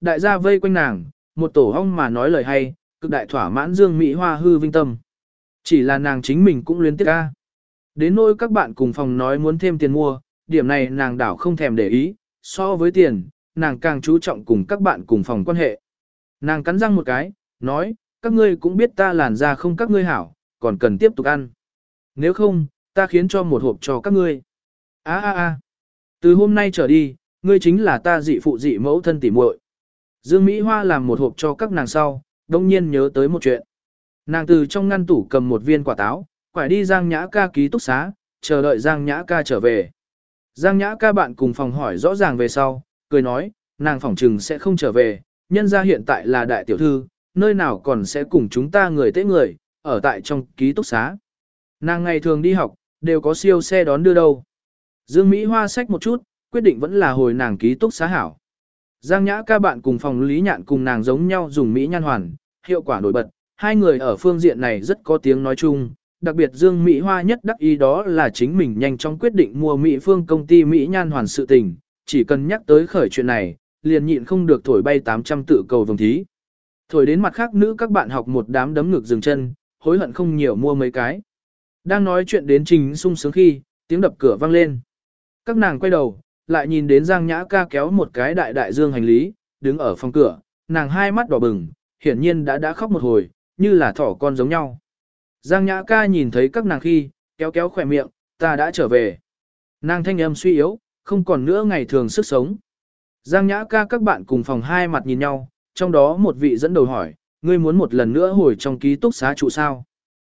Đại gia vây quanh nàng, một tổ hong mà nói lời hay, cực đại thỏa mãn Dương Mỹ Hoa hư vinh tâm. Chỉ là nàng chính mình cũng luyến tiếc ca. Đến nỗi các bạn cùng phòng nói muốn thêm tiền mua, điểm này nàng đảo không thèm để ý, so với tiền, nàng càng chú trọng cùng các bạn cùng phòng quan hệ. Nàng cắn răng một cái, nói, các ngươi cũng biết ta làn da không các ngươi hảo, còn cần tiếp tục ăn. Nếu không, ta khiến cho một hộp cho các ngươi. Á á á, Từ hôm nay trở đi, ngươi chính là ta dị phụ dị mẫu thân tỉ muội. Dương Mỹ Hoa làm một hộp cho các nàng sau, đông nhiên nhớ tới một chuyện. Nàng từ trong ngăn tủ cầm một viên quả táo, quải đi Giang Nhã ca ký túc xá, chờ đợi Giang Nhã ca trở về. Giang Nhã ca bạn cùng phòng hỏi rõ ràng về sau, cười nói, nàng phỏng trừng sẽ không trở về, nhân ra hiện tại là đại tiểu thư, nơi nào còn sẽ cùng chúng ta người tế người, ở tại trong ký túc xá. Nàng ngày thường đi học, đều có siêu xe đón đưa đâu. Dương Mỹ Hoa sách một chút, quyết định vẫn là hồi nàng ký túc xá hảo. Giang Nhã ca bạn cùng phòng Lý Nhạn cùng nàng giống nhau dùng Mỹ nhan hoàn, hiệu quả nổi bật, hai người ở phương diện này rất có tiếng nói chung, đặc biệt Dương Mỹ Hoa nhất đắc ý đó là chính mình nhanh chóng quyết định mua Mỹ phương công ty Mỹ nhan hoàn sự tình, chỉ cần nhắc tới khởi chuyện này, liền nhịn không được thổi bay 800 tự cầu vòng thí. Thổi đến mặt khác nữ các bạn học một đám đấm ngực dừng chân, hối hận không nhiều mua mấy cái. Đang nói chuyện đến trình sung sướng khi, tiếng đập cửa vang lên. Các nàng quay đầu, lại nhìn đến Giang Nhã ca kéo một cái đại đại dương hành lý, đứng ở phòng cửa, nàng hai mắt đỏ bừng, hiển nhiên đã đã khóc một hồi, như là thỏ con giống nhau. Giang Nhã ca nhìn thấy các nàng khi, kéo kéo khỏe miệng, ta đã trở về. Nàng thanh âm suy yếu, không còn nữa ngày thường sức sống. Giang Nhã ca các bạn cùng phòng hai mặt nhìn nhau, trong đó một vị dẫn đầu hỏi, ngươi muốn một lần nữa hồi trong ký túc xá trụ sao?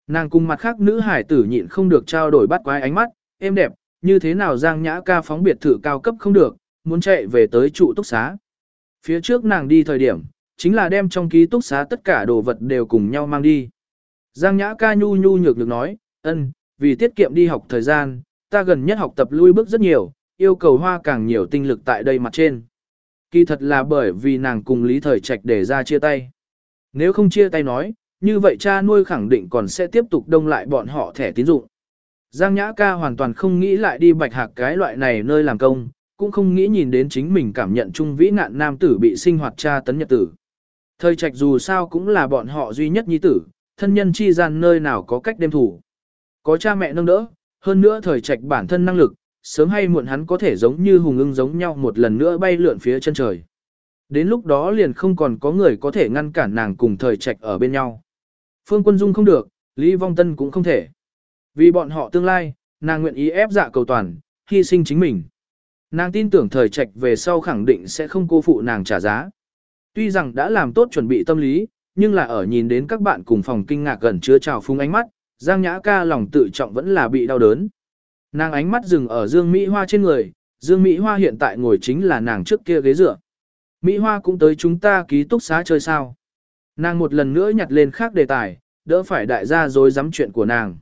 Nàng cùng mặt khác nữ hải tử nhịn không được trao đổi bắt quái ánh mắt, êm đẹp, như thế nào Giang Nhã ca phóng biệt thự cao cấp không được, muốn chạy về tới trụ túc xá. Phía trước nàng đi thời điểm, chính là đem trong ký túc xá tất cả đồ vật đều cùng nhau mang đi. Giang Nhã ca nhu nhu nhược được nói, ân, vì tiết kiệm đi học thời gian, ta gần nhất học tập lui bước rất nhiều, yêu cầu hoa càng nhiều tinh lực tại đây mặt trên. Kỳ thật là bởi vì nàng cùng Lý Thời Trạch để ra chia tay. Nếu không chia tay nói, như vậy cha nuôi khẳng định còn sẽ tiếp tục đông lại bọn họ thẻ tín dụng. Giang Nhã ca hoàn toàn không nghĩ lại đi bạch hạc cái loại này nơi làm công, cũng không nghĩ nhìn đến chính mình cảm nhận chung vĩ nạn nam tử bị sinh hoạt cha tấn nhật tử. Thời trạch dù sao cũng là bọn họ duy nhất nhi tử, thân nhân chi gian nơi nào có cách đêm thủ. Có cha mẹ nâng đỡ, hơn nữa thời trạch bản thân năng lực, sớm hay muộn hắn có thể giống như hùng ưng giống nhau một lần nữa bay lượn phía chân trời. Đến lúc đó liền không còn có người có thể ngăn cản nàng cùng thời trạch ở bên nhau. Phương Quân Dung không được, Lý Vong Tân cũng không thể. Vì bọn họ tương lai, nàng nguyện ý ép dạ cầu toàn, hy sinh chính mình. Nàng tin tưởng thời trạch về sau khẳng định sẽ không cô phụ nàng trả giá. Tuy rằng đã làm tốt chuẩn bị tâm lý, nhưng là ở nhìn đến các bạn cùng phòng kinh ngạc gần chứa trào phúng ánh mắt, Giang Nhã ca lòng tự trọng vẫn là bị đau đớn. Nàng ánh mắt dừng ở Dương Mỹ Hoa trên người, Dương Mỹ Hoa hiện tại ngồi chính là nàng trước kia ghế dựa. Mỹ Hoa cũng tới chúng ta ký túc xá chơi sao. Nàng một lần nữa nhặt lên khác đề tài, đỡ phải đại gia dối dám chuyện của nàng.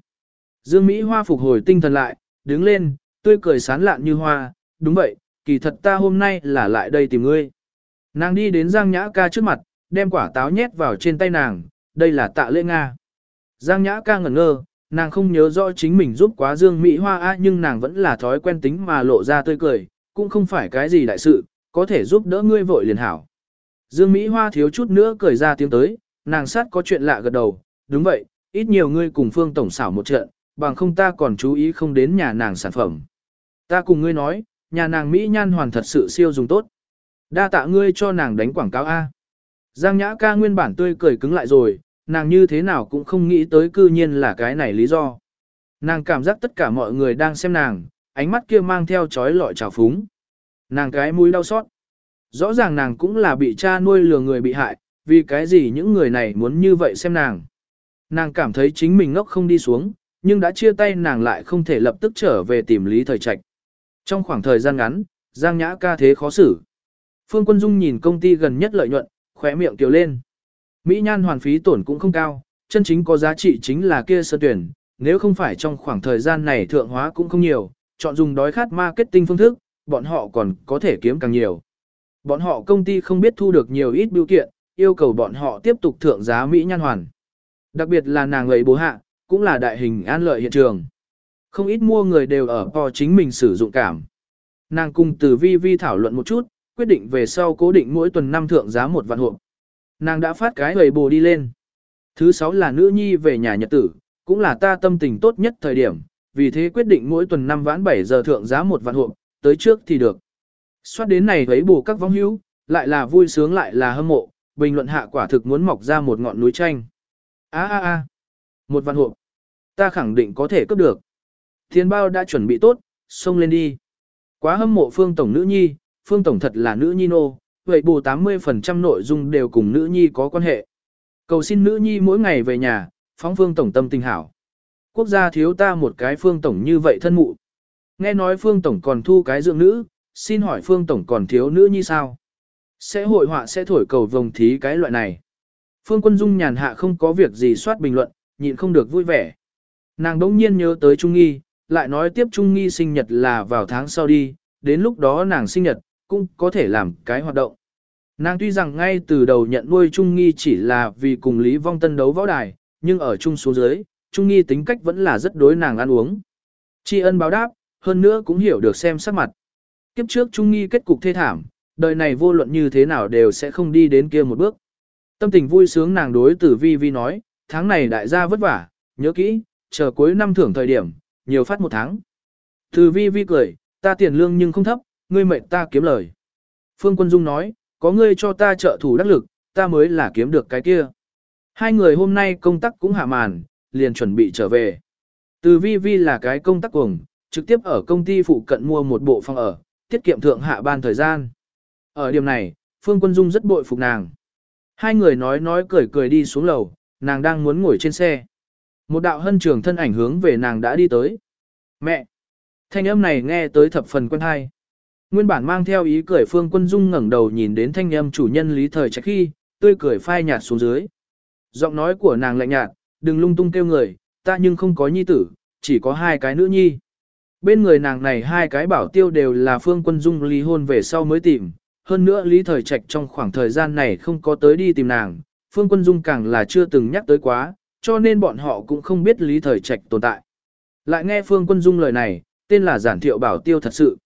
Dương Mỹ Hoa phục hồi tinh thần lại, đứng lên, tươi cười sán lạn như hoa, đúng vậy, kỳ thật ta hôm nay là lại đây tìm ngươi. Nàng đi đến Giang Nhã ca trước mặt, đem quả táo nhét vào trên tay nàng, đây là tạ lễ Nga. Giang Nhã ca ngẩn ngơ, nàng không nhớ rõ chính mình giúp quá Dương Mỹ Hoa á nhưng nàng vẫn là thói quen tính mà lộ ra tươi cười, cũng không phải cái gì đại sự, có thể giúp đỡ ngươi vội liền hảo. Dương Mỹ Hoa thiếu chút nữa cười ra tiếng tới, nàng sát có chuyện lạ gật đầu, đúng vậy, ít nhiều ngươi cùng Phương Tổng xảo một trận, bằng không ta còn chú ý không đến nhà nàng sản phẩm. Ta cùng ngươi nói, nhà nàng Mỹ nhan hoàn thật sự siêu dùng tốt. Đa tạ ngươi cho nàng đánh quảng cáo A. Giang Nhã ca nguyên bản tươi cười cứng lại rồi, nàng như thế nào cũng không nghĩ tới cư nhiên là cái này lý do. Nàng cảm giác tất cả mọi người đang xem nàng, ánh mắt kia mang theo chói lọi trào phúng. Nàng cái mũi đau xót. Rõ ràng nàng cũng là bị cha nuôi lừa người bị hại, vì cái gì những người này muốn như vậy xem nàng. Nàng cảm thấy chính mình ngốc không đi xuống, nhưng đã chia tay nàng lại không thể lập tức trở về tìm Lý Thời Trạch. Trong khoảng thời gian ngắn, Giang Nhã ca thế khó xử. Phương Quân Dung nhìn công ty gần nhất lợi nhuận, khóe miệng kiều lên. Mỹ nhan hoàn phí tổn cũng không cao, chân chính có giá trị chính là kia sơ tuyển, nếu không phải trong khoảng thời gian này thượng hóa cũng không nhiều, chọn dùng đói khát marketing phương thức, bọn họ còn có thể kiếm càng nhiều. Bọn họ công ty không biết thu được nhiều ít biểu kiện, yêu cầu bọn họ tiếp tục thượng giá Mỹ nhan hoàn. Đặc biệt là nàng ấy bố hạ, cũng là đại hình an lợi hiện trường. Không ít mua người đều ở po chính mình sử dụng cảm. Nàng cùng từ vi vi thảo luận một chút, quyết định về sau cố định mỗi tuần năm thượng giá một vạn hộp. Nàng đã phát cái hầy bồ đi lên. Thứ sáu là nữ nhi về nhà nhật tử, cũng là ta tâm tình tốt nhất thời điểm, vì thế quyết định mỗi tuần năm vãn 7 giờ thượng giá một vạn hộp, tới trước thì được. Xoát đến này thấy bù các vong hữu, lại là vui sướng lại là hâm mộ, bình luận hạ quả thực muốn mọc ra một ngọn núi tranh. a a a một vạn hộp, ta khẳng định có thể cướp được. Thiên bao đã chuẩn bị tốt, xông lên đi. Quá hâm mộ phương tổng nữ nhi, phương tổng thật là nữ nhi nô, vậy bù 80% nội dung đều cùng nữ nhi có quan hệ. Cầu xin nữ nhi mỗi ngày về nhà, phóng phương tổng tâm tình hảo. Quốc gia thiếu ta một cái phương tổng như vậy thân mụ. Nghe nói phương tổng còn thu cái dưỡng nữ, xin hỏi phương tổng còn thiếu nữ nhi sao? Sẽ hội họa sẽ thổi cầu vồng thí cái loại này. Phương quân dung nhàn hạ không có việc gì soát bình luận, nhịn không được vui vẻ. Nàng đỗng nhiên nhớ tới Trung Nghi, lại nói tiếp Trung Nghi sinh nhật là vào tháng sau đi, đến lúc đó nàng sinh nhật, cũng có thể làm cái hoạt động. Nàng tuy rằng ngay từ đầu nhận nuôi Trung Nghi chỉ là vì cùng Lý Vong Tân đấu võ đài, nhưng ở chung số dưới, Trung Nghi tính cách vẫn là rất đối nàng ăn uống. Tri ân báo đáp, hơn nữa cũng hiểu được xem sắc mặt. Kiếp trước Trung Nghi kết cục thê thảm, đời này vô luận như thế nào đều sẽ không đi đến kia một bước. Tâm tình vui sướng nàng đối tử vi vi nói, tháng này đại gia vất vả, nhớ kỹ, chờ cuối năm thưởng thời điểm, nhiều phát một tháng. Từ vi vi cười, ta tiền lương nhưng không thấp, ngươi mệnh ta kiếm lời. Phương Quân Dung nói, có ngươi cho ta trợ thủ đắc lực, ta mới là kiếm được cái kia. Hai người hôm nay công tác cũng hạ màn, liền chuẩn bị trở về. Từ vi vi là cái công tác cuồng, trực tiếp ở công ty phụ cận mua một bộ phòng ở, tiết kiệm thượng hạ ban thời gian. Ở điểm này, Phương Quân Dung rất bội phục nàng. Hai người nói nói cười cười đi xuống lầu, nàng đang muốn ngồi trên xe. Một đạo hân trường thân ảnh hướng về nàng đã đi tới. Mẹ! Thanh âm này nghe tới thập phần quân hai. Nguyên bản mang theo ý cười Phương Quân Dung ngẩng đầu nhìn đến thanh âm chủ nhân lý thời trạch khi, tươi cười phai nhạt xuống dưới. Giọng nói của nàng lạnh nhạt, đừng lung tung kêu người, ta nhưng không có nhi tử, chỉ có hai cái nữ nhi. Bên người nàng này hai cái bảo tiêu đều là Phương Quân Dung ly hôn về sau mới tìm, hơn nữa Lý Thời Trạch trong khoảng thời gian này không có tới đi tìm nàng, Phương Quân Dung càng là chưa từng nhắc tới quá, cho nên bọn họ cũng không biết Lý Thời Trạch tồn tại. Lại nghe Phương Quân Dung lời này, tên là giản thiệu bảo tiêu thật sự.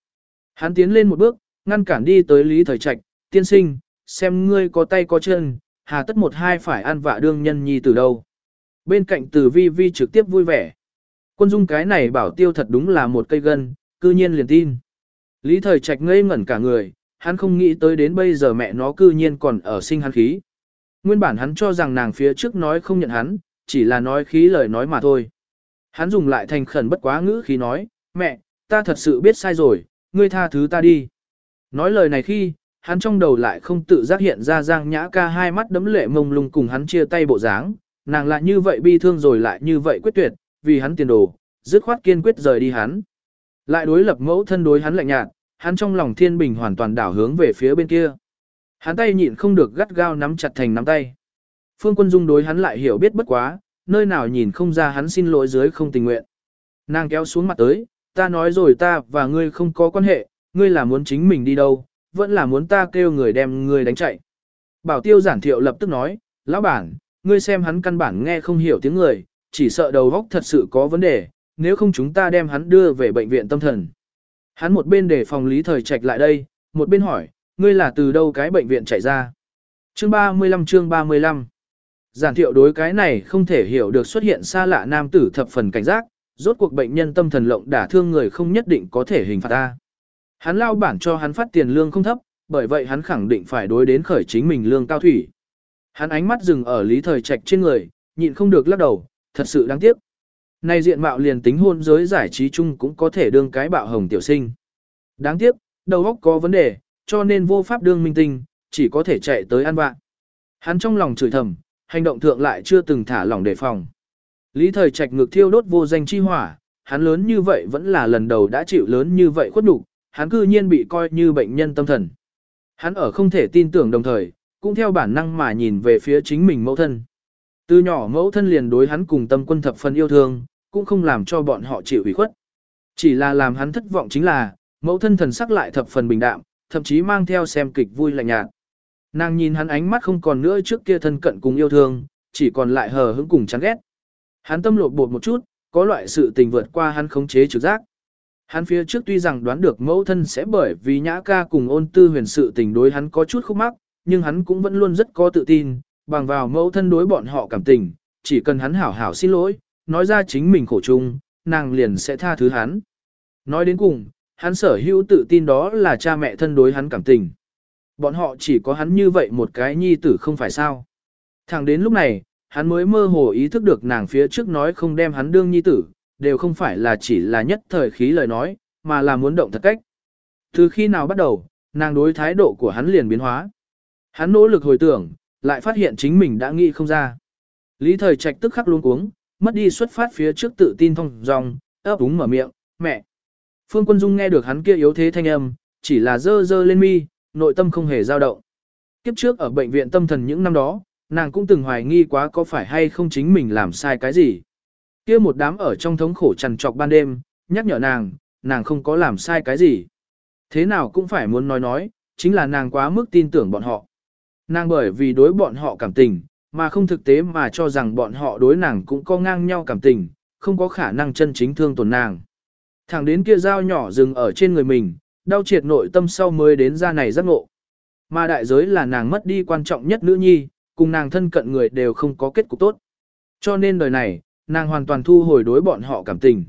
Hắn tiến lên một bước, ngăn cản đi tới Lý Thời Trạch, tiên sinh, xem ngươi có tay có chân, hà tất một hai phải ăn vạ đương nhân nhi từ đâu. Bên cạnh từ vi vi trực tiếp vui vẻ. Quân dung cái này bảo tiêu thật đúng là một cây gân, cư nhiên liền tin. Lý Thời Trạch ngây ngẩn cả người, hắn không nghĩ tới đến bây giờ mẹ nó cư nhiên còn ở sinh hắn khí. Nguyên bản hắn cho rằng nàng phía trước nói không nhận hắn, chỉ là nói khí lời nói mà thôi. Hắn dùng lại thành khẩn bất quá ngữ khí nói, mẹ, ta thật sự biết sai rồi, ngươi tha thứ ta đi. Nói lời này khi, hắn trong đầu lại không tự giác hiện ra Giang Nhã ca hai mắt đấm lệ mông lung cùng hắn chia tay bộ dáng, nàng lại như vậy bi thương rồi lại như vậy quyết tuyệt, vì hắn tiền đồ, dứt khoát kiên quyết rời đi hắn. Lại đối lập mẫu thân đối hắn lạnh nhạt, hắn trong lòng thiên bình hoàn toàn đảo hướng về phía bên kia. Hắn tay nhịn không được gắt gao nắm chặt thành nắm tay. Phương Quân Dung đối hắn lại hiểu biết bất quá, nơi nào nhìn không ra hắn xin lỗi dưới không tình nguyện. Nàng kéo xuống mặt tới, ta nói rồi ta và ngươi không có quan hệ, ngươi là muốn chính mình đi đâu, vẫn là muốn ta kêu người đem ngươi đánh chạy. Bảo tiêu giản thiệu lập tức nói, lão bản, ngươi xem hắn căn bản nghe không hiểu tiếng người, chỉ sợ đầu óc thật sự có vấn đề, nếu không chúng ta đem hắn đưa về bệnh viện tâm thần. Hắn một bên để phòng lý thời trạch lại đây, một bên hỏi, ngươi là từ đâu cái bệnh viện chạy ra. Chương 35 chương 35 Giản thiệu đối cái này không thể hiểu được xuất hiện xa lạ nam tử thập phần cảnh giác, rốt cuộc bệnh nhân tâm thần lộng đả thương người không nhất định có thể hình phạt ta. Hắn lao bản cho hắn phát tiền lương không thấp, bởi vậy hắn khẳng định phải đối đến khởi chính mình lương cao thủy. Hắn ánh mắt dừng ở lý thời trạch trên người, nhịn không được lắc đầu, thật sự đáng tiếc. Này diện mạo liền tính hôn giới giải trí chung cũng có thể đương cái bạo hồng tiểu sinh. Đáng tiếc, đầu óc có vấn đề, cho nên vô pháp đương minh tinh, chỉ có thể chạy tới ăn vạ. Hắn trong lòng chửi thầm, hành động thượng lại chưa từng thả lỏng đề phòng. Lý thời trạch ngược thiêu đốt vô danh chi hỏa, hắn lớn như vậy vẫn là lần đầu đã chịu lớn như vậy khuất đủ, hắn cư nhiên bị coi như bệnh nhân tâm thần. Hắn ở không thể tin tưởng đồng thời, cũng theo bản năng mà nhìn về phía chính mình mẫu thân. Từ nhỏ mẫu thân liền đối hắn cùng tâm quân thập phần yêu thương, cũng không làm cho bọn họ chịu ủy khuất. Chỉ là làm hắn thất vọng chính là, mẫu thân thần sắc lại thập phần bình đạm, thậm chí mang theo xem kịch vui lạnh nhạt. Nàng nhìn hắn ánh mắt không còn nữa trước kia thân cận cùng yêu thương, chỉ còn lại hờ hững cùng chán ghét. Hắn tâm lột bột một chút, có loại sự tình vượt qua hắn khống chế trực giác. Hắn phía trước tuy rằng đoán được mẫu thân sẽ bởi vì nhã ca cùng ôn tư huyền sự tình đối hắn có chút khúc mắc, nhưng hắn cũng vẫn luôn rất có tự tin, bằng vào mẫu thân đối bọn họ cảm tình, chỉ cần hắn hảo hảo xin lỗi, nói ra chính mình khổ chung, nàng liền sẽ tha thứ hắn. Nói đến cùng, hắn sở hữu tự tin đó là cha mẹ thân đối hắn cảm tình. Bọn họ chỉ có hắn như vậy một cái nhi tử không phải sao. Thẳng đến lúc này, hắn mới mơ hồ ý thức được nàng phía trước nói không đem hắn đương nhi tử, đều không phải là chỉ là nhất thời khí lời nói, mà là muốn động thật cách. Từ khi nào bắt đầu, nàng đối thái độ của hắn liền biến hóa. Hắn nỗ lực hồi tưởng, lại phát hiện chính mình đã nghĩ không ra. Lý thời trạch tức khắc luôn cuống, mất đi xuất phát phía trước tự tin thông dòng, ấp úng mở miệng, mẹ. Phương Quân Dung nghe được hắn kia yếu thế thanh âm, chỉ là dơ dơ lên mi, nội tâm không hề dao động. Kiếp trước ở bệnh viện tâm thần những năm đó, nàng cũng từng hoài nghi quá có phải hay không chính mình làm sai cái gì. Kia một đám ở trong thống khổ trằn trọc ban đêm, nhắc nhở nàng, nàng không có làm sai cái gì. Thế nào cũng phải muốn nói nói, chính là nàng quá mức tin tưởng bọn họ. Nàng bởi vì đối bọn họ cảm tình, mà không thực tế mà cho rằng bọn họ đối nàng cũng có ngang nhau cảm tình, không có khả năng chân chính thương tổn nàng. Thẳng đến kia dao nhỏ dừng ở trên người mình, đau triệt nội tâm sau mới đến ra này giác ngộ. Mà đại giới là nàng mất đi quan trọng nhất nữ nhi, cùng nàng thân cận người đều không có kết cục tốt. Cho nên đời này, nàng hoàn toàn thu hồi đối bọn họ cảm tình.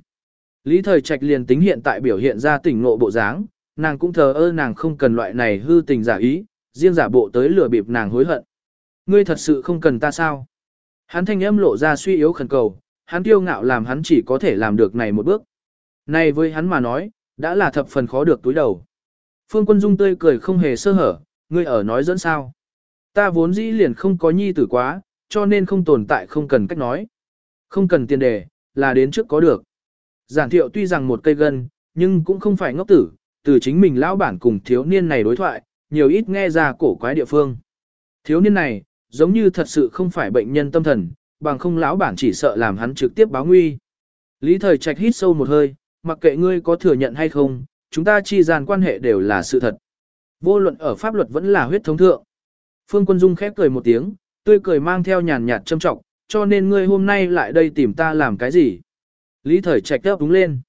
Lý thời trạch liền tính hiện tại biểu hiện ra tỉnh ngộ bộ dáng, nàng cũng thờ ơ nàng không cần loại này hư tình giả ý, riêng giả bộ tới lừa bịp nàng hối hận. Ngươi thật sự không cần ta sao? Hắn thanh âm lộ ra suy yếu khẩn cầu, hắn kiêu ngạo làm hắn chỉ có thể làm được này một bước. Này với hắn mà nói, đã là thập phần khó được túi đầu. Phương Quân Dung tươi cười không hề sơ hở, ngươi ở nói dẫn sao. Ta vốn dĩ liền không có nhi tử quá, cho nên không tồn tại không cần cách nói. Không cần tiền đề, là đến trước có được. Giản thiệu tuy rằng một cây gân, nhưng cũng không phải ngốc tử, từ chính mình lão bản cùng thiếu niên này đối thoại, nhiều ít nghe ra cổ quái địa phương. Thiếu niên này, giống như thật sự không phải bệnh nhân tâm thần, bằng không lão bản chỉ sợ làm hắn trực tiếp báo nguy. Lý thời trạch hít sâu một hơi, mặc kệ ngươi có thừa nhận hay không, chúng ta chi gian quan hệ đều là sự thật. Vô luận ở pháp luật vẫn là huyết thống thượng. Phương Quân Dung khép cười một tiếng, tươi cười mang theo nhàn nhạt châm trọng, cho nên ngươi hôm nay lại đây tìm ta làm cái gì? Lý thời trạch đáp đúng lên.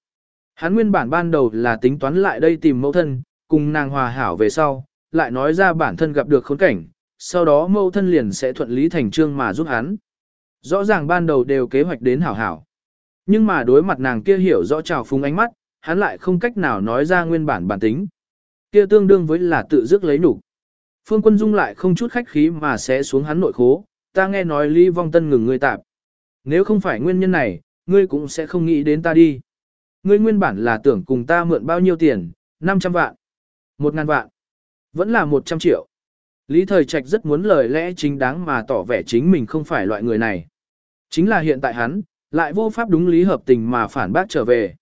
Hắn nguyên bản ban đầu là tính toán lại đây tìm mẫu thân, cùng nàng hòa hảo về sau, lại nói ra bản thân gặp được khốn cảnh, sau đó mẫu thân liền sẽ thuận lý thành trương mà giúp hắn. Rõ ràng ban đầu đều kế hoạch đến hảo hảo. Nhưng mà đối mặt nàng kia hiểu rõ trào phúng ánh mắt, hắn lại không cách nào nói ra nguyên bản bản tính. Kia tương đương với là tự dứt lấy nhục. Phương Quân Dung lại không chút khách khí mà sẽ xuống hắn nội khố, ta nghe nói Lý Vong Tân ngừng ngươi tạp. Nếu không phải nguyên nhân này, ngươi cũng sẽ không nghĩ đến ta đi. Ngươi nguyên bản là tưởng cùng ta mượn bao nhiêu tiền, 500 vạn, 1 ngàn vạn, vẫn là 100 triệu. Lý Thời Trạch rất muốn lời lẽ chính đáng mà tỏ vẻ chính mình không phải loại người này. Chính là hiện tại hắn, lại vô pháp đúng lý hợp tình mà phản bác trở về.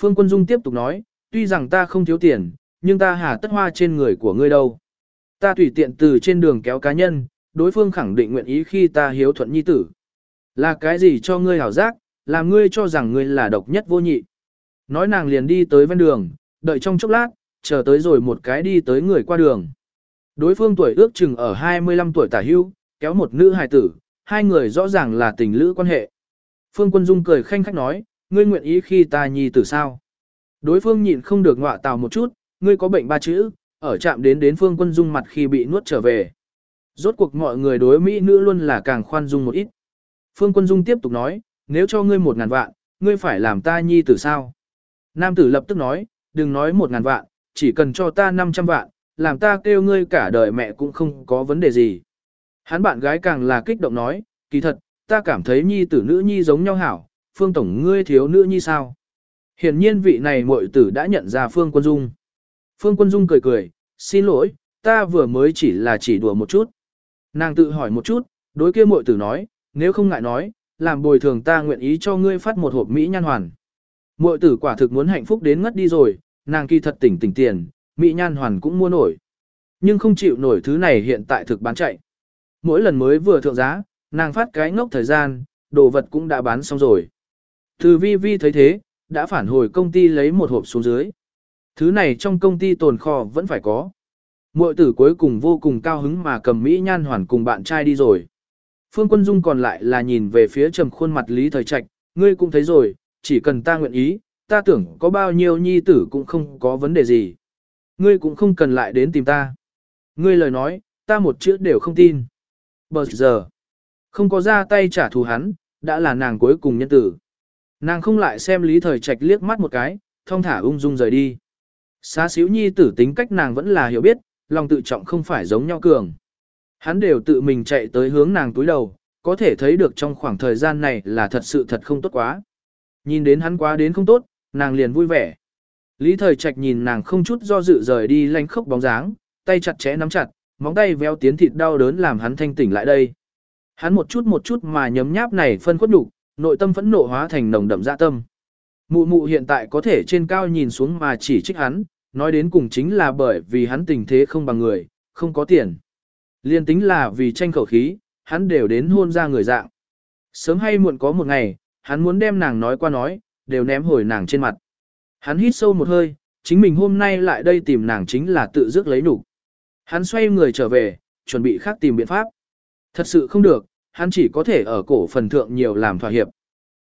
Phương Quân Dung tiếp tục nói, tuy rằng ta không thiếu tiền, nhưng ta hà tất hoa trên người của ngươi đâu. Ta tùy tiện từ trên đường kéo cá nhân, đối phương khẳng định nguyện ý khi ta hiếu thuận nhi tử. Là cái gì cho ngươi hảo giác, làm ngươi cho rằng ngươi là độc nhất vô nhị. Nói nàng liền đi tới ven đường, đợi trong chốc lát, chờ tới rồi một cái đi tới người qua đường. Đối phương tuổi ước chừng ở 25 tuổi tả hưu, kéo một nữ hài tử, hai người rõ ràng là tình lữ quan hệ. Phương Quân Dung cười khanh khách nói, ngươi nguyện ý khi ta nhi tử sao? Đối phương nhịn không được ngọa tào một chút, ngươi có bệnh ba chữ, ở chạm đến đến Phương Quân Dung mặt khi bị nuốt trở về. Rốt cuộc mọi người đối Mỹ nữ luôn là càng khoan dung một ít. Phương Quân Dung tiếp tục nói, nếu cho ngươi một ngàn vạn, ngươi phải làm ta nhi tử sao? Nam tử lập tức nói, đừng nói một ngàn vạn, chỉ cần cho ta 500 vạn, làm ta kêu ngươi cả đời mẹ cũng không có vấn đề gì. Hắn bạn gái càng là kích động nói, kỳ thật, ta cảm thấy nhi tử nữ nhi giống nhau hảo, phương tổng ngươi thiếu nữ nhi sao. Hiển nhiên vị này muội tử đã nhận ra phương quân dung. Phương quân dung cười cười, xin lỗi, ta vừa mới chỉ là chỉ đùa một chút. Nàng tự hỏi một chút, đối kia muội tử nói, nếu không ngại nói, làm bồi thường ta nguyện ý cho ngươi phát một hộp Mỹ nhan hoàn. Muội tử quả thực muốn hạnh phúc đến ngất đi rồi, nàng kỳ thật tỉnh tỉnh tiền, Mỹ nhan hoàn cũng mua nổi. Nhưng không chịu nổi thứ này hiện tại thực bán chạy. Mỗi lần mới vừa thượng giá, nàng phát cái ngốc thời gian, đồ vật cũng đã bán xong rồi. Từ vi vi thấy thế, đã phản hồi công ty lấy một hộp xuống dưới. Thứ này trong công ty tồn kho vẫn phải có. Mội tử cuối cùng vô cùng cao hứng mà cầm Mỹ nhan hoàn cùng bạn trai đi rồi. Phương Quân Dung còn lại là nhìn về phía trầm khuôn mặt Lý Thời Trạch, ngươi cũng thấy rồi, chỉ cần ta nguyện ý, ta tưởng có bao nhiêu nhi tử cũng không có vấn đề gì. Ngươi cũng không cần lại đến tìm ta. Ngươi lời nói, ta một chữ đều không tin. Bờ giờ, không có ra tay trả thù hắn, đã là nàng cuối cùng nhân tử. Nàng không lại xem lý thời trạch liếc mắt một cái, thong thả ung dung rời đi. Xá xíu nhi tử tính cách nàng vẫn là hiểu biết, lòng tự trọng không phải giống nhau cường. Hắn đều tự mình chạy tới hướng nàng túi đầu, có thể thấy được trong khoảng thời gian này là thật sự thật không tốt quá. Nhìn đến hắn quá đến không tốt, nàng liền vui vẻ. Lý thời trạch nhìn nàng không chút do dự rời đi lanh khốc bóng dáng, tay chặt chẽ nắm chặt, móng tay véo tiến thịt đau đớn làm hắn thanh tỉnh lại đây. Hắn một chút một chút mà nhấm nháp này phân khuất đủ, nội tâm phẫn nộ hóa thành nồng đậm dạ tâm. Mụ mụ hiện tại có thể trên cao nhìn xuống mà chỉ trích hắn, nói đến cùng chính là bởi vì hắn tình thế không bằng người, không có tiền. Liên tính là vì tranh khẩu khí, hắn đều đến hôn ra người dạng. Sớm hay muộn có một ngày, hắn muốn đem nàng nói qua nói, đều ném hồi nàng trên mặt. Hắn hít sâu một hơi, chính mình hôm nay lại đây tìm nàng chính là tự dứt lấy đủ. Hắn xoay người trở về, chuẩn bị khác tìm biện pháp. Thật sự không được, hắn chỉ có thể ở cổ phần thượng nhiều làm thỏa hiệp.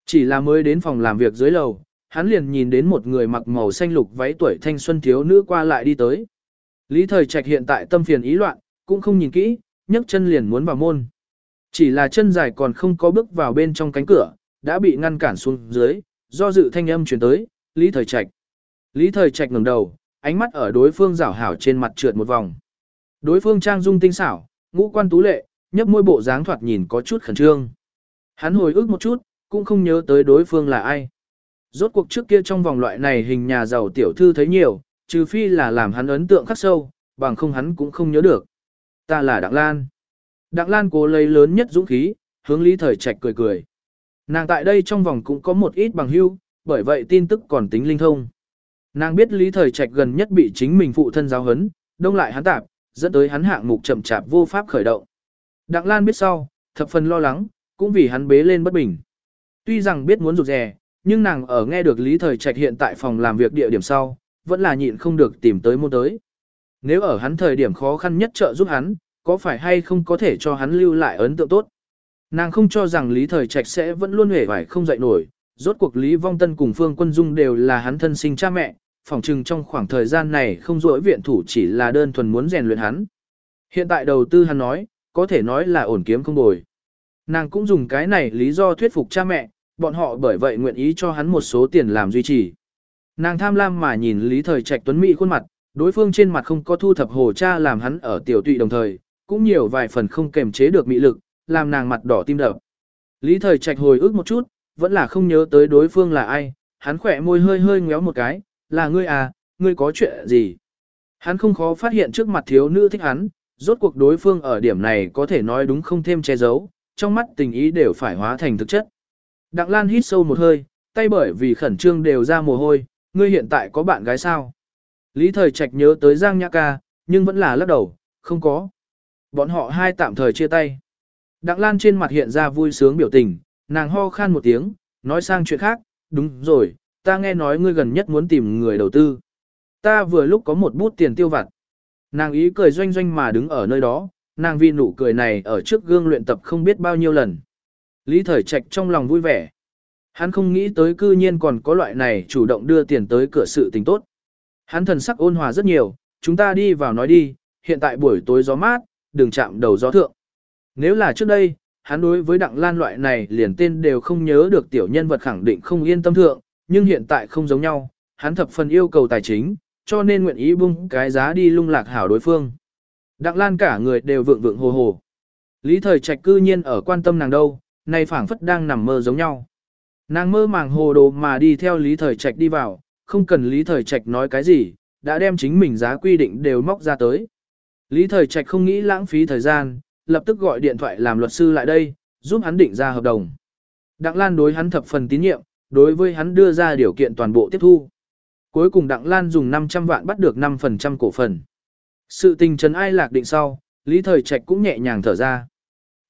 Chỉ là mới đến phòng làm việc dưới lầu, hắn liền nhìn đến một người mặc màu xanh lục váy tuổi thanh xuân thiếu nữ qua lại đi tới. Lý thời trạch hiện tại tâm phiền ý loạn, cũng không nhìn kỹ, nhấc chân liền muốn vào môn. Chỉ là chân dài còn không có bước vào bên trong cánh cửa, đã bị ngăn cản xuống dưới, do dự thanh âm chuyển tới, Lý thời trạch. Lý thời trạch ngẩng đầu, ánh mắt ở đối phương rảo hảo trên mặt trượt một vòng. Đối phương trang dung tinh xảo, ngũ quan tú lệ, nhấp môi bộ dáng thoạt nhìn có chút khẩn trương. Hắn hồi ức một chút, cũng không nhớ tới đối phương là ai. Rốt cuộc trước kia trong vòng loại này hình nhà giàu tiểu thư thấy nhiều, trừ phi là làm hắn ấn tượng khắc sâu, bằng không hắn cũng không nhớ được. Ta là Đặng Lan. Đặng Lan cố lấy lớn nhất dũng khí, hướng Lý Thời Trạch cười cười. Nàng tại đây trong vòng cũng có một ít bằng hữu bởi vậy tin tức còn tính linh thông. Nàng biết Lý Thời Trạch gần nhất bị chính mình phụ thân giáo hấn, đông lại hắn tạp, dẫn tới hắn hạng mục chậm chạp vô pháp khởi động. Đặng Lan biết sau, thập phần lo lắng, cũng vì hắn bế lên bất bình. Tuy rằng biết muốn rụt rè, nhưng nàng ở nghe được Lý Thời Trạch hiện tại phòng làm việc địa điểm sau, vẫn là nhịn không được tìm tới môn tới. Nếu ở hắn thời điểm khó khăn nhất trợ giúp hắn, có phải hay không có thể cho hắn lưu lại ấn tượng tốt. Nàng không cho rằng Lý Thời Trạch sẽ vẫn luôn hề vải không dậy nổi, rốt cuộc Lý Vong Tân cùng Phương Quân Dung đều là hắn thân sinh cha mẹ, phỏng chừng trong khoảng thời gian này không rỗi viện thủ chỉ là đơn thuần muốn rèn luyện hắn. Hiện tại đầu tư hắn nói, có thể nói là ổn kiếm không bồi. Nàng cũng dùng cái này lý do thuyết phục cha mẹ, bọn họ bởi vậy nguyện ý cho hắn một số tiền làm duy trì. Nàng tham lam mà nhìn Lý Thời Trạch Tuấn Mỹ khuôn mặt, đối phương trên mặt không có thu thập hồ cha làm hắn ở tiểu tụy đồng thời, cũng nhiều vài phần không kềm chế được mỹ lực, làm nàng mặt đỏ tim đập. Lý Thời Trạch hồi ức một chút, vẫn là không nhớ tới đối phương là ai, hắn khỏe môi hơi hơi ngéo một cái, là ngươi à, ngươi có chuyện gì? Hắn không khó phát hiện trước mặt thiếu nữ thích hắn, rốt cuộc đối phương ở điểm này có thể nói đúng không thêm che giấu, trong mắt tình ý đều phải hóa thành thực chất. Đặng Lan hít sâu một hơi, tay bởi vì khẩn trương đều ra mồ hôi, ngươi hiện tại có bạn gái sao? Lý Thời Trạch nhớ tới Giang Nhã Ca, nhưng vẫn là lắc đầu, không có. Bọn họ hai tạm thời chia tay. Đặng Lan trên mặt hiện ra vui sướng biểu tình, nàng ho khan một tiếng, nói sang chuyện khác, đúng rồi, ta nghe nói ngươi gần nhất muốn tìm người đầu tư. Ta vừa lúc có một bút tiền tiêu vặt. Nàng ý cười doanh doanh mà đứng ở nơi đó, nàng vì nụ cười này ở trước gương luyện tập không biết bao nhiêu lần. Lý Thời Trạch trong lòng vui vẻ. Hắn không nghĩ tới cư nhiên còn có loại này chủ động đưa tiền tới cửa sự tình tốt. Hắn thần sắc ôn hòa rất nhiều, chúng ta đi vào nói đi, hiện tại buổi tối gió mát, đừng chạm đầu gió thượng. Nếu là trước đây, hắn đối với đặng lan loại này liền tên đều không nhớ được tiểu nhân vật khẳng định không yên tâm thượng, nhưng hiện tại không giống nhau, hắn thập phần yêu cầu tài chính, cho nên nguyện ý bung cái giá đi lung lạc hảo đối phương. Đặng lan cả người đều vượng vượng hồ hồ. Lý thời trạch cư nhiên ở quan tâm nàng đâu, nay phảng phất đang nằm mơ giống nhau. Nàng mơ màng hồ đồ mà đi theo Lý Thời Trạch đi vào, không cần Lý Thời Trạch nói cái gì, đã đem chính mình giá quy định đều móc ra tới. Lý Thời Trạch không nghĩ lãng phí thời gian, lập tức gọi điện thoại làm luật sư lại đây, giúp hắn định ra hợp đồng. Đặng Lan đối hắn thập phần tín nhiệm, đối với hắn đưa ra điều kiện toàn bộ tiếp thu. Cuối cùng Đặng Lan dùng 500 vạn bắt được 5% cổ phần. Sự tình trấn ai lạc định sau, Lý Thời Trạch cũng nhẹ nhàng thở ra.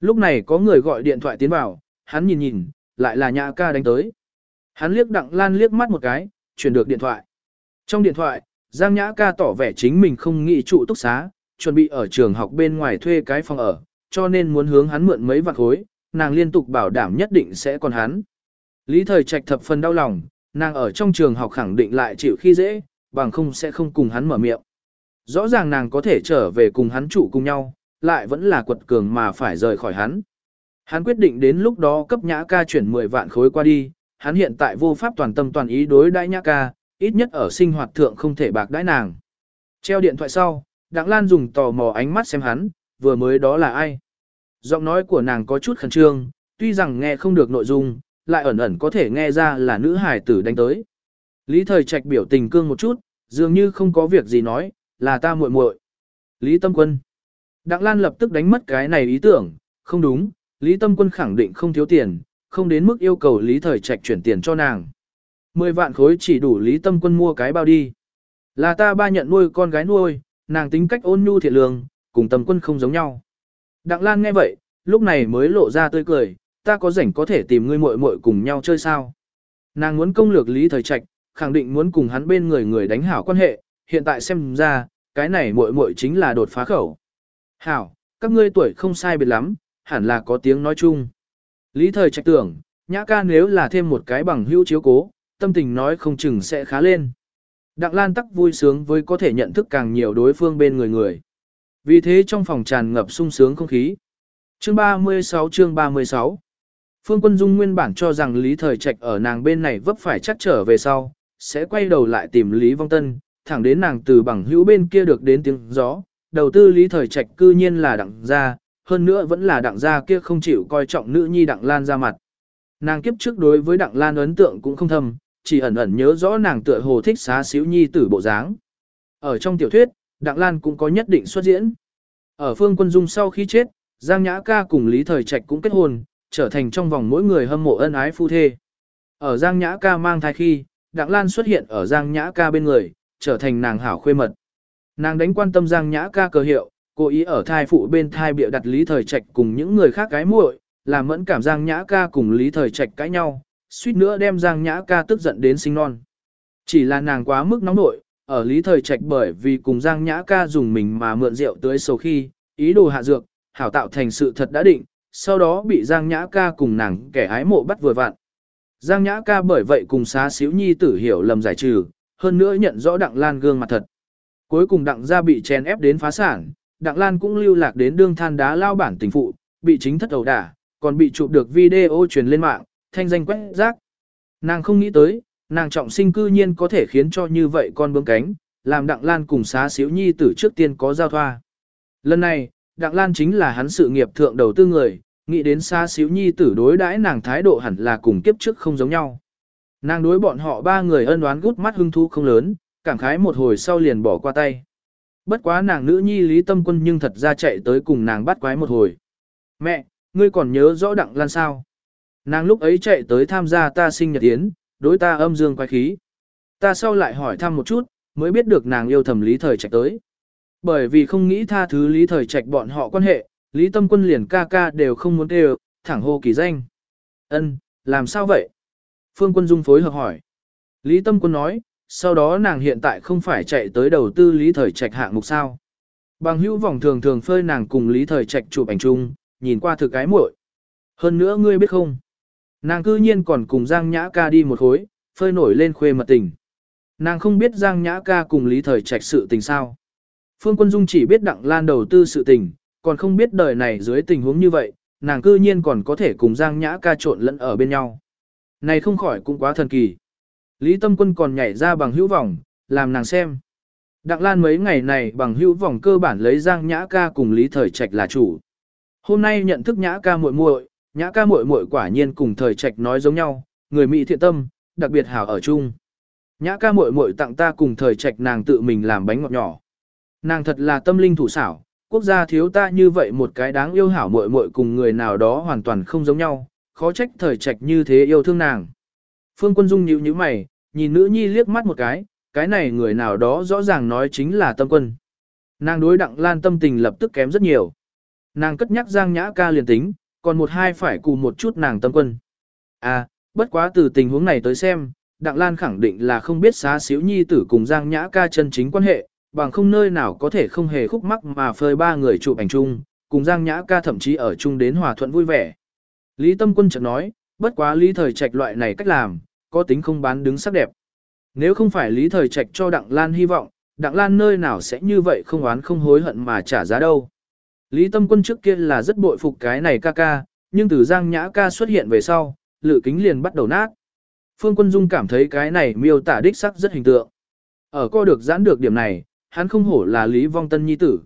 Lúc này có người gọi điện thoại tiến vào, hắn nhìn nhìn, lại là nhã ca đánh tới. Hắn liếc đặng lan liếc mắt một cái, chuyển được điện thoại. Trong điện thoại, Giang Nhã ca tỏ vẻ chính mình không nghĩ trụ túc xá, chuẩn bị ở trường học bên ngoài thuê cái phòng ở, cho nên muốn hướng hắn mượn mấy vạn khối, nàng liên tục bảo đảm nhất định sẽ còn hắn. Lý thời trạch thập phần đau lòng, nàng ở trong trường học khẳng định lại chịu khi dễ, bằng không sẽ không cùng hắn mở miệng. Rõ ràng nàng có thể trở về cùng hắn trụ cùng nhau, lại vẫn là quật cường mà phải rời khỏi hắn. Hắn quyết định đến lúc đó cấp nhã ca chuyển 10 vạn khối qua đi, hắn hiện tại vô pháp toàn tâm toàn ý đối đãi nhã ca, ít nhất ở sinh hoạt thượng không thể bạc đãi nàng. Treo điện thoại sau, Đặng Lan dùng tò mò ánh mắt xem hắn, vừa mới đó là ai. Giọng nói của nàng có chút khẩn trương, tuy rằng nghe không được nội dung, lại ẩn ẩn có thể nghe ra là nữ hải tử đánh tới. Lý Thời Trạch biểu tình cương một chút, dường như không có việc gì nói, là ta muội muội. Lý Tâm Quân. Đặng Lan lập tức đánh mất cái này ý tưởng, không đúng, Lý Tâm Quân khẳng định không thiếu tiền, không đến mức yêu cầu Lý Thời Trạch chuyển tiền cho nàng. Mười vạn khối chỉ đủ Lý Tâm Quân mua cái bao đi. Là ta ba nhận nuôi con gái nuôi, nàng tính cách ôn nhu thiện lương, cùng Tâm Quân không giống nhau. Đặng Lan nghe vậy, lúc này mới lộ ra tươi cười, ta có rảnh có thể tìm ngươi muội muội cùng nhau chơi sao. Nàng muốn công lược Lý Thời Trạch, khẳng định muốn cùng hắn bên người người đánh hảo quan hệ, hiện tại xem ra, cái này muội muội chính là đột phá khẩu. Hảo, các ngươi tuổi không sai biệt lắm, hẳn là có tiếng nói chung. Lý Thời Trạch tưởng, nhã ca nếu là thêm một cái bằng hữu chiếu cố, tâm tình nói không chừng sẽ khá lên. Đặng Lan tắc vui sướng với có thể nhận thức càng nhiều đối phương bên người người. Vì thế trong phòng tràn ngập sung sướng không khí. Chương 36 chương 36 Phương Quân Dung nguyên bản cho rằng Lý Thời Trạch ở nàng bên này vấp phải chắc trở về sau, sẽ quay đầu lại tìm Lý Vong Tân, thẳng đến nàng từ bằng hữu bên kia được đến tiếng gió. Đầu tư Lý Thời Trạch cư nhiên là đặng gia, hơn nữa vẫn là đặng gia kia không chịu coi trọng nữ nhi đặng lan ra mặt. Nàng kiếp trước đối với đặng lan ấn tượng cũng không thầm, chỉ ẩn ẩn nhớ rõ nàng tựa hồ thích xá xíu nhi tử bộ dáng. Ở trong tiểu thuyết, đặng lan cũng có nhất định xuất diễn. Ở phương quân dung sau khi chết, Giang Nhã ca cùng Lý Thời Trạch cũng kết hôn, trở thành trong vòng mỗi người hâm mộ ân ái phu thê. Ở Giang Nhã ca mang thai khi, Đặng Lan xuất hiện ở Giang Nhã ca bên người, trở thành nàng hảo khuê mật. Nàng đánh quan tâm Giang Nhã ca cơ hiệu, cố ý ở thai phụ bên thai bịa đặt Lý Thời Trạch cùng những người khác cái muội, làm mẫn cảm Giang Nhã ca cùng Lý Thời Trạch cãi nhau, suýt nữa đem Giang Nhã ca tức giận đến sinh non. Chỉ là nàng quá mức nóng nội, ở Lý Thời Trạch bởi vì cùng Giang Nhã ca dùng mình mà mượn rượu tới sầu khi, ý đồ hạ dược, hảo tạo thành sự thật đã định, sau đó bị Giang Nhã ca cùng nàng kẻ ái mộ bắt vừa vặn. Giang Nhã ca bởi vậy cùng xá xíu nhi tử hiểu lầm giải trừ, hơn nữa nhận rõ Đặng Lan gương mặt thật. Cuối cùng Đặng gia bị chèn ép đến phá sản, Đặng Lan cũng lưu lạc đến đương than đá lao bản tình phụ, bị chính thất ẩu đả, còn bị chụp được video truyền lên mạng, thanh danh quét rác. Nàng không nghĩ tới, nàng trọng sinh cư nhiên có thể khiến cho như vậy con bướm cánh, làm Đặng Lan cùng xá xíu nhi tử trước tiên có giao thoa. Lần này, Đặng Lan chính là hắn sự nghiệp thượng đầu tư người, nghĩ đến xa xíu nhi tử đối đãi nàng thái độ hẳn là cùng kiếp trước không giống nhau. Nàng đối bọn họ ba người ân oán gút mắt hưng thú không lớn, cảm khái một hồi sau liền bỏ qua tay. Bất quá nàng nữ nhi Lý Tâm Quân nhưng thật ra chạy tới cùng nàng bắt quái một hồi. Mẹ, ngươi còn nhớ rõ Đặng Lan sao? Nàng lúc ấy chạy tới tham gia ta sinh nhật yến, đối ta âm dương quái khí. Ta sau lại hỏi thăm một chút, mới biết được nàng yêu thầm Lý Thời chạy tới. Bởi vì không nghĩ tha thứ Lý Thời Trạch bọn họ quan hệ, Lý Tâm Quân liền ca ca đều không muốn kêu, thẳng hô kỳ danh. Ân, làm sao vậy? Phương Quân Dung phối hợp hỏi. Lý Tâm Quân nói, sau đó nàng hiện tại không phải chạy tới đầu tư Lý Thời Trạch hạng mục sao. Bằng hữu vòng thường thường phơi nàng cùng Lý Thời Trạch chụp ảnh chung, nhìn qua thực cái muội. Hơn nữa ngươi biết không? Nàng cư nhiên còn cùng Giang Nhã ca đi một khối, phơi nổi lên khuê mật tình. Nàng không biết Giang Nhã ca cùng Lý Thời Trạch sự tình sao. Phương Quân Dung chỉ biết Đặng Lan đầu tư sự tình, còn không biết đời này dưới tình huống như vậy, nàng cư nhiên còn có thể cùng Giang Nhã ca trộn lẫn ở bên nhau. Này không khỏi cũng quá thần kỳ. Lý Tâm Quân còn nhảy ra bằng hữu vòng làm nàng xem. Đặng Lan mấy ngày này bằng hữu vòng cơ bản lấy Giang Nhã ca cùng Lý Thời Trạch là chủ. Hôm nay nhận thức Nhã ca muội muội, Nhã ca muội muội quả nhiên cùng Thời Trạch nói giống nhau, người mỹ thiện tâm, đặc biệt hảo ở chung. Nhã ca muội muội tặng ta cùng Thời Trạch nàng tự mình làm bánh ngọt nhỏ. Nàng thật là tâm linh thủ xảo, quốc gia thiếu ta như vậy một cái đáng yêu hảo muội muội cùng người nào đó hoàn toàn không giống nhau, khó trách thời trạch như thế yêu thương nàng. Phương Quân Dung nhíu nhíu mày, nhìn nữ nhi liếc mắt một cái, cái này người nào đó rõ ràng nói chính là tâm quân. Nàng đối đặng lan tâm tình lập tức kém rất nhiều. Nàng cất nhắc Giang Nhã ca liền tính, còn một hai phải cùng một chút nàng tâm quân. À, bất quá từ tình huống này tới xem, Đặng Lan khẳng định là không biết xá xíu nhi tử cùng Giang Nhã ca chân chính quan hệ, bằng không nơi nào có thể không hề khúc mắc mà phơi ba người chụp ảnh chung, cùng Giang Nhã ca thậm chí ở chung đến hòa thuận vui vẻ. Lý Tâm Quân chợt nói, bất quá lý thời trạch loại này cách làm, có tính không bán đứng sắc đẹp. Nếu không phải Lý Thời Trạch cho Đặng Lan hy vọng, Đặng Lan nơi nào sẽ như vậy không oán không hối hận mà trả giá đâu. Lý Tâm Quân trước kia là rất bội phục cái này ca ca, nhưng từ Giang Nhã ca xuất hiện về sau, lự kính liền bắt đầu nát. Phương Quân Dung cảm thấy cái này miêu tả đích sắc rất hình tượng. Ở co được giãn được điểm này, hắn không hổ là Lý Vong Tân Nhi tử.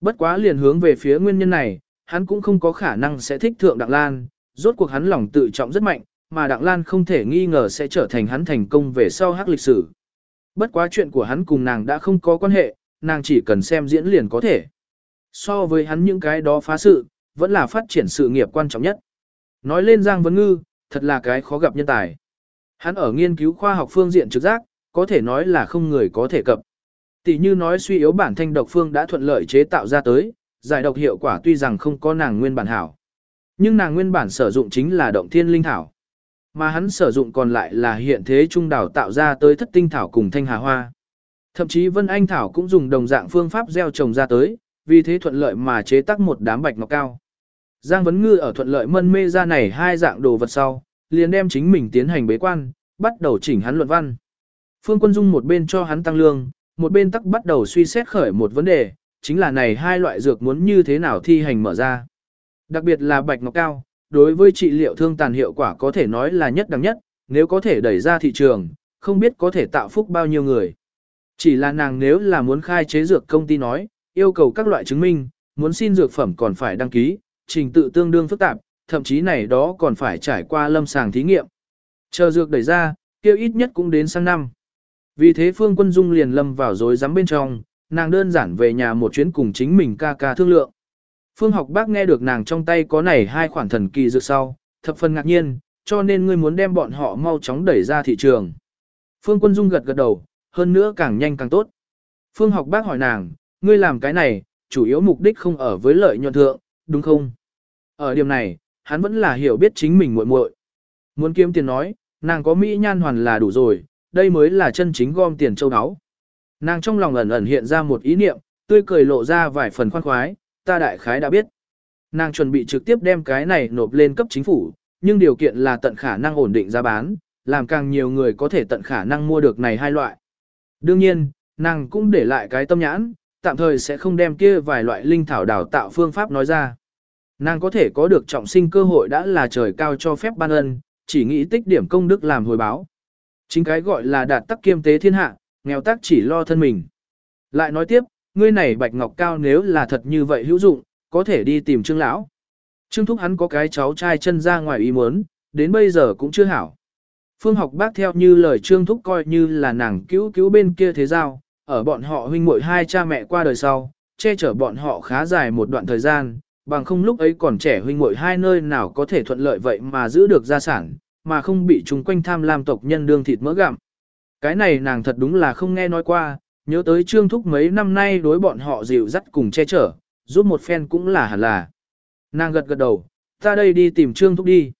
Bất quá liền hướng về phía nguyên nhân này, hắn cũng không có khả năng sẽ thích thượng Đặng Lan, rốt cuộc hắn lòng tự trọng rất mạnh, mà Đặng Lan không thể nghi ngờ sẽ trở thành hắn thành công về sau hắc lịch sử. Bất quá chuyện của hắn cùng nàng đã không có quan hệ, nàng chỉ cần xem diễn liền có thể. So với hắn những cái đó phá sự, vẫn là phát triển sự nghiệp quan trọng nhất. Nói lên Giang Vấn Ngư, thật là cái khó gặp nhân tài. Hắn ở nghiên cứu khoa học phương diện trực giác, có thể nói là không người có thể cập. Tỷ như nói suy yếu bản thanh độc phương đã thuận lợi chế tạo ra tới, giải độc hiệu quả tuy rằng không có nàng nguyên bản hảo. Nhưng nàng nguyên bản sử dụng chính là động thiên linh thảo. Mà hắn sử dụng còn lại là hiện thế trung đảo tạo ra tới thất tinh thảo cùng thanh hà hoa. Thậm chí Vân Anh Thảo cũng dùng đồng dạng phương pháp gieo trồng ra tới, vì thế thuận lợi mà chế tác một đám bạch ngọc cao. Giang Vấn Ngư ở thuận lợi mân mê ra này hai dạng đồ vật sau, liền đem chính mình tiến hành bế quan, bắt đầu chỉnh hắn luận văn. Phương Quân Dung một bên cho hắn tăng lương, một bên tắc bắt đầu suy xét khởi một vấn đề, chính là này hai loại dược muốn như thế nào thi hành mở ra. Đặc biệt là bạch ngọc cao, đối với trị liệu thương tàn hiệu quả có thể nói là nhất đẳng nhất, nếu có thể đẩy ra thị trường, không biết có thể tạo phúc bao nhiêu người. Chỉ là nàng nếu là muốn khai chế dược công ty nói, yêu cầu các loại chứng minh, muốn xin dược phẩm còn phải đăng ký, trình tự tương đương phức tạp, thậm chí này đó còn phải trải qua lâm sàng thí nghiệm. Chờ dược đẩy ra, kêu ít nhất cũng đến sang năm. Vì thế Phương Quân Dung liền lâm vào rối rắm bên trong, nàng đơn giản về nhà một chuyến cùng chính mình ca ca thương lượng. Phương học bác nghe được nàng trong tay có này hai khoản thần kỳ dược sau, thập phần ngạc nhiên, cho nên ngươi muốn đem bọn họ mau chóng đẩy ra thị trường. Phương Quân Dung gật gật đầu, hơn nữa càng nhanh càng tốt. Phương học bác hỏi nàng, ngươi làm cái này, chủ yếu mục đích không ở với lợi nhuận thượng, đúng không? Ở điểm này, hắn vẫn là hiểu biết chính mình muội muội. Muốn kiếm tiền nói, nàng có mỹ nhan hoàn là đủ rồi, đây mới là chân chính gom tiền châu áo. Nàng trong lòng ẩn ẩn hiện ra một ý niệm, tươi cười lộ ra vài phần khoan khoái, ta đại khái đã biết. Nàng chuẩn bị trực tiếp đem cái này nộp lên cấp chính phủ, nhưng điều kiện là tận khả năng ổn định giá bán, làm càng nhiều người có thể tận khả năng mua được này hai loại. Đương nhiên, nàng cũng để lại cái tâm nhãn, tạm thời sẽ không đem kia vài loại linh thảo đào tạo phương pháp nói ra. Nàng có thể có được trọng sinh cơ hội đã là trời cao cho phép ban ân, chỉ nghĩ tích điểm công đức làm hồi báo. Chính cái gọi là đạt tắc kiêm tế thiên hạ, nghèo tác chỉ lo thân mình. Lại nói tiếp, ngươi này bạch ngọc cao nếu là thật như vậy hữu dụng, có thể đi tìm trương lão. Trương thúc hắn có cái cháu trai chân ra ngoài ý muốn, đến bây giờ cũng chưa hảo. Phương học bác theo như lời trương thúc coi như là nàng cứu cứu bên kia thế giao, ở bọn họ huynh muội hai cha mẹ qua đời sau, che chở bọn họ khá dài một đoạn thời gian, bằng không lúc ấy còn trẻ huynh muội hai nơi nào có thể thuận lợi vậy mà giữ được gia sản, mà không bị chúng quanh tham lam tộc nhân đương thịt mỡ gặm. Cái này nàng thật đúng là không nghe nói qua, nhớ tới trương thúc mấy năm nay đối bọn họ dịu dắt cùng che chở, giúp một phen cũng là hẳn là. Nàng gật gật đầu, ta đây đi tìm trương thúc đi.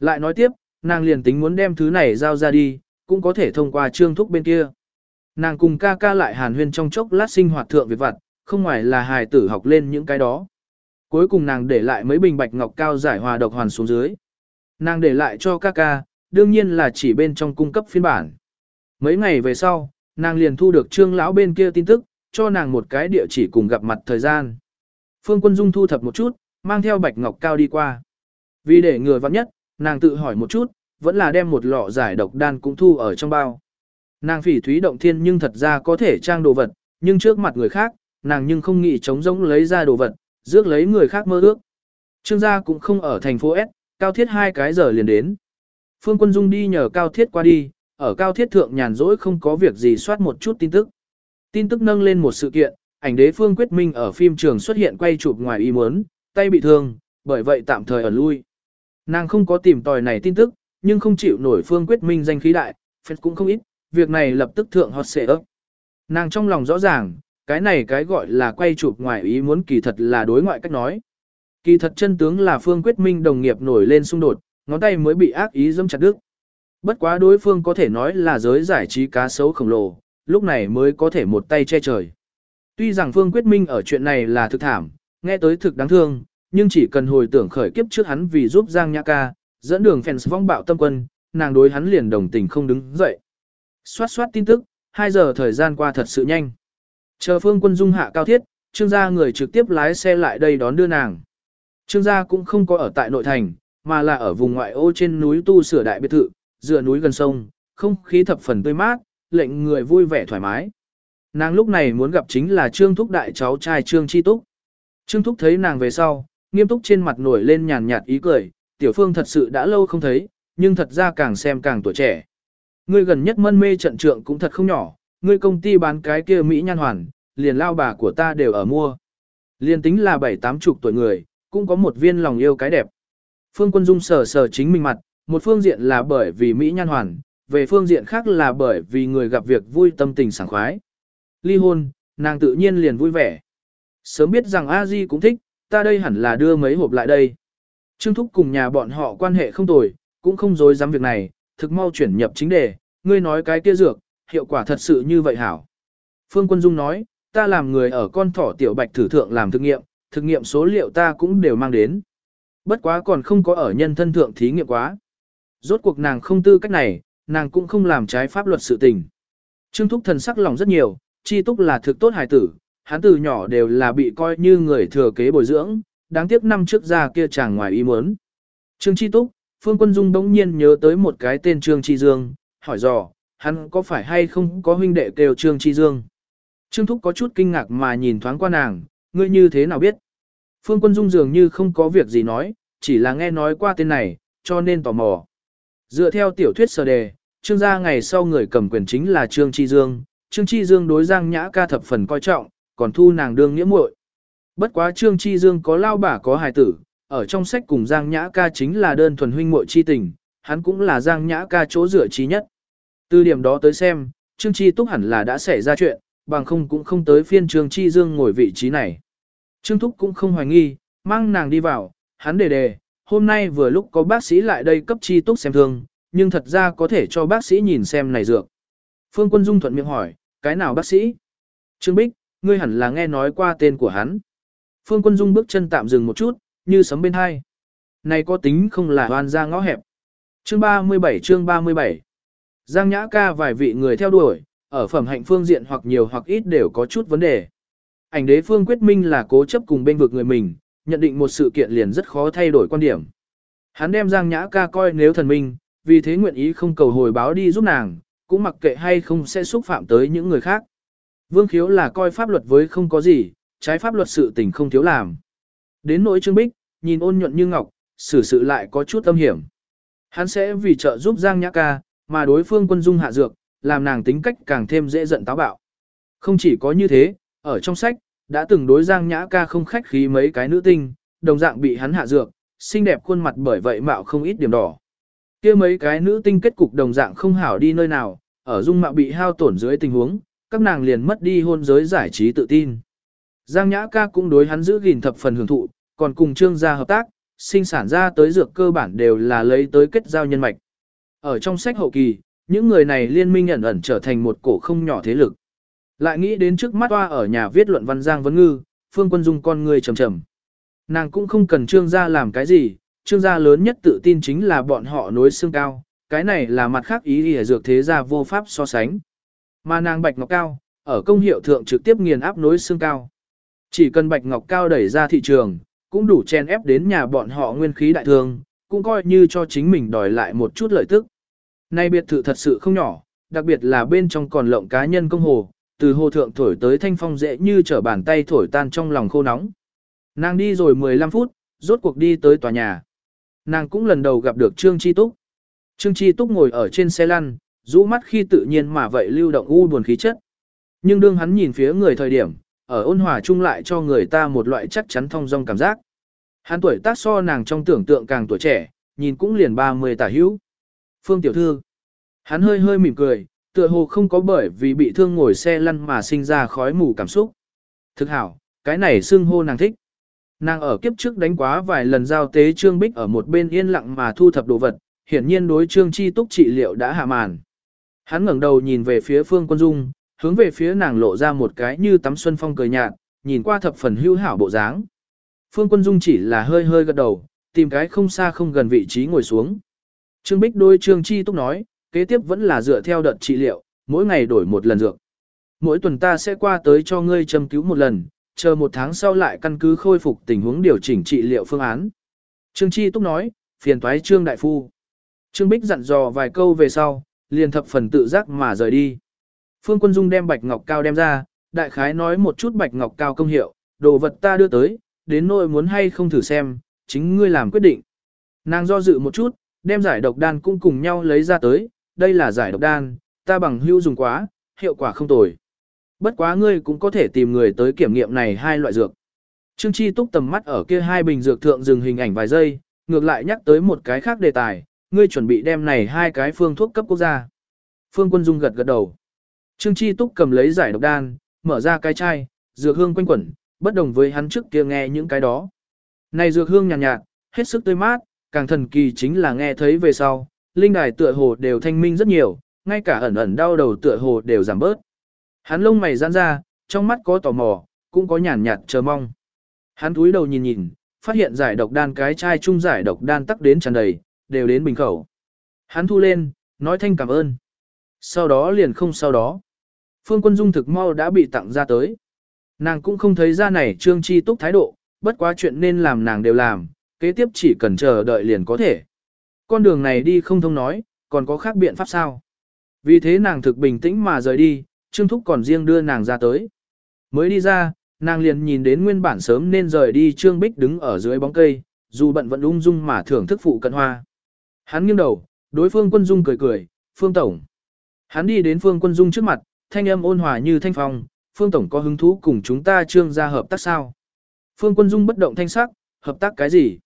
Lại nói tiếp, nàng liền tính muốn đem thứ này giao ra đi, cũng có thể thông qua trương thúc bên kia. Nàng cùng ca ca lại hàn huyên trong chốc lát sinh hoạt thượng việc vặt, không ngoài là hài tử học lên những cái đó. Cuối cùng nàng để lại mấy bình bạch ngọc cao giải hòa độc hoàn xuống dưới. Nàng để lại cho ca ca, đương nhiên là chỉ bên trong cung cấp phiên bản. Mấy ngày về sau, nàng liền thu được trương lão bên kia tin tức, cho nàng một cái địa chỉ cùng gặp mặt thời gian. Phương Quân Dung thu thập một chút, mang theo bạch ngọc cao đi qua. Vì để ngừa vắng nhất, nàng tự hỏi một chút, vẫn là đem một lọ giải độc đan cũng thu ở trong bao. Nàng phỉ thúy động thiên nhưng thật ra có thể trang đồ vật, nhưng trước mặt người khác, nàng nhưng không nghĩ chống rỗng lấy ra đồ vật, rước lấy người khác mơ ước. Trương gia cũng không ở thành phố S, cao thiết hai cái giờ liền đến. Phương Quân Dung đi nhờ cao thiết qua đi, ở cao thiết thượng nhàn rỗi không có việc gì soát một chút tin tức. Tin tức nâng lên một sự kiện, ảnh đế Phương Quyết Minh ở phim trường xuất hiện quay chụp ngoài ý muốn, tay bị thương, bởi vậy tạm thời ở lui. Nàng không có tìm tòi này tin tức, nhưng không chịu nổi Phương Quyết Minh danh khí đại, phép cũng không ít, việc này lập tức thượng hot xệ ấp. Nàng trong lòng rõ ràng, cái này cái gọi là quay chụp ngoài ý muốn kỳ thật là đối ngoại cách nói. Kỳ thật chân tướng là Phương Quyết Minh đồng nghiệp nổi lên xung đột, ngón tay mới bị ác ý dâm chặt đứt. Bất quá đối phương có thể nói là giới giải trí cá sấu khổng lồ, lúc này mới có thể một tay che trời. Tuy rằng Phương Quyết Minh ở chuyện này là thực thảm, nghe tới thực đáng thương, nhưng chỉ cần hồi tưởng khởi kiếp trước hắn vì giúp Giang Nhã Ca, dẫn đường fans vong bạo tâm quân, nàng đối hắn liền đồng tình không đứng dậy. Xoát xoát tin tức, 2 giờ thời gian qua thật sự nhanh. Chờ phương quân dung hạ cao thiết, trương gia người trực tiếp lái xe lại đây đón đưa nàng. Trương gia cũng không có ở tại nội thành, mà là ở vùng ngoại ô trên núi tu sửa đại biệt thự, dựa núi gần sông, không khí thập phần tươi mát, lệnh người vui vẻ thoải mái. Nàng lúc này muốn gặp chính là Trương Thúc đại cháu trai Trương Chi Túc. Trương Thúc thấy nàng về sau, nghiêm túc trên mặt nổi lên nhàn nhạt ý cười, tiểu phương thật sự đã lâu không thấy, nhưng thật ra càng xem càng tuổi trẻ. Ngươi gần nhất mân mê trận trượng cũng thật không nhỏ, ngươi công ty bán cái kia Mỹ nhan hoàn, liền lao bà của ta đều ở mua. Liền tính là bảy tám chục tuổi người, cũng có một viên lòng yêu cái đẹp. Phương Quân Dung sờ sờ chính mình mặt, một phương diện là bởi vì Mỹ nhan hoàn, về phương diện khác là bởi vì người gặp việc vui tâm tình sảng khoái. Ly hôn, nàng tự nhiên liền vui vẻ. Sớm biết rằng a di cũng thích, ta đây hẳn là đưa mấy hộp lại đây. Trương Thúc cùng nhà bọn họ quan hệ không tồi, cũng không dối dám việc này, thực mau chuyển nhập chính đề, ngươi nói cái kia dược, hiệu quả thật sự như vậy hảo. Phương Quân Dung nói, ta làm người ở con thỏ tiểu bạch thử thượng làm thực nghiệm, thực nghiệm số liệu ta cũng đều mang đến. Bất quá còn không có ở nhân thân thượng thí nghiệm quá. Rốt cuộc nàng không tư cách này, nàng cũng không làm trái pháp luật sự tình. Trương Thúc thần sắc lòng rất nhiều, chi túc là thực tốt hài tử, hắn từ nhỏ đều là bị coi như người thừa kế bồi dưỡng, đáng tiếc năm trước ra kia chàng ngoài ý muốn. Trương Chi Túc, Phương Quân Dung đống nhiên nhớ tới một cái tên Trương Chi Dương, hỏi dò, hắn có phải hay không có huynh đệ kêu Trương Chi Dương. Trương Thúc có chút kinh ngạc mà nhìn thoáng qua nàng, ngươi như thế nào biết. Phương Quân Dung dường như không có việc gì nói, chỉ là nghe nói qua tên này, cho nên tò mò. Dựa theo tiểu thuyết sở đề, Trương gia ngày sau người cầm quyền chính là Trương Chi Dương, Trương Chi Dương đối Giang Nhã ca thập phần coi trọng, còn thu nàng đương nghĩa muội. Bất quá Trương Chi Dương có lao bả có hài tử, ở trong sách cùng Giang Nhã ca chính là đơn thuần huynh muội chi tình, hắn cũng là Giang Nhã ca chỗ dựa trí nhất. Từ điểm đó tới xem, Trương Chi Túc hẳn là đã xảy ra chuyện, bằng không cũng không tới phiên Trương Chi Dương ngồi vị trí này. Trương Thúc cũng không hoài nghi, mang nàng đi vào, hắn đề đề, hôm nay vừa lúc có bác sĩ lại đây cấp Chi Túc xem thương, nhưng thật ra có thể cho bác sĩ nhìn xem này dược. Phương Quân Dung thuận miệng hỏi, cái nào bác sĩ? Trương Bích, ngươi hẳn là nghe nói qua tên của hắn. Phương Quân Dung bước chân tạm dừng một chút, như sấm bên hai. Này có tính không là hoàn ra ngõ hẹp. Chương 37 chương 37 Giang Nhã ca vài vị người theo đuổi, ở phẩm hạnh phương diện hoặc nhiều hoặc ít đều có chút vấn đề. Ảnh đế phương quyết minh là cố chấp cùng bên vực người mình, nhận định một sự kiện liền rất khó thay đổi quan điểm. Hắn đem Giang Nhã ca coi nếu thần minh, vì thế nguyện ý không cầu hồi báo đi giúp nàng, cũng mặc kệ hay không sẽ xúc phạm tới những người khác. Vương khiếu là coi pháp luật với không có gì, trái pháp luật sự tình không thiếu làm. Đến nỗi Trương Bích, nhìn ôn nhuận như ngọc, xử sự lại có chút âm hiểm. Hắn sẽ vì trợ giúp Giang Nhã Ca, mà đối phương quân dung hạ dược, làm nàng tính cách càng thêm dễ giận táo bạo. Không chỉ có như thế, ở trong sách, đã từng đối Giang Nhã Ca không khách khí mấy cái nữ tinh, đồng dạng bị hắn hạ dược, xinh đẹp khuôn mặt bởi vậy mạo không ít điểm đỏ. kia mấy cái nữ tinh kết cục đồng dạng không hảo đi nơi nào, ở dung mạo bị hao tổn dưới tình huống, các nàng liền mất đi hôn giới giải trí tự tin. Giang Nhã ca cũng đối hắn giữ gìn thập phần hưởng thụ, còn cùng trương gia hợp tác, sinh sản ra tới dược cơ bản đều là lấy tới kết giao nhân mạch. Ở trong sách hậu kỳ, những người này liên minh ẩn ẩn trở thành một cổ không nhỏ thế lực. Lại nghĩ đến trước mắt toa ở nhà viết luận văn Giang Vấn Ngư, Phương Quân Dung con người trầm trầm. Nàng cũng không cần trương gia làm cái gì, trương gia lớn nhất tự tin chính là bọn họ nối xương cao, cái này là mặt khác ý nghĩa dược thế gia vô pháp so sánh. Mà nàng bạch ngọc cao, ở công hiệu thượng trực tiếp nghiền áp nối xương cao. Chỉ cần bạch ngọc cao đẩy ra thị trường, cũng đủ chen ép đến nhà bọn họ nguyên khí đại thương, cũng coi như cho chính mình đòi lại một chút lợi tức. Nay biệt thự thật sự không nhỏ, đặc biệt là bên trong còn lộng cá nhân công hồ, từ hồ thượng thổi tới thanh phong dễ như trở bàn tay thổi tan trong lòng khô nóng. Nàng đi rồi 15 phút, rốt cuộc đi tới tòa nhà. Nàng cũng lần đầu gặp được Trương Chi Túc. Trương Chi Túc ngồi ở trên xe lăn, rũ mắt khi tự nhiên mà vậy lưu động u buồn khí chất. Nhưng đương hắn nhìn phía người thời điểm, ở ôn hòa chung lại cho người ta một loại chắc chắn thông dong cảm giác. Hắn tuổi tác so nàng trong tưởng tượng càng tuổi trẻ, nhìn cũng liền 30 tả hữu. Phương tiểu thư. Hắn hơi hơi mỉm cười, tựa hồ không có bởi vì bị thương ngồi xe lăn mà sinh ra khói mù cảm xúc. Thực hảo, cái này xưng hô nàng thích. Nàng ở kiếp trước đánh quá vài lần giao tế Trương Bích ở một bên yên lặng mà thu thập đồ vật, hiển nhiên đối Trương Chi Túc trị liệu đã hạ màn. Hắn ngẩng đầu nhìn về phía Phương Quân Dung, hướng về phía nàng lộ ra một cái như tắm xuân phong cười nhạt, nhìn qua thập phần hữu hảo bộ dáng. Phương Quân Dung chỉ là hơi hơi gật đầu, tìm cái không xa không gần vị trí ngồi xuống. Trương Bích đôi Trương Chi Túc nói, kế tiếp vẫn là dựa theo đợt trị liệu, mỗi ngày đổi một lần dược. Mỗi tuần ta sẽ qua tới cho ngươi châm cứu một lần, chờ một tháng sau lại căn cứ khôi phục tình huống điều chỉnh trị liệu phương án. Trương Chi Túc nói, phiền toái Trương Đại Phu. Trương Bích dặn dò vài câu về sau, liền thập phần tự giác mà rời đi. Phương Quân Dung đem bạch ngọc cao đem ra, đại khái nói một chút bạch ngọc cao công hiệu, đồ vật ta đưa tới, đến nỗi muốn hay không thử xem, chính ngươi làm quyết định. Nàng do dự một chút, đem giải độc đan cũng cùng nhau lấy ra tới, đây là giải độc đan, ta bằng hữu dùng quá, hiệu quả không tồi. Bất quá ngươi cũng có thể tìm người tới kiểm nghiệm này hai loại dược. Trương Chi túc tầm mắt ở kia hai bình dược thượng dừng hình ảnh vài giây, ngược lại nhắc tới một cái khác đề tài, ngươi chuẩn bị đem này hai cái phương thuốc cấp quốc gia. Phương Quân Dung gật gật đầu. Trương Chi Túc cầm lấy giải độc đan, mở ra cái chai, dược hương quanh quẩn, bất đồng với hắn trước kia nghe những cái đó. Này dược hương nhàn nhạt, nhạt, hết sức tươi mát, càng thần kỳ chính là nghe thấy về sau, linh đài tựa hồ đều thanh minh rất nhiều, ngay cả ẩn ẩn đau đầu tựa hồ đều giảm bớt. Hắn lông mày giãn ra, trong mắt có tò mò, cũng có nhàn nhạt chờ mong. Hắn túi đầu nhìn nhìn, phát hiện giải độc đan cái chai chung giải độc đan tắc đến tràn đầy, đều đến bình khẩu. Hắn thu lên, nói thanh cảm ơn. Sau đó liền không sau đó. Phương quân dung thực mau đã bị tặng ra tới. Nàng cũng không thấy ra này trương chi túc thái độ, bất quá chuyện nên làm nàng đều làm, kế tiếp chỉ cần chờ đợi liền có thể. Con đường này đi không thông nói, còn có khác biện pháp sao. Vì thế nàng thực bình tĩnh mà rời đi, trương thúc còn riêng đưa nàng ra tới. Mới đi ra, nàng liền nhìn đến nguyên bản sớm nên rời đi trương bích đứng ở dưới bóng cây, dù bận vẫn ung dung mà thưởng thức phụ cận hoa. Hắn nghiêng đầu, đối phương quân dung cười cười, phương tổng. Hắn đi đến phương quân dung trước mặt, thanh âm ôn hòa như thanh phong, phương tổng có hứng thú cùng chúng ta trương ra hợp tác sao. Phương quân dung bất động thanh sắc, hợp tác cái gì?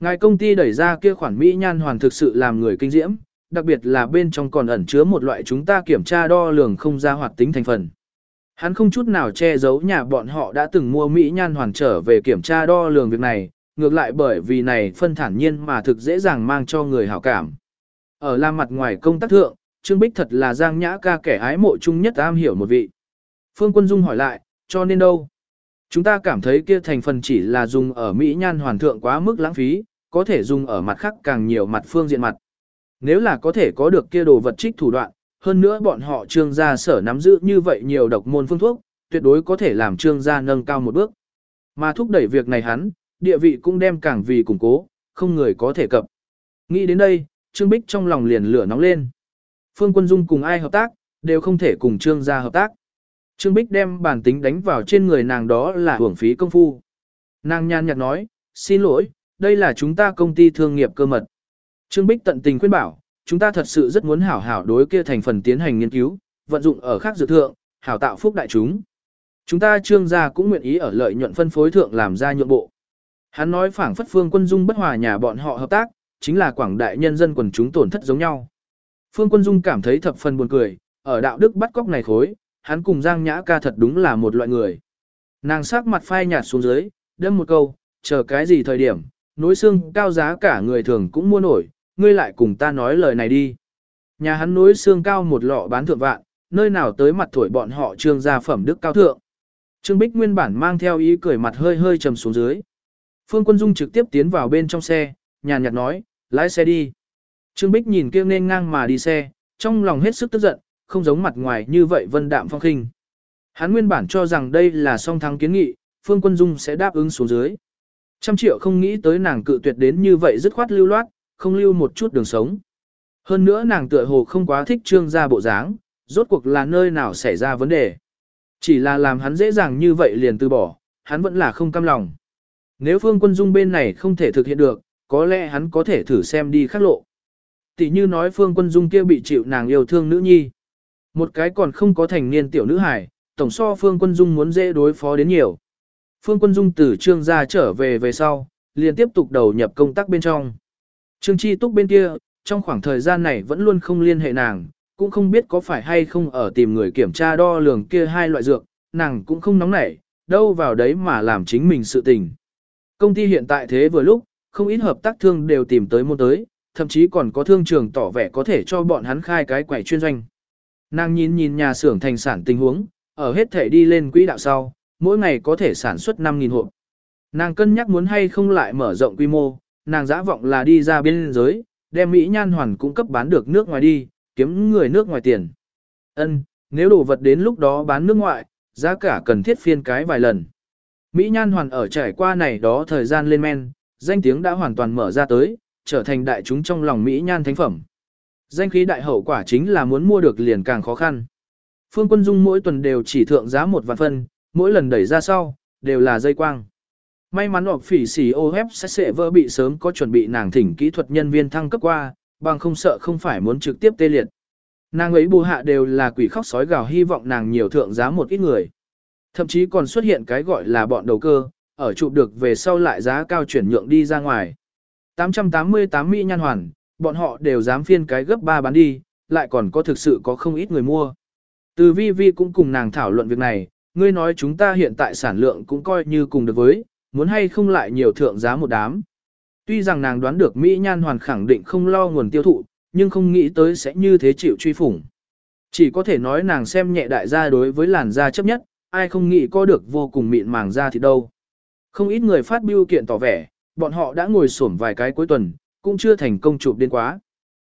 Ngài công ty đẩy ra kia khoản Mỹ nhan hoàn thực sự làm người kinh diễm, đặc biệt là bên trong còn ẩn chứa một loại chúng ta kiểm tra đo lường không ra hoạt tính thành phần. Hắn không chút nào che giấu nhà bọn họ đã từng mua Mỹ nhan hoàn trở về kiểm tra đo lường việc này, ngược lại bởi vì này phân thản nhiên mà thực dễ dàng mang cho người hảo cảm. Ở la mặt ngoài công tác thượng, Trương Bích thật là giang nhã ca kẻ ái mộ chung nhất am hiểu một vị. Phương Quân Dung hỏi lại, cho nên đâu? Chúng ta cảm thấy kia thành phần chỉ là dùng ở Mỹ nhan hoàn thượng quá mức lãng phí, có thể dùng ở mặt khác càng nhiều mặt phương diện mặt. Nếu là có thể có được kia đồ vật trích thủ đoạn, hơn nữa bọn họ trương gia sở nắm giữ như vậy nhiều độc môn phương thuốc, tuyệt đối có thể làm trương gia nâng cao một bước. Mà thúc đẩy việc này hắn, địa vị cũng đem càng vì củng cố, không người có thể cập. Nghĩ đến đây, Trương Bích trong lòng liền lửa nóng lên. Phương Quân Dung cùng ai hợp tác, đều không thể cùng Trương gia hợp tác. Trương Bích đem bản tính đánh vào trên người nàng đó là hưởng phí công phu. Nàng nhàn nhạt nói, xin lỗi, đây là chúng ta công ty thương nghiệp cơ mật. Trương Bích tận tình khuyên bảo, chúng ta thật sự rất muốn hảo hảo đối kia thành phần tiến hành nghiên cứu, vận dụng ở khác dược thượng, hảo tạo phúc đại chúng. Chúng ta trương gia cũng nguyện ý ở lợi nhuận phân phối thượng làm ra nhượng bộ. Hắn nói phảng phất phương quân dung bất hòa nhà bọn họ hợp tác, chính là quảng đại nhân dân quần chúng tổn thất giống nhau. Phương quân dung cảm thấy thập phần buồn cười, ở đạo đức bắt cóc này khối, hắn cùng Giang Nhã ca thật đúng là một loại người. Nàng sắc mặt phai nhạt xuống dưới, đâm một câu, chờ cái gì thời điểm, nối xương cao giá cả người thường cũng mua nổi, ngươi lại cùng ta nói lời này đi. Nhà hắn nối xương cao một lọ bán thượng vạn, nơi nào tới mặt thổi bọn họ trương gia phẩm đức cao thượng. Trương Bích nguyên bản mang theo ý cười mặt hơi hơi trầm xuống dưới. Phương Quân Dung trực tiếp tiến vào bên trong xe, nhàn nhạt nói, lái xe đi. Trương Bích nhìn kia nên ngang mà đi xe, trong lòng hết sức tức giận, không giống mặt ngoài như vậy vân đạm phong khinh. Hắn nguyên bản cho rằng đây là song thắng kiến nghị, Phương Quân Dung sẽ đáp ứng xuống dưới. Trăm triệu không nghĩ tới nàng cự tuyệt đến như vậy dứt khoát lưu loát, không lưu một chút đường sống. Hơn nữa nàng tựa hồ không quá thích trương gia bộ dáng, rốt cuộc là nơi nào xảy ra vấn đề. Chỉ là làm hắn dễ dàng như vậy liền từ bỏ, hắn vẫn là không cam lòng. Nếu phương quân dung bên này không thể thực hiện được, có lẽ hắn có thể thử xem đi khác lộ. Tỷ như nói phương quân dung kia bị chịu nàng yêu thương nữ nhi. Một cái còn không có thành niên tiểu nữ hải, tổng so phương quân dung muốn dễ đối phó đến nhiều. Phương quân dung từ trương gia trở về về sau, liền tiếp tục đầu nhập công tác bên trong. Trương Chi Túc bên kia, trong khoảng thời gian này vẫn luôn không liên hệ nàng, cũng không biết có phải hay không ở tìm người kiểm tra đo lường kia hai loại dược, nàng cũng không nóng nảy, đâu vào đấy mà làm chính mình sự tình. Công ty hiện tại thế vừa lúc, không ít hợp tác thương đều tìm tới môn tới, thậm chí còn có thương trường tỏ vẻ có thể cho bọn hắn khai cái quầy chuyên doanh. Nàng nhìn nhìn nhà xưởng thành sản tình huống, ở hết thể đi lên quỹ đạo sau, mỗi ngày có thể sản xuất 5.000 hộp. Nàng cân nhắc muốn hay không lại mở rộng quy mô, nàng giã vọng là đi ra biên giới, đem Mỹ nhan hoàn cung cấp bán được nước ngoài đi, kiếm người nước ngoài tiền. Ân, nếu đồ vật đến lúc đó bán nước ngoại, giá cả cần thiết phiên cái vài lần. Mỹ nhan hoàn ở trải qua này đó thời gian lên men, danh tiếng đã hoàn toàn mở ra tới, trở thành đại chúng trong lòng Mỹ nhan thánh phẩm. Danh khí đại hậu quả chính là muốn mua được liền càng khó khăn. Phương Quân Dung mỗi tuần đều chỉ thượng giá một vạn phân, mỗi lần đẩy ra sau, đều là dây quang. May mắn họp phỉ xỉ ô hép sẽ sẽ vỡ bị sớm có chuẩn bị nàng thỉnh kỹ thuật nhân viên thăng cấp qua, bằng không sợ không phải muốn trực tiếp tê liệt. Nàng ấy bù hạ đều là quỷ khóc sói gào hy vọng nàng nhiều thượng giá một ít người. Thậm chí còn xuất hiện cái gọi là bọn đầu cơ, ở chụp được về sau lại giá cao chuyển nhượng đi ra ngoài. 888 Mỹ nhan hoàn, bọn họ đều dám phiên cái gấp 3 bán đi, lại còn có thực sự có không ít người mua. Từ vi vi cũng cùng nàng thảo luận việc này, ngươi nói chúng ta hiện tại sản lượng cũng coi như cùng được với, muốn hay không lại nhiều thượng giá một đám. Tuy rằng nàng đoán được Mỹ Nhan hoàn khẳng định không lo nguồn tiêu thụ, nhưng không nghĩ tới sẽ như thế chịu truy phủng. Chỉ có thể nói nàng xem nhẹ đại gia đối với làn da chấp nhất, ai không nghĩ có được vô cùng mịn màng da thì đâu. Không ít người phát biểu kiện tỏ vẻ, bọn họ đã ngồi xổm vài cái cuối tuần, cũng chưa thành công chụp đến quá.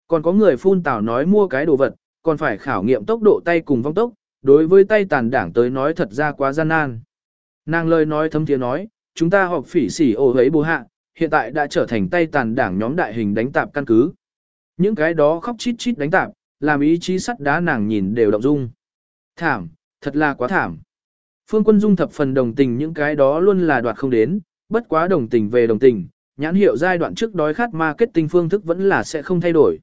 Còn có người phun tảo nói mua cái đồ vật, còn phải khảo nghiệm tốc độ tay cùng vong tốc, đối với tay tàn đảng tới nói thật ra quá gian nan. Nàng lời nói thấm tiếng nói, chúng ta họp phỉ xỉ ổ hấy bố hạ, hiện tại đã trở thành tay tàn đảng nhóm đại hình đánh tạp căn cứ. Những cái đó khóc chít chít đánh tạp, làm ý chí sắt đá nàng nhìn đều động dung. Thảm, thật là quá thảm. Phương Quân Dung thập phần đồng tình những cái đó luôn là đoạt không đến, bất quá đồng tình về đồng tình, nhãn hiệu giai đoạn trước đói khát marketing phương thức vẫn là sẽ không thay đổi.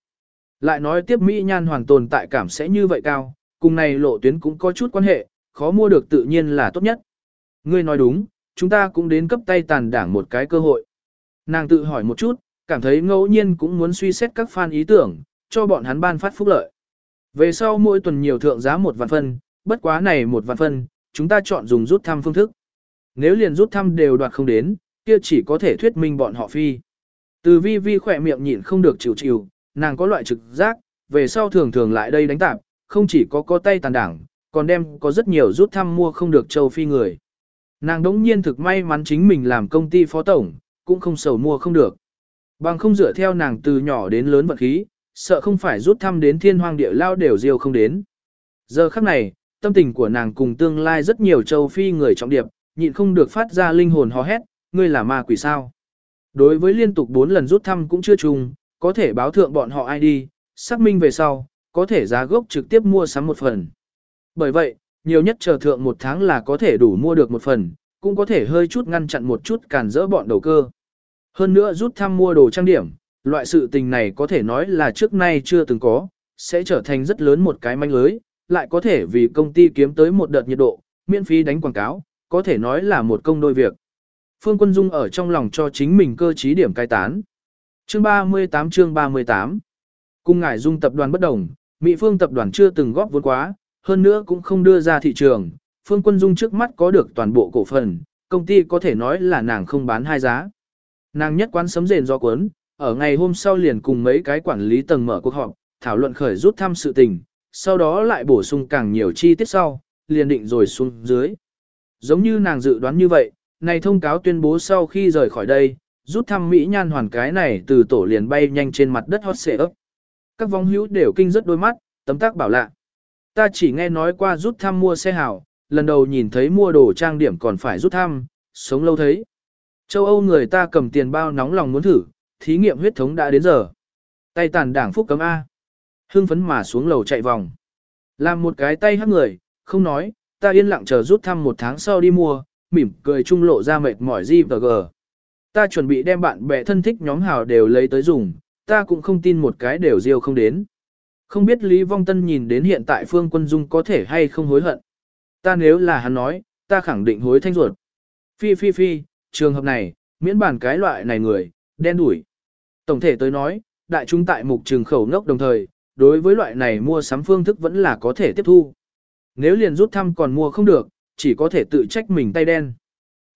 Lại nói tiếp Mỹ nhan hoàn tồn tại cảm sẽ như vậy cao, cùng này lộ tuyến cũng có chút quan hệ, khó mua được tự nhiên là tốt nhất. Ngươi nói đúng, chúng ta cũng đến cấp tay tàn đảng một cái cơ hội. Nàng tự hỏi một chút, cảm thấy ngẫu nhiên cũng muốn suy xét các fan ý tưởng, cho bọn hắn ban phát phúc lợi. Về sau mỗi tuần nhiều thượng giá một vạn phân, bất quá này một vạn phân, chúng ta chọn dùng rút thăm phương thức. Nếu liền rút thăm đều đoạt không đến, kia chỉ có thể thuyết minh bọn họ phi. Từ vi vi khỏe miệng nhịn không được chịu chịu, nàng có loại trực giác, về sau thường thường lại đây đánh tạp, không chỉ có có tay tàn đảng, còn đem có rất nhiều rút thăm mua không được châu phi người. Nàng đống nhiên thực may mắn chính mình làm công ty phó tổng, cũng không sầu mua không được. Bằng không dựa theo nàng từ nhỏ đến lớn vật khí, sợ không phải rút thăm đến thiên hoang địa lao đều diêu không đến. Giờ khắc này, tâm tình của nàng cùng tương lai rất nhiều châu phi người trọng điệp, nhịn không được phát ra linh hồn hò hét, ngươi là ma quỷ sao. Đối với liên tục 4 lần rút thăm cũng chưa trùng, có thể báo thượng bọn họ ID, xác minh về sau, có thể giá gốc trực tiếp mua sắm một phần. Bởi vậy, nhiều nhất chờ thượng một tháng là có thể đủ mua được một phần, cũng có thể hơi chút ngăn chặn một chút cản dỡ bọn đầu cơ. Hơn nữa rút thăm mua đồ trang điểm, loại sự tình này có thể nói là trước nay chưa từng có, sẽ trở thành rất lớn một cái manh lưới, lại có thể vì công ty kiếm tới một đợt nhiệt độ, miễn phí đánh quảng cáo, có thể nói là một công đôi việc. Phương Quân Dung ở trong lòng cho chính mình cơ trí điểm cai tán. Chương 38 chương 38 Cung ngải Dung tập đoàn bất đồng, Mỹ Phương tập đoàn chưa từng góp vốn quá, hơn nữa cũng không đưa ra thị trường. Phương Quân Dung trước mắt có được toàn bộ cổ phần, công ty có thể nói là nàng không bán hai giá. Nàng nhất quán sấm rền do cuốn, ở ngày hôm sau liền cùng mấy cái quản lý tầng mở cuộc họp, thảo luận khởi rút thăm sự tình, sau đó lại bổ sung càng nhiều chi tiết sau, liền định rồi xuống dưới. Giống như nàng dự đoán như vậy, này thông cáo tuyên bố sau khi rời khỏi đây, rút thăm Mỹ nhan hoàn cái này từ tổ liền bay nhanh trên mặt đất hot xệ ấp. Các vong hữu đều kinh rất đôi mắt, tấm tác bảo lạ. Ta chỉ nghe nói qua rút thăm mua xe hảo, lần đầu nhìn thấy mua đồ trang điểm còn phải rút thăm, sống lâu thấy. Châu Âu người ta cầm tiền bao nóng lòng muốn thử, thí nghiệm huyết thống đã đến giờ. Tay tàn đảng phúc cấm A. Hưng phấn mà xuống lầu chạy vòng. Làm một cái tay hắc người, không nói, ta yên lặng chờ rút thăm một tháng sau đi mua, mỉm cười trung lộ ra mệt mỏi gì và gờ. Ta chuẩn bị đem bạn bè thân thích nhóm hào đều lấy tới dùng, ta cũng không tin một cái đều riêu không đến. Không biết Lý Vong Tân nhìn đến hiện tại Phương Quân Dung có thể hay không hối hận. Ta nếu là hắn nói, ta khẳng định hối thanh ruột. Phi phi phi, trường hợp này, miễn bản cái loại này người, đen đủi. Tổng thể tới nói, đại chúng tại mục trường khẩu ngốc đồng thời, đối với loại này mua sắm phương thức vẫn là có thể tiếp thu. Nếu liền rút thăm còn mua không được, chỉ có thể tự trách mình tay đen.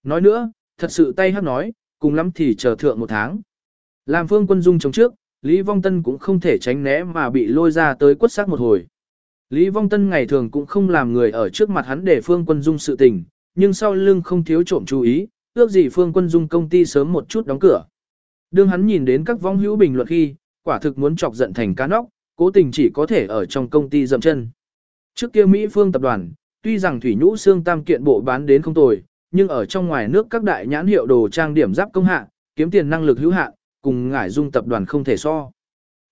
Nói nữa, thật sự tay hắc nói, cùng lắm thì chờ thượng một tháng. Làm phương quân dung chống trước, Lý Vong Tân cũng không thể tránh né mà bị lôi ra tới quất xác một hồi. Lý Vong Tân ngày thường cũng không làm người ở trước mặt hắn để phương quân dung sự tình, nhưng sau lưng không thiếu trộm chú ý, ước gì phương quân dung công ty sớm một chút đóng cửa. Đương hắn nhìn đến các vong hữu bình luận khi, quả thực muốn chọc giận thành cá nóc, cố tình chỉ có thể ở trong công ty dậm chân. Trước kia Mỹ Phương tập đoàn, tuy rằng thủy nhũ xương tam kiện bộ bán đến không tồi, nhưng ở trong ngoài nước các đại nhãn hiệu đồ trang điểm giáp công hạ, kiếm tiền năng lực hữu hạn, cùng ngải dung tập đoàn không thể so.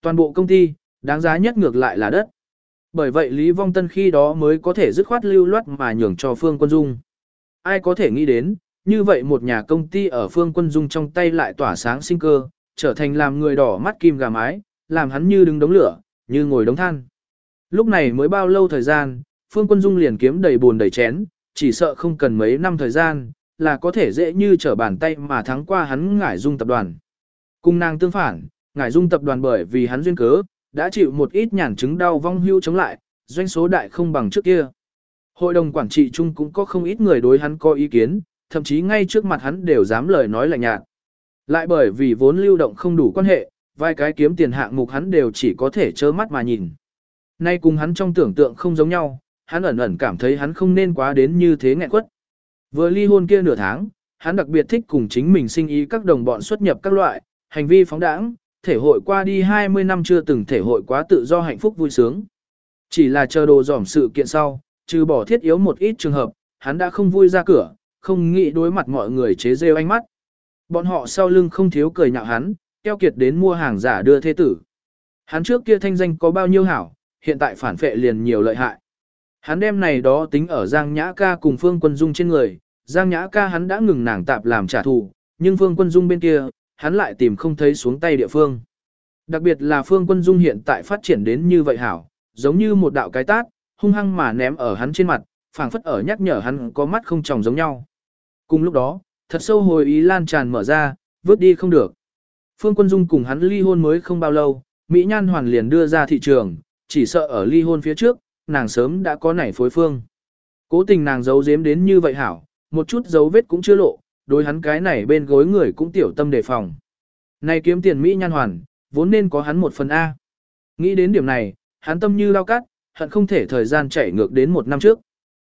Toàn bộ công ty, đáng giá nhất ngược lại là đất. Bởi vậy Lý Vong Tân khi đó mới có thể dứt khoát lưu loát mà nhường cho Phương Quân Dung. Ai có thể nghĩ đến, như vậy một nhà công ty ở Phương Quân Dung trong tay lại tỏa sáng sinh cơ, trở thành làm người đỏ mắt kim gà mái, làm hắn như đứng đống lửa, như ngồi đống than. Lúc này mới bao lâu thời gian, Phương Quân Dung liền kiếm đầy buồn đầy chén, chỉ sợ không cần mấy năm thời gian, là có thể dễ như trở bàn tay mà thắng qua hắn ngải dung tập đoàn. Cùng nàng tương phản, ngải dung tập đoàn bởi vì hắn duyên cớ, đã chịu một ít nhàn chứng đau vong hưu chống lại, doanh số đại không bằng trước kia. Hội đồng quản trị chung cũng có không ít người đối hắn có ý kiến, thậm chí ngay trước mặt hắn đều dám lời nói lạnh nhạt. Lại bởi vì vốn lưu động không đủ quan hệ, vài cái kiếm tiền hạng mục hắn đều chỉ có thể trơ mắt mà nhìn. Nay cùng hắn trong tưởng tượng không giống nhau, hắn ẩn ẩn cảm thấy hắn không nên quá đến như thế nghẹn quất. Vừa ly hôn kia nửa tháng, hắn đặc biệt thích cùng chính mình sinh ý các đồng bọn xuất nhập các loại, hành vi phóng đãng, thể hội qua đi 20 năm chưa từng thể hội quá tự do hạnh phúc vui sướng. Chỉ là chờ đồ dòm sự kiện sau, trừ bỏ thiết yếu một ít trường hợp, hắn đã không vui ra cửa, không nghĩ đối mặt mọi người chế rêu ánh mắt. Bọn họ sau lưng không thiếu cười nhạo hắn, keo kiệt đến mua hàng giả đưa thế tử. Hắn trước kia thanh danh có bao nhiêu hảo, hiện tại phản phệ liền nhiều lợi hại. Hắn đem này đó tính ở Giang Nhã ca cùng Phương Quân Dung trên người, Giang Nhã ca hắn đã ngừng nàng tạp làm trả thù, nhưng Phương Quân Dung bên kia, hắn lại tìm không thấy xuống tay địa phương. Đặc biệt là Phương Quân Dung hiện tại phát triển đến như vậy hảo, giống như một đạo cái tát, hung hăng mà ném ở hắn trên mặt, phảng phất ở nhắc nhở hắn có mắt không tròng giống nhau. Cùng lúc đó, thật sâu hồi ý lan tràn mở ra, vứt đi không được. Phương Quân Dung cùng hắn ly hôn mới không bao lâu, Mỹ Nhan Hoàn liền đưa ra thị trường, chỉ sợ ở ly hôn phía trước, nàng sớm đã có nảy phối phương. Cố tình nàng giấu giếm đến như vậy hảo, một chút dấu vết cũng chưa lộ, đối hắn cái này bên gối người cũng tiểu tâm đề phòng. Này kiếm tiền Mỹ Nhan Hoàn, vốn nên có hắn một phần A. Nghĩ đến điểm này, hắn tâm như lao cắt, hận không thể thời gian chảy ngược đến một năm trước.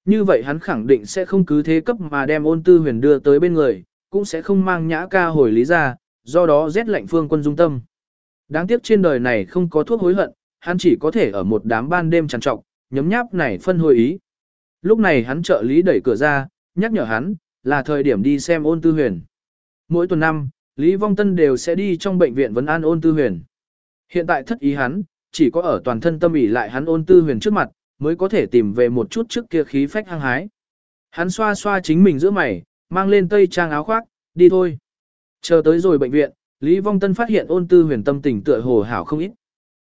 Như vậy hắn khẳng định sẽ không cứ thế cấp mà đem ôn tư huyền đưa tới bên người, cũng sẽ không mang nhã ca hồi lý ra, do đó rét lạnh phương quân dung tâm. Đáng tiếc trên đời này không có thuốc hối hận, hắn chỉ có thể ở một đám ban đêm trằn trọc, nhấm nháp này phân hồi ý. Lúc này hắn trợ lý đẩy cửa ra, nhắc nhở hắn, là thời điểm đi xem ôn tư huyền. Mỗi tuần năm, Lý Vong Tân đều sẽ đi trong bệnh viện vấn an ôn tư huyền. Hiện tại thất ý hắn, chỉ có ở toàn thân tâm ý lại hắn ôn tư huyền trước mặt, mới có thể tìm về một chút trước kia khí phách hăng hái. Hắn xoa xoa chính mình giữa mày, mang lên tây trang áo khoác, đi thôi. Chờ tới rồi bệnh viện, Lý Vong Tân phát hiện ôn tư huyền tâm tình tựa hồ hảo không ít.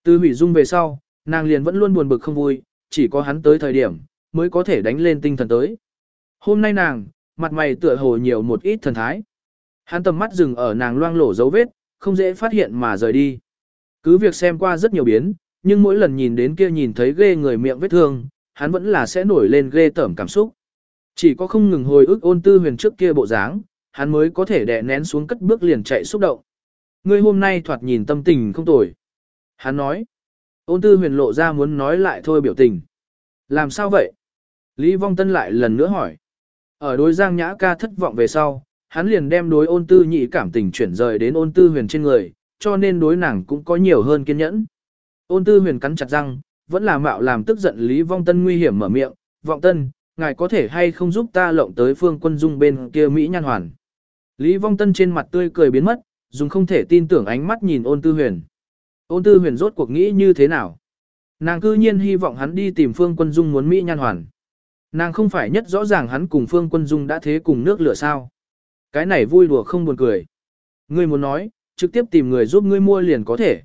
Từ hủy dung về sau, nàng liền vẫn luôn buồn bực không vui, chỉ có hắn tới thời điểm, mới có thể đánh lên tinh thần tới. Hôm nay nàng, mặt mày tựa hồ nhiều một ít thần thái. Hắn tầm mắt dừng ở nàng loang lổ dấu vết, không dễ phát hiện mà rời đi. Cứ việc xem qua rất nhiều biến, nhưng mỗi lần nhìn đến kia nhìn thấy ghê người miệng vết thương, hắn vẫn là sẽ nổi lên ghê tởm cảm xúc. Chỉ có không ngừng hồi ức ôn tư huyền trước kia bộ dáng, hắn mới có thể đè nén xuống cất bước liền chạy xúc động. Ngươi hôm nay thoạt nhìn tâm tình không tồi. Hắn nói. Ôn tư huyền lộ ra muốn nói lại thôi biểu tình. Làm sao vậy? Lý Vong Tân lại lần nữa hỏi. Ở đối Giang Nhã ca thất vọng về sau, hắn liền đem đối ôn tư nhị cảm tình chuyển rời đến ôn tư huyền trên người, cho nên đối nàng cũng có nhiều hơn kiên nhẫn. Ôn tư huyền cắn chặt răng, vẫn là mạo làm tức giận Lý Vong Tân nguy hiểm mở miệng, Vọng Tân, ngài có thể hay không giúp ta lộng tới phương quân dung bên kia Mỹ nhan hoàn. Lý Vong Tân trên mặt tươi cười biến mất, dùng không thể tin tưởng ánh mắt nhìn ôn tư huyền. Ôn tư huyền rốt cuộc nghĩ như thế nào? Nàng cư nhiên hy vọng hắn đi tìm phương quân dung muốn Mỹ nhan hoàn. Nàng không phải nhất rõ ràng hắn cùng phương quân dung đã thế cùng nước lửa sao. Cái này vui đùa không buồn cười. Ngươi muốn nói, trực tiếp tìm người giúp ngươi mua liền có thể.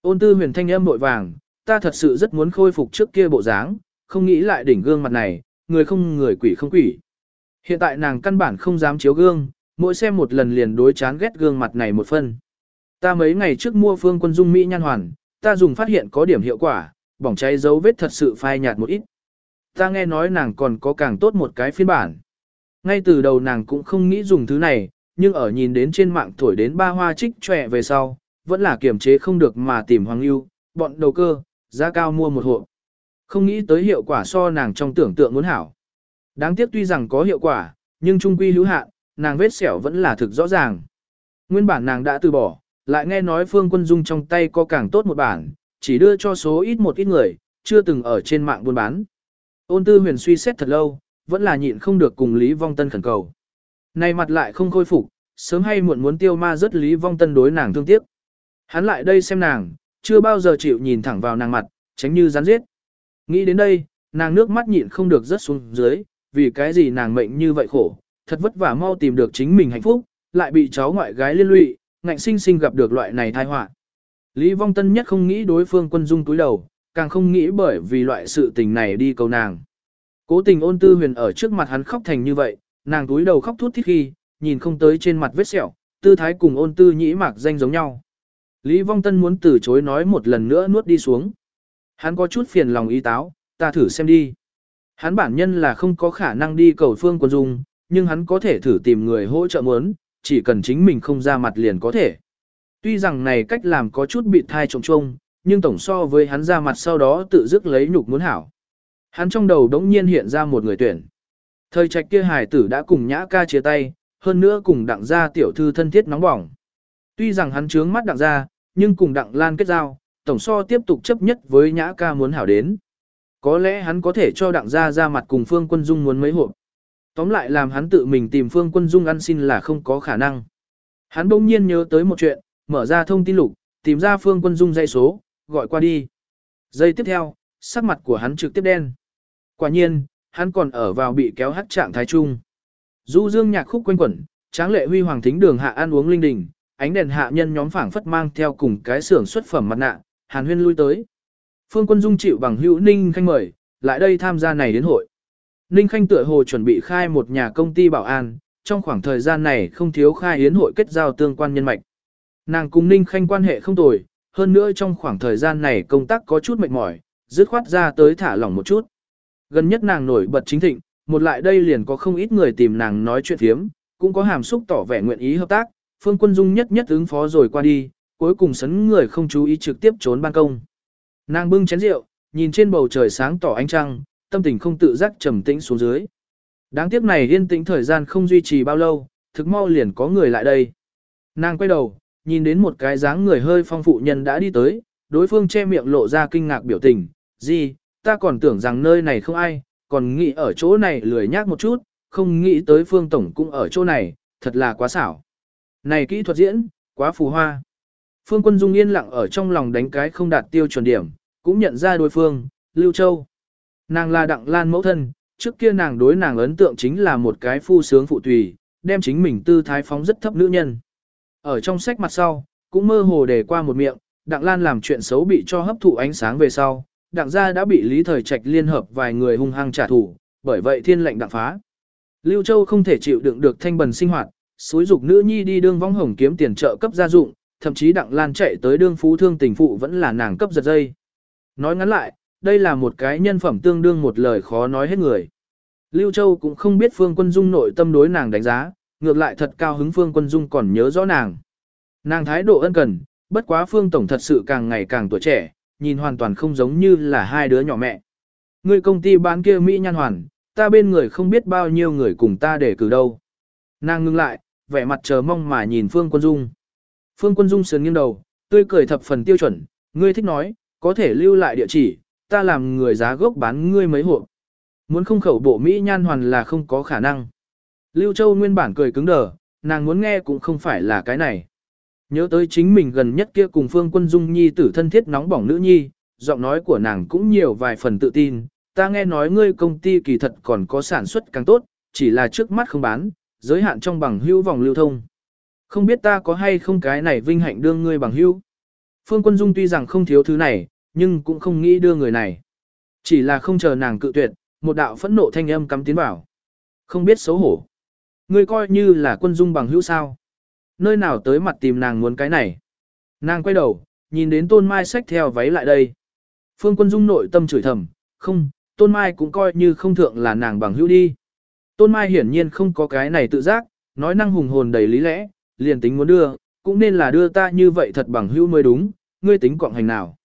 Ôn tư huyền thanh âm bội vàng, ta thật sự rất muốn khôi phục trước kia bộ dáng, không nghĩ lại đỉnh gương mặt này, người không người quỷ không quỷ. Hiện tại nàng căn bản không dám chiếu gương, mỗi xem một lần liền đối chán ghét gương mặt này một phân. Ta mấy ngày trước mua phương quân dung Mỹ nhan hoàn, ta dùng phát hiện có điểm hiệu quả, bỏng cháy dấu vết thật sự phai nhạt một ít. Ta nghe nói nàng còn có càng tốt một cái phiên bản. Ngay từ đầu nàng cũng không nghĩ dùng thứ này, nhưng ở nhìn đến trên mạng thổi đến ba hoa trích trẻ về sau, vẫn là kiềm chế không được mà tìm Hoàng Lưu, bọn đầu cơ, giá cao mua một hộp. Không nghĩ tới hiệu quả so nàng trong tưởng tượng muốn hảo. Đáng tiếc tuy rằng có hiệu quả, nhưng trung quy hữu hạn, nàng vết sẹo vẫn là thực rõ ràng. Nguyên bản nàng đã từ bỏ, lại nghe nói Phương Quân Dung trong tay có càng tốt một bản, chỉ đưa cho số ít một ít người, chưa từng ở trên mạng buôn bán. Ôn tư huyền suy xét thật lâu, vẫn là nhịn không được cùng Lý Vong Tân khẩn cầu. Này mặt lại không khôi phục, sớm hay muộn muốn tiêu ma rất Lý Vong Tân đối nàng thương tiếc. Hắn lại đây xem nàng, chưa bao giờ chịu nhìn thẳng vào nàng mặt, tránh như rắn giết. Nghĩ đến đây, nàng nước mắt nhịn không được rớt xuống dưới, vì cái gì nàng mệnh như vậy khổ, thật vất vả mau tìm được chính mình hạnh phúc, lại bị cháu ngoại gái liên lụy, ngạnh sinh sinh gặp được loại này tai họa. Lý Vong Tân nhất không nghĩ đối phương quân dung túi đầu, càng không nghĩ bởi vì loại sự tình này đi cầu nàng. Cố tình ôn tư huyền ở trước mặt hắn khóc thành như vậy, nàng túi đầu khóc thút thít khi, nhìn không tới trên mặt vết sẹo, tư thái cùng ôn tư nhĩ mạc danh giống nhau. Lý Vong Tân muốn từ chối nói một lần nữa nuốt đi xuống. Hắn có chút phiền lòng ý táo, ta thử xem đi. Hắn bản nhân là không có khả năng đi cầu phương quân dung, nhưng hắn có thể thử tìm người hỗ trợ muốn, chỉ cần chính mình không ra mặt liền có thể. Tuy rằng này cách làm có chút bị thai trông trông, nhưng tổng so với hắn ra mặt sau đó tự dứt lấy nhục muốn hảo. Hắn trong đầu đống nhiên hiện ra một người tuyển. Thời trạch kia hài tử đã cùng nhã ca chia tay, hơn nữa cùng đặng gia tiểu thư thân thiết nóng bỏng. Tuy rằng hắn trướng mắt đặng gia, nhưng cùng đặng lan kết giao, tổng so tiếp tục chấp nhất với nhã ca muốn hảo đến. Có lẽ hắn có thể cho đặng gia ra mặt cùng phương quân dung muốn mấy hộp. Tóm lại làm hắn tự mình tìm phương quân dung ăn xin là không có khả năng. Hắn bỗng nhiên nhớ tới một chuyện, mở ra thông tin lục, tìm ra phương quân dung dây số, gọi qua đi. Giây tiếp theo, sắc mặt của hắn trực tiếp đen. Quả nhiên, hắn còn ở vào bị kéo hắt trạng thái trung. Du dương nhạc khúc quanh quẩn, tráng lệ huy hoàng thính đường hạ ăn uống linh đình, ánh đèn hạ nhân nhóm phảng phất mang theo cùng cái xưởng xuất phẩm mặt nạ, hàn huyên lui tới. Phương Quân Dung chịu bằng hữu Ninh Khanh mời, lại đây tham gia này đến hội. Ninh Khanh tựa hồ chuẩn bị khai một nhà công ty bảo an, trong khoảng thời gian này không thiếu khai yến hội kết giao tương quan nhân mạch. Nàng cùng Ninh Khanh quan hệ không tồi, hơn nữa trong khoảng thời gian này công tác có chút mệt mỏi, dứt khoát ra tới thả lỏng một chút. Gần nhất nàng nổi bật chính thịnh, một lại đây liền có không ít người tìm nàng nói chuyện thiếm, cũng có hàm xúc tỏ vẻ nguyện ý hợp tác, Phương Quân Dung nhất nhất ứng phó rồi qua đi, cuối cùng sấn người không chú ý trực tiếp trốn ban công. Nàng bưng chén rượu, nhìn trên bầu trời sáng tỏ ánh trăng, tâm tình không tự giác trầm tĩnh xuống dưới. Đáng tiếc này yên tĩnh thời gian không duy trì bao lâu, thực mau liền có người lại đây. Nàng quay đầu, nhìn đến một cái dáng người hơi phong phụ nhân đã đi tới, đối phương che miệng lộ ra kinh ngạc biểu tình, gì, ta còn tưởng rằng nơi này không ai, còn nghĩ ở chỗ này lười nhác một chút, không nghĩ tới phương tổng cũng ở chỗ này, thật là quá xảo. Này kỹ thuật diễn, quá phù hoa. Phương Quân Dung yên lặng ở trong lòng đánh cái không đạt tiêu chuẩn điểm, cũng nhận ra đối phương, Lưu Châu. Nàng là Đặng Lan mẫu thân, trước kia nàng đối nàng ấn tượng chính là một cái phu sướng phụ tùy, đem chính mình tư thái phóng rất thấp nữ nhân. Ở trong sách mặt sau, cũng mơ hồ đề qua một miệng, Đặng Lan làm chuyện xấu bị cho hấp thụ ánh sáng về sau, Đặng gia đã bị Lý Thời Trạch liên hợp vài người hung hăng trả thù, bởi vậy thiên lệnh đặng phá. Lưu Châu không thể chịu đựng được thanh bần sinh hoạt, xúi dục nữ nhi đi đương vong hồng kiếm tiền trợ cấp gia dụng, thậm chí Đặng Lan chạy tới đương phú thương tình phụ vẫn là nàng cấp giật dây. Nói ngắn lại, đây là một cái nhân phẩm tương đương một lời khó nói hết người. Lưu Châu cũng không biết Phương Quân Dung nội tâm đối nàng đánh giá, ngược lại thật cao hứng Phương Quân Dung còn nhớ rõ nàng. Nàng thái độ ân cần, bất quá Phương Tổng thật sự càng ngày càng tuổi trẻ, nhìn hoàn toàn không giống như là hai đứa nhỏ mẹ. Người công ty bán kia Mỹ nhan hoàn, ta bên người không biết bao nhiêu người cùng ta để cử đâu. Nàng ngưng lại, vẻ mặt chờ mong mà nhìn Phương Quân Dung. Phương Quân Dung sườn nghiêng đầu, tươi cười thập phần tiêu chuẩn, ngươi thích nói, có thể lưu lại địa chỉ, ta làm người giá gốc bán ngươi mấy hộp. Muốn không khẩu bộ Mỹ nhan hoàn là không có khả năng. Lưu Châu nguyên bản cười cứng đờ, nàng muốn nghe cũng không phải là cái này. Nhớ tới chính mình gần nhất kia cùng Phương Quân Dung Nhi tử thân thiết nóng bỏng nữ nhi, giọng nói của nàng cũng nhiều vài phần tự tin. Ta nghe nói ngươi công ty kỳ thật còn có sản xuất càng tốt, chỉ là trước mắt không bán, giới hạn trong bằng hữu vòng lưu thông. Không biết ta có hay không cái này vinh hạnh đương ngươi bằng hữu. Phương Quân Dung tuy rằng không thiếu thứ này, nhưng cũng không nghĩ đưa người này. Chỉ là không chờ nàng cự tuyệt, một đạo phẫn nộ thanh âm cắm tiến vào. Không biết xấu hổ. Ngươi coi như là quân dung bằng hữu sao. Nơi nào tới mặt tìm nàng muốn cái này. Nàng quay đầu, nhìn đến tôn mai xách theo váy lại đây. Phương quân dung nội tâm chửi thầm, không, tôn mai cũng coi như không thượng là nàng bằng hữu đi. Tôn mai hiển nhiên không có cái này tự giác, nói năng hùng hồn đầy lý lẽ, liền tính muốn đưa, cũng nên là đưa ta như vậy thật bằng hữu mới đúng, ngươi tính quọng hành nào.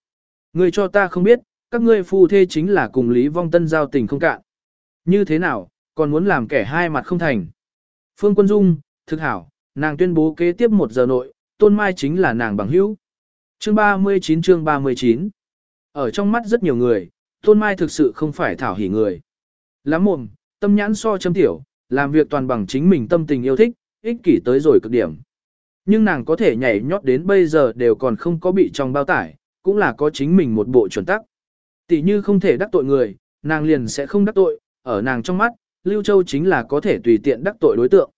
Ngươi cho ta không biết, các ngươi phu thê chính là cùng Lý Vong Tân giao tình không cạn. Như thế nào, còn muốn làm kẻ hai mặt không thành. Phương Quân Dung, thực hảo, nàng tuyên bố kế tiếp một giờ nội, Tôn Mai chính là nàng bằng hữu. Chương 39 chương 39 Ở trong mắt rất nhiều người, Tôn Mai thực sự không phải thảo hỉ người. Lắm mồm, tâm nhãn so châm tiểu, làm việc toàn bằng chính mình tâm tình yêu thích, ích kỷ tới rồi cực điểm. Nhưng nàng có thể nhảy nhót đến bây giờ đều còn không có bị trong bao tải, cũng là có chính mình một bộ chuẩn tắc. Tỷ như không thể đắc tội người, nàng liền sẽ không đắc tội, ở nàng trong mắt, Lưu Châu chính là có thể tùy tiện đắc tội đối tượng.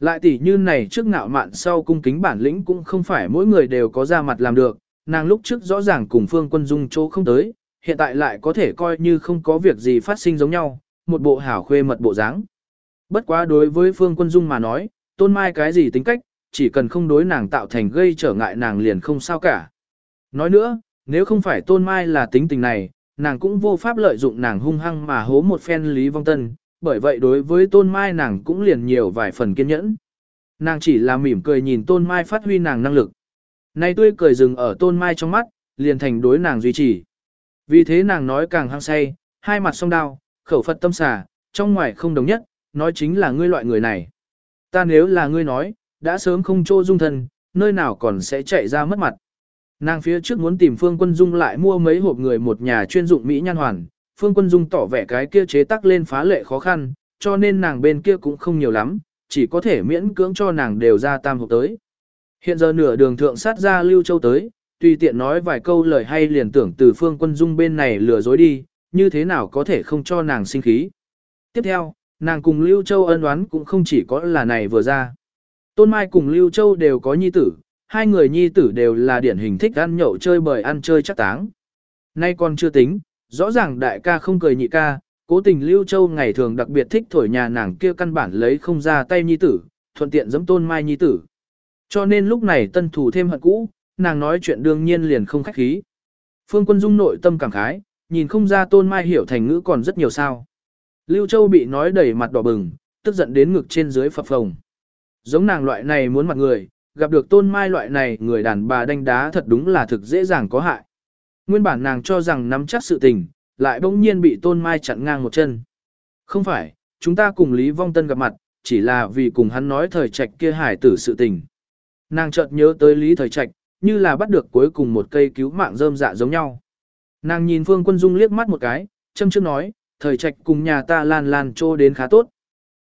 Lại tỷ như này trước ngạo mạn sau cung kính bản lĩnh cũng không phải mỗi người đều có ra mặt làm được, nàng lúc trước rõ ràng cùng Phương Quân Dung chỗ không tới, hiện tại lại có thể coi như không có việc gì phát sinh giống nhau, một bộ hảo khuê mật bộ dáng. Bất quá đối với Phương Quân Dung mà nói, tôn mai cái gì tính cách, chỉ cần không đối nàng tạo thành gây trở ngại nàng liền không sao cả. Nói nữa, nếu không phải tôn mai là tính tình này, nàng cũng vô pháp lợi dụng nàng hung hăng mà hố một phen Lý Vong Tân, bởi vậy đối với tôn mai nàng cũng liền nhiều vài phần kiên nhẫn. Nàng chỉ là mỉm cười nhìn tôn mai phát huy nàng năng lực. Nay tươi cười dừng ở tôn mai trong mắt, liền thành đối nàng duy trì. Vì thế nàng nói càng hăng say, hai mặt song đao, khẩu phật tâm xà, trong ngoài không đồng nhất, nói chính là ngươi loại người này. Ta nếu là ngươi nói, đã sớm không chỗ dung thân, nơi nào còn sẽ chạy ra mất mặt. Nàng phía trước muốn tìm Phương Quân Dung lại mua mấy hộp người một nhà chuyên dụng Mỹ nhan hoàn, Phương Quân Dung tỏ vẻ cái kia chế tác lên phá lệ khó khăn, cho nên nàng bên kia cũng không nhiều lắm, chỉ có thể miễn cưỡng cho nàng đều ra tam hộp tới. Hiện giờ nửa đường thượng sát ra Lưu Châu tới, tùy tiện nói vài câu lời hay liền tưởng từ Phương Quân Dung bên này lừa dối đi, như thế nào có thể không cho nàng sinh khí. Tiếp theo, nàng cùng Lưu Châu ân oán cũng không chỉ có là này vừa ra. Tôn Mai cùng Lưu Châu đều có nhi tử, hai người nhi tử đều là điển hình thích ăn nhậu chơi bời ăn chơi chắc táng. Nay còn chưa tính, rõ ràng đại ca không cười nhị ca, cố tình Lưu Châu ngày thường đặc biệt thích thổi nhà nàng kia căn bản lấy không ra tay nhi tử, thuận tiện giẫm Tôn Mai nhi tử. Cho nên lúc này tân thủ thêm hận cũ, nàng nói chuyện đương nhiên liền không khách khí. Phương Quân Dung nội tâm cảm khái, nhìn không ra Tôn Mai hiểu thành ngữ còn rất nhiều sao. Lưu Châu bị nói đẩy mặt đỏ bừng, tức giận đến ngực trên dưới phập phồng. Giống nàng loại này muốn mặt người, gặp được tôn mai loại này người đàn bà đánh đá thật đúng là thực dễ dàng có hại. Nguyên bản nàng cho rằng nắm chắc sự tình, lại bỗng nhiên bị tôn mai chặn ngang một chân. Không phải, chúng ta cùng Lý Vong Tân gặp mặt, chỉ là vì cùng hắn nói thời trạch kia hải tử sự tình. Nàng chợt nhớ tới Lý thời trạch, như là bắt được cuối cùng một cây cứu mạng rơm dạ giống nhau. Nàng nhìn Phương Quân Dung liếc mắt một cái, châm trước nói, thời trạch cùng nhà ta lan lan trô đến khá tốt.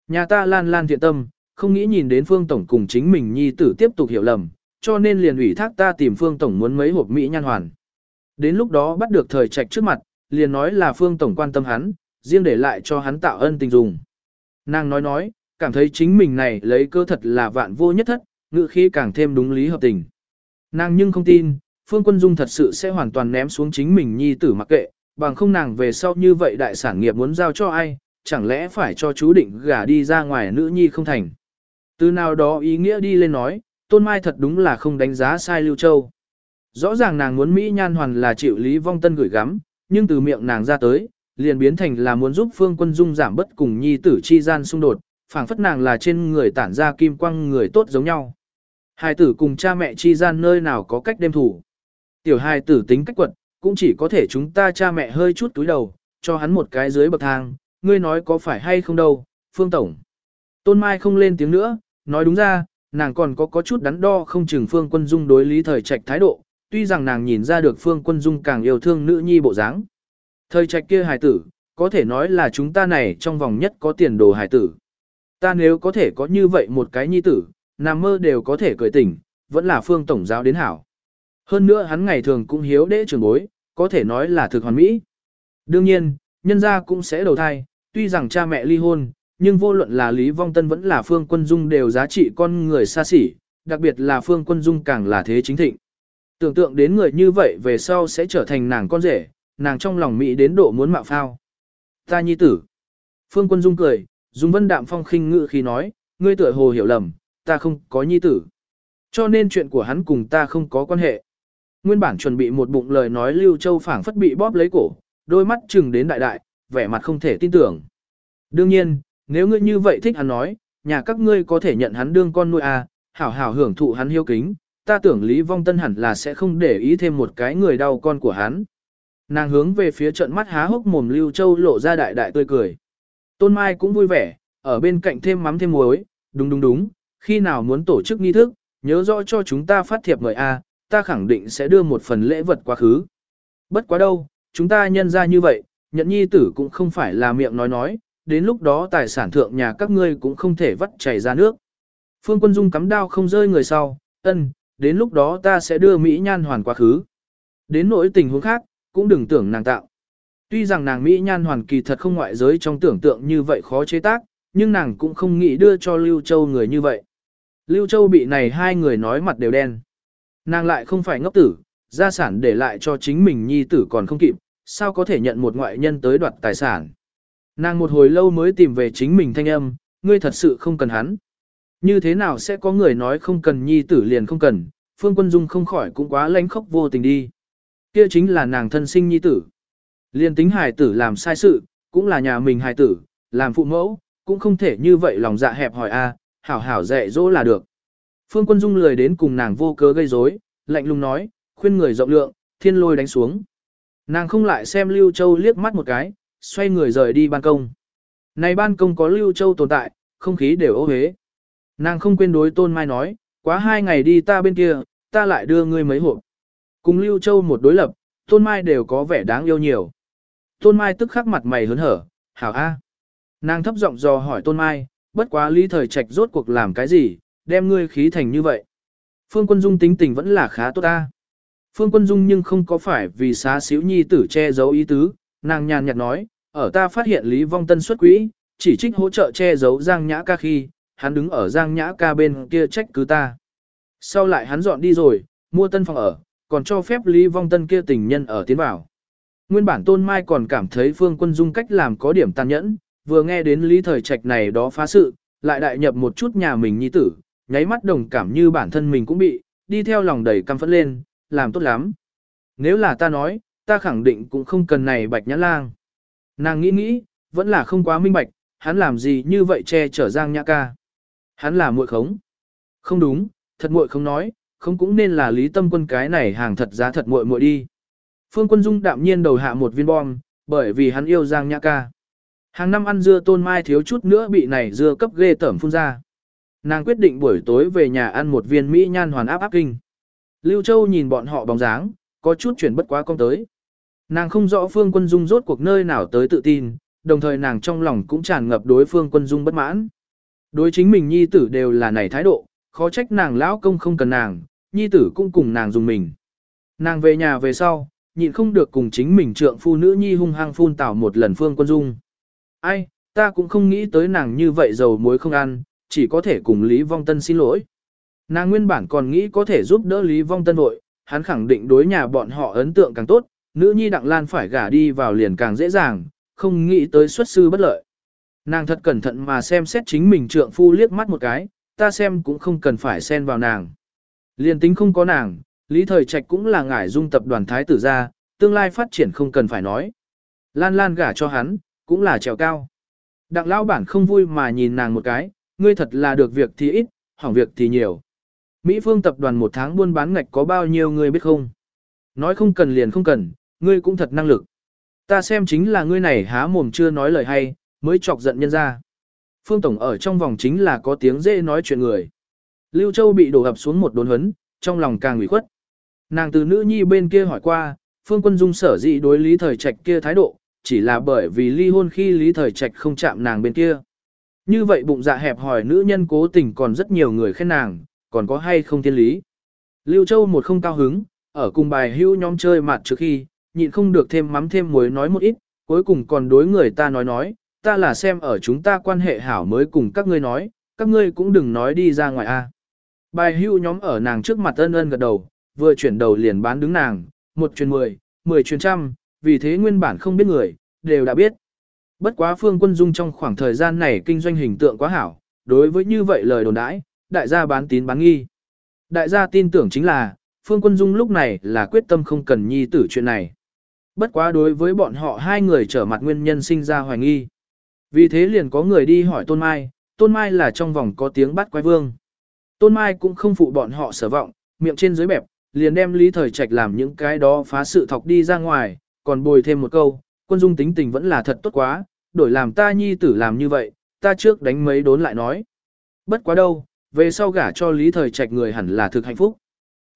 Nhà ta lan lan thiện tâm, không nghĩ nhìn đến Phương Tổng cùng chính mình nhi tử tiếp tục hiểu lầm, cho nên liền ủy thác ta tìm Phương Tổng muốn mấy hộp Mỹ nhan hoàn. Đến lúc đó bắt được thời trạch trước mặt, liền nói là Phương Tổng quan tâm hắn, riêng để lại cho hắn tạo ân tình dùng. Nàng nói nói, cảm thấy chính mình này lấy cơ thật là vạn vô nhất thất, ngự khí càng thêm đúng lý hợp tình. Nàng nhưng không tin, Phương Quân Dung thật sự sẽ hoàn toàn ném xuống chính mình nhi tử mặc kệ, bằng không nàng về sau như vậy đại sản nghiệp muốn giao cho ai, chẳng lẽ phải cho chú định gả đi ra ngoài nữ nhi không thành. Từ nào đó ý nghĩa đi lên nói, Tôn Mai thật đúng là không đánh giá sai Lưu Châu. Rõ ràng nàng muốn Mỹ Nhan Hoàn là chịu Lý Vong Tân gửi gắm, nhưng từ miệng nàng ra tới, liền biến thành là muốn giúp Phương Quân Dung giảm bất cùng nhi tử chi gian xung đột, phảng phất nàng là trên người tản ra kim quang người tốt giống nhau. Hai tử cùng cha mẹ chi gian nơi nào có cách đem thủ. Tiểu hai tử tính cách quật, cũng chỉ có thể chúng ta cha mẹ hơi chút túi đầu, cho hắn một cái dưới bậc thang, ngươi nói có phải hay không đâu, Phương Tổng. Tôn Mai không lên tiếng nữa, nói đúng ra, nàng còn có có chút đắn đo không chừng Phương Quân Dung đối lý thời trạch thái độ, tuy rằng nàng nhìn ra được Phương Quân Dung càng yêu thương nữ nhi bộ dáng. Thời trạch kia hài tử, có thể nói là chúng ta này trong vòng nhất có tiền đồ hài tử. Ta nếu có thể có như vậy một cái nhi tử, nằm mơ đều có thể cười tỉnh, vẫn là Phương Tổng giáo đến hảo. Hơn nữa hắn ngày thường cũng hiếu đễ trường bối, có thể nói là thực hoàn mỹ. Đương nhiên, nhân gia cũng sẽ đầu thai, tuy rằng cha mẹ ly hôn, nhưng vô luận là Lý Vong Tân vẫn là Phương Quân Dung đều giá trị con người xa xỉ, đặc biệt là Phương Quân Dung càng là thế chính thịnh. Tưởng tượng đến người như vậy về sau sẽ trở thành nàng con rể, nàng trong lòng mỹ đến độ muốn mạo phao. Ta nhi tử. Phương Quân Dung cười, dùng vân đạm phong khinh ngự khi nói, ngươi tựa hồ hiểu lầm, ta không có nhi tử. Cho nên chuyện của hắn cùng ta không có quan hệ. Nguyên bản chuẩn bị một bụng lời nói Lưu Châu phảng phất bị bóp lấy cổ, đôi mắt chừng đến đại đại, vẻ mặt không thể tin tưởng. Đương nhiên, nếu ngươi như vậy thích hắn nói, nhà các ngươi có thể nhận hắn đương con nuôi à, hảo hảo hưởng thụ hắn hiếu kính, ta tưởng Lý Vong Tân hẳn là sẽ không để ý thêm một cái người đau con của hắn. Nàng hướng về phía trận mắt há hốc mồm Lưu Châu lộ ra đại đại tươi cười. Tôn Mai cũng vui vẻ, ở bên cạnh thêm mắm thêm muối, đúng đúng đúng, khi nào muốn tổ chức nghi thức, nhớ rõ cho chúng ta phát thiệp mời A, ta khẳng định sẽ đưa một phần lễ vật quá khứ. Bất quá đâu, chúng ta nhân ra như vậy, nhận nhi tử cũng không phải là miệng nói nói, đến lúc đó tài sản thượng nhà các ngươi cũng không thể vắt chảy ra nước. Phương Quân Dung cắm đao không rơi người sau, ân, đến lúc đó ta sẽ đưa Mỹ Nhan hoàn quá khứ. Đến nỗi tình huống khác, cũng đừng tưởng nàng tạo. Tuy rằng nàng Mỹ Nhan hoàn kỳ thật không ngoại giới trong tưởng tượng như vậy khó chế tác, nhưng nàng cũng không nghĩ đưa cho Lưu Châu người như vậy. Lưu Châu bị này hai người nói mặt đều đen. Nàng lại không phải ngốc tử, gia sản để lại cho chính mình nhi tử còn không kịp, sao có thể nhận một ngoại nhân tới đoạt tài sản. Nàng một hồi lâu mới tìm về chính mình thanh âm, ngươi thật sự không cần hắn. Như thế nào sẽ có người nói không cần nhi tử liền không cần, Phương Quân Dung không khỏi cũng quá lánh khóc vô tình đi. Kia chính là nàng thân sinh nhi tử. liền tính hài tử làm sai sự, cũng là nhà mình hài tử, làm phụ mẫu, cũng không thể như vậy lòng dạ hẹp hỏi a, hảo hảo dạy dỗ là được. Phương Quân Dung lười đến cùng nàng vô cớ gây rối, lạnh lùng nói, khuyên người rộng lượng, thiên lôi đánh xuống. Nàng không lại xem Lưu Châu liếc mắt một cái, xoay người rời đi ban công. Này ban công có Lưu Châu tồn tại, không khí đều ô hế. Nàng không quên đối Tôn Mai nói, quá hai ngày đi ta bên kia, ta lại đưa ngươi mấy hộp. Cùng Lưu Châu một đối lập, Tôn Mai đều có vẻ đáng yêu nhiều. Tôn Mai tức khắc mặt mày hớn hở, hảo a. Nàng thấp giọng dò hỏi Tôn Mai, bất quá lý thời trạch rốt cuộc làm cái gì, đem ngươi khí thành như vậy. Phương Quân Dung tính tình vẫn là khá tốt ta. Phương Quân Dung nhưng không có phải vì xá xíu nhi tử che giấu ý tứ, nàng nhàn nhạt nói, ở ta phát hiện Lý Vong Tân xuất quỹ, chỉ trích hỗ trợ che giấu Giang Nhã ca khi, hắn đứng ở Giang Nhã ca bên kia trách cứ ta. Sau lại hắn dọn đi rồi, mua tân phòng ở, còn cho phép Lý Vong Tân kia tình nhân ở tiến vào. Nguyên bản Tôn Mai còn cảm thấy Phương Quân Dung cách làm có điểm tàn nhẫn, vừa nghe đến Lý Thời Trạch này đó phá sự, lại đại nhập một chút nhà mình nhi tử, nháy mắt đồng cảm như bản thân mình cũng bị, đi theo lòng đầy căm phẫn lên, làm tốt lắm. Nếu là ta nói, ta khẳng định cũng không cần này bạch nhã lang. Nàng nghĩ nghĩ, vẫn là không quá minh bạch, hắn làm gì như vậy che chở Giang Nhã ca. Hắn là muội khống. Không đúng, thật muội không nói, không cũng nên là lý tâm quân cái này hàng thật giá thật muội muội đi. Phương Quân Dung đạm nhiên đầu hạ một viên bom, bởi vì hắn yêu Giang Nhã ca. Hàng năm ăn dưa tôn mai thiếu chút nữa bị này dưa cấp ghê tởm phun ra. Nàng quyết định buổi tối về nhà ăn một viên Mỹ nhan hoàn áp áp kinh. Lưu Châu nhìn bọn họ bóng dáng, có chút chuyển bất quá công tới. Nàng không rõ Phương Quân Dung rốt cuộc nơi nào tới tự tin, đồng thời nàng trong lòng cũng tràn ngập đối Phương Quân Dung bất mãn. Đối chính mình nhi tử đều là này thái độ, khó trách nàng lão công không cần nàng, nhi tử cũng cùng nàng dùng mình. Nàng về nhà về sau, nhịn không được cùng chính mình trượng phu nữ nhi hung hăng phun tảo một lần Phương Quân Dung. Ai, ta cũng không nghĩ tới nàng như vậy dầu muối không ăn, chỉ có thể cùng Lý Vong Tân xin lỗi. Nàng nguyên bản còn nghĩ có thể giúp đỡ Lý Vong Tân vội, hắn khẳng định đối nhà bọn họ ấn tượng càng tốt, nữ nhi Đặng Lan phải gả đi vào liền càng dễ dàng, không nghĩ tới xuất sư bất lợi. Nàng thật cẩn thận mà xem xét chính mình trượng phu liếc mắt một cái, ta xem cũng không cần phải xen vào nàng. Liền tính không có nàng, Lý Thời Trạch cũng là ngải dung tập đoàn thái tử gia, tương lai phát triển không cần phải nói. Lan Lan gả cho hắn, cũng là trèo cao. Đặng lão bản không vui mà nhìn nàng một cái, ngươi thật là được việc thì ít, hỏng việc thì nhiều. Mỹ phương tập đoàn một tháng buôn bán ngạch có bao nhiêu người biết không? Nói không cần liền không cần, ngươi cũng thật năng lực. Ta xem chính là ngươi này há mồm chưa nói lời hay, mới chọc giận nhân ra. Phương Tổng ở trong vòng chính là có tiếng dễ nói chuyện người. Lưu Châu bị đổ ập xuống một đốn hấn, trong lòng càng ủy khuất. Nàng từ nữ nhi bên kia hỏi qua, Phương Quân Dung sở dị đối lý thời trạch kia thái độ, chỉ là bởi vì ly hôn khi lý thời trạch không chạm nàng bên kia. Như vậy bụng dạ hẹp hỏi nữ nhân cố tình còn rất nhiều người khen nàng, còn có hay không thiên lý. Lưu Châu một không cao hứng, ở cùng bài hưu nhóm chơi mặt trước khi, nhịn không được thêm mắm thêm muối nói một ít, cuối cùng còn đối người ta nói nói, ta là xem ở chúng ta quan hệ hảo mới cùng các ngươi nói, các ngươi cũng đừng nói đi ra ngoài a. Bài hưu nhóm ở nàng trước mặt ân ân gật đầu, vừa chuyển đầu liền bán đứng nàng, một chuyển mười, mười chuyển trăm, vì thế nguyên bản không biết người, đều đã biết. Bất quá phương quân dung trong khoảng thời gian này kinh doanh hình tượng quá hảo, đối với như vậy lời đồn đãi, đại gia bán tín bán nghi. Đại gia tin tưởng chính là, phương quân dung lúc này là quyết tâm không cần nhi tử chuyện này. Bất quá đối với bọn họ hai người trở mặt nguyên nhân sinh ra hoài nghi. Vì thế liền có người đi hỏi Tôn Mai, Tôn Mai là trong vòng có tiếng bắt quái vương. Tôn Mai cũng không phụ bọn họ sở vọng, miệng trên dưới bẹp, liền đem Lý Thời Trạch làm những cái đó phá sự thọc đi ra ngoài, còn bồi thêm một câu, quân dung tính tình vẫn là thật tốt quá, đổi làm ta nhi tử làm như vậy, ta trước đánh mấy đốn lại nói. Bất quá đâu, về sau gả cho Lý Thời Trạch người hẳn là thực hạnh phúc.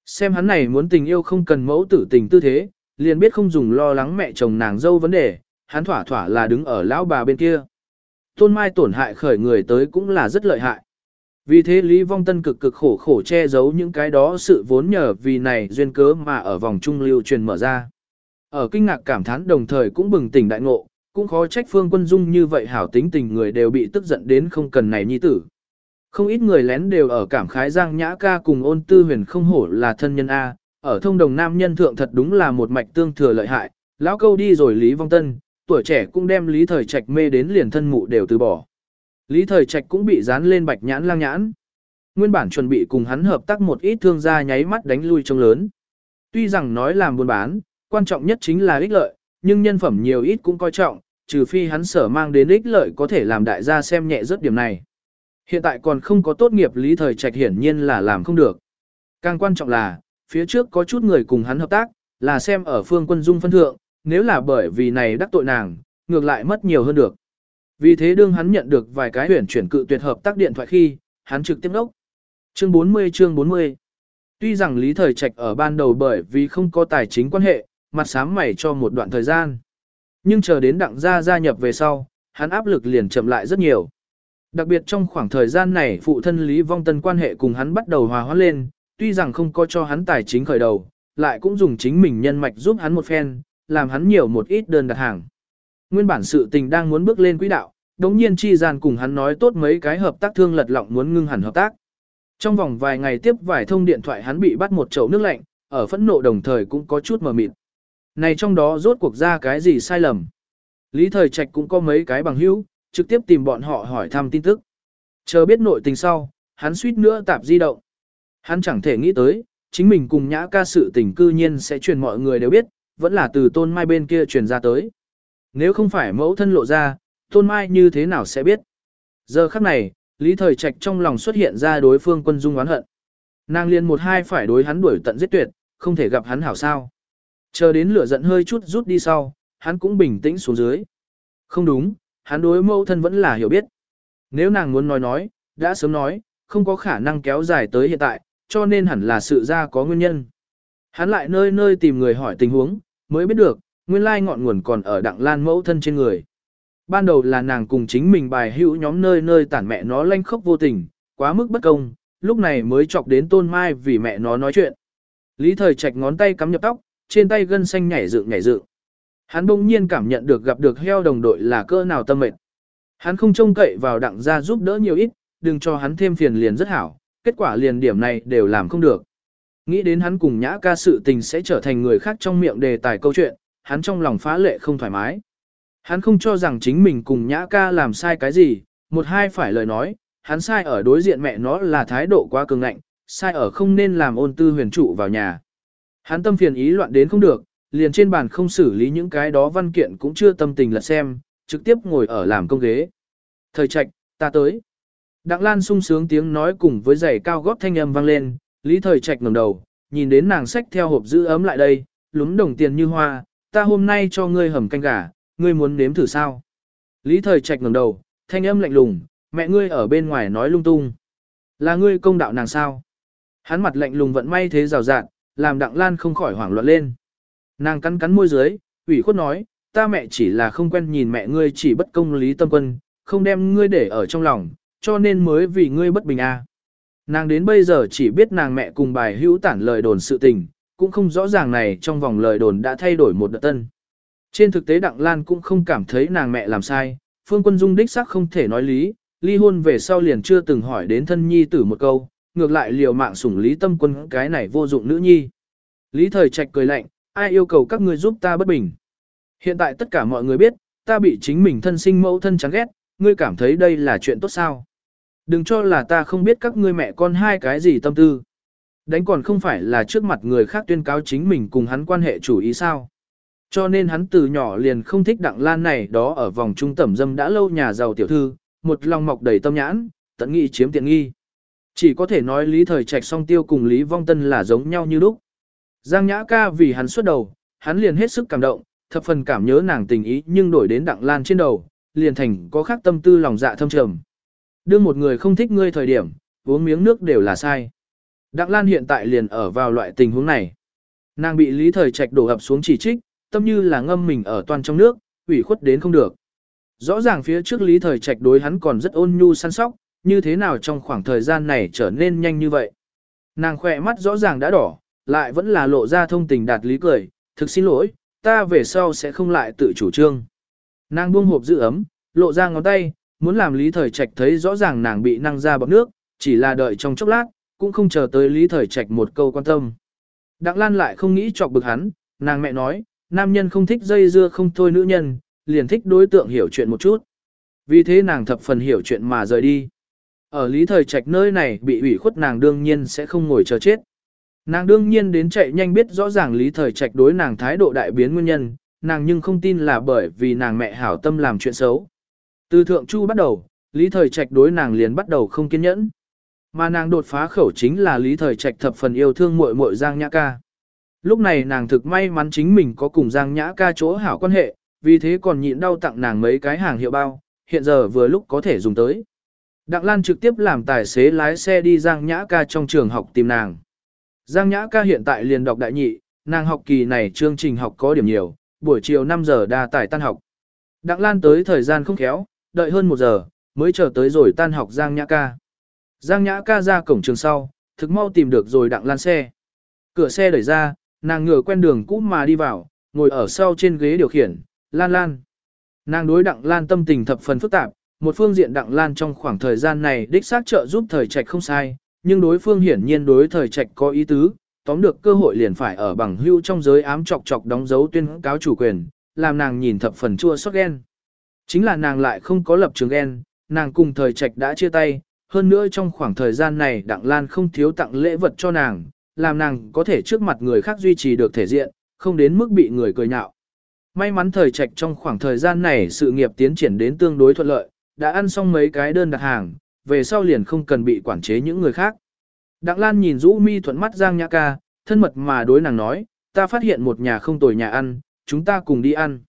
Xem hắn này muốn tình yêu không cần mẫu tử tình tư thế, liền biết không dùng lo lắng mẹ chồng nàng dâu vấn đề, hắn thỏa thỏa là đứng ở lão bà bên kia. Tôn Mai tổn hại khởi người tới cũng là rất lợi hại. Vì thế Lý Vong Tân cực cực khổ khổ che giấu những cái đó sự vốn nhờ vì này duyên cớ mà ở vòng trung lưu truyền mở ra. Ở kinh ngạc cảm thán đồng thời cũng bừng tỉnh đại ngộ, cũng khó trách phương quân dung như vậy hảo tính tình người đều bị tức giận đến không cần này nhi tử. Không ít người lén đều ở cảm khái giang nhã ca cùng ôn tư huyền không hổ là thân nhân A, ở thông đồng nam nhân thượng thật đúng là một mạch tương thừa lợi hại, lão câu đi rồi Lý Vong Tân, tuổi trẻ cũng đem Lý Thời Trạch mê đến liền thân mụ đều từ bỏ. Lý Thời Trạch cũng bị dán lên bạch nhãn lang nhãn. Nguyên bản chuẩn bị cùng hắn hợp tác một ít thương gia nháy mắt đánh lui trông lớn. Tuy rằng nói làm buôn bán, quan trọng nhất chính là ích lợi, nhưng nhân phẩm nhiều ít cũng coi trọng, trừ phi hắn sở mang đến ích lợi có thể làm đại gia xem nhẹ rất điểm này. Hiện tại còn không có tốt nghiệp lý thời trạch hiển nhiên là làm không được. Càng quan trọng là, phía trước có chút người cùng hắn hợp tác, là xem ở phương quân dung phân thượng, nếu là bởi vì này đắc tội nàng, ngược lại mất nhiều hơn được. Vì thế đương hắn nhận được vài cái tuyển chuyển cự tuyệt hợp tác điện thoại khi, hắn trực tiếp đốc. Chương 40 chương 40 Tuy rằng Lý Thời Trạch ở ban đầu bởi vì không có tài chính quan hệ, mặt sám mày cho một đoạn thời gian. Nhưng chờ đến đặng gia gia nhập về sau, hắn áp lực liền chậm lại rất nhiều. Đặc biệt trong khoảng thời gian này phụ thân Lý Vong Tân quan hệ cùng hắn bắt đầu hòa hoãn lên, tuy rằng không có cho hắn tài chính khởi đầu, lại cũng dùng chính mình nhân mạch giúp hắn một phen, làm hắn nhiều một ít đơn đặt hàng. Nguyên bản sự tình đang muốn bước lên quỹ đạo, đống nhiên chi gian cùng hắn nói tốt mấy cái hợp tác thương lật lọng muốn ngưng hẳn hợp tác. Trong vòng vài ngày tiếp vài thông điện thoại hắn bị bắt một chậu nước lạnh, ở phẫn nộ đồng thời cũng có chút mờ mịt. Này trong đó rốt cuộc ra cái gì sai lầm? Lý Thời Trạch cũng có mấy cái bằng hữu, trực tiếp tìm bọn họ hỏi thăm tin tức. Chờ biết nội tình sau, hắn suýt nữa tạp di động. Hắn chẳng thể nghĩ tới, chính mình cùng nhã ca sự tình cư nhiên sẽ truyền mọi người đều biết, vẫn là từ tôn mai bên kia truyền ra tới. Nếu không phải mẫu thân lộ ra, tôn mai như thế nào sẽ biết? Giờ khắc này, Lý Thời Trạch trong lòng xuất hiện ra đối phương quân dung oán hận. Nàng liền một hai phải đối hắn đuổi tận giết tuyệt, không thể gặp hắn hảo sao. Chờ đến lửa giận hơi chút rút đi sau, hắn cũng bình tĩnh xuống dưới. Không đúng, hắn đối mẫu thân vẫn là hiểu biết. Nếu nàng muốn nói nói, đã sớm nói, không có khả năng kéo dài tới hiện tại, cho nên hẳn là sự ra có nguyên nhân. Hắn lại nơi nơi tìm người hỏi tình huống, mới biết được, nguyên lai ngọn nguồn còn ở đặng lan mẫu thân trên người. Ban đầu là nàng cùng chính mình bài hữu nhóm nơi nơi tản mẹ nó lanh khốc vô tình, quá mức bất công, lúc này mới chọc đến tôn mai vì mẹ nó nói chuyện. Lý thời chạch ngón tay cắm nhập tóc, trên tay gân xanh nhảy dựng nhảy dựng. Hắn bỗng nhiên cảm nhận được gặp được heo đồng đội là cỡ nào tâm mệt. Hắn không trông cậy vào đặng gia giúp đỡ nhiều ít, đừng cho hắn thêm phiền liền rất hảo, kết quả liền điểm này đều làm không được. Nghĩ đến hắn cùng nhã ca sự tình sẽ trở thành người khác trong miệng đề tài câu chuyện, hắn trong lòng phá lệ không thoải mái. Hắn không cho rằng chính mình cùng nhã ca làm sai cái gì, một hai phải lời nói, hắn sai ở đối diện mẹ nó là thái độ quá cường ngạnh, sai ở không nên làm ôn tư huyền trụ vào nhà. Hắn tâm phiền ý loạn đến không được, liền trên bàn không xử lý những cái đó văn kiện cũng chưa tâm tình lật xem, trực tiếp ngồi ở làm công ghế. Thời trạch, ta tới. Đặng Lan sung sướng tiếng nói cùng với giày cao gót thanh âm vang lên, Lý Thời Trạch ngẩng đầu, nhìn đến nàng xách theo hộp giữ ấm lại đây, lúm đồng tiền như hoa, ta hôm nay cho ngươi hầm canh gà, ngươi muốn nếm thử sao? Lý Thời Trạch ngẩng đầu, thanh âm lạnh lùng, mẹ ngươi ở bên ngoài nói lung tung. Là ngươi công đạo nàng sao? Hắn mặt lạnh lùng vận may thế rào rạt, làm Đặng Lan không khỏi hoảng loạn lên. Nàng cắn cắn môi dưới, ủy khuất nói, ta mẹ chỉ là không quen nhìn mẹ ngươi chỉ bất công lý tâm quân, không đem ngươi để ở trong lòng, cho nên mới vì ngươi bất bình a. À. Nàng đến bây giờ chỉ biết nàng mẹ cùng bài hữu tản lời đồn sự tình, cũng không rõ ràng này trong vòng lời đồn đã thay đổi một đợt tân. Trên thực tế Đặng Lan cũng không cảm thấy nàng mẹ làm sai, Phương Quân Dung đích xác không thể nói lý, ly hôn về sau liền chưa từng hỏi đến thân nhi tử một câu, ngược lại liều mạng sủng Lý Tâm Quân cái này vô dụng nữ nhi. Lý Thời Trạch cười lạnh, ai yêu cầu các ngươi giúp ta bất bình. Hiện tại tất cả mọi người biết, ta bị chính mình thân sinh mẫu thân chán ghét, ngươi cảm thấy đây là chuyện tốt sao. Đừng cho là ta không biết các ngươi mẹ con hai cái gì tâm tư. Đánh còn không phải là trước mặt người khác tuyên cáo chính mình cùng hắn quan hệ chủ ý sao. Cho nên hắn từ nhỏ liền không thích đặng lan này đó ở vòng trung tẩm dâm đã lâu nhà giàu tiểu thư, một lòng mọc đầy tâm nhãn, tận nghị chiếm tiện nghi. Chỉ có thể nói Lý Thời Trạch song tiêu cùng Lý Vong Tân là giống nhau như lúc. Giang Nhã ca vì hắn xuất đầu, hắn liền hết sức cảm động, thập phần cảm nhớ nàng tình ý nhưng đổi đến đặng lan trên đầu, liền thành có khác tâm tư lòng dạ thâm trầm. Đưa một người không thích ngươi thời điểm, uống miếng nước đều là sai. Đặng Lan hiện tại liền ở vào loại tình huống này. Nàng bị Lý Thời Trạch đổ ập xuống chỉ trích, tâm như là ngâm mình ở toàn trong nước, ủy khuất đến không được. Rõ ràng phía trước Lý Thời Trạch đối hắn còn rất ôn nhu săn sóc, như thế nào trong khoảng thời gian này trở nên nhanh như vậy. Nàng khỏe mắt rõ ràng đã đỏ, lại vẫn là lộ ra thông tình đạt lý cười, thực xin lỗi, ta về sau sẽ không lại tự chủ trương. Nàng buông hộp giữ ấm, lộ ra ngón tay, muốn làm Lý Thời Trạch thấy rõ ràng nàng bị năng ra bọc nước, chỉ là đợi trong chốc lát, cũng không chờ tới Lý Thời Trạch một câu quan tâm. Đặng Lan lại không nghĩ chọc bực hắn, nàng mẹ nói, nam nhân không thích dây dưa không thôi nữ nhân, liền thích đối tượng hiểu chuyện một chút. Vì thế nàng thập phần hiểu chuyện mà rời đi. Ở Lý Thời Trạch nơi này bị ủy khuất nàng đương nhiên sẽ không ngồi chờ chết. Nàng đương nhiên đến chạy nhanh biết rõ ràng Lý Thời Trạch đối nàng thái độ đại biến nguyên nhân, nàng nhưng không tin là bởi vì nàng mẹ hảo tâm làm chuyện xấu. Từ thượng chu bắt đầu, Lý Thời Trạch đối nàng liền bắt đầu không kiên nhẫn. Mà nàng đột phá khẩu chính là Lý Thời Trạch thập phần yêu thương muội muội Giang Nhã Ca. Lúc này nàng thực may mắn chính mình có cùng Giang Nhã Ca chỗ hảo quan hệ, vì thế còn nhịn đau tặng nàng mấy cái hàng hiệu bao, hiện giờ vừa lúc có thể dùng tới. Đặng Lan trực tiếp làm tài xế lái xe đi Giang Nhã Ca trong trường học tìm nàng. Giang Nhã Ca hiện tại liền đọc đại nhị, nàng học kỳ này chương trình học có điểm nhiều, buổi chiều 5 giờ đa tải tan học. Đặng Lan tới thời gian không khéo, đợi hơn một giờ, mới chờ tới rồi tan học Giang Nhã Ca. Giang Nhã Ca ra cổng trường sau, thực mau tìm được rồi Đặng Lan xe. Cửa xe đẩy ra, nàng ngửa quen đường cũ mà đi vào, ngồi ở sau trên ghế điều khiển, Lan Lan. Nàng đối Đặng Lan tâm tình thập phần phức tạp, một phương diện Đặng Lan trong khoảng thời gian này đích xác trợ giúp thời trạch không sai, nhưng đối phương hiển nhiên đối thời trạch có ý tứ, tóm được cơ hội liền phải ở bằng hưu trong giới ám chọc chọc đóng dấu tuyên cáo chủ quyền, làm nàng nhìn thập phần chua xót ghen. Chính là nàng lại không có lập trường ghen, nàng cùng thời trạch đã chia tay, hơn nữa trong khoảng thời gian này Đặng Lan không thiếu tặng lễ vật cho nàng, làm nàng có thể trước mặt người khác duy trì được thể diện, không đến mức bị người cười nhạo. May mắn thời trạch trong khoảng thời gian này sự nghiệp tiến triển đến tương đối thuận lợi, đã ăn xong mấy cái đơn đặt hàng, về sau liền không cần bị quản chế những người khác. Đặng Lan nhìn rũ mi thuận mắt Giang Nhã Ca, thân mật mà đối nàng nói, ta phát hiện một nhà không tồi nhà ăn, chúng ta cùng đi ăn.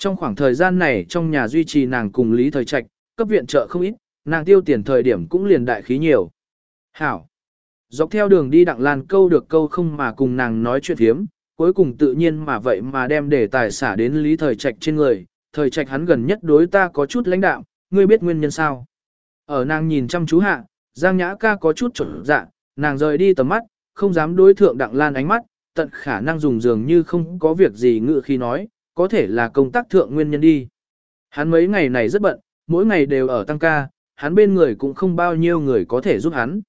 Trong khoảng thời gian này trong nhà duy trì nàng cùng Lý Thời Trạch, cấp viện trợ không ít, nàng tiêu tiền thời điểm cũng liền đại khí nhiều. Hảo. Dọc theo đường đi Đặng Lan câu được câu không mà cùng nàng nói chuyện thiếm, cuối cùng tự nhiên mà vậy mà đem để tài xả đến Lý Thời Trạch trên người, Thời Trạch hắn gần nhất đối ta có chút lãnh đạo, ngươi biết nguyên nhân sao? Ở nàng nhìn chăm chú hạ, Giang Nhã ca có chút trở dạ, nàng rời đi tầm mắt, không dám đối thượng Đặng Lan ánh mắt, tận khả năng dùng dường như không có việc gì ngự khi nói, có thể là công tác thượng nguyên nhân đi. Hắn mấy ngày này rất bận, mỗi ngày đều ở tăng ca, hắn bên người cũng không bao nhiêu người có thể giúp hắn.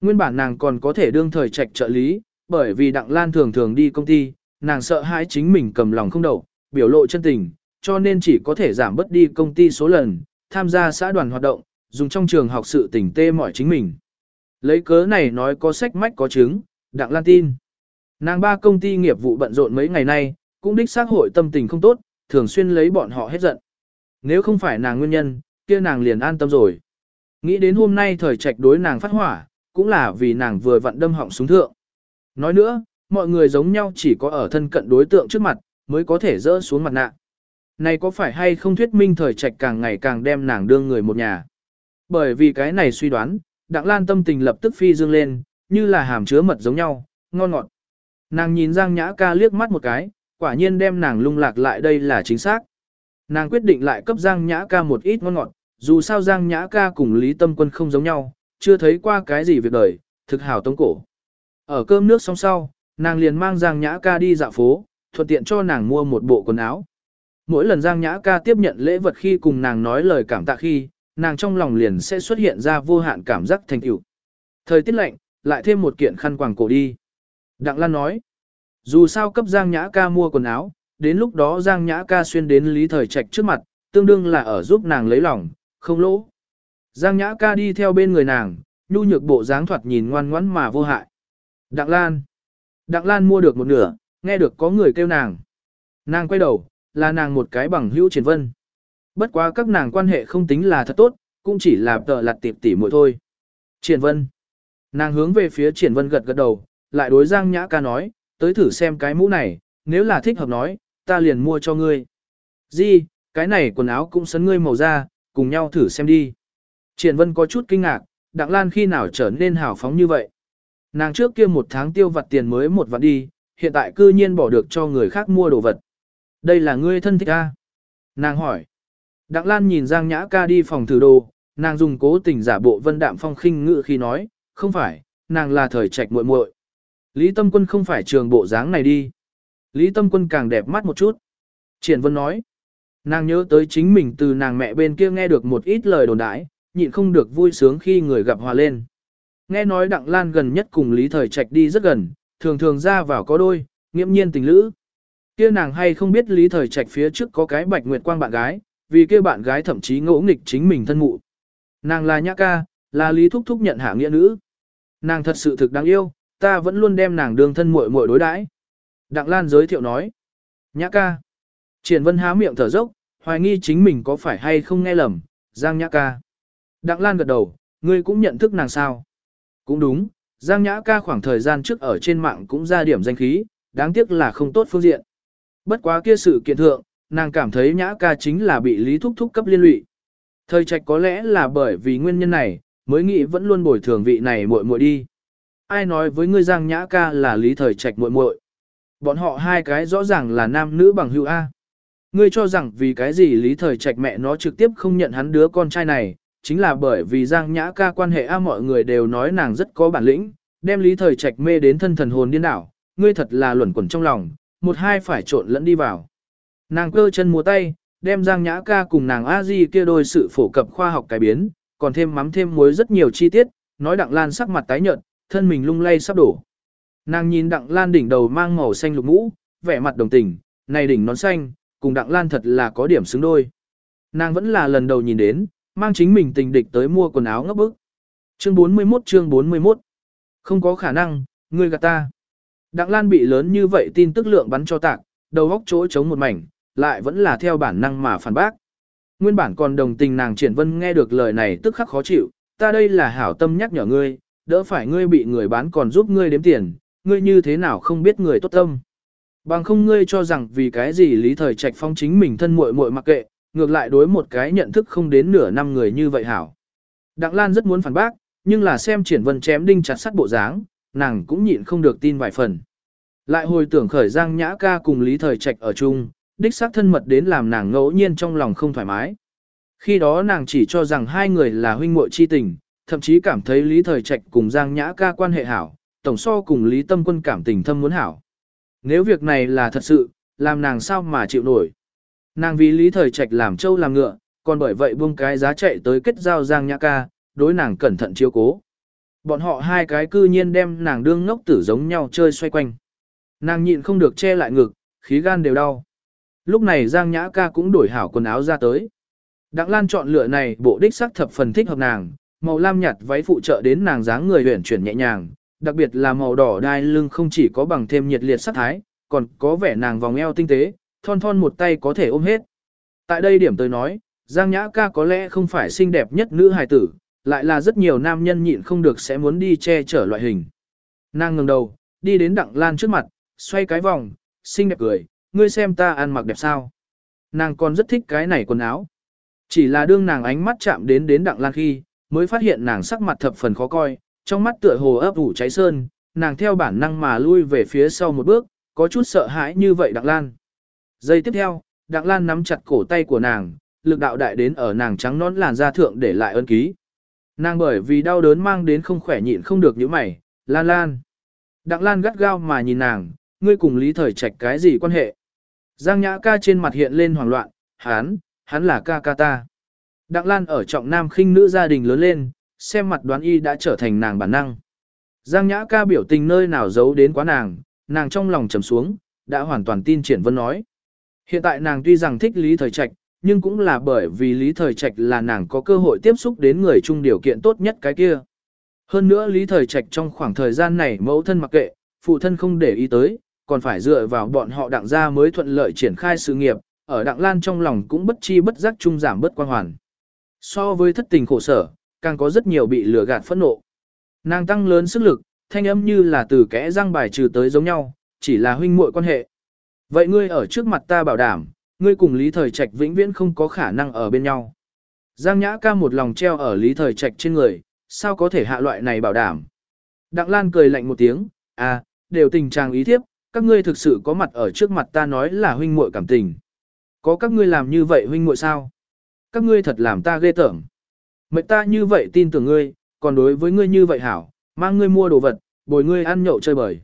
Nguyên bản nàng còn có thể đương thời trạch trợ lý, bởi vì Đặng Lan thường thường đi công ty, nàng sợ hãi chính mình cầm lòng không đậu, biểu lộ chân tình, cho nên chỉ có thể giảm bớt đi công ty số lần, tham gia xã đoàn hoạt động, dùng trong trường học sự tình tê mỏi chính mình. Lấy cớ này nói có sách mách có chứng, Đặng Lan tin. Nàng ba công ty nghiệp vụ bận rộn mấy ngày nay, cũng đích xác hội tâm tình không tốt, thường xuyên lấy bọn họ hết giận. Nếu không phải nàng nguyên nhân, kia nàng liền an tâm rồi. Nghĩ đến hôm nay thời trạch đối nàng phát hỏa, cũng là vì nàng vừa vặn đâm họng xuống thượng. Nói nữa, mọi người giống nhau chỉ có ở thân cận đối tượng trước mặt, mới có thể dỡ xuống mặt nạ. Này có phải hay không thuyết minh thời trạch càng ngày càng đem nàng đương người một nhà. Bởi vì cái này suy đoán, Đặng Lan tâm tình lập tức phi dương lên, như là hàm chứa mật giống nhau, ngon ngọt. Nàng nhìn Giang Nhã ca liếc mắt một cái, quả nhiên đem nàng lung lạc lại đây là chính xác. Nàng quyết định lại cấp Giang Nhã ca một ít ngon ngọt, dù sao Giang Nhã ca cùng Lý Tâm Quân không giống nhau, chưa thấy qua cái gì việc đời, thực hảo tống cổ. Ở cơm nước xong sau, nàng liền mang Giang Nhã ca đi dạo phố, thuận tiện cho nàng mua một bộ quần áo. Mỗi lần Giang Nhã ca tiếp nhận lễ vật khi cùng nàng nói lời cảm tạ khi, nàng trong lòng liền sẽ xuất hiện ra vô hạn cảm giác thành tựu. Thời tiết lạnh, lại thêm một kiện khăn quàng cổ đi. Đặng Lan nói, dù sao cấp Giang Nhã ca mua quần áo, đến lúc đó Giang Nhã ca xuyên đến Lý Thời Trạch trước mặt, tương đương là ở giúp nàng lấy lòng, không lỗ. Giang Nhã ca đi theo bên người nàng, nhu nhược bộ dáng thoạt nhìn ngoan ngoãn mà vô hại. Đặng Lan. Đặng Lan mua được một nửa, nghe được có người kêu nàng. Nàng quay đầu, là nàng một cái bằng hữu triển vân. Bất quá các nàng quan hệ không tính là thật tốt, cũng chỉ là tợ lặt tiệp tỉ muội thôi. Triển vân. Nàng hướng về phía triển vân gật gật đầu, lại đối Giang Nhã ca nói, tới thử xem cái mũ này, nếu là thích hợp nói, ta liền mua cho ngươi. Di, cái này quần áo cũng sấn ngươi màu da, cùng nhau thử xem đi. Triển vân có chút kinh ngạc, Đặng Lan khi nào trở nên hào phóng như vậy? Nàng trước kia một tháng tiêu vặt tiền mới một vạn đi, hiện tại cư nhiên bỏ được cho người khác mua đồ vật. Đây là ngươi thân thích a? Nàng hỏi. Đặng Lan nhìn Giang Nhã ca đi phòng thử đồ, nàng dùng cố tình giả bộ vân đạm phong khinh ngự khi nói, không phải, nàng là thời trạch muội muội. Lý Tâm Quân không phải trường bộ dáng này đi. Lý Tâm Quân càng đẹp mắt một chút. Triển Vân nói, nàng nhớ tới chính mình từ nàng mẹ bên kia nghe được một ít lời đồn đãi, nhịn không được vui sướng khi người gặp hòa lên. Nghe nói Đặng Lan gần nhất cùng Lý Thời Trạch đi rất gần, thường thường ra vào có đôi, nghiễm nhiên tình lữ. Kia nàng hay không biết Lý Thời Trạch phía trước có cái Bạch Nguyệt Quang bạn gái, vì kia bạn gái thậm chí ngỗ nghịch chính mình thân mụ. Nàng là nhã ca, là Lý Thúc Thúc nhận hạ nghĩa nữ. Nàng thật sự thực đáng yêu, ta vẫn luôn đem nàng đương thân muội muội đối đãi. Đặng Lan giới thiệu nói. Nhã ca. Triển Vân há miệng thở dốc, hoài nghi chính mình có phải hay không nghe lầm, Giang Nhã ca. Đặng Lan gật đầu, ngươi cũng nhận thức nàng sao. Cũng đúng, Giang Nhã ca khoảng thời gian trước ở trên mạng cũng ra điểm danh khí, đáng tiếc là không tốt phương diện. Bất quá kia sự kiện thượng, nàng cảm thấy Nhã ca chính là bị Lý Thúc Thúc cấp liên lụy. Thời trạch có lẽ là bởi vì nguyên nhân này, mới nghĩ vẫn luôn bồi thường vị này muội muội đi. Ai nói với ngươi Giang Nhã ca là Lý Thời Trạch muội muội? Bọn họ hai cái rõ ràng là nam nữ bằng hữu A. Ngươi cho rằng vì cái gì Lý Thời Trạch mẹ nó trực tiếp không nhận hắn đứa con trai này, chính là bởi vì Giang Nhã ca quan hệ A mọi người đều nói nàng rất có bản lĩnh, đem Lý Thời Trạch mê đến thân thần hồn điên đảo, ngươi thật là luẩn quẩn trong lòng, một hai phải trộn lẫn đi vào. Nàng cơ chân múa tay, đem Giang Nhã ca cùng nàng A Di kia đôi sự phổ cập khoa học cải biến, còn thêm mắm thêm muối rất nhiều chi tiết, nói Đặng Lan sắc mặt tái nhợt, thân mình lung lay sắp đổ. Nàng nhìn Đặng Lan đỉnh đầu mang màu xanh lục mũ, vẻ mặt đồng tình, này đỉnh nón xanh, cùng Đặng Lan thật là có điểm xứng đôi. Nàng vẫn là lần đầu nhìn đến, mang chính mình tình địch tới mua quần áo ngấp bức. Chương 41 chương 41 Không có khả năng, ngươi gạt ta. Đặng Lan bị lớn như vậy tin tức lượng bắn cho tạc, đầu góc chỗ chống một mảnh, lại vẫn là theo bản năng mà phản bác. Nguyên bản còn đồng tình nàng triển vân nghe được lời này tức khắc khó chịu, ta đây là hảo tâm nhắc nhở ngươi, đỡ phải ngươi bị người bán còn giúp ngươi đếm tiền, ngươi như thế nào không biết người tốt tâm. Bằng không ngươi cho rằng vì cái gì lý thời trạch phong chính mình thân muội muội mặc kệ, ngược lại đối một cái nhận thức không đến nửa năm người như vậy hảo. Đặng Lan rất muốn phản bác, nhưng là xem triển vân chém đinh chặt sắt bộ dáng, nàng cũng nhịn không được tin vài phần. Lại hồi tưởng khởi giang nhã ca cùng lý thời trạch ở chung, đích xác thân mật đến làm nàng ngẫu nhiên trong lòng không thoải mái. Khi đó nàng chỉ cho rằng hai người là huynh muội chi tình, thậm chí cảm thấy Lý Thời Trạch cùng Giang Nhã ca quan hệ hảo, tổng so cùng Lý Tâm Quân cảm tình thâm muốn hảo. Nếu việc này là thật sự, làm nàng sao mà chịu nổi. Nàng vì Lý Thời Trạch làm trâu làm ngựa, còn bởi vậy buông cái giá chạy tới kết giao Giang Nhã ca, đối nàng cẩn thận chiếu cố. Bọn họ hai cái cư nhiên đem nàng đương ngốc tử giống nhau chơi xoay quanh. Nàng nhịn không được che lại ngực, khí gan đều đau. Lúc này Giang Nhã ca cũng đổi hảo quần áo ra tới. Đặng Lan chọn lựa này bộ đích sắc thập phần thích hợp nàng, màu lam nhạt váy phụ trợ đến nàng dáng người uyển chuyển nhẹ nhàng, đặc biệt là màu đỏ đai lưng không chỉ có bằng thêm nhiệt liệt sắc thái, còn có vẻ nàng vòng eo tinh tế, thon thon một tay có thể ôm hết. Tại đây điểm tôi nói, Giang Nhã ca có lẽ không phải xinh đẹp nhất nữ hài tử, lại là rất nhiều nam nhân nhịn không được sẽ muốn đi che chở loại hình. Nàng ngẩng đầu, đi đến Đặng Lan trước mặt, xoay cái vòng, xinh đẹp cười, ngươi xem ta ăn mặc đẹp sao. Nàng còn rất thích cái này quần áo. Chỉ là đương nàng ánh mắt chạm đến đến Đặng Lan khi, mới phát hiện nàng sắc mặt thập phần khó coi, trong mắt tựa hồ ấp ủ cháy sơn, nàng theo bản năng mà lui về phía sau một bước, có chút sợ hãi như vậy Đặng Lan. Giây tiếp theo, Đặng Lan nắm chặt cổ tay của nàng, lực đạo đại đến ở nàng trắng nón làn da thượng để lại ân ký. Nàng bởi vì đau đớn mang đến không khỏe nhịn không được những mày, Lan Lan. Đặng Lan gắt gao mà nhìn nàng, ngươi cùng Lý Thời Trạch cái gì quan hệ? Giang Nhã ca trên mặt hiện lên hoảng loạn, hắn, hắn là ca ca ta. Đặng Lan ở trọng nam khinh nữ gia đình lớn lên, xem mặt đoán y đã trở thành nàng bản năng. Giang Nhã ca biểu tình nơi nào giấu đến quá nàng, nàng trong lòng trầm xuống, đã hoàn toàn tin Triển Vân nói. Hiện tại nàng tuy rằng thích Lý Thời Trạch, nhưng cũng là bởi vì Lý Thời Trạch là nàng có cơ hội tiếp xúc đến người chung điều kiện tốt nhất cái kia. Hơn nữa Lý Thời Trạch trong khoảng thời gian này mẫu thân mặc kệ, phụ thân không để ý tới, còn phải dựa vào bọn họ đặng gia mới thuận lợi triển khai sự nghiệp, ở đặng lan trong lòng cũng bất chi bất giác trung giảm bất quan hoàn. So với thất tình khổ sở, càng có rất nhiều bị lừa gạt phẫn nộ. Nàng tăng lớn sức lực, thanh âm như là từ kẽ răng bài trừ tới giống nhau, chỉ là huynh muội quan hệ. Vậy ngươi ở trước mặt ta bảo đảm, ngươi cùng Lý Thời Trạch vĩnh viễn không có khả năng ở bên nhau. Giang Nhã ca một lòng treo ở Lý Thời Trạch trên người, sao có thể hạ loại này bảo đảm. Đặng Lan cười lạnh một tiếng, à, đều tình trạng ý thiếp, các ngươi thực sự có mặt ở trước mặt ta nói là huynh muội cảm tình. Có các ngươi làm như vậy huynh muội sao? Các ngươi thật làm ta ghê tởm. Mệnh ta như vậy tin tưởng ngươi, còn đối với ngươi như vậy hảo, mang ngươi mua đồ vật, bồi ngươi ăn nhậu chơi bời.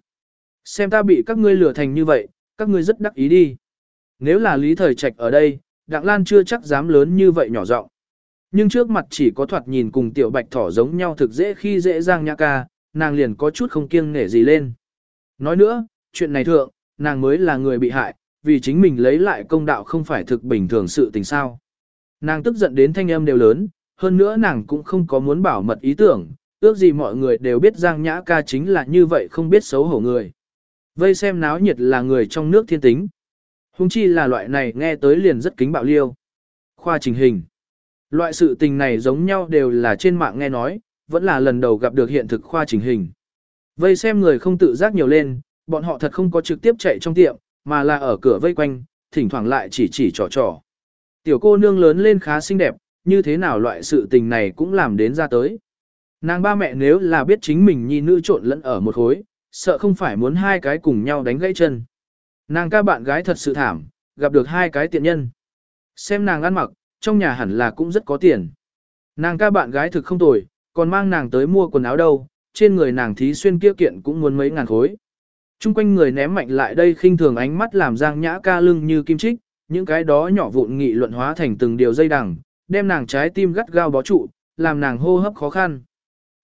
Xem ta bị các ngươi lừa thành như vậy, các ngươi rất đắc ý đi. Nếu là Lý Thời Trạch ở đây, Đặng Lan chưa chắc dám lớn như vậy nhỏ giọng. Nhưng trước mặt chỉ có thoạt nhìn cùng tiểu bạch thỏ giống nhau thực dễ khi dễ dàng nhã ca, nàng liền có chút không kiêng nể gì lên. Nói nữa, chuyện này thượng, nàng mới là người bị hại, vì chính mình lấy lại công đạo không phải thực bình thường sự tình sao. Nàng tức giận đến thanh âm đều lớn, hơn nữa nàng cũng không có muốn bảo mật ý tưởng, ước gì mọi người đều biết Giang Nhã ca chính là như vậy không biết xấu hổ người. Vây xem náo nhiệt là người trong nước thiên tính. Hùng chi là loại này nghe tới liền rất kính bạo liêu. Khoa trình hình. Loại sự tình này giống nhau đều là trên mạng nghe nói, vẫn là lần đầu gặp được hiện thực khoa trình hình. Vây xem người không tự giác nhiều lên, bọn họ thật không có trực tiếp chạy trong tiệm, mà là ở cửa vây quanh, thỉnh thoảng lại chỉ chỉ trò trò. Tiểu cô nương lớn lên khá xinh đẹp, như thế nào loại sự tình này cũng làm đến ra tới. Nàng ba mẹ nếu là biết chính mình nhi nữ trộn lẫn ở một khối, sợ không phải muốn hai cái cùng nhau đánh gãy chân. Nàng ca bạn gái thật sự thảm, gặp được hai cái tiện nhân. Xem nàng ăn mặc, trong nhà hẳn là cũng rất có tiền. Nàng ca bạn gái thực không tồi, còn mang nàng tới mua quần áo đâu, trên người nàng thí xuyên kia kiện cũng muốn mấy ngàn khối. Trung quanh người ném mạnh lại đây khinh thường ánh mắt làm Giang Nhã ca lưng như kim chích, những cái đó nhỏ vụn nghị luận hóa thành từng điều dây đằng, đem nàng trái tim gắt gao bó trụ, làm nàng hô hấp khó khăn.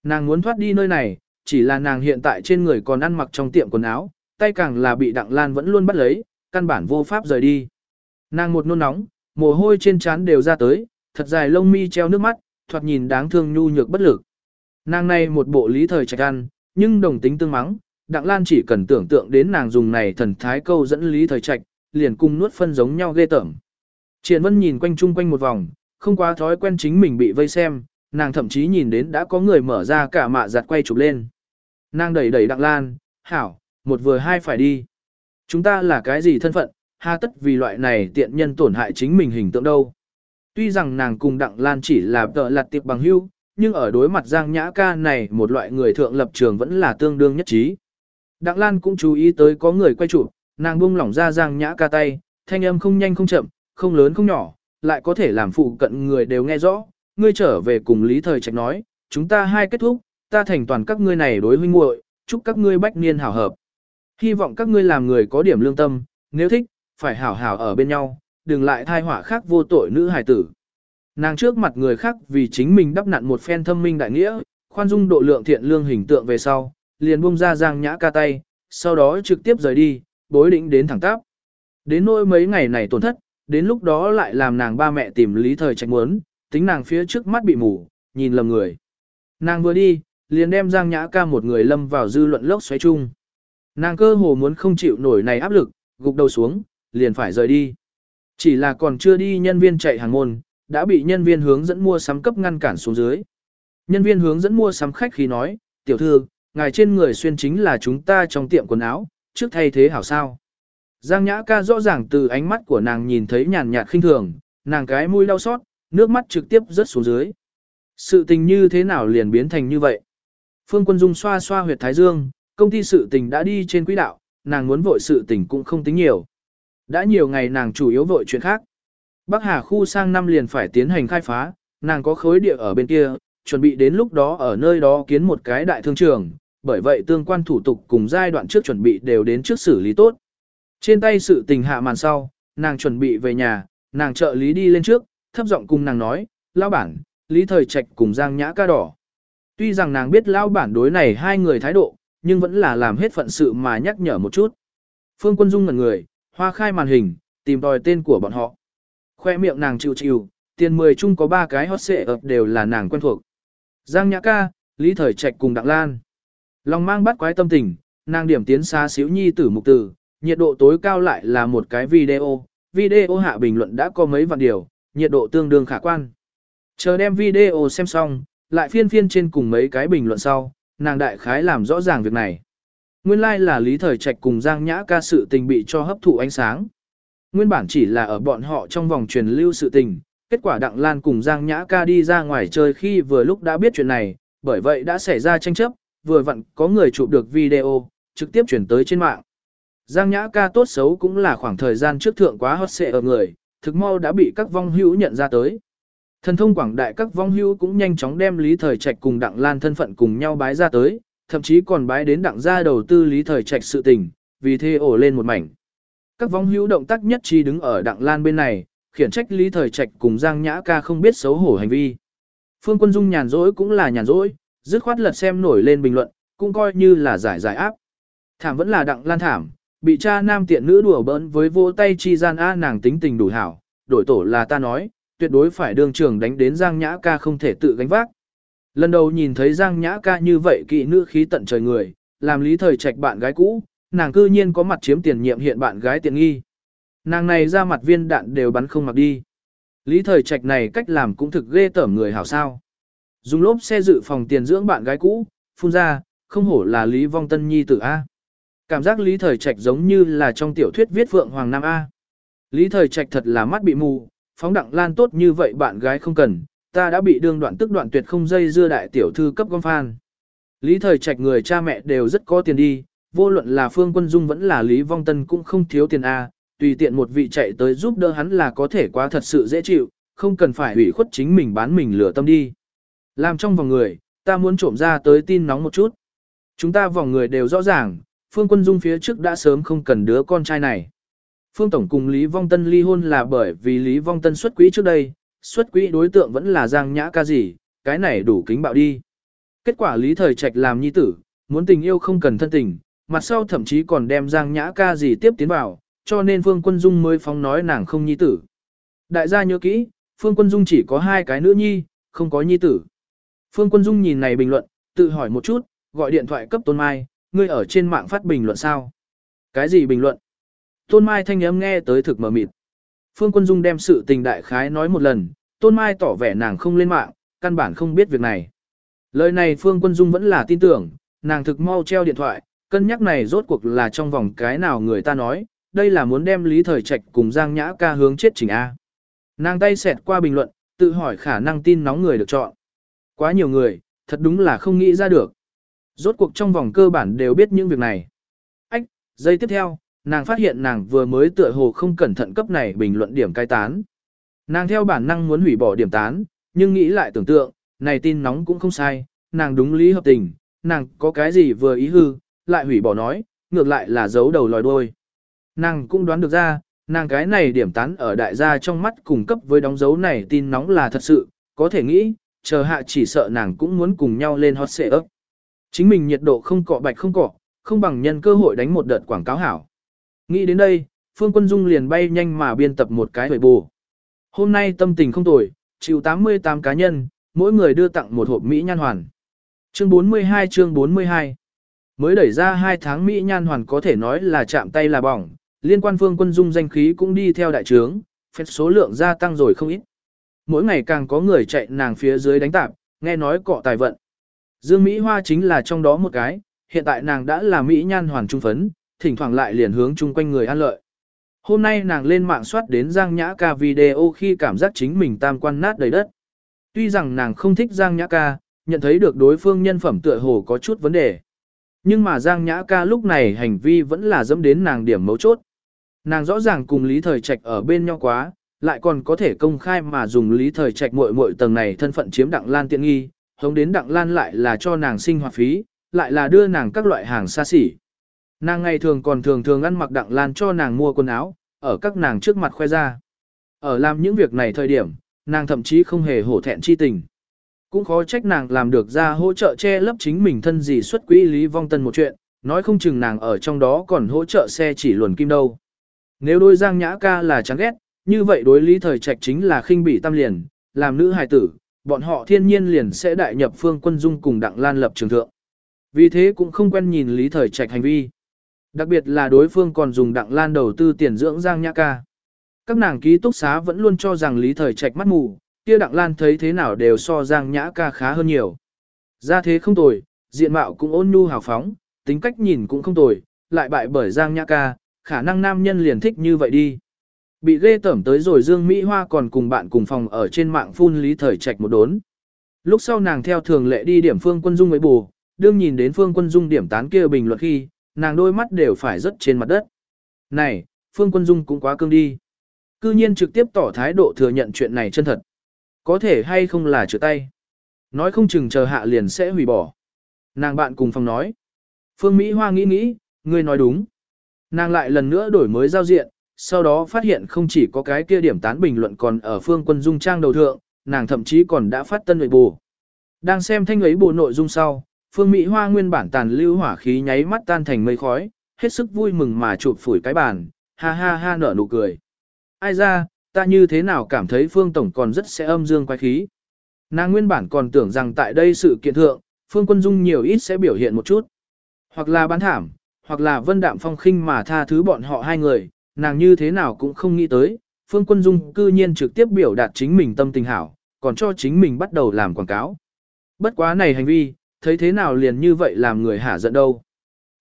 Nàng muốn thoát đi nơi này, chỉ là nàng hiện tại trên người còn ăn mặc trong tiệm quần áo, tay càng là bị Đặng Lan vẫn luôn bắt lấy, căn bản vô pháp rời đi. Nàng một nôn nóng, mồ hôi trên trán đều ra tới, thật dài lông mi treo nước mắt, thoạt nhìn đáng thương nhu nhược bất lực. Nàng này một bộ lý thời trạch ăn, nhưng đồng tính tương mắng, Đặng Lan chỉ cần tưởng tượng đến nàng dùng này thần thái câu dẫn lý thời trạch, liền cùng nuốt phân giống nhau ghê tởm. Triển Vân nhìn quanh chung quanh một vòng, không quá thói quen chính mình bị vây xem, nàng thậm chí nhìn đến đã có người mở ra cả mạ giặt quay chụp lên. Nàng đẩy đẩy Đặng Lan, hảo, một vừa hai phải đi. Chúng ta là cái gì thân phận, ha tất vì loại này tiện nhân tổn hại chính mình hình tượng đâu. Tuy rằng nàng cùng Đặng Lan chỉ là tợ lặt tiệp bằng hưu, nhưng ở đối mặt Giang Nhã ca này một loại người thượng lập trường vẫn là tương đương nhất trí. Đặng Lan cũng chú ý tới có người quay chụp, nàng buông lỏng ra Giang Nhã ca tay, thanh âm không nhanh không chậm, không lớn không nhỏ, lại có thể làm phụ cận người đều nghe rõ. Ngươi trở về cùng Lý Thời Trạch nói, chúng ta hai kết thúc, ta thành toàn các ngươi này đối huynh muội, chúc các ngươi bách niên hảo hợp. Hy vọng các ngươi làm người có điểm lương tâm, nếu thích, phải hảo hảo ở bên nhau, đừng lại thai họa khác vô tội nữ hài tử. Nàng trước mặt người khác vì chính mình đắp nặn một phen thâm minh đại nghĩa, khoan dung độ lượng thiện lương hình tượng về sau, liền buông ra giang nhã ca tay, sau đó trực tiếp rời đi, bối đỉnh đến thẳng tắp. Đến nỗi mấy ngày này tổn thất, đến lúc đó lại làm nàng ba mẹ tìm lý thời trạch muốn, tính nàng phía trước mắt bị mù, nhìn lầm người. Nàng vừa đi, liền đem giang nhã ca một người lâm vào dư luận lốc xoáy chung. Nàng cơ hồ muốn không chịu nổi này áp lực, gục đầu xuống, liền phải rời đi. Chỉ là còn chưa đi nhân viên chạy hàng môn, đã bị nhân viên hướng dẫn mua sắm cấp ngăn cản xuống dưới. Nhân viên hướng dẫn mua sắm khách khi nói, tiểu thư, ngài trên người xuyên chính là chúng ta trong tiệm quần áo, trước thay thế hảo sao. Giang Nhã ca rõ ràng từ ánh mắt của nàng nhìn thấy nhàn nhạt khinh thường, nàng cái mũi đau xót, nước mắt trực tiếp rớt xuống dưới. Sự tình như thế nào liền biến thành như vậy? Phương Quân Dung xoa xoa huyệt thái dương, công ty sự tình đã đi trên quỹ đạo, nàng muốn vội sự tình cũng không tính nhiều. Đã nhiều ngày nàng chủ yếu vội chuyện khác. Bắc Hà khu sang năm liền phải tiến hành khai phá, nàng có khối địa ở bên kia, chuẩn bị đến lúc đó ở nơi đó kiến một cái đại thương trường, bởi vậy tương quan thủ tục cùng giai đoạn trước chuẩn bị đều đến trước xử lý tốt. Trên tay sự tình hạ màn sau, nàng chuẩn bị về nhà, nàng trợ lý đi lên trước, thấp giọng cùng nàng nói, lão bản, lý thời trạch cùng giang nhã ca đỏ. Tuy rằng nàng biết lão bản đối này hai người thái độ, nhưng vẫn là làm hết phận sự mà nhắc nhở một chút. Phương Quân Dung ngẩn người, hoa khai màn hình, tìm đòi tên của bọn họ. Khoe miệng nàng chịu chịu, tiền 10 chung có ba cái hot xệ ập đều là nàng quen thuộc. Giang Nhã Ca, Lý Thời Trạch cùng Đặng Lan. Lòng mang bắt quái tâm tình, nàng điểm tiến xa xíu nhi tử mục tử, nhiệt độ tối cao lại là một cái video. Video hạ bình luận đã có mấy vạn điều, nhiệt độ tương đương khả quan. Chờ đem video xem xong, lại phiên phiên trên cùng mấy cái bình luận sau, nàng đại khái làm rõ ràng việc này. Nguyên lai like là Lý Thời Trạch cùng Giang Nhã ca sự tình bị cho hấp thụ ánh sáng. Nguyên bản chỉ là ở bọn họ trong vòng truyền lưu sự tình, kết quả Đặng Lan cùng Giang Nhã ca đi ra ngoài chơi khi vừa lúc đã biết chuyện này, bởi vậy đã xảy ra tranh chấp, vừa vặn có người chụp được video, trực tiếp chuyển tới trên mạng. Giang Nhã ca tốt xấu cũng là khoảng thời gian trước thượng quá hot xệ ở người, thực mau đã bị các vong hữu nhận ra tới. Thần thông quảng đại các vong hữu cũng nhanh chóng đem Lý Thời Trạch cùng Đặng Lan thân phận cùng nhau bái ra tới, thậm chí còn bái đến Đặng gia đầu tư Lý Thời Trạch sự tình, vì thế ổ lên một mảnh. Các vong hữu động tác nhất trí đứng ở Đặng Lan bên này, khiển trách Lý Thời Trạch cùng Giang Nhã ca không biết xấu hổ hành vi. Phương Quân Dung nhàn rỗi cũng là nhàn rỗi, dứt khoát lật xem nổi lên bình luận, cũng coi như là giải giải áp. Thảm vẫn là Đặng Lan thảm, bị cha nam tiện nữ đùa bỡn với vô tay chi gian a nàng tính tình đủ hảo, đổi tổ là ta nói, tuyệt đối phải đương trường đánh đến Giang Nhã ca không thể tự gánh vác. Lần đầu nhìn thấy Giang Nhã ca như vậy kỵ nữ khí tận trời người, làm lý thời trạch bạn gái cũ, nàng cư nhiên có mặt chiếm tiền nhiệm hiện bạn gái tiện nghi. Nàng này ra mặt viên đạn đều bắn không mặc đi. Lý thời trạch này cách làm cũng thực ghê tởm người hảo sao. Dùng lốp xe dự phòng tiền dưỡng bạn gái cũ, phun ra, không hổ là Lý Vong Tân Nhi tử A. Cảm giác Lý Thời Trạch giống như là trong tiểu thuyết viết Phượng Hoàng Nam A. Lý Thời Trạch thật là mắt bị mù, phóng đặng lan tốt như vậy bạn gái không cần, ta đã bị đương đoạn tức đoạn tuyệt không dây dưa đại tiểu thư cấp con phan. Lý Thời Trạch người cha mẹ đều rất có tiền đi, vô luận là Phương Quân Dung vẫn là Lý Vong Tân cũng không thiếu tiền A, tùy tiện một vị chạy tới giúp đỡ hắn là có thể quá thật sự dễ chịu, không cần phải hủy khuất chính mình bán mình lửa tâm đi. Làm trong vòng người, ta muốn trộm ra tới tin nóng một chút. Chúng ta vòng người đều rõ ràng, Phương Quân Dung phía trước đã sớm không cần đứa con trai này. Phương Tổng cùng Lý Vong Tân ly hôn là bởi vì Lý Vong Tân xuất quỹ trước đây, xuất quỹ đối tượng vẫn là Giang Nhã ca gì, cái này đủ kính bạo đi. Kết quả Lý Thời Trạch làm nhi tử, muốn tình yêu không cần thân tình, mặt sau thậm chí còn đem Giang Nhã ca gì tiếp tiến vào, cho nên Phương Quân Dung mới phóng nói nàng không nhi tử. Đại gia nhớ kỹ, Phương Quân Dung chỉ có hai cái nữ nhi, không có nhi tử. Phương Quân Dung nhìn này bình luận, tự hỏi một chút, gọi điện thoại cấp Tôn Mai, ngươi ở trên mạng phát bình luận sao? Cái gì bình luận? Tôn Mai thanh âm nghe tới thực mờ mịt. Phương Quân Dung đem sự tình đại khái nói một lần, Tôn Mai tỏ vẻ nàng không lên mạng, căn bản không biết việc này. Lời này Phương Quân Dung vẫn là tin tưởng, nàng thực mau treo điện thoại, cân nhắc này rốt cuộc là trong vòng cái nào người ta nói, đây là muốn đem Lý Thời Trạch cùng Giang Nhã ca hướng chết chỉnh A. Nàng tay xẹt qua bình luận, tự hỏi khả năng tin nóng người được chọn. Quá nhiều người, thật đúng là không nghĩ ra được. Rốt cuộc trong vòng cơ bản đều biết những việc này. Ách, giây tiếp theo, nàng phát hiện nàng vừa mới tựa hồ không cẩn thận cấp này bình luận điểm cai tán. Nàng theo bản năng muốn hủy bỏ điểm tán, nhưng nghĩ lại tưởng tượng, này tin nóng cũng không sai, nàng đúng lý hợp tình, nàng có cái gì vừa ý hư, lại hủy bỏ nói, ngược lại là giấu đầu lòi đuôi. Nàng cũng đoán được ra, nàng cái này điểm tán ở đại gia trong mắt cùng cấp với đóng dấu này tin nóng là thật sự, có thể nghĩ, chờ hạ chỉ sợ nàng cũng muốn cùng nhau lên hot xệ ấp. Chính mình nhiệt độ không cọ bạch không cọ, không bằng nhân cơ hội đánh một đợt quảng cáo hảo. Nghĩ đến đây, Phương Quân Dung liền bay nhanh mà biên tập một cái hồi bù. Hôm nay tâm tình không tồi, chịu 88 cá nhân, mỗi người đưa tặng một hộp Mỹ nhan hoàn. Chương 42 chương 42 Mới đẩy ra 2 tháng Mỹ nhan hoàn có thể nói là chạm tay là bỏng, liên quan Phương Quân Dung danh khí cũng đi theo đại trướng, phép số lượng gia tăng rồi không ít. Mỗi ngày càng có người chạy nàng phía dưới đánh tạp, nghe nói cọ tài vận. Dương Mỹ Hoa chính là trong đó một cái, hiện tại nàng đã là Mỹ nhan hoàn trung phấn, thỉnh thoảng lại liền hướng chung quanh người an lợi. Hôm nay nàng lên mạng soát đến Giang Nhã ca video khi cảm giác chính mình tam quan nát đầy đất. Tuy rằng nàng không thích Giang Nhã ca, nhận thấy được đối phương nhân phẩm tựa hồ có chút vấn đề. Nhưng mà Giang Nhã ca lúc này hành vi vẫn là dẫm đến nàng điểm mấu chốt. Nàng rõ ràng cùng Lý Thời Trạch ở bên nhau quá, lại còn có thể công khai mà dùng Lý Thời Trạch muội muội tầng này thân phận chiếm đặng lan tiện nghi, hống đến đặng lan lại là cho nàng sinh hoạt phí, lại là đưa nàng các loại hàng xa xỉ. Nàng ngày thường còn thường thường ăn mặc đặng lan cho nàng mua quần áo, ở các nàng trước mặt khoe ra. Ở làm những việc này thời điểm, nàng thậm chí không hề hổ thẹn chi tình. Cũng khó trách nàng làm được ra hỗ trợ che lấp chính mình thân gì xuất quỹ Lý Vong Tân một chuyện, nói không chừng nàng ở trong đó còn hỗ trợ xe chỉ luồn kim đâu. Nếu đôi Giang Nhã ca là chán ghét, như vậy đối Lý Thời Trạch chính là khinh bỉ tam liền, làm nữ hài tử, bọn họ thiên nhiên liền sẽ đại nhập phương quân dung cùng đặng lan lập trường thượng. Vì thế cũng không quen nhìn Lý Thời Trạch hành vi. Đặc biệt là đối phương còn dùng đặng lan đầu tư tiền dưỡng Giang Nhã Ca. Các nàng ký túc xá vẫn luôn cho rằng Lý Thời Trạch mắt mù, kia đặng lan thấy thế nào đều so Giang Nhã Ca khá hơn nhiều. Ra thế không tồi, diện mạo cũng ôn nhu hào phóng, tính cách nhìn cũng không tồi, lại bại bởi Giang Nhã Ca, khả năng nam nhân liền thích như vậy đi. Bị ghê tẩm tới rồi Dương Mỹ Hoa còn cùng bạn cùng phòng ở trên mạng phun Lý Thời Trạch một đốn. Lúc sau nàng theo thường lệ đi điểm Phương Quân Dung với bù, đương nhìn đến Phương Quân Dung điểm tán kia bình luận khi, nàng đôi mắt đều phải rất trên mặt đất. Này, Phương Quân Dung cũng quá cương đi. Cư nhiên trực tiếp tỏ thái độ thừa nhận chuyện này chân thật. Có thể hay không là chữa tay. Nói không chừng chờ hạ liền sẽ hủy bỏ. Nàng bạn cùng phòng nói. Phương Mỹ Hoa nghĩ nghĩ, ngươi nói đúng. Nàng lại lần nữa đổi mới giao diện, sau đó phát hiện không chỉ có cái kia điểm tán bình luận còn ở phương quân dung trang đầu thượng, nàng thậm chí còn đã phát tân nội bù. Đang xem thanh ấy bộ nội dung sau, phương Mỹ Hoa nguyên bản tàn lưu hỏa khí nháy mắt tan thành mây khói, hết sức vui mừng mà chụp phủi cái bàn, ha ha ha nở nụ cười. Ai ra, ta như thế nào cảm thấy phương tổng còn rất sẽ âm dương quái khí. Nàng nguyên bản còn tưởng rằng tại đây sự kiện thượng, phương quân dung nhiều ít sẽ biểu hiện một chút. Hoặc là bán thảm, hoặc là vân đạm phong khinh mà tha thứ bọn họ hai người, nàng như thế nào cũng không nghĩ tới, Phương Quân Dung cư nhiên trực tiếp biểu đạt chính mình tâm tình hảo, còn cho chính mình bắt đầu làm quảng cáo. Bất quá này hành vi, thấy thế nào liền như vậy làm người hả giận đâu.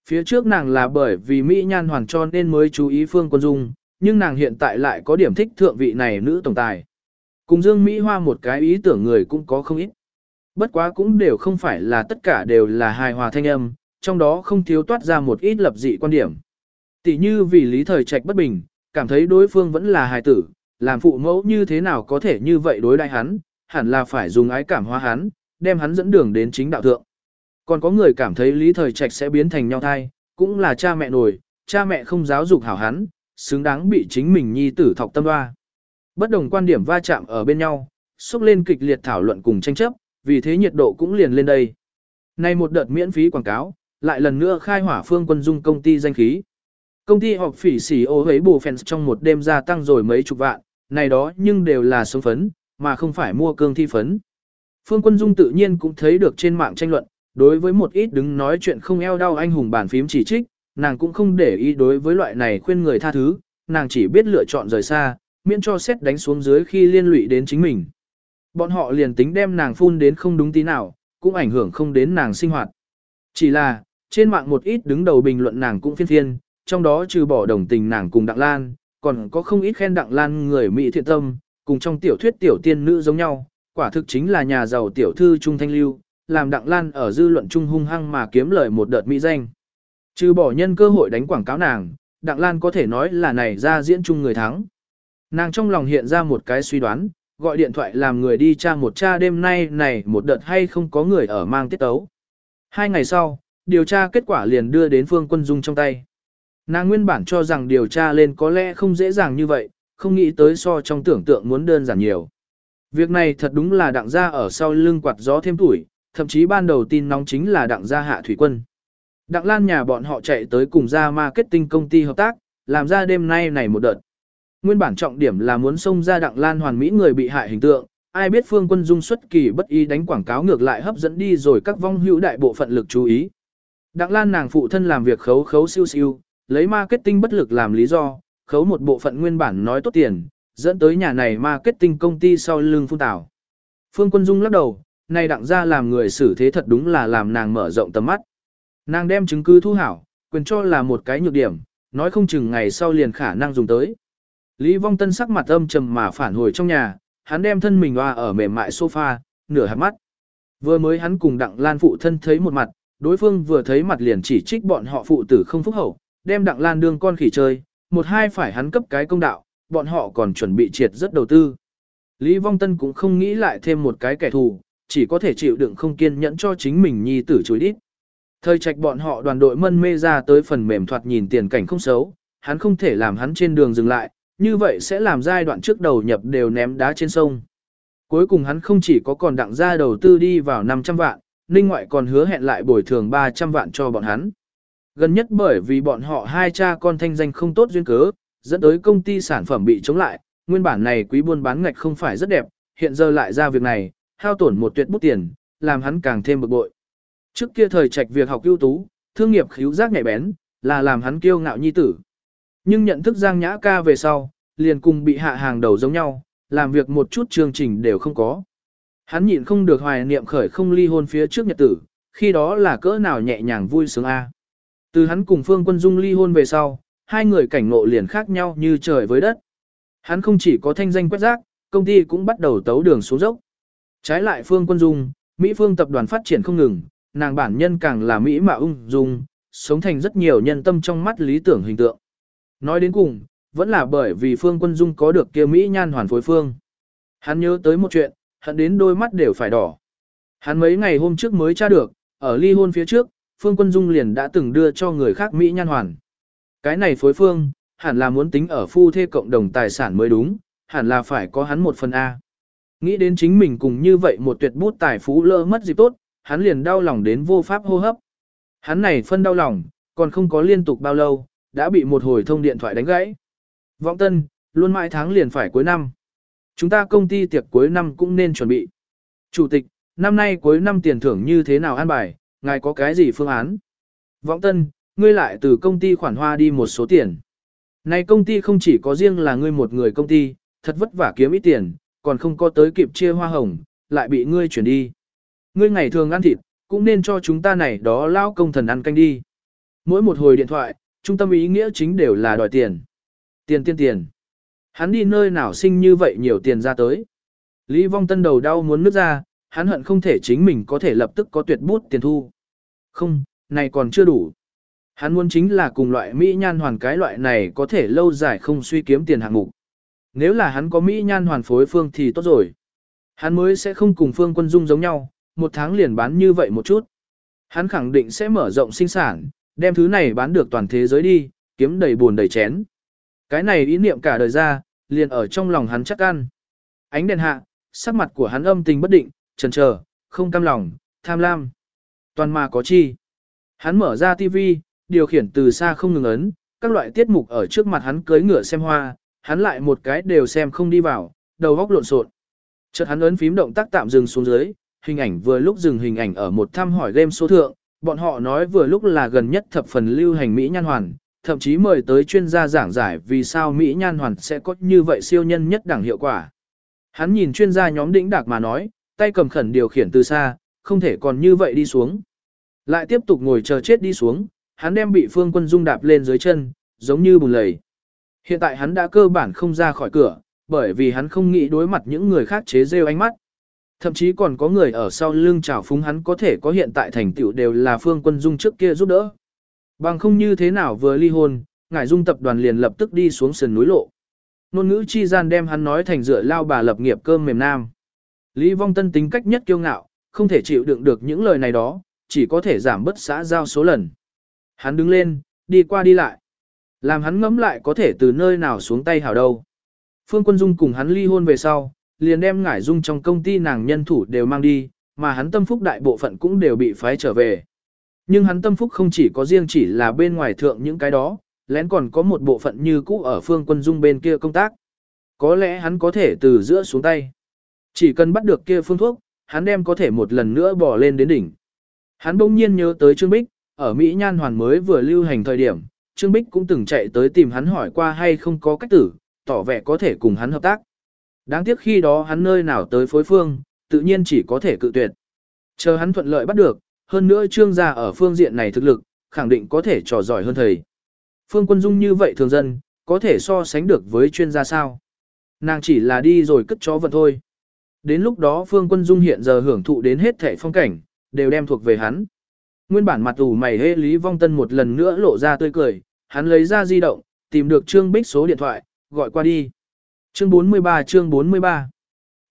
Phía trước nàng là bởi vì Mỹ Nhan Hoàng cho nên mới chú ý Phương Quân Dung, nhưng nàng hiện tại lại có điểm thích thượng vị này nữ tổng tài. Cùng Dương Mỹ Hoa một cái ý tưởng người cũng có không ít. Bất quá cũng đều không phải là tất cả đều là hài hòa thanh âm, trong đó không thiếu toát ra một ít lập dị quan điểm. Tỷ như vì lý thời trạch bất bình, cảm thấy đối phương vẫn là hài tử, làm phụ mẫu như thế nào có thể như vậy đối đại hắn, hẳn là phải dùng ái cảm hóa hắn, đem hắn dẫn đường đến chính đạo thượng. Còn có người cảm thấy lý thời trạch sẽ biến thành nhau thai, cũng là cha mẹ nổi, cha mẹ không giáo dục hảo hắn, xứng đáng bị chính mình nhi tử thọc tâm hoa. Bất đồng quan điểm va chạm ở bên nhau, xúc lên kịch liệt thảo luận cùng tranh chấp, vì thế nhiệt độ cũng liền lên đây. Nay một đợt miễn phí quảng cáo, lại lần nữa khai hỏa phương quân dung công ty danh khí. Công ty họp phỉ xỉ ô hấy bù fans trong một đêm gia tăng rồi mấy chục vạn, này đó nhưng đều là sống phấn, mà không phải mua cương thi phấn. Phương Quân Dung tự nhiên cũng thấy được trên mạng tranh luận, đối với một ít đứng nói chuyện không eo đau anh hùng bản phím chỉ trích, nàng cũng không để ý đối với loại này khuyên người tha thứ, nàng chỉ biết lựa chọn rời xa, miễn cho xét đánh xuống dưới khi liên lụy đến chính mình. Bọn họ liền tính đem nàng phun đến không đúng tí nào, cũng ảnh hưởng không đến nàng sinh hoạt. Chỉ là, trên mạng một ít đứng đầu bình luận nàng cũng phiên thiên, trong đó trừ bỏ đồng tình nàng cùng Đặng Lan, còn có không ít khen Đặng Lan người Mỹ thiện tâm, cùng trong tiểu thuyết tiểu tiên nữ giống nhau, quả thực chính là nhà giàu tiểu thư Trung Thanh Lưu, làm Đặng Lan ở dư luận trung hung hăng mà kiếm lời một đợt mỹ danh. Trừ bỏ nhân cơ hội đánh quảng cáo nàng, Đặng Lan có thể nói là này ra diễn chung người thắng. Nàng trong lòng hiện ra một cái suy đoán, gọi điện thoại làm người đi tra một tra đêm nay này một đợt hay không có người ở mang tiết tấu. Hai ngày sau, điều tra kết quả liền đưa đến Phương Quân Dung trong tay. Nàng nguyên bản cho rằng điều tra lên có lẽ không dễ dàng như vậy, không nghĩ tới so trong tưởng tượng muốn đơn giản nhiều. Việc này thật đúng là đặng gia ở sau lưng quạt gió thêm tuổi, thậm chí ban đầu tin nóng chính là đặng gia hạ thủy quân. Đặng lan nhà bọn họ chạy tới cùng ra marketing công ty hợp tác, làm ra đêm nay này một đợt. Nguyên bản trọng điểm là muốn xông ra đặng lan hoàn mỹ người bị hại hình tượng, ai biết phương quân dung xuất kỳ bất ý đánh quảng cáo ngược lại hấp dẫn đi rồi các vong hữu đại bộ phận lực chú ý. Đặng lan nàng phụ thân làm việc khấu khấu siêu siêu, lấy marketing bất lực làm lý do, khấu một bộ phận nguyên bản nói tốt tiền, dẫn tới nhà này marketing công ty sau lưng phun tảo. Phương Quân Dung lắc đầu, này đặng ra làm người xử thế thật đúng là làm nàng mở rộng tầm mắt. Nàng đem chứng cứ thu hảo, quyền cho là một cái nhược điểm, nói không chừng ngày sau liền khả năng dùng tới. Lý Vong Tân sắc mặt âm trầm mà phản hồi trong nhà, hắn đem thân mình hoa ở mềm mại sofa, nửa hạt mắt. Vừa mới hắn cùng Đặng Lan phụ thân thấy một mặt, đối phương vừa thấy mặt liền chỉ trích bọn họ phụ tử không phúc hậu, đem Đặng Lan đương con khỉ chơi, một hai phải hắn cấp cái công đạo, bọn họ còn chuẩn bị triệt rất đầu tư. Lý Vong Tân cũng không nghĩ lại thêm một cái kẻ thù, chỉ có thể chịu đựng không kiên nhẫn cho chính mình nhi tử chối đít. Thời trạch bọn họ đoàn đội mân mê ra tới phần mềm thoạt nhìn tiền cảnh không xấu, hắn không thể làm hắn trên đường dừng lại, như vậy sẽ làm giai đoạn trước đầu nhập đều ném đá trên sông. Cuối cùng hắn không chỉ có còn đặng ra đầu tư đi vào 500 vạn, Ninh Ngoại còn hứa hẹn lại bồi thường 300 vạn cho bọn hắn. Gần nhất bởi vì bọn họ hai cha con thanh danh không tốt duyên cớ, dẫn tới công ty sản phẩm bị chống lại, nguyên bản này quý buôn bán ngạch không phải rất đẹp, hiện giờ lại ra việc này, hao tổn một tuyệt bút tiền, làm hắn càng thêm bực bội. Trước kia thời trạch việc học ưu tú, thương nghiệp khíu giác nhạy bén, là làm hắn kiêu ngạo nhi tử. Nhưng nhận thức Giang Nhã ca về sau, liền cùng bị hạ hàng đầu giống nhau, làm việc một chút chương trình đều không có. Hắn nhịn không được hoài niệm khởi không ly hôn phía trước nhật tử, khi đó là cỡ nào nhẹ nhàng vui sướng a. Từ hắn cùng Phương Quân Dung ly hôn về sau, hai người cảnh ngộ liền khác nhau như trời với đất. Hắn không chỉ có thanh danh quét rác, công ty cũng bắt đầu tấu đường xuống dốc. Trái lại Phương Quân Dung, Mỹ Phương tập đoàn phát triển không ngừng, nàng bản nhân càng là Mỹ mà ung dung, sống thành rất nhiều nhân tâm trong mắt lý tưởng hình tượng. Nói đến cùng, vẫn là bởi vì Phương Quân Dung có được kia Mỹ nhan hoàn phối phương. Hắn nhớ tới một chuyện, hắn đến đôi mắt đều phải đỏ. Hắn mấy ngày hôm trước mới tra được, ở ly hôn phía trước, Phương Quân Dung liền đã từng đưa cho người khác Mỹ nhan hoàn. Cái này phối phương, hẳn là muốn tính ở phu thê cộng đồng tài sản mới đúng, hẳn là phải có hắn một phần A. Nghĩ đến chính mình cùng như vậy một tuyệt bút tài phú lỡ mất dịp tốt, hắn liền đau lòng đến vô pháp hô hấp. Hắn này phân đau lòng, còn không có liên tục bao lâu, đã bị một hồi thông điện thoại đánh gãy. Vọng Tân, luôn mãi tháng liền phải cuối năm. Chúng ta công ty tiệc cuối năm cũng nên chuẩn bị. Chủ tịch, năm nay cuối năm tiền thưởng như thế nào an bài, ngài có cái gì phương án? Vọng Tân, ngươi lại từ công ty khoản hoa đi một số tiền. Này công ty không chỉ có riêng là ngươi một người công ty, thật vất vả kiếm ít tiền, còn không có tới kịp chia hoa hồng, lại bị ngươi chuyển đi. Ngươi ngày thường ăn thịt, cũng nên cho chúng ta này đó lao công thần ăn canh đi. Mỗi một hồi điện thoại, trung tâm ý nghĩa chính đều là đòi tiền. Tiền tiền tiền. Hắn đi nơi nào sinh như vậy nhiều tiền ra tới. Lý vong tân đầu đau muốn nước ra, hắn hận không thể chính mình có thể lập tức có tuyệt bút tiền thu. Không, này còn chưa đủ. Hắn muốn chính là cùng loại Mỹ nhan hoàn cái loại này có thể lâu dài không suy kiếm tiền hạng mục. Nếu là hắn có Mỹ nhan hoàn phối phương thì tốt rồi. Hắn mới sẽ không cùng phương quân dung giống nhau, một tháng liền bán như vậy một chút. Hắn khẳng định sẽ mở rộng sinh sản, đem thứ này bán được toàn thế giới đi, kiếm đầy buồn đầy chén. Cái này ý niệm cả đời ra, liền ở trong lòng hắn chắc ăn. Ánh đèn hạ, sắc mặt của hắn âm tình bất định, trần chờ, không cam lòng, tham lam. Toàn mà có chi. Hắn mở ra TV, điều khiển từ xa không ngừng ấn, các loại tiết mục ở trước mặt hắn cưới ngựa xem hoa, hắn lại một cái đều xem không đi vào, đầu góc lộn xộn. Chợt hắn ấn phím động tác tạm dừng xuống dưới, hình ảnh vừa lúc dừng hình ảnh ở một thăm hỏi game số thượng, bọn họ nói vừa lúc là gần nhất thập phần lưu hành Mỹ Nhan Hoàn, thậm chí mời tới chuyên gia giảng giải vì sao Mỹ Nhan Hoàn sẽ có như vậy siêu nhân nhất đẳng hiệu quả. Hắn nhìn chuyên gia nhóm đỉnh đạc mà nói, tay cầm khẩn điều khiển từ xa, không thể còn như vậy đi xuống. Lại tiếp tục ngồi chờ chết đi xuống, hắn đem bị phương quân dung đạp lên dưới chân, giống như bùn lầy. Hiện tại hắn đã cơ bản không ra khỏi cửa, bởi vì hắn không nghĩ đối mặt những người khác chế rêu ánh mắt. Thậm chí còn có người ở sau lưng chào phúng hắn có thể có hiện tại thành tựu đều là phương quân dung trước kia giúp đỡ. Bằng không như thế nào vừa ly hôn, ngải dung tập đoàn liền lập tức đi xuống sườn núi lộ. Nôn ngữ chi gian đem hắn nói thành dựa lao bà lập nghiệp cơm mềm nam. Lý Vong Tân tính cách nhất kiêu ngạo, không thể chịu đựng được những lời này đó, chỉ có thể giảm bớt xã giao số lần. Hắn đứng lên, đi qua đi lại. Làm hắn ngẫm lại có thể từ nơi nào xuống tay hảo đâu. Phương Quân Dung cùng hắn ly hôn về sau, liền đem ngải dung trong công ty nàng nhân thủ đều mang đi, mà hắn tâm phúc đại bộ phận cũng đều bị phái trở về. Nhưng hắn tâm phúc không chỉ có riêng chỉ là bên ngoài thượng những cái đó, lén còn có một bộ phận như cũ ở phương quân dung bên kia công tác. Có lẽ hắn có thể từ giữa xuống tay. Chỉ cần bắt được kia phương thuốc, hắn đem có thể một lần nữa bỏ lên đến đỉnh. Hắn bỗng nhiên nhớ tới Trương Bích, ở Mỹ Nhan Hoàn mới vừa lưu hành thời điểm, Trương Bích cũng từng chạy tới tìm hắn hỏi qua hay không có cách tử, tỏ vẻ có thể cùng hắn hợp tác. Đáng tiếc khi đó hắn nơi nào tới phối phương, tự nhiên chỉ có thể cự tuyệt. Chờ hắn thuận lợi bắt được, hơn nữa trương gia ở phương diện này thực lực, khẳng định có thể trò giỏi hơn thầy. Phương Quân Dung như vậy thường dân, có thể so sánh được với chuyên gia sao. Nàng chỉ là đi rồi cất chó vật thôi. Đến lúc đó Phương Quân Dung hiện giờ hưởng thụ đến hết thể phong cảnh, đều đem thuộc về hắn. Nguyên bản mặt ủ mày hê Lý Vong Tân một lần nữa lộ ra tươi cười, hắn lấy ra di động, tìm được Trương Bích số điện thoại, gọi qua đi. Chương 43 chương 43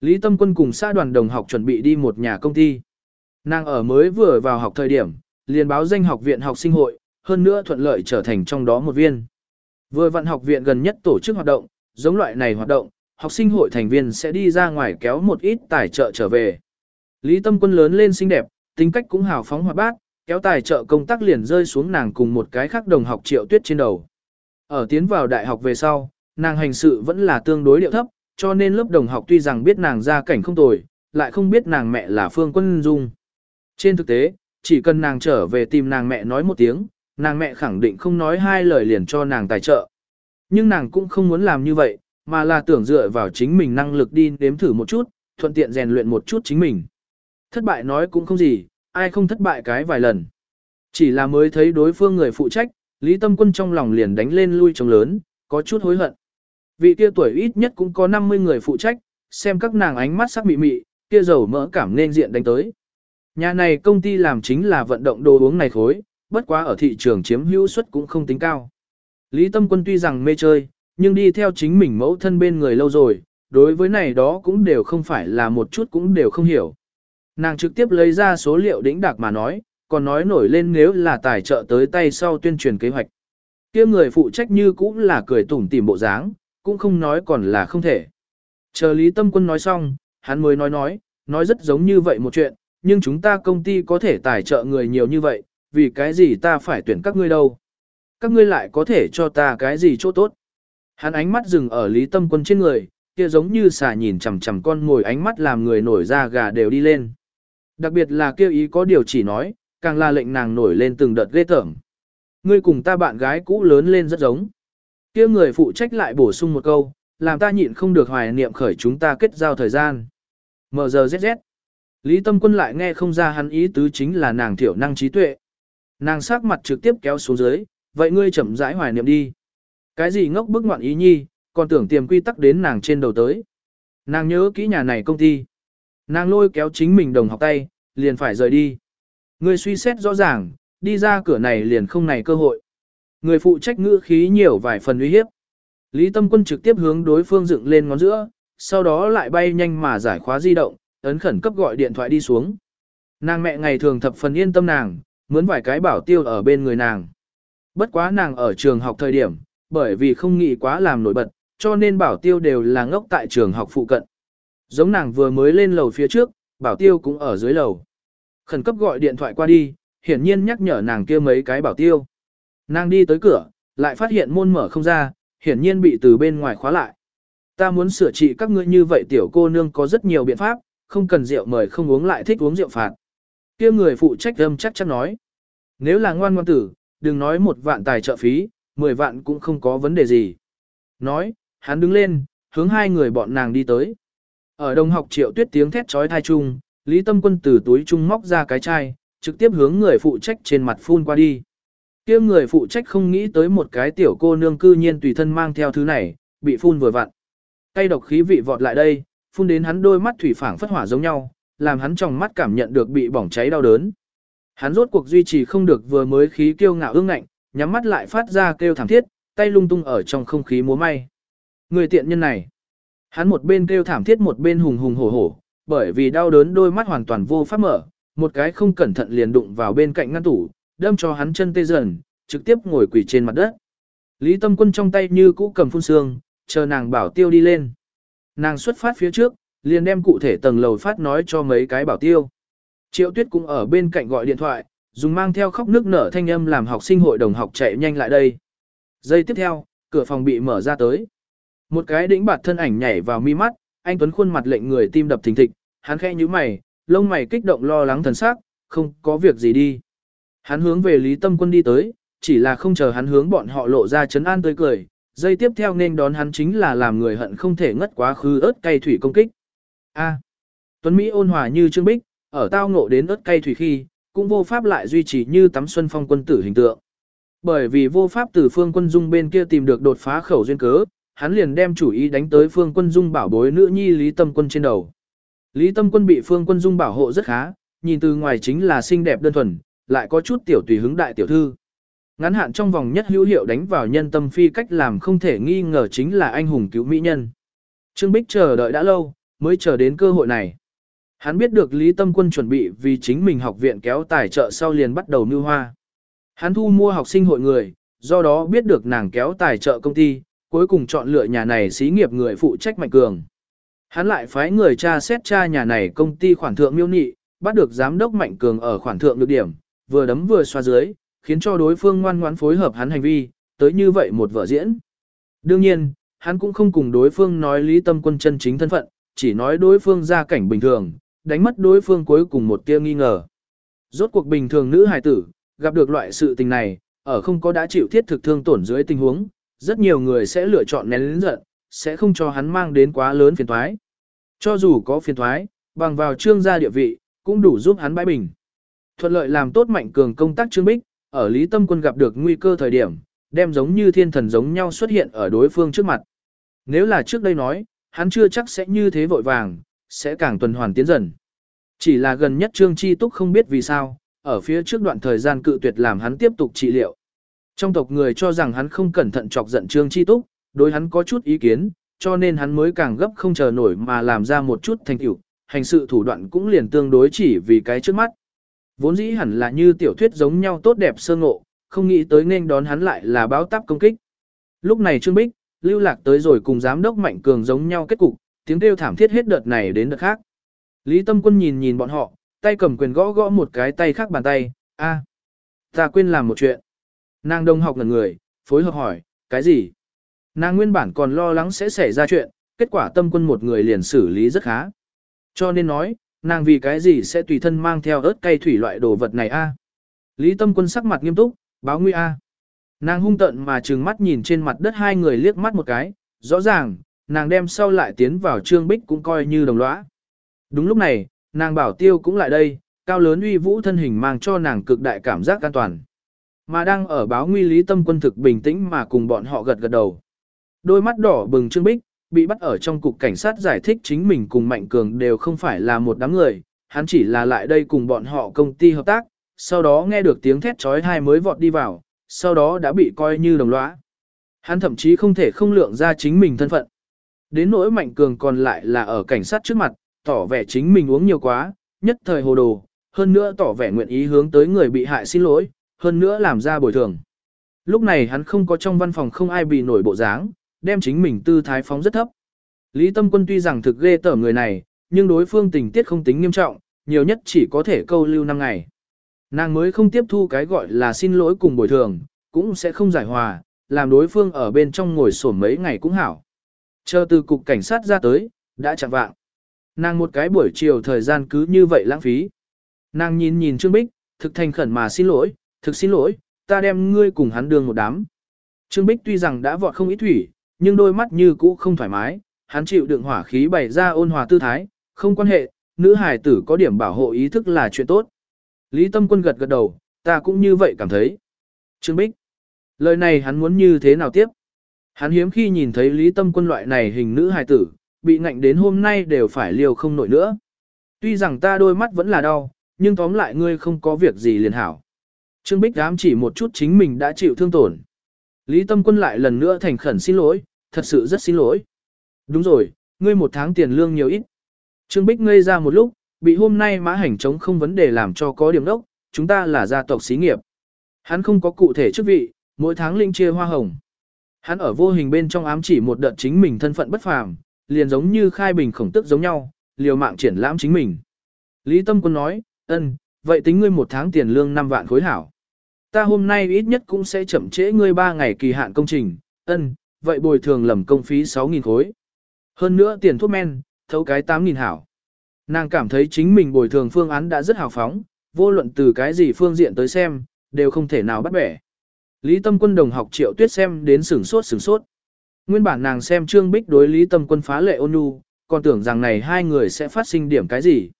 Lý Tâm Quân cùng xã đoàn đồng học chuẩn bị đi một nhà công ty. Nàng ở mới vừa vào học thời điểm, liền báo danh học viện học sinh hội, hơn nữa thuận lợi trở thành trong đó một viên. Vừa vận học viện gần nhất tổ chức hoạt động, giống loại này hoạt động, học sinh hội thành viên sẽ đi ra ngoài kéo một ít tài trợ trở về. Lý Tâm Quân lớn lên xinh đẹp, tính cách cũng hào phóng hoạt bát, kéo tài trợ công tác liền rơi xuống nàng cùng một cái khác đồng học triệu tuyết trên đầu. Ở tiến vào đại học về sau, nàng hành sự vẫn là tương đối điệu thấp, cho nên lớp đồng học tuy rằng biết nàng ra cảnh không tồi, lại không biết nàng mẹ là Phương Quân Dung. Trên thực tế, chỉ cần nàng trở về tìm nàng mẹ nói một tiếng, nàng mẹ khẳng định không nói hai lời liền cho nàng tài trợ. Nhưng nàng cũng không muốn làm như vậy, mà là tưởng dựa vào chính mình năng lực đi đếm thử một chút, thuận tiện rèn luyện một chút chính mình. Thất bại nói cũng không gì, ai không thất bại cái vài lần. Chỉ là mới thấy đối phương người phụ trách, Lý Tâm Quân trong lòng liền đánh lên lui trống lớn, có chút hối hận. Vị kia tuổi ít nhất cũng có 50 người phụ trách, xem các nàng ánh mắt sắc mị mị, kia dầu mỡ cảm nên diện đánh tới. Nhà này công ty làm chính là vận động đồ uống này khối, bất quá ở thị trường chiếm hữu suất cũng không tính cao. Lý Tâm Quân tuy rằng mê chơi, nhưng đi theo chính mình mẫu thân bên người lâu rồi, đối với này đó cũng đều không phải là một chút cũng đều không hiểu. Nàng trực tiếp lấy ra số liệu đỉnh đạc mà nói, còn nói nổi lên nếu là tài trợ tới tay sau tuyên truyền kế hoạch. kia người phụ trách như cũng là cười tủm tỉm bộ dáng, cũng không nói còn là không thể. Chờ Lý Tâm Quân nói xong, hắn mới nói nói, nói rất giống như vậy một chuyện, nhưng chúng ta công ty có thể tài trợ người nhiều như vậy, vì cái gì ta phải tuyển các ngươi đâu. Các ngươi lại có thể cho ta cái gì chỗ tốt. Hắn ánh mắt dừng ở Lý Tâm Quân trên người, kia giống như xà nhìn chằm chằm con ngồi ánh mắt làm người nổi da gà đều đi lên. Đặc biệt là kêu ý có điều chỉ nói, càng là lệnh nàng nổi lên từng đợt ghê tởm. Ngươi cùng ta bạn gái cũ lớn lên rất giống. Kia người phụ trách lại bổ sung một câu, làm ta nhịn không được hoài niệm khởi chúng ta kết giao thời gian. MGZZ. Lý Tâm Quân lại nghe không ra hắn ý tứ chính là nàng thiểu năng trí tuệ. Nàng sắc mặt trực tiếp kéo xuống dưới, vậy ngươi chậm rãi hoài niệm đi. Cái gì ngốc bức ngoạn ý nhi, còn tưởng tiềm quy tắc đến nàng trên đầu tới. Nàng nhớ kỹ nhà này công ty. Nàng lôi kéo chính mình đồng học tay, liền phải rời đi. Người suy xét rõ ràng, đi ra cửa này liền không này cơ hội. Người phụ trách ngữ khí nhiều vài phần uy hiếp. Lý Tâm Quân trực tiếp hướng đối phương dựng lên ngón giữa, sau đó lại bay nhanh mà giải khóa di động, ấn khẩn cấp gọi điện thoại đi xuống. Nàng mẹ ngày thường thập phần yên tâm nàng, muốn vài cái bảo tiêu ở bên người nàng. Bất quá nàng ở trường học thời điểm, bởi vì không nghĩ quá làm nổi bật, cho nên bảo tiêu đều là ngốc tại trường học phụ cận. Giống nàng vừa mới lên lầu phía trước, bảo tiêu cũng ở dưới lầu. Khẩn cấp gọi điện thoại qua đi, hiển nhiên nhắc nhở nàng kia mấy cái bảo tiêu. Nàng đi tới cửa, lại phát hiện môn mở không ra, hiển nhiên bị từ bên ngoài khóa lại. Ta muốn sửa trị các ngươi như vậy tiểu cô nương có rất nhiều biện pháp, không cần rượu mời không uống lại thích uống rượu phạt. Kia người phụ trách âm chắc chắc nói. Nếu là ngoan ngoan tử, đừng nói một vạn tài trợ phí, mười vạn cũng không có vấn đề gì. Nói, hắn đứng lên, hướng hai người bọn nàng đi tới. Ở đồng học triệu tuyết tiếng thét trói thai chung, Lý Tâm Quân từ túi chung móc ra cái chai, trực tiếp hướng người phụ trách trên mặt phun qua đi. kia người phụ trách không nghĩ tới một cái tiểu cô nương cư nhiên tùy thân mang theo thứ này, bị phun vừa vặn. Cây độc khí vị vọt lại đây, phun đến hắn đôi mắt thủy phảng phất hỏa giống nhau, làm hắn trong mắt cảm nhận được bị bỏng cháy đau đớn. Hắn rốt cuộc duy trì không được vừa mới khí kiêu ngạo ương ngạnh, nhắm mắt lại phát ra kêu thảm thiết, tay lung tung ở trong không khí múa may. Người tiện nhân này, hắn một bên kêu thảm thiết một bên hùng hùng hổ hổ, bởi vì đau đớn đôi mắt hoàn toàn vô pháp mở, một cái không cẩn thận liền đụng vào bên cạnh ngăn tủ, đâm cho hắn chân tê dần, trực tiếp ngồi quỳ trên mặt đất. Lý Tâm Quân trong tay như cũ cầm phun xương, chờ nàng bảo tiêu đi lên. Nàng xuất phát phía trước, liền đem cụ thể tầng lầu phát nói cho mấy cái bảo tiêu. Triệu Tuyết cũng ở bên cạnh gọi điện thoại, dùng mang theo khóc nước nở thanh âm làm học sinh hội đồng học chạy nhanh lại đây. Giây tiếp theo, cửa phòng bị mở ra tới. Một cái đĩnh bạt thân ảnh nhảy vào mi mắt, anh Tuấn khuôn mặt lệnh người tim đập thình thịch, hắn khẽ như mày, lông mày kích động lo lắng thần sắc, không có việc gì đi. Hắn hướng về Lý Tâm Quân đi tới, chỉ là không chờ hắn hướng bọn họ lộ ra chấn an tươi cười, dây tiếp theo nên đón hắn chính là làm người hận không thể ngất quá khứ ớt cay thủy công kích. A. Tuấn Mỹ ôn hòa như Trương Bích, ở tao ngộ đến ớt cay thủy khi, cũng vô pháp lại duy trì như tắm xuân phong quân tử hình tượng. Bởi vì vô pháp từ phương quân dung bên kia tìm được đột phá khẩu duyên cớ, hắn liền đem chủ ý đánh tới phương quân dung bảo bối nữ nhi Lý Tâm Quân trên đầu. Lý Tâm Quân bị phương quân dung bảo hộ rất khá, nhìn từ ngoài chính là xinh đẹp đơn thuần, lại có chút tiểu tùy hứng đại tiểu thư. Ngắn hạn trong vòng nhất hữu hiệu đánh vào nhân tâm phi cách làm không thể nghi ngờ chính là anh hùng cứu mỹ nhân. Trương Bích chờ đợi đã lâu, mới chờ đến cơ hội này. Hắn biết được Lý Tâm Quân chuẩn bị vì chính mình học viện kéo tài trợ sau liền bắt đầu mưu hoa. Hắn thu mua học sinh hội người, do đó biết được nàng kéo tài trợ công ty, cuối cùng chọn lựa nhà này xí nghiệp người phụ trách Mạnh Cường. Hắn lại phái người tra xét tra nhà này công ty khoản thượng miêu nị, bắt được giám đốc Mạnh Cường ở khoản thượng được điểm, vừa đấm vừa xoa dưới, khiến cho đối phương ngoan ngoãn phối hợp hắn hành vi, tới như vậy một vở diễn. Đương nhiên, hắn cũng không cùng đối phương nói lý tâm quân chân chính thân phận, chỉ nói đối phương ra cảnh bình thường, đánh mất đối phương cuối cùng một tia nghi ngờ. Rốt cuộc bình thường nữ hài tử, gặp được loại sự tình này, ở không có đã chịu thiết thực thương tổn dưới tình huống, rất nhiều người sẽ lựa chọn nén lĩnh giận, sẽ không cho hắn mang đến quá lớn phiền thoái. Cho dù có phiền thoái, bằng vào trương gia địa vị, cũng đủ giúp hắn bãi bình. Thuận lợi làm tốt mạnh cường công tác trương bích, ở Lý Tâm Quân gặp được nguy cơ thời điểm, đem giống như thiên thần giống nhau xuất hiện ở đối phương trước mặt. Nếu là trước đây nói, hắn chưa chắc sẽ như thế vội vàng, sẽ càng tuần hoàn tiến dần. Chỉ là gần nhất Trương Chi Túc không biết vì sao, ở phía trước đoạn thời gian cự tuyệt làm hắn tiếp tục trị liệu. Trong tộc người cho rằng hắn không cẩn thận chọc giận Trương Chi Túc, đối hắn có chút ý kiến, cho nên hắn mới càng gấp không chờ nổi mà làm ra một chút thành tựu, hành sự thủ đoạn cũng liền tương đối chỉ vì cái trước mắt. Vốn dĩ hẳn là như tiểu thuyết giống nhau tốt đẹp sơ ngộ, không nghĩ tới nên đón hắn lại là báo táp công kích. Lúc này Trương Bích, lưu lạc tới rồi cùng giám đốc Mạnh Cường giống nhau kết cục, tiếng kêu thảm thiết hết đợt này đến đợt khác. Lý Tâm Quân nhìn nhìn bọn họ, tay cầm quyền gõ gõ một cái tay khác bàn tay, a, ta quên làm một chuyện. Nàng đồng học ngần người, phối hợp hỏi, cái gì? Nàng nguyên bản còn lo lắng sẽ xảy ra chuyện, kết quả tâm quân một người liền xử lý rất khá. Cho nên nói, nàng vì cái gì sẽ tùy thân mang theo ớt cây thủy loại đồ vật này a? Lý tâm quân sắc mặt nghiêm túc, báo nguy a. Nàng hung tận mà trừng mắt nhìn trên mặt đất hai người liếc mắt một cái, rõ ràng, nàng đem sau lại tiến vào trương bích cũng coi như đồng lõa. Đúng lúc này, nàng bảo tiêu cũng lại đây, cao lớn uy vũ thân hình mang cho nàng cực đại cảm giác an toàn. Mà đang ở báo nguy lý tâm quân thực bình tĩnh mà cùng bọn họ gật gật đầu. Đôi mắt đỏ bừng Trương Bích, bị bắt ở trong cục cảnh sát giải thích chính mình cùng Mạnh Cường đều không phải là một đám người, hắn chỉ là lại đây cùng bọn họ công ty hợp tác, sau đó nghe được tiếng thét trói hai mới vọt đi vào, sau đó đã bị coi như đồng lõa. Hắn thậm chí không thể không lượng ra chính mình thân phận. Đến nỗi Mạnh Cường còn lại là ở cảnh sát trước mặt, tỏ vẻ chính mình uống nhiều quá, nhất thời hồ đồ, hơn nữa tỏ vẻ nguyện ý hướng tới người bị hại xin lỗi, hơn nữa làm ra bồi thường. Lúc này hắn không có trong văn phòng không ai bị nổi bộ dáng, đem chính mình tư thái phóng rất thấp. Lý Tâm Quân tuy rằng thực ghê tởm người này, nhưng đối phương tình tiết không tính nghiêm trọng, nhiều nhất chỉ có thể câu lưu 5 ngày. Nàng mới không tiếp thu cái gọi là xin lỗi cùng bồi thường, cũng sẽ không giải hòa, làm đối phương ở bên trong ngồi sổn mấy ngày cũng hảo. Chờ từ cục cảnh sát ra tới, đã chẳng vạng. Nàng một cái buổi chiều thời gian cứ như vậy lãng phí. Nàng nhìn nhìn Trương Bích, thực thành khẩn mà xin lỗi, thực xin lỗi, ta đem ngươi cùng hắn đường một đám. Trương Bích tuy rằng đã vọt không ít thủy, nhưng đôi mắt như cũ không thoải mái, hắn chịu đựng hỏa khí bày ra ôn hòa tư thái, không quan hệ, nữ hài tử có điểm bảo hộ ý thức là chuyện tốt. Lý Tâm Quân gật gật đầu, ta cũng như vậy cảm thấy. Trương Bích, lời này hắn muốn như thế nào tiếp? Hắn hiếm khi nhìn thấy Lý Tâm Quân loại này hình nữ hài tử, bị ngạnh đến hôm nay đều phải liều không nổi nữa. Tuy rằng ta đôi mắt vẫn là đau, nhưng tóm lại ngươi không có việc gì liền hảo. Trương Bích dám chỉ một chút chính mình đã chịu thương tổn. Lý Tâm Quân lại lần nữa thành khẩn xin lỗi, thật sự rất xin lỗi. Đúng rồi, ngươi một tháng tiền lương nhiều ít. Trương Bích ngây ra một lúc, bị hôm nay mã hành chống không vấn đề làm cho có điểm đốc, chúng ta là gia tộc xí nghiệp. Hắn không có cụ thể chức vị, mỗi tháng linh chia hoa hồng. Hắn ở vô hình bên trong ám chỉ một đợt chính mình thân phận bất phàm, liền giống như khai bình khổng tức giống nhau, liều mạng triển lãm chính mình. Lý Tâm Quân nói, ân, vậy tính ngươi một tháng tiền lương 5 vạn khối hảo. Ta hôm nay ít nhất cũng sẽ chậm trễ ngươi 3 ngày kỳ hạn công trình, ân, vậy bồi thường lầm công phí 6.000 khối. Hơn nữa tiền thuốc men, thấu cái 8.000 hảo. Nàng cảm thấy chính mình bồi thường phương án đã rất hào phóng, vô luận từ cái gì phương diện tới xem, đều không thể nào bắt bẻ. Lý Tâm Quân đồng học triệu tuyết xem đến sửng sốt sửng sốt. Nguyên bản nàng xem Trương Bích đối Lý Tâm Quân phá lệ ôn nhu, còn tưởng rằng này hai người sẽ phát sinh điểm cái gì.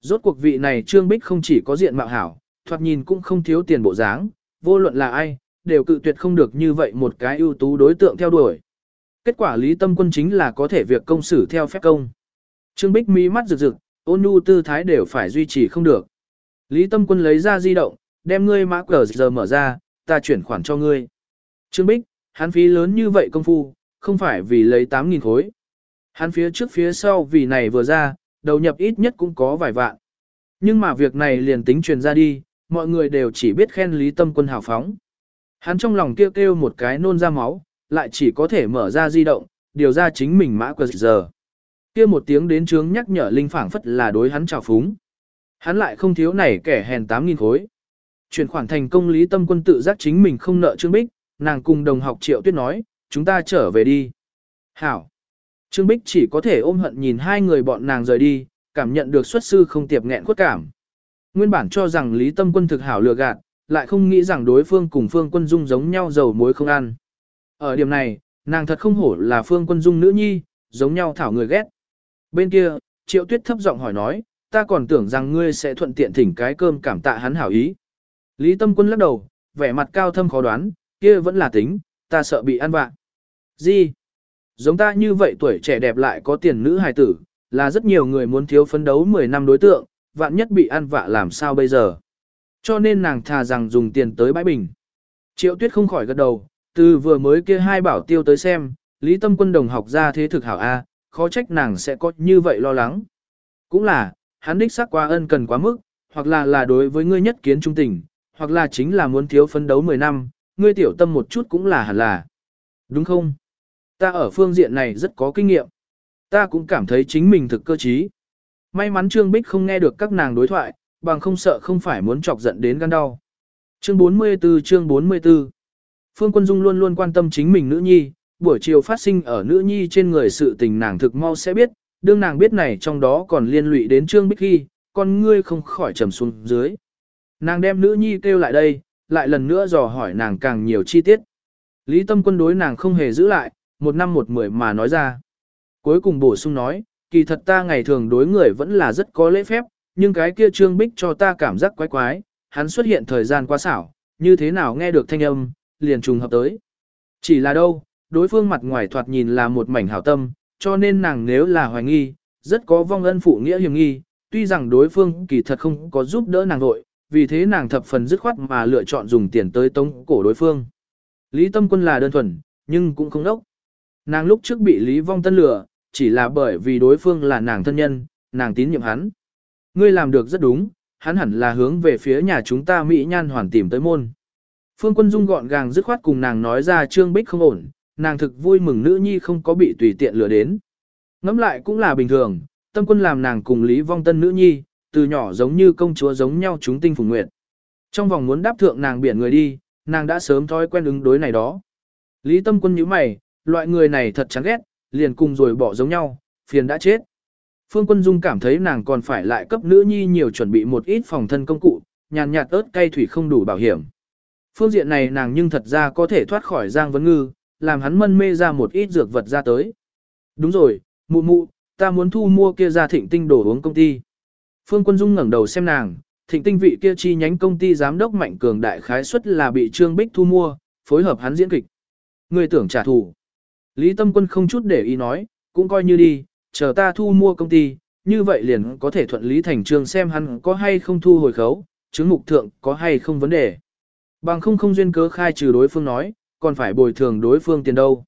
Rốt cuộc vị này Trương Bích không chỉ có diện mạo hảo, thoạt nhìn cũng không thiếu tiền bộ dáng, vô luận là ai, đều cự tuyệt không được như vậy một cái ưu tú đối tượng theo đuổi. Kết quả Lý Tâm Quân chính là có thể việc công xử theo phép công. Trương Bích mí mắt rực rực, ôn nhu tư thái đều phải duy trì không được. Lý Tâm Quân lấy ra di động, đem ngươi mã cờ giờ mở ra, ta chuyển khoản cho ngươi. Trương Bích, hắn phí lớn như vậy công phu, không phải vì lấy 8.000 khối. Hắn phía trước phía sau vì này vừa ra, đầu nhập ít nhất cũng có vài vạn. Nhưng mà việc này liền tính truyền ra đi, mọi người đều chỉ biết khen Lý Tâm Quân hào phóng. Hắn trong lòng kêu kêu một cái nôn ra máu, lại chỉ có thể mở ra di động, điều ra chính mình mã quật giờ. Kia một tiếng đến trướng nhắc nhở linh phảng phất là đối hắn trào phúng. Hắn lại không thiếu này kẻ hèn 8.000 khối. Chuyển khoản thành công Lý Tâm Quân tự giác chính mình không nợ Trương Bích, nàng cùng đồng học Triệu Tuyết nói, chúng ta trở về đi. Hảo. Trương Bích chỉ có thể ôm hận nhìn hai người bọn nàng rời đi, cảm nhận được xuất sư không tiệp nghẹn khuất cảm. Nguyên bản cho rằng Lý Tâm Quân thực hảo lừa gạt, lại không nghĩ rằng đối phương cùng Phương Quân Dung giống nhau dầu muối không ăn. Ở điểm này, nàng thật không hổ là Phương Quân Dung nữ nhi, giống nhau thảo người ghét. Bên kia, Triệu Tuyết thấp giọng hỏi nói, ta còn tưởng rằng ngươi sẽ thuận tiện thỉnh cái cơm cảm tạ hắn hảo ý. Lý Tâm Quân lắc đầu, vẻ mặt cao thâm khó đoán, kia vẫn là tính, ta sợ bị ăn vạ. Gì? Giống ta như vậy tuổi trẻ đẹp lại có tiền nữ hài tử, là rất nhiều người muốn thiếu phấn đấu 10 năm đối tượng, vạn nhất bị ăn vạ làm sao bây giờ. Cho nên nàng thà rằng dùng tiền tới bãi bình. Triệu tuyết không khỏi gật đầu, từ vừa mới kia hai bảo tiêu tới xem, Lý Tâm Quân đồng học ra thế thực hảo A, khó trách nàng sẽ có như vậy lo lắng. Cũng là, hắn đích xác quá ân cần quá mức, hoặc là là đối với ngươi nhất kiến trung tình, hoặc là chính là muốn thiếu phấn đấu 10 năm, ngươi tiểu tâm một chút cũng là hẳn là. Đúng không? Ta ở phương diện này rất có kinh nghiệm. Ta cũng cảm thấy chính mình thực cơ trí. May mắn Trương Bích không nghe được các nàng đối thoại, bằng không sợ không phải muốn chọc giận đến gan đau. Chương 44 chương 44 Phương Quân Dung luôn luôn quan tâm chính mình nữ nhi, buổi chiều phát sinh ở nữ nhi trên người sự tình nàng thực mau sẽ biết, đương nàng biết này trong đó còn liên lụy đến Trương Bích khi, con ngươi không khỏi trầm xuống dưới. Nàng đem nữ nhi kêu lại đây, lại lần nữa dò hỏi nàng càng nhiều chi tiết. Lý tâm quân đối nàng không hề giữ lại, một năm một mười mà nói ra. Cuối cùng bổ sung nói, kỳ thật ta ngày thường đối người vẫn là rất có lễ phép, nhưng cái kia trương bích cho ta cảm giác quái quái, hắn xuất hiện thời gian quá xảo, như thế nào nghe được thanh âm, liền trùng hợp tới. Chỉ là đâu, đối phương mặt ngoài thoạt nhìn là một mảnh hảo tâm, cho nên nàng nếu là hoài nghi, rất có vong ân phụ nghĩa hiểm nghi, tuy rằng đối phương kỳ thật không có giúp đỡ nàng vội, vì thế nàng thập phần dứt khoát mà lựa chọn dùng tiền tới tống cổ đối phương. Lý Tâm Quân là đơn thuần, nhưng cũng không đốc. Nàng lúc trước bị Lý Vong Tân lừa, chỉ là bởi vì đối phương là nàng thân nhân, nàng tín nhiệm hắn. Ngươi làm được rất đúng, hắn hẳn là hướng về phía nhà chúng ta Mỹ Nhan hoàn tìm tới môn. Phương Quân Dung gọn gàng dứt khoát cùng nàng nói ra Trương Bích không ổn, nàng thực vui mừng nữ nhi không có bị tùy tiện lừa đến. Ngắm lại cũng là bình thường, tâm quân làm nàng cùng Lý Vong Tân nữ nhi, từ nhỏ giống như công chúa giống nhau chúng tinh phùng nguyệt. Trong vòng muốn đáp thượng nàng biển người đi, nàng đã sớm thói quen ứng đối này đó. Lý tâm quân nhíu mày, loại người này thật chán ghét, liền cùng rồi bỏ giống nhau, phiền đã chết. Phương Quân Dung cảm thấy nàng còn phải lại cấp nữ nhi nhiều chuẩn bị một ít phòng thân công cụ, nhàn nhạt ớt cay thủy không đủ bảo hiểm. Phương diện này nàng nhưng thật ra có thể thoát khỏi Giang Vấn Ngư, làm hắn mân mê ra một ít dược vật ra tới. Đúng rồi, mụ mụ, ta muốn thu mua kia ra thịnh tinh đổ uống công ty. Phương Quân Dung ngẩng đầu xem nàng, thịnh tinh vị kia chi nhánh công ty giám đốc mạnh cường đại khái suất là bị Trương Bích thu mua, phối hợp hắn diễn kịch. Người tưởng trả thù. Lý Tâm Quân không chút để ý nói, cũng coi như đi, chờ ta thu mua công ty, như vậy liền có thể thuận lý thành trương xem hắn có hay không thu hồi khấu, chứng mục thượng có hay không vấn đề. Bằng không không duyên cớ khai trừ đối phương nói, còn phải bồi thường đối phương tiền đâu.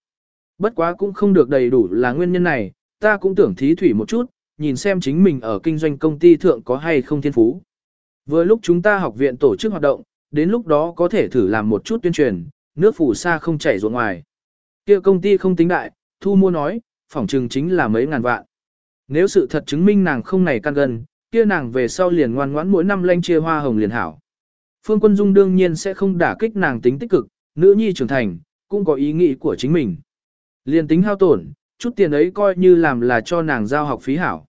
Bất quá cũng không được đầy đủ là nguyên nhân này, ta cũng tưởng thí thủy một chút, nhìn xem chính mình ở kinh doanh công ty thượng có hay không thiên phú. Vừa lúc chúng ta học viện tổ chức hoạt động, đến lúc đó có thể thử làm một chút tuyên truyền, nước phủ xa không chảy ruộng ngoài kia công ty không tính đại, thu mua nói, phỏng chừng chính là mấy ngàn vạn. Nếu sự thật chứng minh nàng không này căn gần, kia nàng về sau liền ngoan ngoãn mỗi năm lanh chia hoa hồng liền hảo. Phương Quân Dung đương nhiên sẽ không đả kích nàng tính tích cực, nữ nhi trưởng thành, cũng có ý nghĩ của chính mình. Liền tính hao tổn, chút tiền ấy coi như làm là cho nàng giao học phí hảo.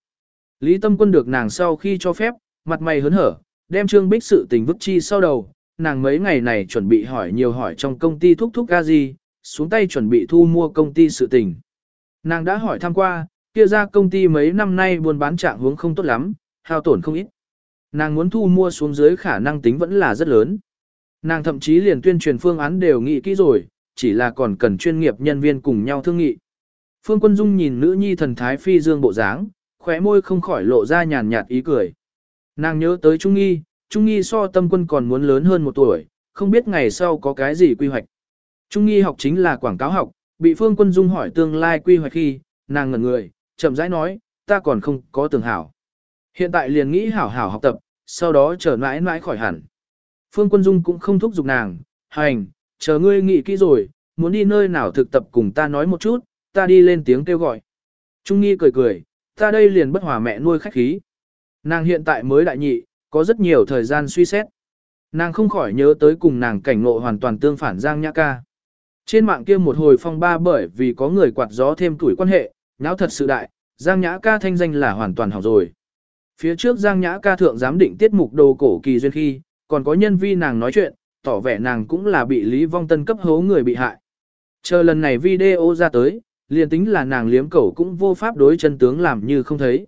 Lý Tâm Quân được nàng sau khi cho phép, mặt mày hớn hở, đem Trương Bích sự tình vứt chi sau đầu, nàng mấy ngày này chuẩn bị hỏi nhiều hỏi trong công ty thúc thúc ga gì, xuống tay chuẩn bị thu mua công ty sự tình. Nàng đã hỏi thăm qua, kia ra công ty mấy năm nay buôn bán trạng hướng không tốt lắm, hao tổn không ít. Nàng muốn thu mua xuống dưới khả năng tính vẫn là rất lớn. Nàng thậm chí liền tuyên truyền phương án đều nghĩ kỹ rồi, chỉ là còn cần chuyên nghiệp nhân viên cùng nhau thương nghị. Phương Quân Dung nhìn nữ nhi thần thái phi dương bộ dáng, khóe môi không khỏi lộ ra nhàn nhạt ý cười. Nàng nhớ tới Trung Nghi, Trung Nghi so tâm quân còn muốn lớn hơn một tuổi, không biết ngày sau có cái gì quy hoạch. Trung Nghi học chính là quảng cáo học, bị Phương Quân Dung hỏi tương lai quy hoạch khi, nàng ngẩn người, chậm rãi nói, ta còn không có tưởng hảo. Hiện tại liền nghĩ hảo hảo học tập, sau đó chờ mãi mãi khỏi hẳn. Phương Quân Dung cũng không thúc giục nàng, hành, chờ ngươi nghĩ kỹ rồi, muốn đi nơi nào thực tập cùng ta nói một chút, ta đi lên tiếng kêu gọi. Trung Nghi cười cười, ta đây liền bất hòa mẹ nuôi khách khí. Nàng hiện tại mới đại nhị, có rất nhiều thời gian suy xét. Nàng không khỏi nhớ tới cùng nàng cảnh ngộ hoàn toàn tương phản Giang Nhã Ca. Trên mạng kia một hồi phong ba bởi vì có người quạt gió thêm tuổi quan hệ, nháo thật sự đại, Giang Nhã Ca thanh danh là hoàn toàn hỏng rồi. Phía trước Giang Nhã Ca thượng giám định tiết mục đồ cổ kỳ duyên khi, còn có nhân vi nàng nói chuyện, tỏ vẻ nàng cũng là bị Lý Vong Tân cấp hố người bị hại. Chờ lần này video ra tới, liền tính là nàng liếm cẩu cũng vô pháp đối chân tướng làm như không thấy.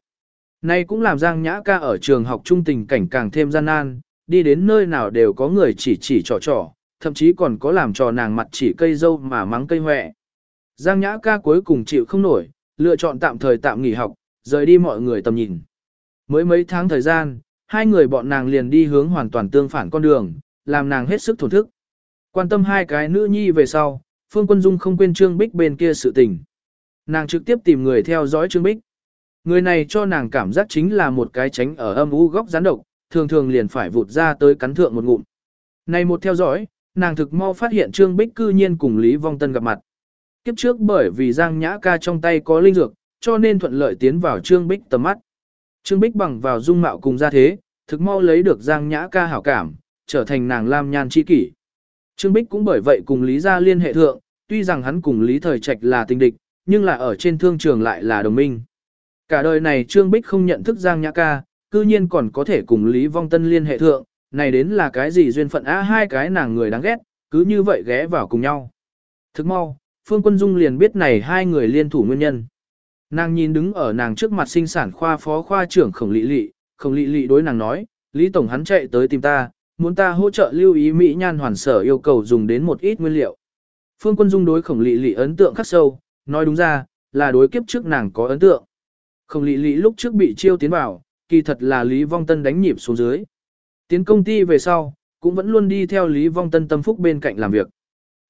Nay cũng làm Giang Nhã ca ở trường học trung tình cảnh càng thêm gian nan, đi đến nơi nào đều có người chỉ chỉ trò trò, thậm chí còn có làm trò nàng mặt chỉ cây dâu mà mắng cây hoẹ. Giang Nhã ca cuối cùng chịu không nổi, lựa chọn tạm thời tạm nghỉ học, rời đi mọi người tầm nhìn. Mới mấy tháng thời gian, hai người bọn nàng liền đi hướng hoàn toàn tương phản con đường, làm nàng hết sức thổn thức. Quan tâm hai cái nữ nhi về sau, Phương Quân Dung không quên Trương Bích bên kia sự tình. Nàng trực tiếp tìm người theo dõi Trương Bích. Người này cho nàng cảm giác chính là một cái tránh ở âm u góc gián độc, thường thường liền phải vụt ra tới cắn thượng một ngụm. Này một theo dõi, nàng thực mau phát hiện Trương Bích cư nhiên cùng Lý Vong Tân gặp mặt. Kiếp trước bởi vì Giang Nhã ca trong tay có linh dược, cho nên thuận lợi tiến vào Trương Bích tầm mắt. Trương Bích bằng vào dung mạo cùng gia thế, thực mau lấy được Giang Nhã ca hảo cảm, trở thành nàng lam nhan chi kỷ. Trương Bích cũng bởi vậy cùng Lý gia liên hệ thượng, tuy rằng hắn cùng Lý Thời Trạch là tình địch, nhưng là ở trên thương trường lại là đồng minh. Cả đời này Trương Bích không nhận thức Giang Nhã ca, cư nhiên còn có thể cùng Lý Vong Tân liên hệ thượng, này đến là cái gì duyên phận á hai cái nàng người đáng ghét, cứ như vậy ghé vào cùng nhau. Thức mau, Phương Quân Dung liền biết này hai người liên thủ nguyên nhân. Nàng nhìn đứng ở nàng trước mặt sinh sản khoa phó khoa trưởng khổng lị lị, khổng lị lị đối nàng nói, Lý Tổng hắn chạy tới tìm ta, muốn ta hỗ trợ lưu ý Mỹ nhan hoàn sở yêu cầu dùng đến một ít nguyên liệu. Phương Quân Dung đối khổng lị lị ấn tượng khắc sâu, nói đúng ra, là đối kiếp trước nàng có ấn tượng. Khổng lị lị lúc trước bị chiêu tiến vào, kỳ thật là Lý Vong Tân đánh nhịp xuống dưới. Tiến công ty về sau, cũng vẫn luôn đi theo Lý Vong Tân tâm phúc bên cạnh làm việc.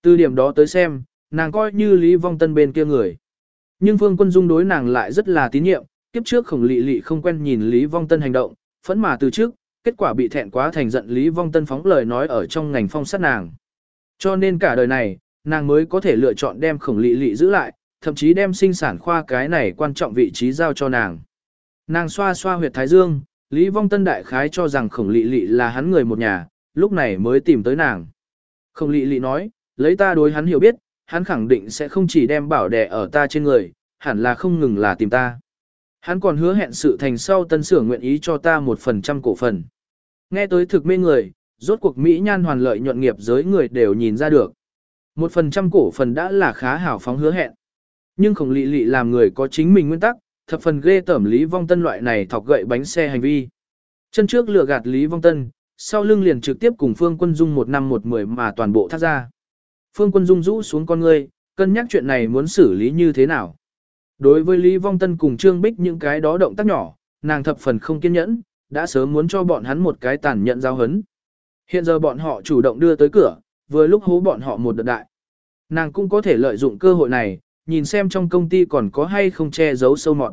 Từ điểm đó tới xem, nàng coi như Lý Vong Tân bên kia người. Nhưng Phương Quân Dung đối nàng lại rất là tín nhiệm, kiếp trước khổng lị lị không quen nhìn Lý Vong Tân hành động, phẫn mà từ trước, kết quả bị thẹn quá thành giận Lý Vong Tân phóng lời nói ở trong ngành phong sát nàng. Cho nên cả đời này, nàng mới có thể lựa chọn đem khổng lị lị giữ lại, thậm chí đem sinh sản khoa cái này quan trọng vị trí giao cho nàng. Nàng xoa xoa huyệt thái dương, Lý Vong Tân đại khái cho rằng khổng lị lị là hắn người một nhà, lúc này mới tìm tới nàng. Khổng lị lị nói, lấy ta đối hắn hiểu biết, hắn khẳng định sẽ không chỉ đem bảo đẻ ở ta trên người, hẳn là không ngừng là tìm ta. Hắn còn hứa hẹn sự thành sau tân sưởng nguyện ý cho ta một phần trăm cổ phần. Nghe tới thực mê người, rốt cuộc Mỹ nhan hoàn lợi nhuận nghiệp giới người đều nhìn ra được. Một phần trăm cổ phần đã là khá hảo phóng hứa hẹn. Nhưng khổng lị lị làm người có chính mình nguyên tắc, thập phần ghê tởm Lý Vong Tân loại này thọc gậy bánh xe hành vi. Chân trước lừa gạt Lý Vong Tân, sau lưng liền trực tiếp cùng Phương Quân Dung một năm một mười mà toàn bộ thác ra. Phương Quân Dung rũ xuống con ngươi, cân nhắc chuyện này muốn xử lý như thế nào. Đối với Lý Vong Tân cùng Trương Bích những cái đó động tác nhỏ, nàng thập phần không kiên nhẫn, đã sớm muốn cho bọn hắn một cái tàn nhận giao hấn. Hiện giờ bọn họ chủ động đưa tới cửa, vừa lúc hố bọn họ một đợt đại. Nàng cũng có thể lợi dụng cơ hội này, nhìn xem trong công ty còn có hay không che giấu sâu mọt.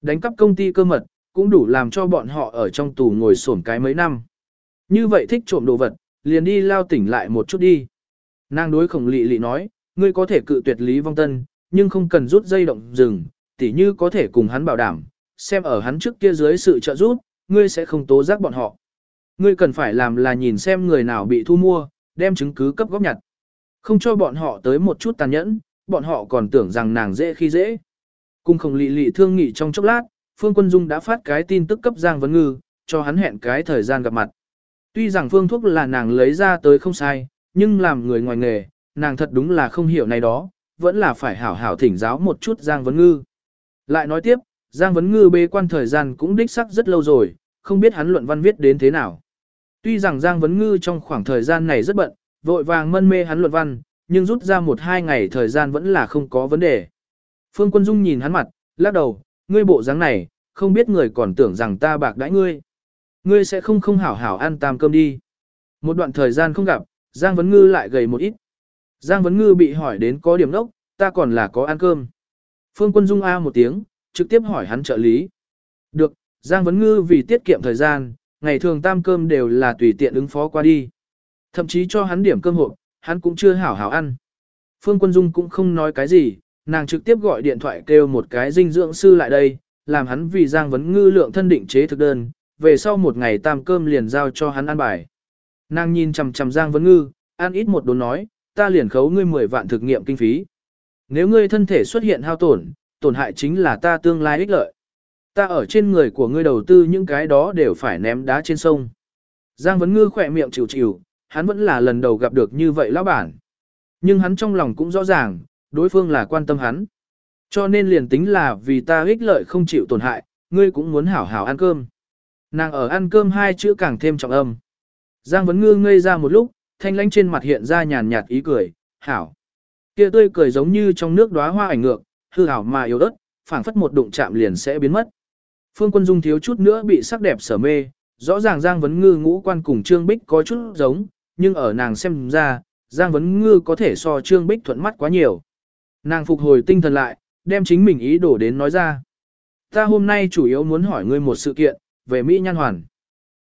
Đánh cắp công ty cơ mật, cũng đủ làm cho bọn họ ở trong tù ngồi sổm cái mấy năm. Như vậy thích trộm đồ vật, liền đi lao tỉnh lại một chút đi. Nàng đối khổng lị lị nói, ngươi có thể cự tuyệt Lý Vong Tân, nhưng không cần rút dây động rừng, tỉ như có thể cùng hắn bảo đảm, xem ở hắn trước kia dưới sự trợ giúp, ngươi sẽ không tố giác bọn họ. Ngươi cần phải làm là nhìn xem người nào bị thu mua, đem chứng cứ cấp góp nhặt. Không cho bọn họ tới một chút tàn nhẫn, bọn họ còn tưởng rằng nàng dễ khi dễ. Cùng không lị lị thương nghị trong chốc lát, Phương Quân Dung đã phát cái tin tức cấp Giang Vấn Ngư, cho hắn hẹn cái thời gian gặp mặt. Tuy rằng phương thuốc là nàng lấy ra tới không sai, nhưng làm người ngoài nghề, nàng thật đúng là không hiểu này đó, vẫn là phải hảo hảo thỉnh giáo một chút Giang Vấn Ngư. Lại nói tiếp, Giang Vấn Ngư bê quan thời gian cũng đích sắc rất lâu rồi, không biết hắn luận văn viết đến thế nào. Tuy rằng Giang Vấn Ngư trong khoảng thời gian này rất bận, vội vàng mân mê hắn luận văn, nhưng rút ra một hai ngày thời gian vẫn là không có vấn đề. Phương Quân Dung nhìn hắn mặt, lắc đầu, ngươi bộ dáng này, không biết người còn tưởng rằng ta bạc đãi ngươi. Ngươi sẽ không không hảo hảo ăn tam cơm đi. Một đoạn thời gian không gặp, Giang Vấn Ngư lại gầy một ít. Giang Vấn Ngư bị hỏi đến có điểm nốc, ta còn là có ăn cơm. Phương Quân Dung A một tiếng, trực tiếp hỏi hắn trợ lý. Được, Giang Vấn Ngư vì tiết kiệm thời gian, ngày thường tam cơm đều là tùy tiện ứng phó qua đi. Thậm chí cho hắn điểm cơm hộp, hắn cũng chưa hảo hảo ăn. Phương Quân Dung cũng không nói cái gì, nàng trực tiếp gọi điện thoại kêu một cái dinh dưỡng sư lại đây, làm hắn vì Giang Vấn Ngư lượng thân định chế thực đơn, về sau một ngày tam cơm liền giao cho hắn ăn bài. Nàng nhìn chằm chằm Giang Vấn Ngư, ăn ít một đốn nói, ta liền khấu ngươi 10 vạn thực nghiệm kinh phí. Nếu ngươi thân thể xuất hiện hao tổn, tổn hại chính là ta tương lai ích lợi. Ta ở trên người của ngươi đầu tư những cái đó đều phải ném đá trên sông. Giang Vấn Ngư khỏe miệng chịu chịu, hắn vẫn là lần đầu gặp được như vậy lão bản. Nhưng hắn trong lòng cũng rõ ràng, đối phương là quan tâm hắn. Cho nên liền tính là vì ta ích lợi không chịu tổn hại, ngươi cũng muốn hảo hảo ăn cơm. Nàng ở ăn cơm hai chữ càng thêm trọng âm. Giang Vấn Ngư ngây ra một lúc, thanh lãnh trên mặt hiện ra nhàn nhạt ý cười, hảo. Kia tươi cười giống như trong nước đóa hoa ảnh ngược, hư hảo mà yếu ớt, phảng phất một đụng chạm liền sẽ biến mất. Phương Quân Dung thiếu chút nữa bị sắc đẹp sở mê, rõ ràng Giang Vấn Ngư ngũ quan cùng Trương Bích có chút giống, nhưng ở nàng xem ra, Giang Vấn Ngư có thể so Trương Bích thuận mắt quá nhiều. Nàng phục hồi tinh thần lại, đem chính mình ý đổ đến nói ra. Ta hôm nay chủ yếu muốn hỏi ngươi một sự kiện, về Mỹ Nhan Hoàn.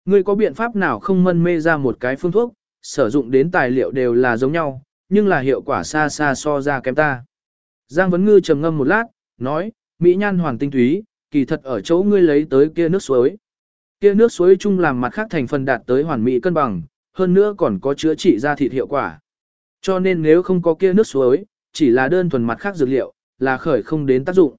Ngươi có biện pháp nào không mân mê ra một cái phương thuốc, sử dụng đến tài liệu đều là giống nhau, nhưng là hiệu quả xa xa so ra kém ta. Giang Vấn Ngư trầm ngâm một lát, nói, Mỹ Nhan Hoàn tinh túy, kỳ thật ở chỗ ngươi lấy tới kia nước suối. Kia nước suối chung làm mặt khác thành phần đạt tới hoàn mỹ cân bằng, hơn nữa còn có chữa trị ra thịt hiệu quả. Cho nên nếu không có kia nước suối, chỉ là đơn thuần mặt khác dược liệu, là khởi không đến tác dụng.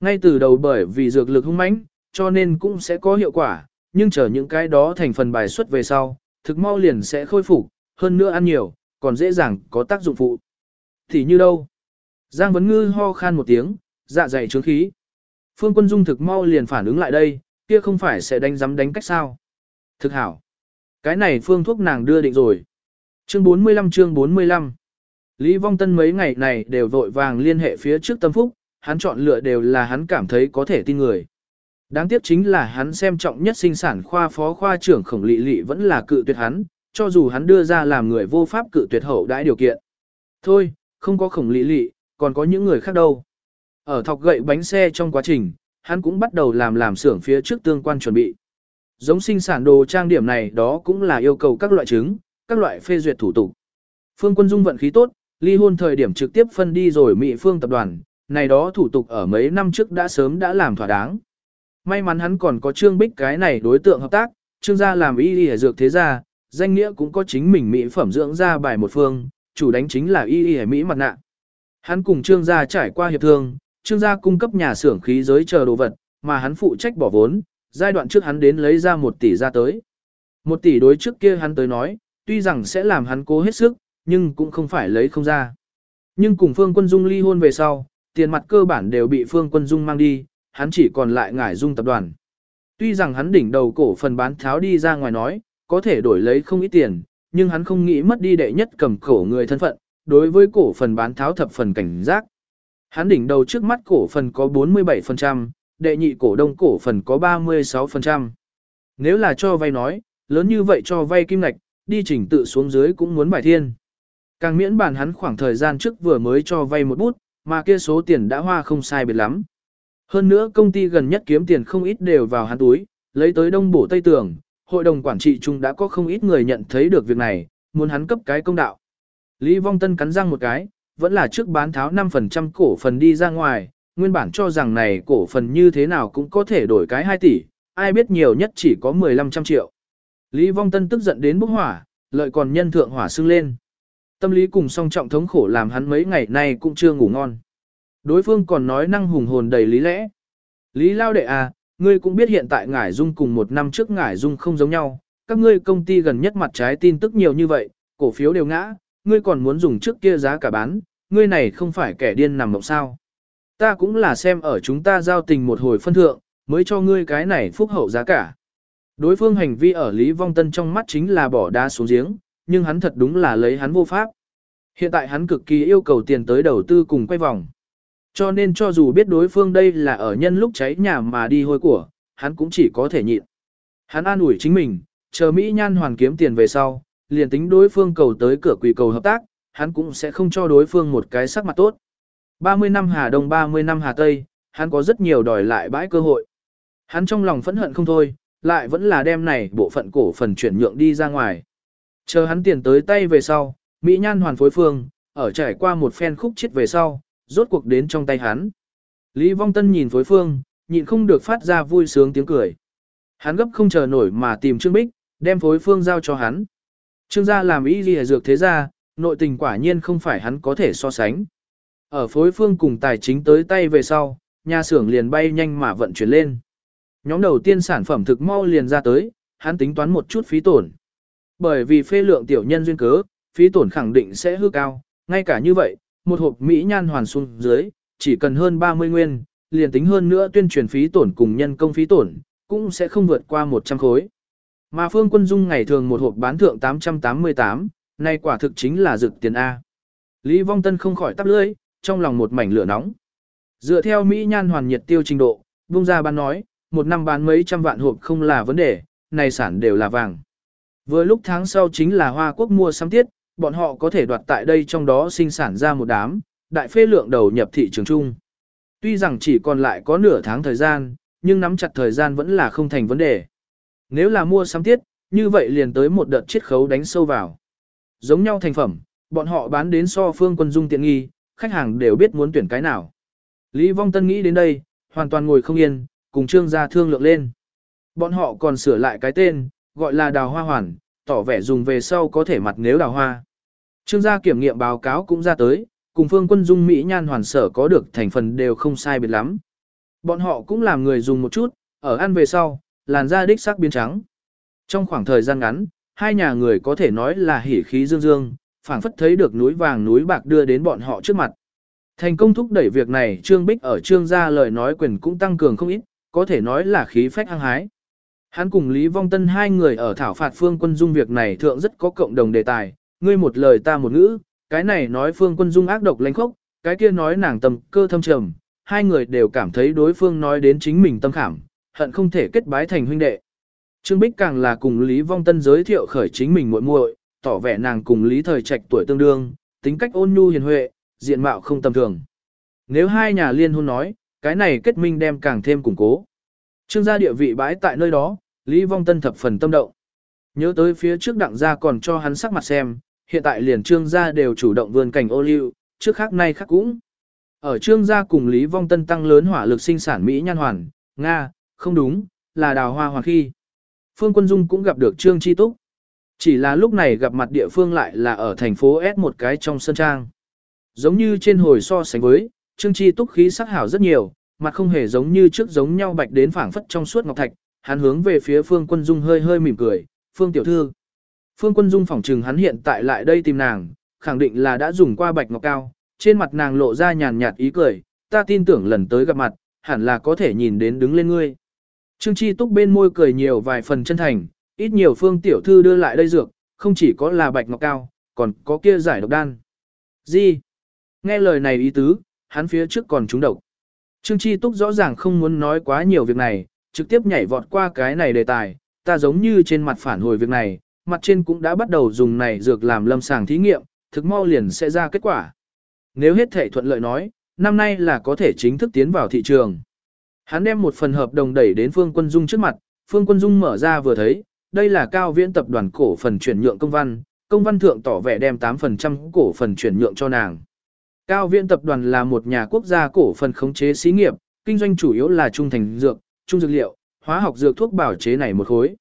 Ngay từ đầu bởi vì dược lực hung mãnh, cho nên cũng sẽ có hiệu quả, nhưng chờ những cái đó thành phần bài xuất về sau, thực mau liền sẽ khôi phục, hơn nữa ăn nhiều, còn dễ dàng có tác dụng phụ. Thì như đâu? Giang Vấn Ngư ho khan một tiếng, dạ dày trướng khí. Phương Quân Dung thực mau liền phản ứng lại đây, kia không phải sẽ đánh giấm đánh cách sao? Thực hảo. Cái này phương thuốc nàng đưa định rồi. Chương 45 chương 45 Lý Vong Tân mấy ngày này đều vội vàng liên hệ phía trước tâm phúc, hắn chọn lựa đều là hắn cảm thấy có thể tin người. Đáng tiếc chính là hắn xem trọng nhất sinh sản khoa phó khoa trưởng khổng lị lị vẫn là cự tuyệt hắn, cho dù hắn đưa ra làm người vô pháp cự tuyệt hậu đãi điều kiện. Thôi, không có khổng lị lị, còn có những người khác đâu. Ở thọc gậy bánh xe trong quá trình, hắn cũng bắt đầu làm làm xưởng phía trước tương quan chuẩn bị. Giống sinh sản đồ trang điểm này đó cũng là yêu cầu các loại chứng, các loại phê duyệt thủ tục. Phương Quân Dung vận khí tốt, ly hôn thời điểm trực tiếp phân đi rồi Mỹ Phương tập đoàn, này đó thủ tục ở mấy năm trước đã sớm đã làm thỏa đáng. May mắn hắn còn có Trương Bích cái này đối tượng hợp tác, Trương gia làm y y dược thế gia, danh nghĩa cũng có chính mình mỹ phẩm dưỡng da bài một phương, chủ đánh chính là y y mỹ mặt nạ. Hắn cùng Trương gia trải qua hiệp thương, Trương gia cung cấp nhà xưởng khí giới chờ đồ vật, mà hắn phụ trách bỏ vốn, giai đoạn trước hắn đến lấy ra một tỷ ra tới. Một tỷ đối trước kia hắn tới nói, tuy rằng sẽ làm hắn cố hết sức, nhưng cũng không phải lấy không ra. Nhưng cùng Phương Quân Dung ly hôn về sau, tiền mặt cơ bản đều bị Phương Quân Dung mang đi, hắn chỉ còn lại ngải dung tập đoàn. Tuy rằng hắn đỉnh đầu cổ phần bán tháo đi ra ngoài nói, có thể đổi lấy không ít tiền, nhưng hắn không nghĩ mất đi đệ nhất cầm cổ người thân phận, đối với cổ phần bán tháo thập phần cảnh giác. Hắn đỉnh đầu trước mắt cổ phần có 47%, đệ nhị cổ đông cổ phần có 36%. Nếu là cho vay nói, lớn như vậy cho vay kim ngạch, đi chỉnh tự xuống dưới cũng muốn bài thiên. Càng miễn bản hắn khoảng thời gian trước vừa mới cho vay một bút, mà kia số tiền đã hoa không sai biệt lắm. Hơn nữa công ty gần nhất kiếm tiền không ít đều vào hắn túi, lấy tới đông bổ tây tường, hội đồng quản trị chung đã có không ít người nhận thấy được việc này, muốn hắn cấp cái công đạo. Lý Vong Tân cắn răng một cái, vẫn là trước bán tháo 5% cổ phần đi ra ngoài, nguyên bản cho rằng này cổ phần như thế nào cũng có thể đổi cái 2 tỷ, ai biết nhiều nhất chỉ có 15 trăm triệu. Lý Vong Tân tức giận đến bốc hỏa, lợi còn nhân thượng hỏa xưng lên. Tâm lý cùng song trọng thống khổ làm hắn mấy ngày nay cũng chưa ngủ ngon. Đối phương còn nói năng hùng hồn đầy lý lẽ. Lý Lao Đệ à, ngươi cũng biết hiện tại Ngải Dung cùng một năm trước Ngải Dung không giống nhau, các ngươi công ty gần nhất mặt trái tin tức nhiều như vậy, cổ phiếu đều ngã, ngươi còn muốn dùng trước kia giá cả bán, ngươi này không phải kẻ điên nằm mộng sao. Ta cũng là xem ở chúng ta giao tình một hồi phân thượng, mới cho ngươi cái này phúc hậu giá cả. Đối phương hành vi ở Lý Vong Tân trong mắt chính là bỏ đá xuống giếng, nhưng hắn thật đúng là lấy hắn vô pháp. Hiện tại hắn cực kỳ yêu cầu tiền tới đầu tư cùng quay vòng. Cho nên cho dù biết đối phương đây là ở nhân lúc cháy nhà mà đi hôi của, hắn cũng chỉ có thể nhịn. Hắn an ủi chính mình, chờ Mỹ Nhan hoàn kiếm tiền về sau, liền tính đối phương cầu tới cửa quỷ cầu hợp tác, hắn cũng sẽ không cho đối phương một cái sắc mặt tốt. 30 năm Hà Đông 30 năm Hà Tây, hắn có rất nhiều đòi lại bãi cơ hội. Hắn trong lòng phẫn hận không thôi, lại vẫn là đem này bộ phận cổ phần chuyển nhượng đi ra ngoài. Chờ hắn tiền tới tay về sau, Mỹ Nhan hoàn phối phương, ở trải qua một phen khúc chết về sau, rốt cuộc đến trong tay hắn. Lý Vong Tân nhìn phối phương, nhịn không được phát ra vui sướng tiếng cười. Hắn gấp không chờ nổi mà tìm Trương Bích, đem phối phương giao cho hắn. Trương gia làm ý gì dược thế gia, nội tình quả nhiên không phải hắn có thể so sánh. Ở phối phương cùng tài chính tới tay về sau, nhà xưởng liền bay nhanh mà vận chuyển lên. Nhóm đầu tiên sản phẩm thực mau liền ra tới, hắn tính toán một chút phí tổn. Bởi vì phê lượng tiểu nhân duyên cớ, phí tổn khẳng định sẽ hư cao, ngay cả như vậy, một hộp Mỹ nhan hoàn xuống dưới, chỉ cần hơn 30 nguyên, liền tính hơn nữa tuyên truyền phí tổn cùng nhân công phí tổn, cũng sẽ không vượt qua 100 khối. Mà Phương Quân Dung ngày thường một hộp bán thượng 888, nay quả thực chính là rực tiền A. Lý Vong Tân không khỏi tắp lưỡi, trong lòng một mảnh lửa nóng. Dựa theo Mỹ nhan hoàn nhiệt tiêu trình độ, vung ra bán nói, một năm bán mấy trăm vạn hộp không là vấn đề, này sản đều là vàng. Vừa lúc tháng sau chính là Hoa Quốc mua sắm tiết, bọn họ có thể đoạt tại đây trong đó sinh sản ra một đám, đại phê lượng đầu nhập thị trường chung. Tuy rằng chỉ còn lại có nửa tháng thời gian, nhưng nắm chặt thời gian vẫn là không thành vấn đề. Nếu là mua sắm tiết, như vậy liền tới một đợt chiết khấu đánh sâu vào. Giống nhau thành phẩm, bọn họ bán đến so phương quân dung tiện nghi, khách hàng đều biết muốn tuyển cái nào. Lý Vong Tân nghĩ đến đây, hoàn toàn ngồi không yên, cùng trương gia thương lượng lên. Bọn họ còn sửa lại cái tên, gọi là đào hoa hoàn, tỏ vẻ dùng về sau có thể mặt nếu đào hoa. Trương gia kiểm nghiệm báo cáo cũng ra tới, cùng phương quân dung Mỹ nhan hoàn sở có được thành phần đều không sai biệt lắm. Bọn họ cũng làm người dùng một chút, ở ăn về sau, làn da đích sắc biến trắng. Trong khoảng thời gian ngắn, hai nhà người có thể nói là hỉ khí dương dương, phảng phất thấy được núi vàng núi bạc đưa đến bọn họ trước mặt. Thành công thúc đẩy việc này Trương Bích ở Trương gia lời nói quyền cũng tăng cường không ít, có thể nói là khí phách hăng hái. Hắn cùng Lý Vong Tân hai người ở thảo phạt Phương Quân Dung việc này thượng rất có cộng đồng đề tài, ngươi một lời ta một ngữ, cái này nói Phương Quân Dung ác độc lãnh khốc, cái kia nói nàng tầm cơ thâm trầm, hai người đều cảm thấy đối phương nói đến chính mình tâm khảm, hận không thể kết bái thành huynh đệ. Trương Bích càng là cùng Lý Vong Tân giới thiệu khởi chính mình muội muội, tỏ vẻ nàng cùng Lý Thời Trạch tuổi tương đương, tính cách ôn nhu hiền huệ, diện mạo không tầm thường. Nếu hai nhà liên hôn nói, cái này kết minh đem càng thêm củng cố. Trương gia địa vị bãi tại nơi đó, Lý Vong Tân thập phần tâm động. Nhớ tới phía trước đặng gia còn cho hắn sắc mặt xem, hiện tại liền trương gia đều chủ động vươn cảnh ô liu, trước khác nay khác cũng. Ở trương gia cùng Lý Vong Tân tăng lớn hỏa lực sinh sản Mỹ nhan hoàn, Nga, không đúng, là đào hoa hoàng khi. Phương Quân Dung cũng gặp được Trương Chi Túc. Chỉ là lúc này gặp mặt địa phương lại là ở thành phố S một cái trong sân trang. Giống như trên hồi so sánh với, Trương Chi Túc khí sắc hảo rất nhiều, mặt không hề giống như trước giống nhau bạch đến phảng phất trong suốt ngọc thạch, hắn hướng về phía Phương Quân Dung hơi hơi mỉm cười, "Phương tiểu thư." Phương Quân Dung phỏng trừng hắn hiện tại lại đây tìm nàng, khẳng định là đã dùng qua bạch ngọc cao, trên mặt nàng lộ ra nhàn nhạt ý cười, "Ta tin tưởng lần tới gặp mặt, hẳn là có thể nhìn đến đứng lên ngươi." Trương Chi Túc bên môi cười nhiều vài phần chân thành, ít nhiều Phương tiểu thư đưa lại đây dược, không chỉ có là bạch ngọc cao, còn có kia giải độc đan. Gì? Nghe lời này ý tứ, hắn phía trước còn trúng độc. Trương Chi Túc rõ ràng không muốn nói quá nhiều việc này, trực tiếp nhảy vọt qua cái này đề tài, ta giống như trên mặt phản hồi việc này, mặt trên cũng đã bắt đầu dùng này dược làm lâm sàng thí nghiệm, thực mau liền sẽ ra kết quả. Nếu hết thể thuận lợi nói, năm nay là có thể chính thức tiến vào thị trường. Hắn đem một phần hợp đồng đẩy đến Phương Quân Dung trước mặt, Phương Quân Dung mở ra vừa thấy, đây là cao viễn tập đoàn cổ phần chuyển nhượng công văn, công văn thượng tỏ vẻ đem 8% cổ phần chuyển nhượng cho nàng. Cao Viễn tập đoàn là một nhà quốc gia cổ phần khống chế xí nghiệp, kinh doanh chủ yếu là trung thành dược, trung dược liệu, hóa học dược thuốc bảo chế này một khối.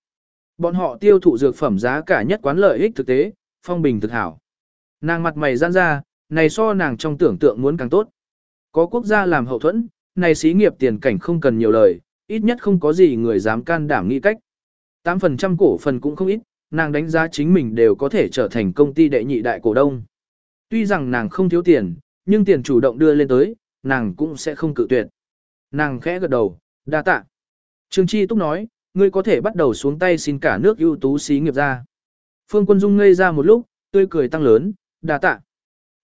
Bọn họ tiêu thụ dược phẩm giá cả nhất quán lợi ích thực tế, phong bình thực hảo. Nàng mặt mày giãn ra, này so nàng trong tưởng tượng muốn càng tốt. Có quốc gia làm hậu thuẫn, này xí nghiệp tiền cảnh không cần nhiều lời, ít nhất không có gì người dám can đảm nghĩ cách. 8% cổ phần cũng không ít, nàng đánh giá chính mình đều có thể trở thành công ty đệ nhị đại cổ đông. Tuy rằng nàng không thiếu tiền, nhưng tiền chủ động đưa lên tới, nàng cũng sẽ không cự tuyệt. Nàng khẽ gật đầu, đa tạ. Trương Chi Túc nói, ngươi có thể bắt đầu xuống tay xin cả nước ưu tú xí nghiệp ra. Phương Quân Dung ngây ra một lúc, tươi cười tăng lớn, đa tạ.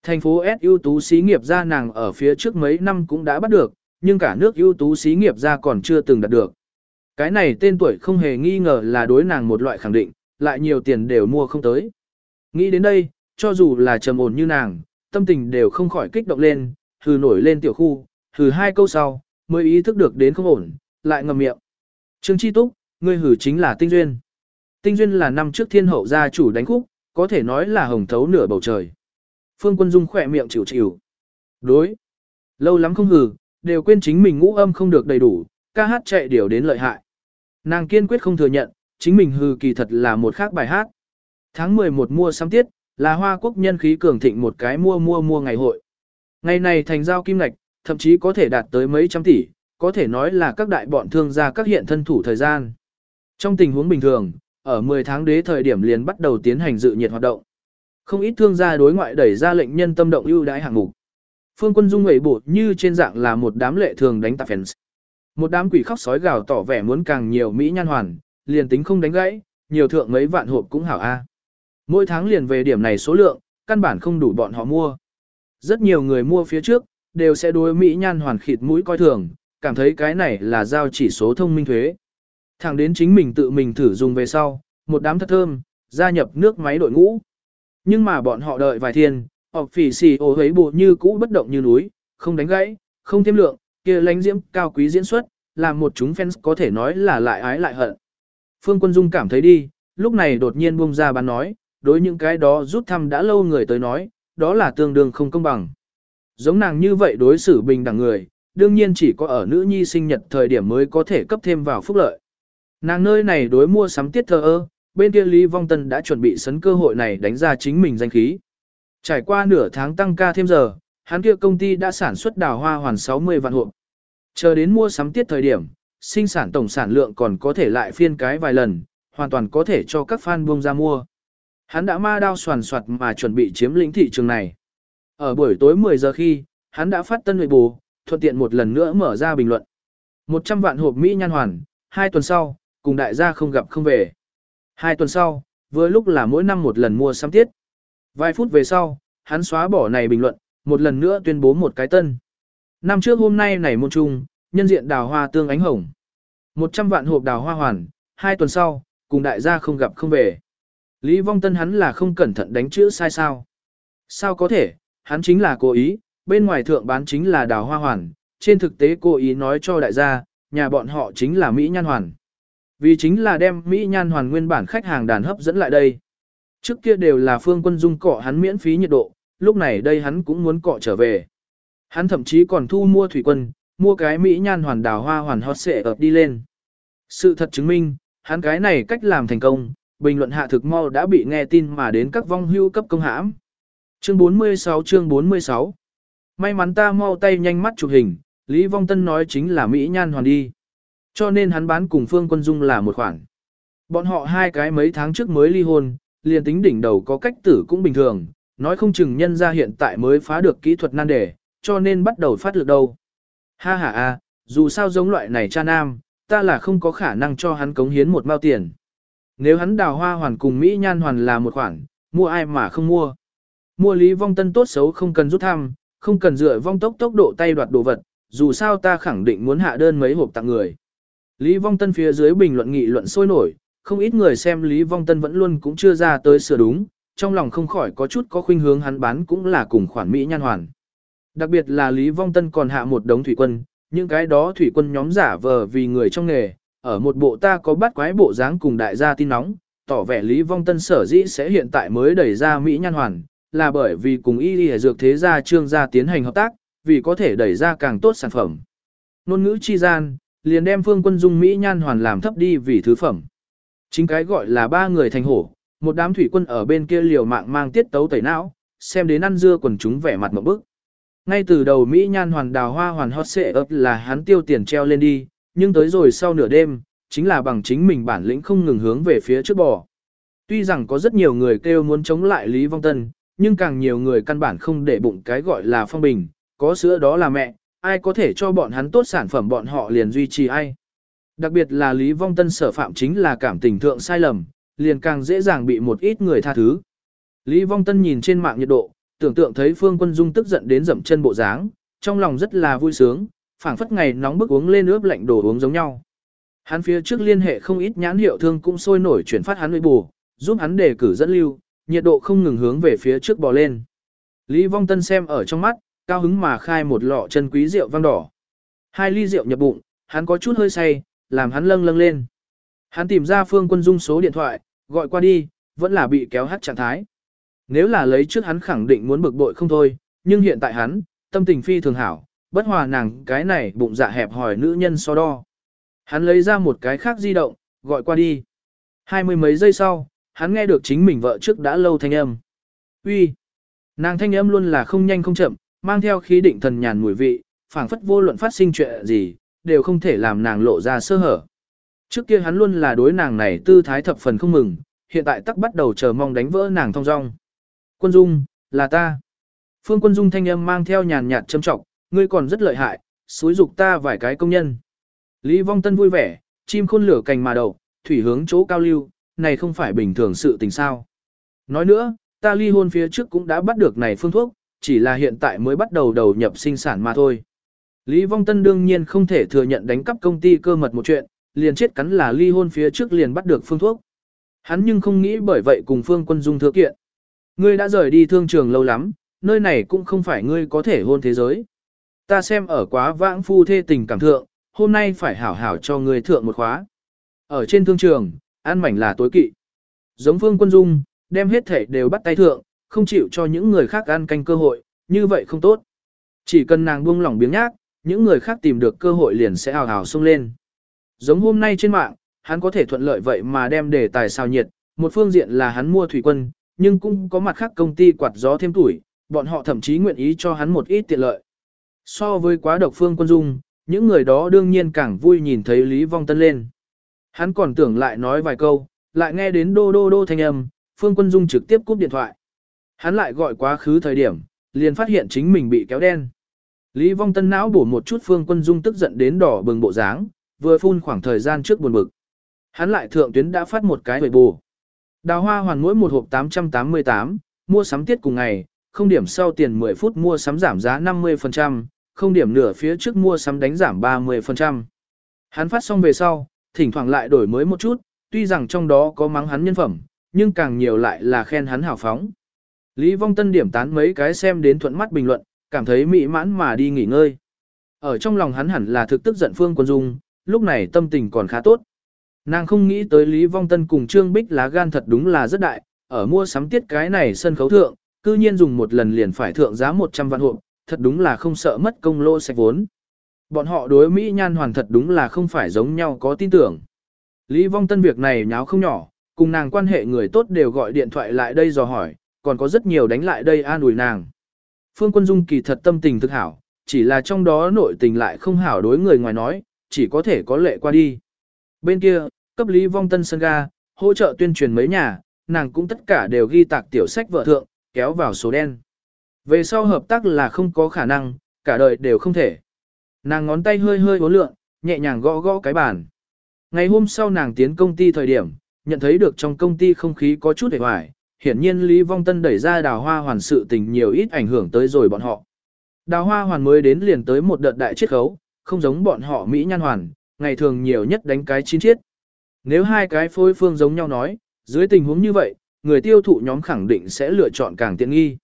Thành phố S ưu tú xí nghiệp ra nàng ở phía trước mấy năm cũng đã bắt được, nhưng cả nước ưu tú xí nghiệp ra còn chưa từng đạt được. Cái này tên tuổi không hề nghi ngờ là đối nàng một loại khẳng định, lại nhiều tiền đều mua không tới. Nghĩ đến đây, cho dù là trầm ổn như nàng, tâm tình đều không khỏi kích động lên, hừ nổi lên tiểu khu, hừ hai câu sau, mới ý thức được đến không ổn, lại ngậm miệng. Trương Chi Túc, ngươi hử chính là Tinh Duyên. Tinh Duyên là năm trước thiên hậu gia chủ đánh khúc, có thể nói là hồng thấu nửa bầu trời. Phương Quân Dung khỏe miệng chịu chịu. Đối. Lâu lắm không hử, đều quên chính mình ngũ âm không được đầy đủ, ca hát chạy điều đến lợi hại. Nàng kiên quyết không thừa nhận, chính mình hư kỳ thật là một khác bài hát. Tháng 11 mua sắm tiết, là hoa quốc nhân khí cường thịnh một cái mua mua mua ngày hội. Ngày này thành giao kim ngạch, thậm chí có thể đạt tới mấy trăm tỷ, có thể nói là các đại bọn thương gia các hiện thân thủ thời gian. Trong tình huống bình thường, ở 10 tháng đế thời điểm liền bắt đầu tiến hành dự nhiệt hoạt động. Không ít thương gia đối ngoại đẩy ra lệnh nhân tâm động ưu đãi hạng mục. Phương Quân Dung ngẩy bột như trên dạng là một đám lệ thường đánh tạp fans. Một đám quỷ khóc sói gào tỏ vẻ muốn càng nhiều mỹ nhan hoàn, liền tính không đánh gãy, nhiều thượng mấy vạn hộp cũng hảo a. Mỗi tháng liền về điểm này số lượng, căn bản không đủ bọn họ mua. Rất nhiều người mua phía trước, đều sẽ đối Mỹ nhan hoàn khịt mũi coi thường, cảm thấy cái này là giao chỉ số thông minh thuế. Thẳng đến chính mình tự mình thử dùng về sau, một đám thật thơm, gia nhập nước máy đội ngũ. Nhưng mà bọn họ đợi vài thiên, họp phỉ xì ô hấy bộ như cũ bất động như núi, không đánh gãy, không thêm lượng, kia lánh diễm cao quý diễn xuất, làm một chúng fans có thể nói là lại ái lại hận. Phương Quân Dung cảm thấy đi, lúc này đột nhiên buông ra bán nói, đối những cái đó rút thăm đã lâu người tới nói, đó là tương đương không công bằng. Giống nàng như vậy đối xử bình đẳng người, đương nhiên chỉ có ở nữ nhi sinh nhật thời điểm mới có thể cấp thêm vào phúc lợi. Nàng nơi này đối mua sắm tiết thờ ơ, bên kia Lý Vong Tân đã chuẩn bị sấn cơ hội này đánh ra chính mình danh khí. Trải qua nửa tháng tăng ca thêm giờ, hắn kia công ty đã sản xuất đào hoa hoàn 60 vạn hộp. Chờ đến mua sắm tiết thời điểm, sinh sản tổng sản lượng còn có thể lại phiên cái vài lần, hoàn toàn có thể cho các fan buông ra mua. Hắn đã ma đao soàn soạt mà chuẩn bị chiếm lĩnh thị trường này. Ở buổi tối 10 giờ khi, hắn đã phát tân nội bù, thuận tiện một lần nữa mở ra bình luận. 100 vạn hộp Mỹ nhan hoàn, hai tuần sau, cùng đại gia không gặp không về. Hai tuần sau, vừa lúc là mỗi năm một lần mua sắm tiết. Vài phút về sau, hắn xóa bỏ này bình luận, một lần nữa tuyên bố một cái tân. Năm trước hôm nay này môn trung, nhân diện đào hoa tương ánh hồng. 100 vạn hộp đào hoa hoàn, hai tuần sau, cùng đại gia không gặp không về. Lý Vong Tân hắn là không cẩn thận đánh chữ sai sao. Sao có thể, hắn chính là cố ý, bên ngoài thượng bán chính là đào hoa hoàn, trên thực tế cố ý nói cho đại gia, nhà bọn họ chính là Mỹ Nhan Hoàn. Vì chính là đem Mỹ Nhan Hoàn nguyên bản khách hàng đàn hấp dẫn lại đây. Trước kia đều là phương quân dung cọ hắn miễn phí nhiệt độ, lúc này đây hắn cũng muốn cọ trở về. Hắn thậm chí còn thu mua thủy quân, mua cái Mỹ Nhan Hoàn đào hoa hoàn hot xệ ập đi lên. Sự thật chứng minh, hắn cái này cách làm thành công, bình luận hạ thực mau đã bị nghe tin mà đến các vong hưu cấp công hãm. Chương 46 chương 46 May mắn ta mau tay nhanh mắt chụp hình, Lý Vong Tân nói chính là Mỹ Nhan Hoàn đi. Cho nên hắn bán cùng Phương Quân Dung là một khoản. Bọn họ hai cái mấy tháng trước mới ly hôn, liền tính đỉnh đầu có cách tử cũng bình thường, nói không chừng nhân ra hiện tại mới phá được kỹ thuật nan đề, cho nên bắt đầu phát lực đâu. Ha ha a, dù sao giống loại này cha nam, ta là không có khả năng cho hắn cống hiến một mao tiền. Nếu hắn đào hoa hoàn cùng Mỹ nhan hoàn là một khoản, mua ai mà không mua. Mua lý vong tân tốt xấu không cần rút thăm, không cần dựa vong tốc tốc độ tay đoạt đồ vật, dù sao ta khẳng định muốn hạ đơn mấy hộp tặng người. Lý vong tân phía dưới bình luận nghị luận sôi nổi, không ít người xem Lý vong tân vẫn luôn cũng chưa ra tới sửa đúng, trong lòng không khỏi có chút có khuynh hướng hắn bán cũng là cùng khoản Mỹ nhan hoàn. Đặc biệt là Lý Vong Tân còn hạ một đống thủy quân, những cái đó thủy quân nhóm giả vờ vì người trong nghề, ở một bộ ta có bắt quái bộ dáng cùng đại gia tin nóng, tỏ vẻ Lý Vong Tân sở dĩ sẽ hiện tại mới đẩy ra Mỹ Nhan Hoàn, là bởi vì cùng y y dược thế gia trương gia tiến hành hợp tác, vì có thể đẩy ra càng tốt sản phẩm. Nôn ngữ chi gian, liền đem phương quân dung Mỹ Nhan Hoàn làm thấp đi vì thứ phẩm. Chính cái gọi là ba người thành hổ, một đám thủy quân ở bên kia liều mạng mang tiết tấu tẩy não, xem đến ăn dưa quần chúng vẻ mặt một bức. Ngay từ đầu Mỹ Nhan hoàn đào hoa hoàn hot xệ ấp là hắn tiêu tiền treo lên đi, nhưng tới rồi sau nửa đêm, chính là bằng chính mình bản lĩnh không ngừng hướng về phía trước bò. Tuy rằng có rất nhiều người kêu muốn chống lại Lý Vong Tân, nhưng càng nhiều người căn bản không để bụng cái gọi là phong bình, có sữa đó là mẹ, ai có thể cho bọn hắn tốt sản phẩm bọn họ liền duy trì ai. Đặc biệt là Lý Vong Tân sở phạm chính là cảm tình thượng sai lầm, liền càng dễ dàng bị một ít người tha thứ. Lý Vong Tân nhìn trên mạng nhiệt độ, tưởng tượng thấy Phương Quân Dung tức giận đến dậm chân bộ dáng, trong lòng rất là vui sướng, phảng phất ngày nóng bức uống lên ướp lạnh đồ uống giống nhau. Hắn phía trước liên hệ không ít nhãn hiệu thương cũng sôi nổi chuyển phát hắn nội bù, giúp hắn đề cử dẫn lưu, nhiệt độ không ngừng hướng về phía trước bò lên. Lý Vong Tân xem ở trong mắt, cao hứng mà khai một lọ chân quý rượu vang đỏ. Hai ly rượu nhập bụng, hắn có chút hơi say, làm hắn lâng lâng lên. Hắn tìm ra Phương Quân Dung số điện thoại, gọi qua đi, vẫn là bị kéo hắt trạng thái. Nếu là lấy trước hắn khẳng định muốn bực bội không thôi, nhưng hiện tại hắn, tâm tình phi thường hảo, bất hòa nàng cái này bụng dạ hẹp hỏi nữ nhân so đo. Hắn lấy ra một cái khác di động, gọi qua đi. Hai mươi mấy giây sau, hắn nghe được chính mình vợ trước đã lâu thanh âm. Uy, Nàng thanh âm luôn là không nhanh không chậm, mang theo khí định thần nhàn mùi vị, phảng phất vô luận phát sinh chuyện gì, đều không thể làm nàng lộ ra sơ hở. Trước kia hắn luôn là đối nàng này tư thái thập phần không mừng, hiện tại tắc bắt đầu chờ mong đánh vỡ nàng thong dong. Quân Dung, là ta. Phương Quân Dung thanh âm mang theo nhàn nhạt châm trọng, ngươi còn rất lợi hại, xúi dục ta vài cái công nhân. Lý Vong Tân vui vẻ, chim khôn lửa cành mà đầu, thủy hướng chỗ cao lưu, này không phải bình thường sự tình sao. Nói nữa, ta ly hôn phía trước cũng đã bắt được này phương thuốc, chỉ là hiện tại mới bắt đầu đầu nhập sinh sản mà thôi. Lý Vong Tân đương nhiên không thể thừa nhận đánh cắp công ty cơ mật một chuyện, liền chết cắn là ly hôn phía trước liền bắt được phương thuốc. Hắn nhưng không nghĩ bởi vậy cùng Phương Quân Dung thừa kiện. Ngươi đã rời đi thương trường lâu lắm, nơi này cũng không phải ngươi có thể hôn thế giới. Ta xem ở quá vãng phu thê tình cảm thượng, hôm nay phải hảo hảo cho ngươi thượng một khóa. Ở trên thương trường, an mảnh là tối kỵ. Giống Phương Quân Dung, đem hết thể đều bắt tay thượng, không chịu cho những người khác ăn canh cơ hội, như vậy không tốt. Chỉ cần nàng buông lỏng biếng nhác, những người khác tìm được cơ hội liền sẽ hào hào xông lên. Giống hôm nay trên mạng, hắn có thể thuận lợi vậy mà đem đề tài sao nhiệt, một phương diện là hắn mua thủy quân, nhưng cũng có mặt khác công ty quạt gió thêm tuổi, bọn họ thậm chí nguyện ý cho hắn một ít tiện lợi. So với quá độc phương quân dung, những người đó đương nhiên càng vui nhìn thấy Lý Vong Tân lên. Hắn còn tưởng lại nói vài câu, lại nghe đến đô đô đô thanh âm, phương quân dung trực tiếp cúp điện thoại. Hắn lại gọi quá khứ thời điểm, liền phát hiện chính mình bị kéo đen. Lý Vong Tân não bổ một chút phương quân dung tức giận đến đỏ bừng bộ dáng, vừa phun khoảng thời gian trước buồn bực. Hắn lại thượng tuyến đã phát một cái hồi bù. Đào hoa hoàn mỗi một hộp 888, mua sắm tiết cùng ngày, không điểm sau tiền 10 phút mua sắm giảm giá 50%, không điểm nửa phía trước mua sắm đánh giảm 30%. Hắn phát xong về sau, thỉnh thoảng lại đổi mới một chút, tuy rằng trong đó có mắng hắn nhân phẩm, nhưng càng nhiều lại là khen hắn hào phóng. Lý Vong Tân điểm tán mấy cái xem đến thuận mắt bình luận, cảm thấy mỹ mãn mà đi nghỉ ngơi. Ở trong lòng hắn hẳn là thực tức giận Phương Quân Dung, lúc này tâm tình còn khá tốt. Nàng không nghĩ tới Lý Vong Tân cùng Trương Bích lá gan thật đúng là rất đại, ở mua sắm tiết cái này sân khấu thượng, cư nhiên dùng một lần liền phải thượng giá 100 vạn hộp, thật đúng là không sợ mất công lô sạch vốn. Bọn họ đối Mỹ nhan hoàn thật đúng là không phải giống nhau có tin tưởng. Lý Vong Tân việc này nháo không nhỏ, cùng nàng quan hệ người tốt đều gọi điện thoại lại đây dò hỏi, còn có rất nhiều đánh lại đây an ủi nàng. Phương Quân Dung kỳ thật tâm tình thực hảo, chỉ là trong đó nội tình lại không hảo đối người ngoài nói, chỉ có thể có lệ qua đi. Bên kia, cấp Lý Vong Tân sân ga, hỗ trợ tuyên truyền mấy nhà, nàng cũng tất cả đều ghi tạc tiểu sách vợ thượng, kéo vào số đen. Về sau hợp tác là không có khả năng, cả đời đều không thể. Nàng ngón tay hơi hơi uốn lượn, nhẹ nhàng gõ gõ cái bàn. Ngày hôm sau nàng tiến công ty thời điểm, nhận thấy được trong công ty không khí có chút hề hoài, hiển nhiên Lý Vong Tân đẩy ra đào hoa hoàn sự tình nhiều ít ảnh hưởng tới rồi bọn họ. Đào hoa hoàn mới đến liền tới một đợt đại chiết khấu, không giống bọn họ Mỹ nhan hoàn, ngày thường nhiều nhất đánh cái chín chiết. Nếu hai cái phôi phương giống nhau nói, dưới tình huống như vậy, người tiêu thụ nhóm khẳng định sẽ lựa chọn càng tiện nghi.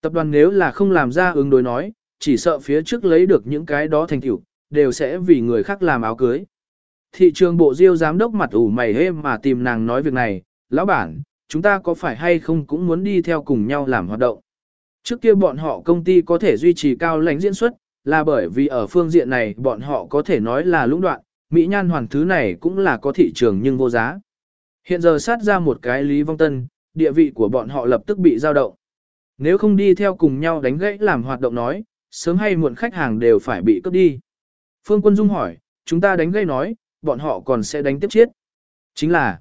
Tập đoàn nếu là không làm ra ứng đối nói, chỉ sợ phía trước lấy được những cái đó thành tựu đều sẽ vì người khác làm áo cưới. Thị trường bộ diêu giám đốc mặt ủ mày hê mà tìm nàng nói việc này, lão bản, chúng ta có phải hay không cũng muốn đi theo cùng nhau làm hoạt động. Trước kia bọn họ công ty có thể duy trì cao lãnh diễn xuất, là bởi vì ở phương diện này bọn họ có thể nói là lũng đoạn, Mỹ nhan hoàn thứ này cũng là có thị trường nhưng vô giá. Hiện giờ sát ra một cái Lý Vong Tân, địa vị của bọn họ lập tức bị dao động. Nếu không đi theo cùng nhau đánh gãy làm hoạt động nói, sớm hay muộn khách hàng đều phải bị cướp đi. Phương Quân Dung hỏi, chúng ta đánh gãy nói, bọn họ còn sẽ đánh tiếp chết. Chính là,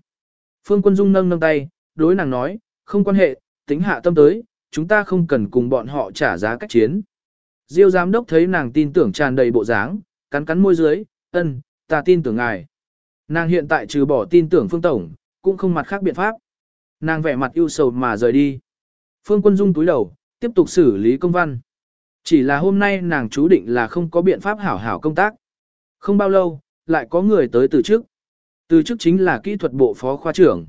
Phương Quân Dung nâng nâng tay, đối nàng nói, không quan hệ, tính hạ tâm tới, chúng ta không cần cùng bọn họ trả giá cách chiến. Diêu giám đốc thấy nàng tin tưởng tràn đầy bộ dáng, cắn cắn môi dưới, ân, ta tin tưởng ngài. Nàng hiện tại trừ bỏ tin tưởng Phương Tổng, cũng không mặt khác biện pháp. Nàng vẻ mặt ưu sầu mà rời đi. Phương Quân Dung túi đầu, tiếp tục xử lý công văn. Chỉ là hôm nay nàng chú định là không có biện pháp hảo hảo công tác. Không bao lâu, lại có người tới từ chức. Từ chức chính là kỹ thuật bộ phó khoa trưởng.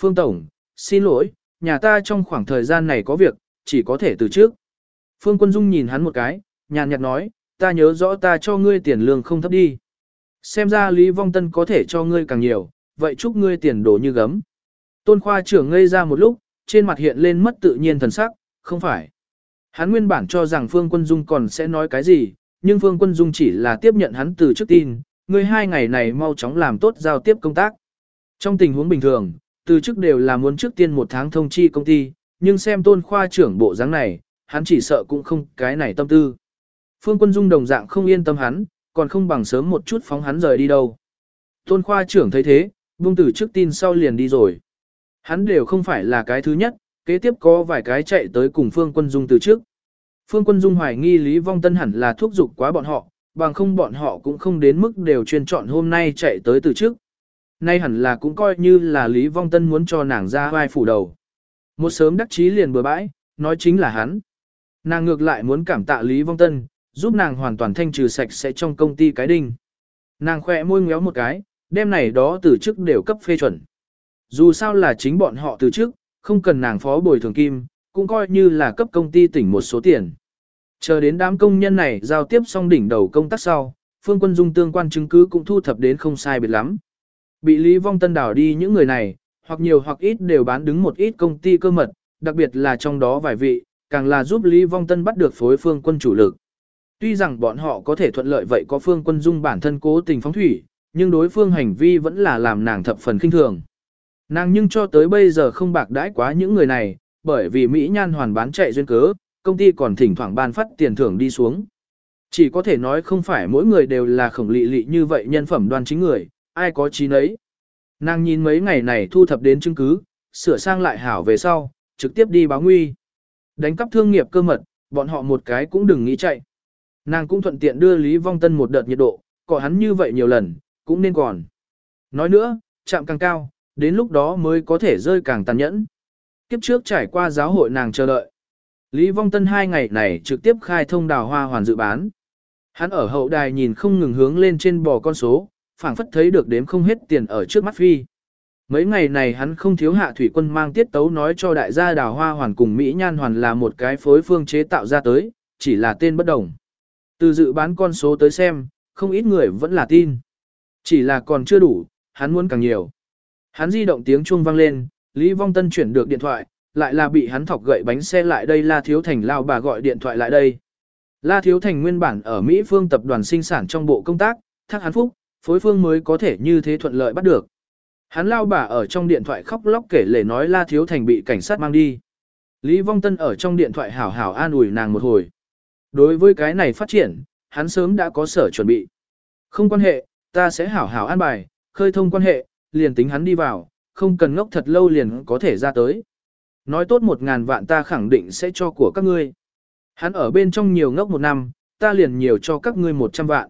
Phương Tổng, xin lỗi, nhà ta trong khoảng thời gian này có việc, chỉ có thể từ chức. Phương Quân Dung nhìn hắn một cái, nhàn nhạt nói, ta nhớ rõ ta cho ngươi tiền lương không thấp đi. Xem ra Lý Vong Tân có thể cho ngươi càng nhiều, vậy chúc ngươi tiền đổ như gấm. Tôn khoa trưởng ngây ra một lúc, trên mặt hiện lên mất tự nhiên thần sắc, không phải. Hắn nguyên bản cho rằng Phương Quân Dung còn sẽ nói cái gì, nhưng Phương Quân Dung chỉ là tiếp nhận hắn từ trước tin, ngươi hai ngày này mau chóng làm tốt giao tiếp công tác. Trong tình huống bình thường, từ trước đều là muốn trước tiên một tháng thông chi công ty, nhưng xem tôn khoa trưởng bộ dáng này, hắn chỉ sợ cũng không cái này tâm tư. Phương Quân Dung đồng dạng không yên tâm hắn, còn không bằng sớm một chút phóng hắn rời đi đâu. Tôn khoa trưởng thấy thế, buông từ trước tin sau liền đi rồi. Hắn đều không phải là cái thứ nhất, kế tiếp có vài cái chạy tới cùng Phương Quân Dung từ trước. Phương Quân Dung hoài nghi Lý Vong Tân hẳn là thuốc dục quá bọn họ, bằng không bọn họ cũng không đến mức đều chuyên chọn hôm nay chạy tới từ trước. Nay hẳn là cũng coi như là Lý Vong Tân muốn cho nàng ra vai phủ đầu. Một sớm đắc chí liền bừa bãi, nói chính là hắn. Nàng ngược lại muốn cảm tạ Lý Vong Tân, giúp nàng hoàn toàn thanh trừ sạch sẽ trong công ty cái đinh. Nàng khỏe môi ngéo một cái, đêm này đó từ chức đều cấp phê chuẩn. Dù sao là chính bọn họ từ chức, không cần nàng phó bồi thường kim, cũng coi như là cấp công ty tỉnh một số tiền. Chờ đến đám công nhân này giao tiếp xong đỉnh đầu công tác sau, Phương Quân Dung tương quan chứng cứ cũng thu thập đến không sai biệt lắm. Bị Lý Vong Tân đảo đi những người này, hoặc nhiều hoặc ít đều bán đứng một ít công ty cơ mật, đặc biệt là trong đó vài vị, càng là giúp Lý Vong Tân bắt được phối phương quân chủ lực. Tuy rằng bọn họ có thể thuận lợi vậy có phương quân dung bản thân cố tình phóng thủy, nhưng đối phương hành vi vẫn là làm nàng thập phần kinh thường. Nàng nhưng cho tới bây giờ không bạc đãi quá những người này, bởi vì Mỹ Nhan hoàn bán chạy duyên cớ, công ty còn thỉnh thoảng ban phát tiền thưởng đi xuống. Chỉ có thể nói không phải mỗi người đều là khổng lị lị như vậy nhân phẩm đoan chính người, ai có trí nấy. Nàng nhìn mấy ngày này thu thập đến chứng cứ, sửa sang lại hảo về sau, trực tiếp đi báo nguy. Đánh cắp thương nghiệp cơ mật, bọn họ một cái cũng đừng nghĩ chạy. Nàng cũng thuận tiện đưa Lý Vong Tân một đợt nhiệt độ, cọ hắn như vậy nhiều lần, cũng nên còn. Nói nữa, chạm càng cao, đến lúc đó mới có thể rơi càng tàn nhẫn. Kiếp trước trải qua giáo hội nàng chờ đợi. Lý Vong Tân hai ngày này trực tiếp khai thông đào hoa hoàn dự bán. Hắn ở hậu đài nhìn không ngừng hướng lên trên bò con số, phảng phất thấy được đếm không hết tiền ở trước mắt phi. Mấy ngày này hắn không thiếu hạ thủy quân mang tiết tấu nói cho đại gia đào hoa hoàn cùng Mỹ nhan hoàn là một cái phối phương chế tạo ra tới, chỉ là tên bất đồng. Từ dự bán con số tới xem, không ít người vẫn là tin. Chỉ là còn chưa đủ, hắn muốn càng nhiều. Hắn di động tiếng chuông vang lên, Lý Vong Tân chuyển được điện thoại, lại là bị hắn thọc gậy bánh xe lại đây La Thiếu Thành lao bà gọi điện thoại lại đây. La Thiếu Thành nguyên bản ở Mỹ Phương tập đoàn sinh sản trong bộ công tác, thác hắn phúc, phối phương mới có thể như thế thuận lợi bắt được. Hắn lao bà ở trong điện thoại khóc lóc kể lể nói La Thiếu Thành bị cảnh sát mang đi. Lý Vong Tân ở trong điện thoại hảo hảo an ủi nàng một hồi. Đối với cái này phát triển, hắn sớm đã có sở chuẩn bị. Không quan hệ, ta sẽ hảo hảo an bài, khơi thông quan hệ, liền tính hắn đi vào, không cần ngốc thật lâu liền có thể ra tới. Nói tốt một ngàn vạn ta khẳng định sẽ cho của các ngươi. Hắn ở bên trong nhiều ngốc một năm, ta liền nhiều cho các ngươi một trăm vạn.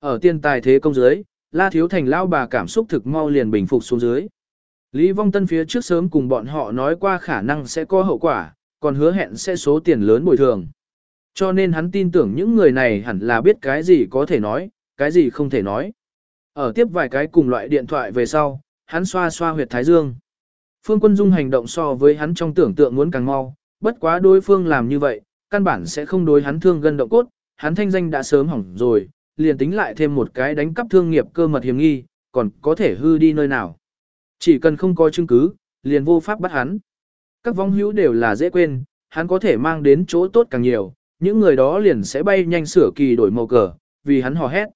Ở tiên tài thế công dưới, La Thiếu Thành lao bà cảm xúc thực mau liền bình phục xuống dưới. Lý Vong Tân phía trước sớm cùng bọn họ nói qua khả năng sẽ có hậu quả, còn hứa hẹn sẽ số tiền lớn bồi thường. Cho nên hắn tin tưởng những người này hẳn là biết cái gì có thể nói, cái gì không thể nói. Ở tiếp vài cái cùng loại điện thoại về sau, hắn xoa xoa huyệt thái dương. Phương Quân Dung hành động so với hắn trong tưởng tượng muốn càng mau, bất quá đối phương làm như vậy, căn bản sẽ không đối hắn thương gân động cốt, hắn thanh danh đã sớm hỏng rồi, liền tính lại thêm một cái đánh cắp thương nghiệp cơ mật hiểm nghi, còn có thể hư đi nơi nào. Chỉ cần không có chứng cứ, liền vô pháp bắt hắn. Các vong hữu đều là dễ quên, hắn có thể mang đến chỗ tốt càng nhiều, những người đó liền sẽ bay nhanh sửa kỳ đổi màu cờ, vì hắn hò hét.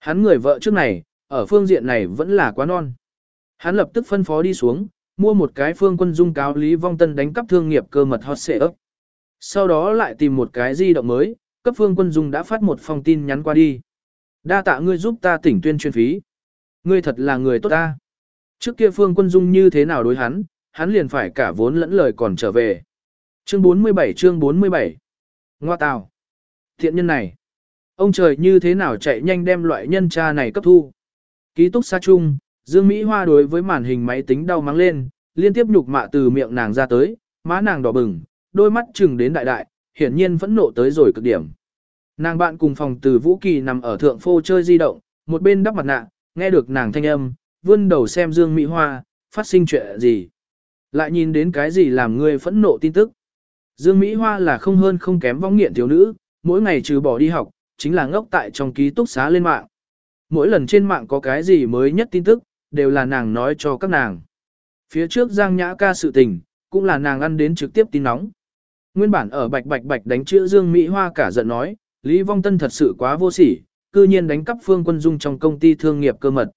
Hắn người vợ trước này, ở phương diện này vẫn là quá non. Hắn lập tức phân phó đi xuống, mua một cái phương quân dung cáo Lý Vong Tân đánh cắp thương nghiệp cơ mật hot xệ ấp. Sau đó lại tìm một cái di động mới, cấp phương quân dung đã phát một phong tin nhắn qua đi. Đa tạ ngươi giúp ta tỉnh tuyên chuyên phí. Ngươi thật là người tốt ta. Trước kia phương quân dung như thế nào đối hắn, hắn liền phải cả vốn lẫn lời còn trở về. Chương 47 chương 47 Ngoa tào. Thiện nhân này. Ông trời như thế nào chạy nhanh đem loại nhân cha này cấp thu. Ký túc xa chung, Dương Mỹ Hoa đối với màn hình máy tính đau mắng lên, liên tiếp nhục mạ từ miệng nàng ra tới, má nàng đỏ bừng, đôi mắt chừng đến đại đại, hiển nhiên phẫn nộ tới rồi cực điểm. Nàng bạn cùng phòng từ Vũ Kỳ nằm ở thượng phô chơi di động, một bên đắp mặt nạ, nghe được nàng thanh âm, vươn đầu xem Dương Mỹ Hoa, phát sinh chuyện gì. Lại nhìn đến cái gì làm người phẫn nộ tin tức. Dương Mỹ Hoa là không hơn không kém vong nghiện thiếu nữ, mỗi ngày trừ bỏ đi học, chính là ngốc tại trong ký túc xá lên mạng. Mỗi lần trên mạng có cái gì mới nhất tin tức, đều là nàng nói cho các nàng. Phía trước Giang Nhã ca sự tình, cũng là nàng ăn đến trực tiếp tin nóng. Nguyên bản ở bạch bạch bạch đánh chữ Dương Mỹ Hoa cả giận nói, Lý Vong Tân thật sự quá vô sỉ, cư nhiên đánh cắp Phương Quân Dung trong công ty thương nghiệp cơ mật.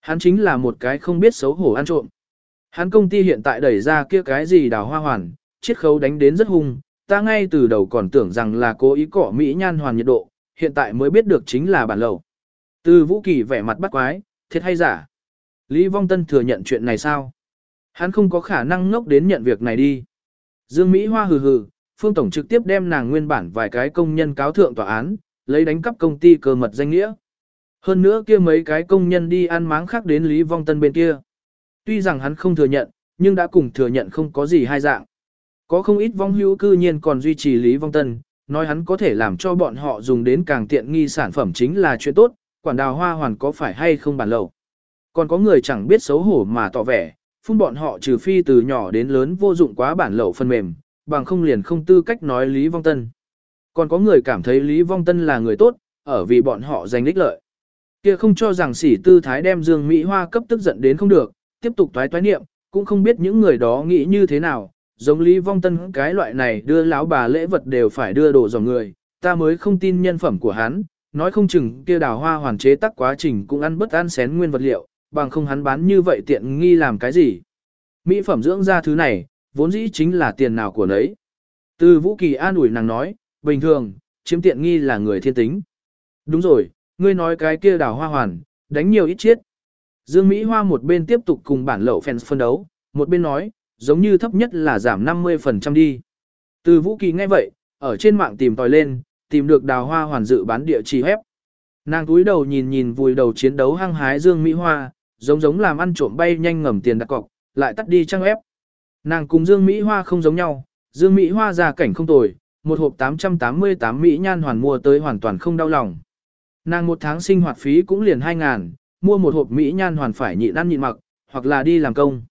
Hắn chính là một cái không biết xấu hổ ăn trộm. Hắn công ty hiện tại đẩy ra kia cái gì đào hoa hoàn, chiết khấu đánh đến rất hung, ta ngay từ đầu còn tưởng rằng là cố ý cỏ Mỹ nhan hoàn nhiệt độ, hiện tại mới biết được chính là bản lầu. Từ Vũ Kỳ vẻ mặt bắt quái, thiệt hay giả? Lý Vong Tân thừa nhận chuyện này sao? Hắn không có khả năng ngốc đến nhận việc này đi. Dương Mỹ Hoa hừ hừ, Phương Tổng trực tiếp đem nàng nguyên bản vài cái công nhân cáo thượng tòa án, lấy đánh cắp công ty cơ mật danh nghĩa. Hơn nữa kia mấy cái công nhân đi ăn máng khác đến Lý Vong Tân bên kia. Tuy rằng hắn không thừa nhận, nhưng đã cùng thừa nhận không có gì hai dạng. Có không ít vong hữu cư nhiên còn duy trì Lý Vong Tân, nói hắn có thể làm cho bọn họ dùng đến càng tiện nghi sản phẩm chính là chuyện tốt, quản đào hoa hoàn có phải hay không bản lậu. Còn có người chẳng biết xấu hổ mà tỏ vẻ, phun bọn họ trừ phi từ nhỏ đến lớn vô dụng quá bản lậu phần mềm, bằng không liền không tư cách nói Lý Vong Tân. Còn có người cảm thấy Lý Vong Tân là người tốt, ở vì bọn họ giành ích lợi. Kia không cho rằng sỉ tư thái đem Dương Mỹ Hoa cấp tức giận đến không được, tiếp tục toái toái niệm, cũng không biết những người đó nghĩ như thế nào, giống Lý Vong Tân cái loại này đưa lão bà lễ vật đều phải đưa đồ dòng người, ta mới không tin nhân phẩm của hắn, nói không chừng kia đào hoa hoàn chế tác quá trình cũng ăn bất ăn xén nguyên vật liệu, bằng không hắn bán như vậy tiện nghi làm cái gì. Mỹ phẩm dưỡng ra thứ này, vốn dĩ chính là tiền nào của nấy. Từ Vũ Kỳ an ủi nàng nói, bình thường, chiếm tiện nghi là người thiên tính. Đúng rồi, ngươi nói cái kia đào hoa hoàn, đánh nhiều ít chiết. Dương Mỹ Hoa một bên tiếp tục cùng bản lậu fans phân đấu, một bên nói, giống như thấp nhất là giảm 50% đi. Từ Vũ Kỳ nghe vậy, ở trên mạng tìm tòi lên, tìm được đào hoa hoàn dự bán địa chỉ web. Nàng túi đầu nhìn nhìn vùi đầu chiến đấu hăng hái Dương Mỹ Hoa, giống giống làm ăn trộm bay nhanh ngầm tiền đặt cọc, lại tắt đi trang web. Nàng cùng Dương Mỹ Hoa không giống nhau, Dương Mỹ Hoa ra cảnh không tồi, một hộp 888 Mỹ nhan hoàn mua tới hoàn toàn không đau lòng. Nàng một tháng sinh hoạt phí cũng liền 2 ngàn, mua một hộp Mỹ nhan hoàn phải nhịn ăn nhịn mặc, hoặc là đi làm công.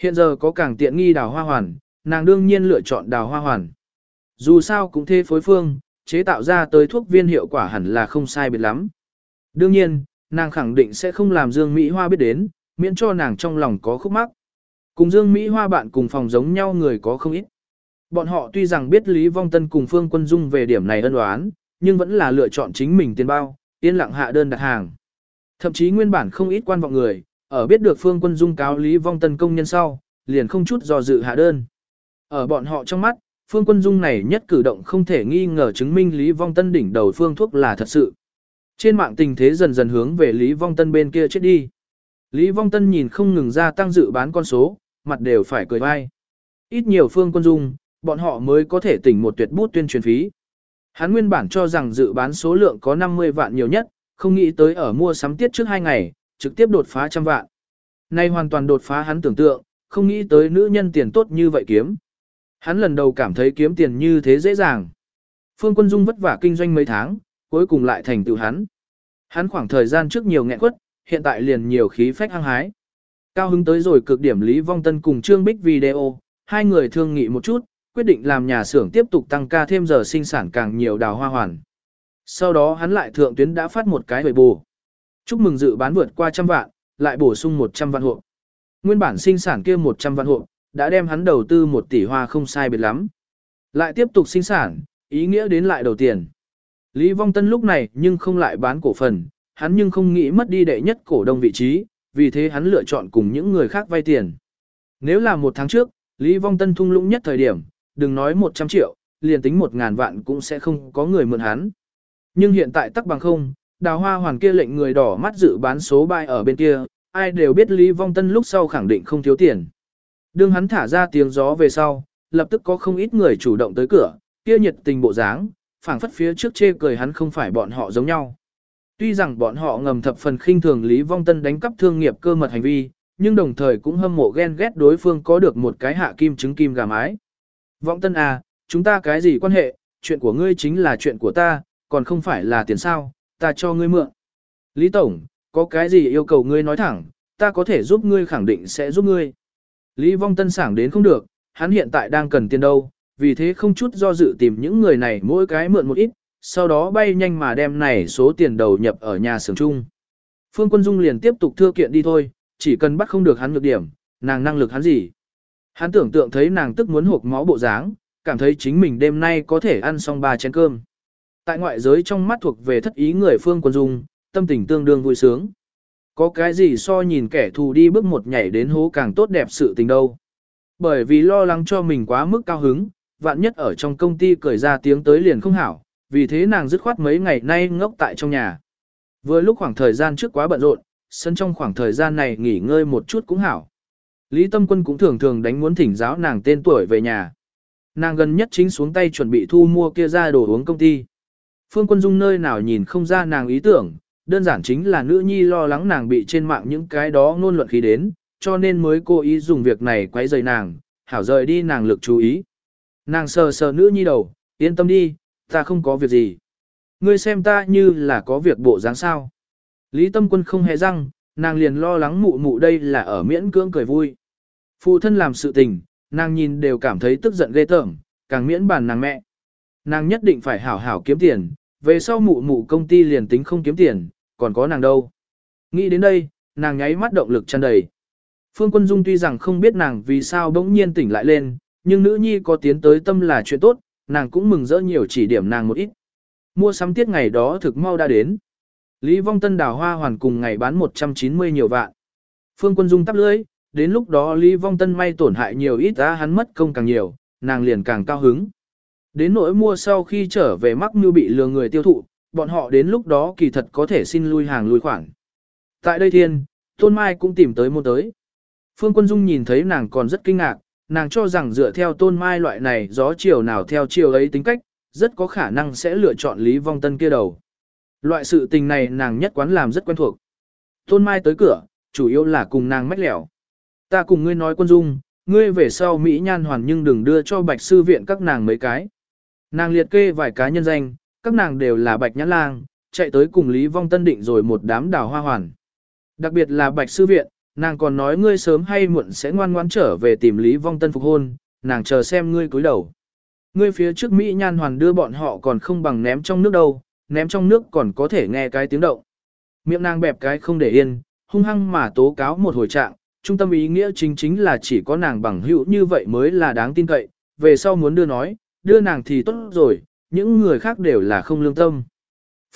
Hiện giờ có càng tiện nghi đào hoa hoàn, nàng đương nhiên lựa chọn đào hoa hoàn. Dù sao cũng thế phối phương, chế tạo ra tới thuốc viên hiệu quả hẳn là không sai biệt lắm. Đương nhiên, nàng khẳng định sẽ không làm Dương Mỹ Hoa biết đến, miễn cho nàng trong lòng có khúc mắc. Cùng Dương Mỹ Hoa bạn cùng phòng giống nhau người có không ít. Bọn họ tuy rằng biết Lý Vong Tân cùng Phương Quân Dung về điểm này ân oán, nhưng vẫn là lựa chọn chính mình tiền bao, yên lặng hạ đơn đặt hàng. Thậm chí nguyên bản không ít quan vọng người, ở biết được Phương Quân Dung cáo Lý Vong Tân công nhân sau, liền không chút do dự hạ đơn. Ở bọn họ trong mắt, Phương Quân Dung này nhất cử động không thể nghi ngờ chứng minh Lý Vong Tân đỉnh đầu phương thuốc là thật sự. Trên mạng tình thế dần dần hướng về Lý Vong Tân bên kia chết đi. Lý Vong Tân nhìn không ngừng ra tăng dự bán con số, mặt đều phải cười vai. Ít nhiều Phương Quân Dung, bọn họ mới có thể tỉnh một tuyệt bút tuyên truyền phí. Hắn nguyên bản cho rằng dự bán số lượng có 50 vạn nhiều nhất, không nghĩ tới ở mua sắm tiết trước 2 ngày, trực tiếp đột phá trăm vạn. Nay hoàn toàn đột phá hắn tưởng tượng, không nghĩ tới nữ nhân tiền tốt như vậy kiếm. Hắn lần đầu cảm thấy kiếm tiền như thế dễ dàng. Phương Quân Dung vất vả kinh doanh mấy tháng, cuối cùng lại thành tựu hắn. Hắn khoảng thời gian trước nhiều nghẹn quất, hiện tại liền nhiều khí phách hăng hái. Cao hứng tới rồi cực điểm Lý Vong Tân cùng Trương Bích video, hai người thương nghị một chút, quyết định làm nhà xưởng tiếp tục tăng ca thêm giờ sinh sản càng nhiều đào hoa hoàn. Sau đó hắn lại thượng tuyến đã phát một cái hồi bù. Chúc mừng dự bán vượt qua trăm vạn, lại bổ sung 100 vạn hộ. Nguyên bản sinh sản kia 100 vạn hộ, đã đem hắn đầu tư 1 tỷ hoa không sai biệt lắm. Lại tiếp tục sinh sản, ý nghĩa đến lại đầu tiền. Lý Vong Tân lúc này nhưng không lại bán cổ phần, hắn nhưng không nghĩ mất đi đệ nhất cổ đông vị trí, vì thế hắn lựa chọn cùng những người khác vay tiền. Nếu là một tháng trước, Lý Vong Tân thung lũng nhất thời điểm, đừng nói 100 triệu, liền tính 1.000 vạn cũng sẽ không có người mượn hắn. Nhưng hiện tại tắc bằng không, đào hoa hoàn kia lệnh người đỏ mắt dự bán số bài ở bên kia, ai đều biết Lý Vong Tân lúc sau khẳng định không thiếu tiền. Đương hắn thả ra tiếng gió về sau, lập tức có không ít người chủ động tới cửa, kia nhiệt tình bộ dáng, phảng phất phía trước chê cười hắn không phải bọn họ giống nhau. Tuy rằng bọn họ ngầm thập phần khinh thường Lý Vong Tân đánh cắp thương nghiệp cơ mật hành vi, nhưng đồng thời cũng hâm mộ ghen ghét đối phương có được một cái hạ kim chứng kim gà mái. Vong Tân à, chúng ta cái gì quan hệ, chuyện của ngươi chính là chuyện của ta, còn không phải là tiền sao, ta cho ngươi mượn. Lý Tổng, có cái gì yêu cầu ngươi nói thẳng, ta có thể giúp ngươi khẳng định sẽ giúp ngươi. Lý Vong Tân sảng đến không được, hắn hiện tại đang cần tiền đâu, vì thế không chút do dự tìm những người này mỗi cái mượn một ít, sau đó bay nhanh mà đem này số tiền đầu nhập ở nhà xưởng chung. Phương Quân Dung liền tiếp tục thưa kiện đi thôi, chỉ cần bắt không được hắn nhược điểm, nàng năng lực hắn gì. Hắn tưởng tượng thấy nàng tức muốn hộp máu bộ dáng, cảm thấy chính mình đêm nay có thể ăn xong ba chén cơm. Tại ngoại giới trong mắt thuộc về thất ý người Phương Quân Dung, tâm tình tương đương vui sướng. Có cái gì so nhìn kẻ thù đi bước một nhảy đến hố càng tốt đẹp sự tình đâu. Bởi vì lo lắng cho mình quá mức cao hứng, vạn nhất ở trong công ty cười ra tiếng tới liền không hảo, vì thế nàng dứt khoát mấy ngày nay ngốc tại trong nhà. Vừa lúc khoảng thời gian trước quá bận rộn, sân trong khoảng thời gian này nghỉ ngơi một chút cũng hảo. Lý Tâm Quân cũng thường thường đánh muốn thỉnh giáo nàng tên tuổi về nhà. Nàng gần nhất chính xuống tay chuẩn bị thu mua kia ra đồ uống công ty. Phương Quân Dung nơi nào nhìn không ra nàng ý tưởng, đơn giản chính là nữ nhi lo lắng nàng bị trên mạng những cái đó ngôn luận khí đến, cho nên mới cố ý dùng việc này quấy rầy nàng, hảo rời đi nàng lực chú ý. Nàng sờ sờ nữ nhi đầu, yên tâm đi, ta không có việc gì. Ngươi xem ta như là có việc bộ dáng sao. Lý tâm quân không hề răng, nàng liền lo lắng mụ mụ đây là ở miễn cưỡng cười vui. Phụ thân làm sự tình, nàng nhìn đều cảm thấy tức giận ghê tởm, càng miễn bàn nàng mẹ. Nàng nhất định phải hảo hảo kiếm tiền, về sau mụ mụ công ty liền tính không kiếm tiền, còn có nàng đâu. Nghĩ đến đây, nàng nháy mắt động lực tràn đầy. Phương Quân Dung tuy rằng không biết nàng vì sao bỗng nhiên tỉnh lại lên, nhưng nữ nhi có tiến tới tâm là chuyện tốt, nàng cũng mừng rỡ nhiều chỉ điểm nàng một ít. Mua sắm tiết ngày đó thực mau đã đến. Lý Vong Tân đào hoa hoàn cùng ngày bán 190 nhiều vạn. Phương Quân Dung tắp lưỡi, đến lúc đó Lý Vong Tân may tổn hại nhiều ít á hắn mất công càng nhiều, nàng liền càng cao hứng. Đến nỗi mua sau khi trở về mắc như bị lừa người tiêu thụ, bọn họ đến lúc đó kỳ thật có thể xin lui hàng lui khoản. Tại đây thiên, Tôn Mai cũng tìm tới mua tới. Phương Quân Dung nhìn thấy nàng còn rất kinh ngạc, nàng cho rằng dựa theo Tôn Mai loại này gió chiều nào theo chiều ấy tính cách, rất có khả năng sẽ lựa chọn Lý Vong Tân kia đầu. Loại sự tình này nàng nhất quán làm rất quen thuộc. Tôn Mai tới cửa, chủ yếu là cùng nàng mách lẻo. Ta cùng ngươi nói quân dung, ngươi về sau Mỹ nhan hoàn nhưng đừng đưa cho bạch sư viện các nàng mấy cái. Nàng liệt kê vài cá nhân danh, các nàng đều là bạch nhãn lang, chạy tới cùng Lý Vong Tân định rồi một đám đào hoa hoàn. Đặc biệt là bạch sư viện, nàng còn nói ngươi sớm hay muộn sẽ ngoan ngoãn trở về tìm Lý Vong Tân phục hôn, nàng chờ xem ngươi cúi đầu. Ngươi phía trước Mỹ nhan hoàn đưa bọn họ còn không bằng ném trong nước đâu, ném trong nước còn có thể nghe cái tiếng động. Miệng nàng bẹp cái không để yên, hung hăng mà tố cáo một hồi trạng, trung tâm ý nghĩa chính chính là chỉ có nàng bằng hữu như vậy mới là đáng tin cậy, về sau muốn đưa nói, đưa nàng thì tốt rồi, những người khác đều là không lương tâm.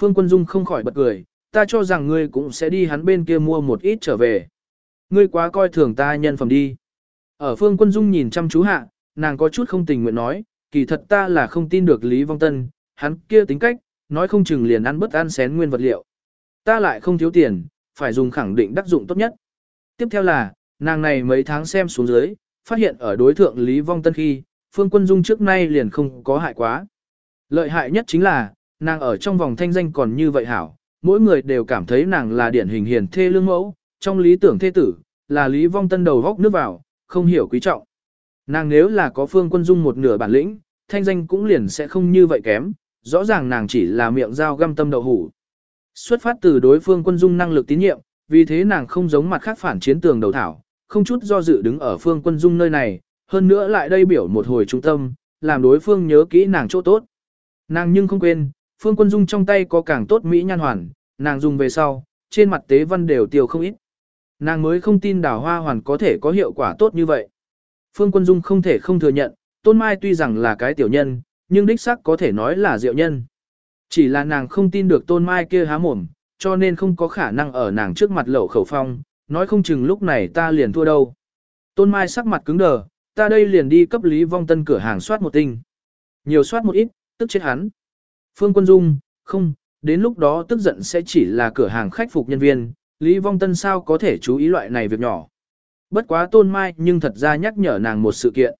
Phương Quân Dung không khỏi bật cười, ta cho rằng ngươi cũng sẽ đi hắn bên kia mua một ít trở về. Ngươi quá coi thường ta nhân phẩm đi. Ở Phương Quân Dung nhìn chăm chú hạ, nàng có chút không tình nguyện nói, kỳ thật ta là không tin được Lý Vong Tân, hắn kia tính cách, nói không chừng liền ăn bất ăn xén nguyên vật liệu. Ta lại không thiếu tiền, phải dùng khẳng định đắc dụng tốt nhất. Tiếp theo là, nàng này mấy tháng xem xuống dưới, phát hiện ở đối thượng Lý Vong Tân khi, Phương Quân Dung trước nay liền không có hại quá. Lợi hại nhất chính là, nàng ở trong vòng thanh danh còn như vậy hảo, mỗi người đều cảm thấy nàng là điển hình hiền thê lương mẫu, trong lý tưởng thế tử, là Lý Vong Tân đầu góc nước vào, không hiểu quý trọng. Nàng nếu là có Phương Quân Dung một nửa bản lĩnh, thanh danh cũng liền sẽ không như vậy kém, rõ ràng nàng chỉ là miệng dao găm tâm đậu hủ. Xuất phát từ đối phương quân dung năng lực tín nhiệm, vì thế nàng không giống mặt khác phản chiến tường đầu thảo, không chút do dự đứng ở phương quân dung nơi này, hơn nữa lại đây biểu một hồi trung tâm, làm đối phương nhớ kỹ nàng chỗ tốt. Nàng nhưng không quên, phương quân dung trong tay có càng tốt mỹ nhan hoàn, nàng dùng về sau, trên mặt tế văn đều tiêu không ít. Nàng mới không tin đào hoa hoàn có thể có hiệu quả tốt như vậy. Phương quân dung không thể không thừa nhận, tôn mai tuy rằng là cái tiểu nhân, nhưng đích sắc có thể nói là diệu nhân. Chỉ là nàng không tin được tôn mai kia há mồm, cho nên không có khả năng ở nàng trước mặt lẩu khẩu phong, nói không chừng lúc này ta liền thua đâu. Tôn mai sắc mặt cứng đờ, ta đây liền đi cấp Lý Vong Tân cửa hàng soát một tinh. Nhiều soát một ít, tức chết hắn. Phương Quân Dung, không, đến lúc đó tức giận sẽ chỉ là cửa hàng khách phục nhân viên, Lý Vong Tân sao có thể chú ý loại này việc nhỏ. Bất quá Tôn Mai nhưng thật ra nhắc nhở nàng một sự kiện.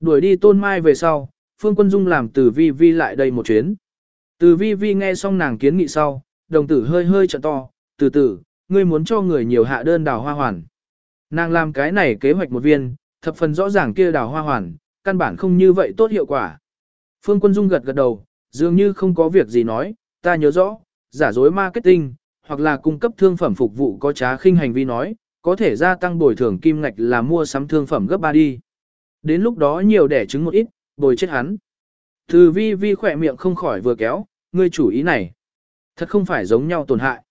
Đuổi đi Tôn Mai về sau, Phương Quân Dung làm từ vi vi lại đây một chuyến. Từ vi vi nghe xong nàng kiến nghị sau, đồng tử hơi hơi trợ to, từ từ, ngươi muốn cho người nhiều hạ đơn đào hoa hoàn. Nàng làm cái này kế hoạch một viên, thập phần rõ ràng kia đào hoa hoàn, căn bản không như vậy tốt hiệu quả. Phương Quân Dung gật gật đầu, dường như không có việc gì nói, ta nhớ rõ, giả dối marketing, hoặc là cung cấp thương phẩm phục vụ có trá khinh hành vi nói, có thể gia tăng bồi thường kim ngạch là mua sắm thương phẩm gấp 3 đi. Đến lúc đó nhiều đẻ trứng một ít, bồi chết hắn. Từ vi vi khỏe miệng không khỏi vừa kéo, ngươi chủ ý này. Thật không phải giống nhau tổn hại.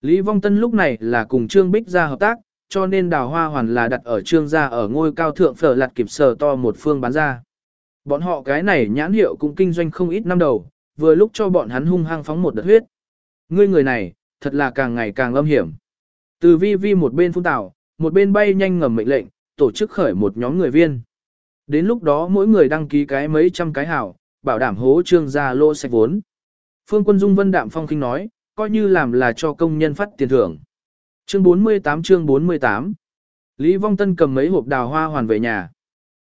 Lý Vong Tân lúc này là cùng Trương Bích ra hợp tác, cho nên đào hoa hoàn là đặt ở Trương gia ở ngôi cao thượng phở lạt kịp sờ to một phương bán ra. Bọn họ cái này nhãn hiệu cũng kinh doanh không ít năm đầu, vừa lúc cho bọn hắn hung hăng phóng một đợt huyết. Ngươi người này, thật là càng ngày càng âm hiểm. Từ vi vi một bên phun tảo, một bên bay nhanh ngầm mệnh lệnh, tổ chức khởi một nhóm người viên. Đến lúc đó mỗi người đăng ký cái mấy trăm cái hảo, bảo đảm hố trương gia lô sạch vốn. Phương Quân Dung Vân Đạm Phong Kinh nói, coi như làm là cho công nhân phát tiền thưởng. Chương 48 chương 48 Lý Vong Tân cầm mấy hộp đào hoa hoàn về nhà.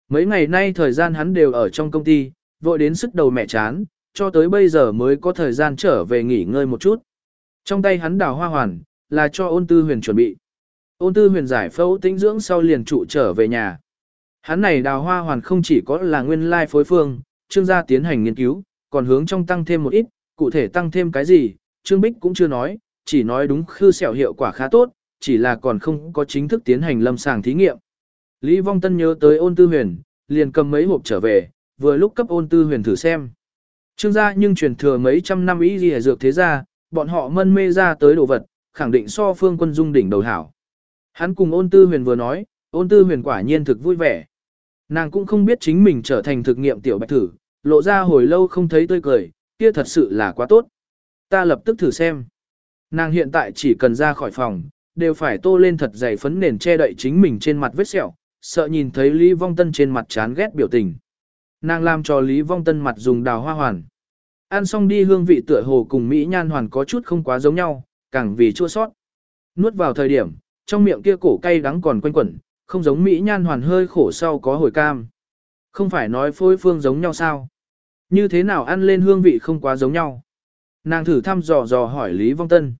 Mấy ngày nay thời gian hắn đều ở trong công ty, vội đến sức đầu mẹ chán, cho tới bây giờ mới có thời gian trở về nghỉ ngơi một chút. Trong tay hắn đào hoa hoàn, là cho ôn tư huyền chuẩn bị. Ôn tư huyền giải phẫu tĩnh dưỡng sau liền trụ trở về nhà. Hắn này đào hoa hoàn không chỉ có là nguyên lai phối phương, trương gia tiến hành nghiên cứu, còn hướng trong tăng thêm một ít, cụ thể tăng thêm cái gì, trương bích cũng chưa nói, chỉ nói đúng khư sẹo hiệu quả khá tốt, chỉ là còn không có chính thức tiến hành lâm sàng thí nghiệm. Lý Vong Tân nhớ tới ôn tư huyền, liền cầm mấy hộp trở về, vừa lúc cấp ôn tư huyền thử xem. Trương gia nhưng truyền thừa mấy trăm năm ý gì dược thế gia, bọn họ mân mê ra tới đồ vật, khẳng định so phương quân dung đỉnh đầu hảo. Hắn cùng ôn tư huyền vừa nói, ôn tư huyền quả nhiên thực vui vẻ. Nàng cũng không biết chính mình trở thành thực nghiệm tiểu bạch thử, lộ ra hồi lâu không thấy tươi cười, kia thật sự là quá tốt. Ta lập tức thử xem. Nàng hiện tại chỉ cần ra khỏi phòng, đều phải tô lên thật dày phấn nền che đậy chính mình trên mặt vết sẹo, sợ nhìn thấy Lý Vong Tân trên mặt chán ghét biểu tình. Nàng làm cho Lý Vong Tân mặt dùng đào hoa hoàn. Ăn xong đi hương vị tựa hồ cùng Mỹ nhan hoàn có chút không quá giống nhau, càng vì chua sót. Nuốt vào thời điểm, trong miệng kia cổ cay đắng còn quanh quẩn, không giống Mỹ nhan hoàn hơi khổ sau có hồi cam. Không phải nói phôi phương giống nhau sao? Như thế nào ăn lên hương vị không quá giống nhau? Nàng thử thăm dò dò hỏi Lý Vong Tân.